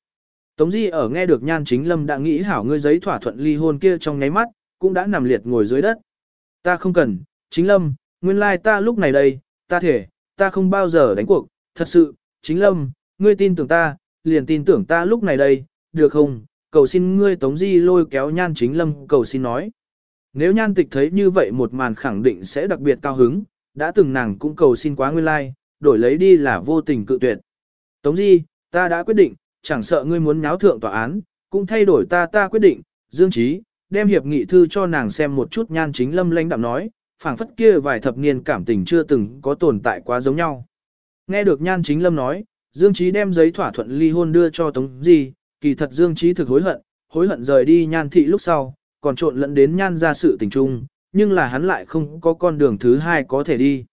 Tống Di ở nghe được Nhan Chính Lâm đã nghĩ hảo ngươi giấy thỏa thuận ly hôn kia trong nháy mắt, cũng đã nằm liệt ngồi dưới đất. Ta không cần, Chính Lâm, nguyên lai ta lúc này đây, ta thể, ta không bao giờ đánh cuộc, thật sự, Chính Lâm, ngươi tin tưởng ta, liền tin tưởng ta lúc này đây, được không? Cầu xin ngươi Tống Di lôi kéo Nhan Chính Lâm cầu xin nói. Nếu Nhan Tịch thấy như vậy một màn khẳng định sẽ đặc biệt cao hứng, đã từng nàng cũng cầu xin quá nguyên lai, đổi lấy đi là vô tình cự tuyệt. Tống Di, ta đã quyết định, chẳng sợ ngươi muốn nháo thượng tòa án, cũng thay đổi ta ta quyết định, Dương Trí, đem hiệp nghị thư cho nàng xem một chút Nhan Chính Lâm lãnh đạm nói, phảng phất kia vài thập niên cảm tình chưa từng có tồn tại quá giống nhau. Nghe được Nhan Chính Lâm nói, Dương Trí đem giấy thỏa thuận ly hôn đưa cho Tống Di, kỳ thật Dương Trí thực hối hận, hối hận rời đi Nhan Thị lúc sau, còn trộn lẫn đến Nhan ra sự tình trung, nhưng là hắn lại không có con đường thứ hai có thể đi.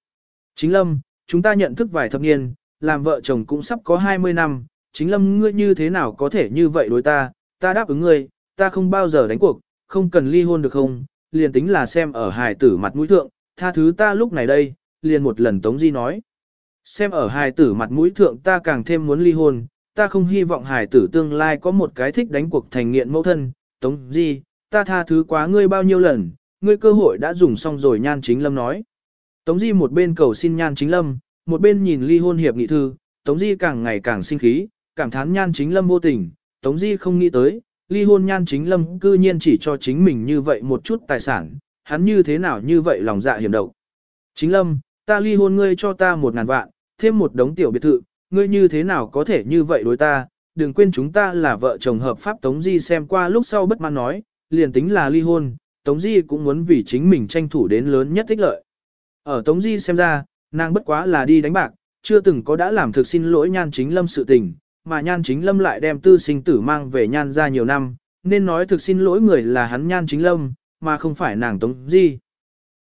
Chính Lâm, chúng ta nhận thức vài thập niên, làm vợ chồng cũng sắp có 20 năm, chính Lâm ngươi như thế nào có thể như vậy đối ta, ta đáp ứng ngươi, ta không bao giờ đánh cuộc, không cần ly hôn được không, liền tính là xem ở hài tử mặt mũi thượng, tha thứ ta lúc này đây, liền một lần Tống Di nói. Xem ở hài tử mặt mũi thượng ta càng thêm muốn ly hôn, ta không hy vọng hài tử tương lai có một cái thích đánh cuộc thành nghiện mẫu thân, Tống Di, ta tha thứ quá ngươi bao nhiêu lần, ngươi cơ hội đã dùng xong rồi nhan chính lâm nói. Tống Di một bên cầu xin nhan chính lâm, một bên nhìn ly hôn hiệp nghị thư, Tống Di càng ngày càng sinh khí, cảm thán nhan chính lâm vô tình, Tống Di không nghĩ tới, ly hôn nhan chính lâm cư nhiên chỉ cho chính mình như vậy một chút tài sản, hắn như thế nào như vậy lòng dạ hiểm độc. Chính lâm, ta ly hôn ngươi cho ta một ngàn vạn, thêm một đống tiểu biệt thự, ngươi như thế nào có thể như vậy đối ta, đừng quên chúng ta là vợ chồng hợp pháp Tống Di xem qua lúc sau bất mãn nói, liền tính là ly hôn, Tống Di cũng muốn vì chính mình tranh thủ đến lớn nhất thích lợi. Ở Tống Di xem ra, nàng bất quá là đi đánh bạc, chưa từng có đã làm thực xin lỗi nhan chính lâm sự tình, mà nhan chính lâm lại đem tư sinh tử mang về nhan ra nhiều năm, nên nói thực xin lỗi người là hắn nhan chính lâm, mà không phải nàng Tống Di.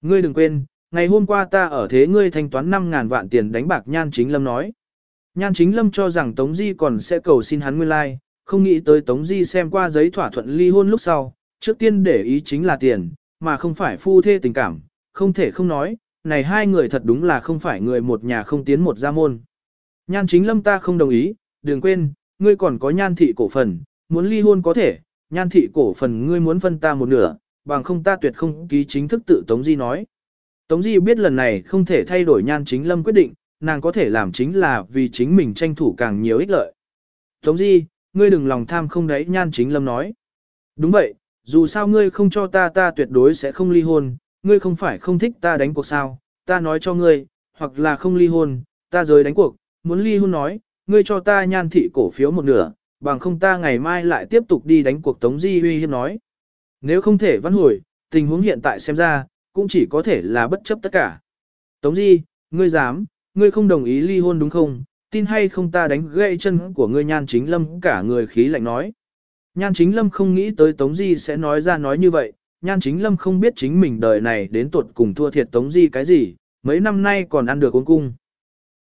Ngươi đừng quên, ngày hôm qua ta ở thế ngươi thanh toán 5.000 vạn tiền đánh bạc Nhan Chính Lâm nói. Nhan Chính Lâm cho rằng Tống Di còn sẽ cầu xin hắn nguyên lai, like, không nghĩ tới Tống Di xem qua giấy thỏa thuận ly hôn lúc sau, trước tiên để ý chính là tiền, mà không phải phu thê tình cảm, không thể không nói, này hai người thật đúng là không phải người một nhà không tiến một gia môn. Nhan Chính Lâm ta không đồng ý, đừng quên, ngươi còn có nhan thị cổ phần, muốn ly hôn có thể, nhan thị cổ phần ngươi muốn phân ta một nửa, bằng không ta tuyệt không ký chính thức tự Tống Di nói. Tống Di biết lần này không thể thay đổi nhan chính lâm quyết định, nàng có thể làm chính là vì chính mình tranh thủ càng nhiều ích lợi. Tống Di, ngươi đừng lòng tham không đấy nhan chính lâm nói. Đúng vậy, dù sao ngươi không cho ta ta tuyệt đối sẽ không ly hôn, ngươi không phải không thích ta đánh cuộc sao, ta nói cho ngươi, hoặc là không ly hôn, ta rời đánh cuộc, muốn ly hôn nói, ngươi cho ta nhan thị cổ phiếu một nửa, bằng không ta ngày mai lại tiếp tục đi đánh cuộc Tống Di uy hiếp nói. Nếu không thể văn hồi, tình huống hiện tại xem ra, cũng chỉ có thể là bất chấp tất cả. Tống Di, ngươi dám, ngươi không đồng ý ly hôn đúng không? Tin hay không ta đánh gãy chân của ngươi nhan chính lâm cả người khí lạnh nói. Nhan chính lâm không nghĩ tới Tống Di sẽ nói ra nói như vậy, nhan chính lâm không biết chính mình đời này đến tuột cùng thua thiệt Tống Di cái gì, mấy năm nay còn ăn được uống cung.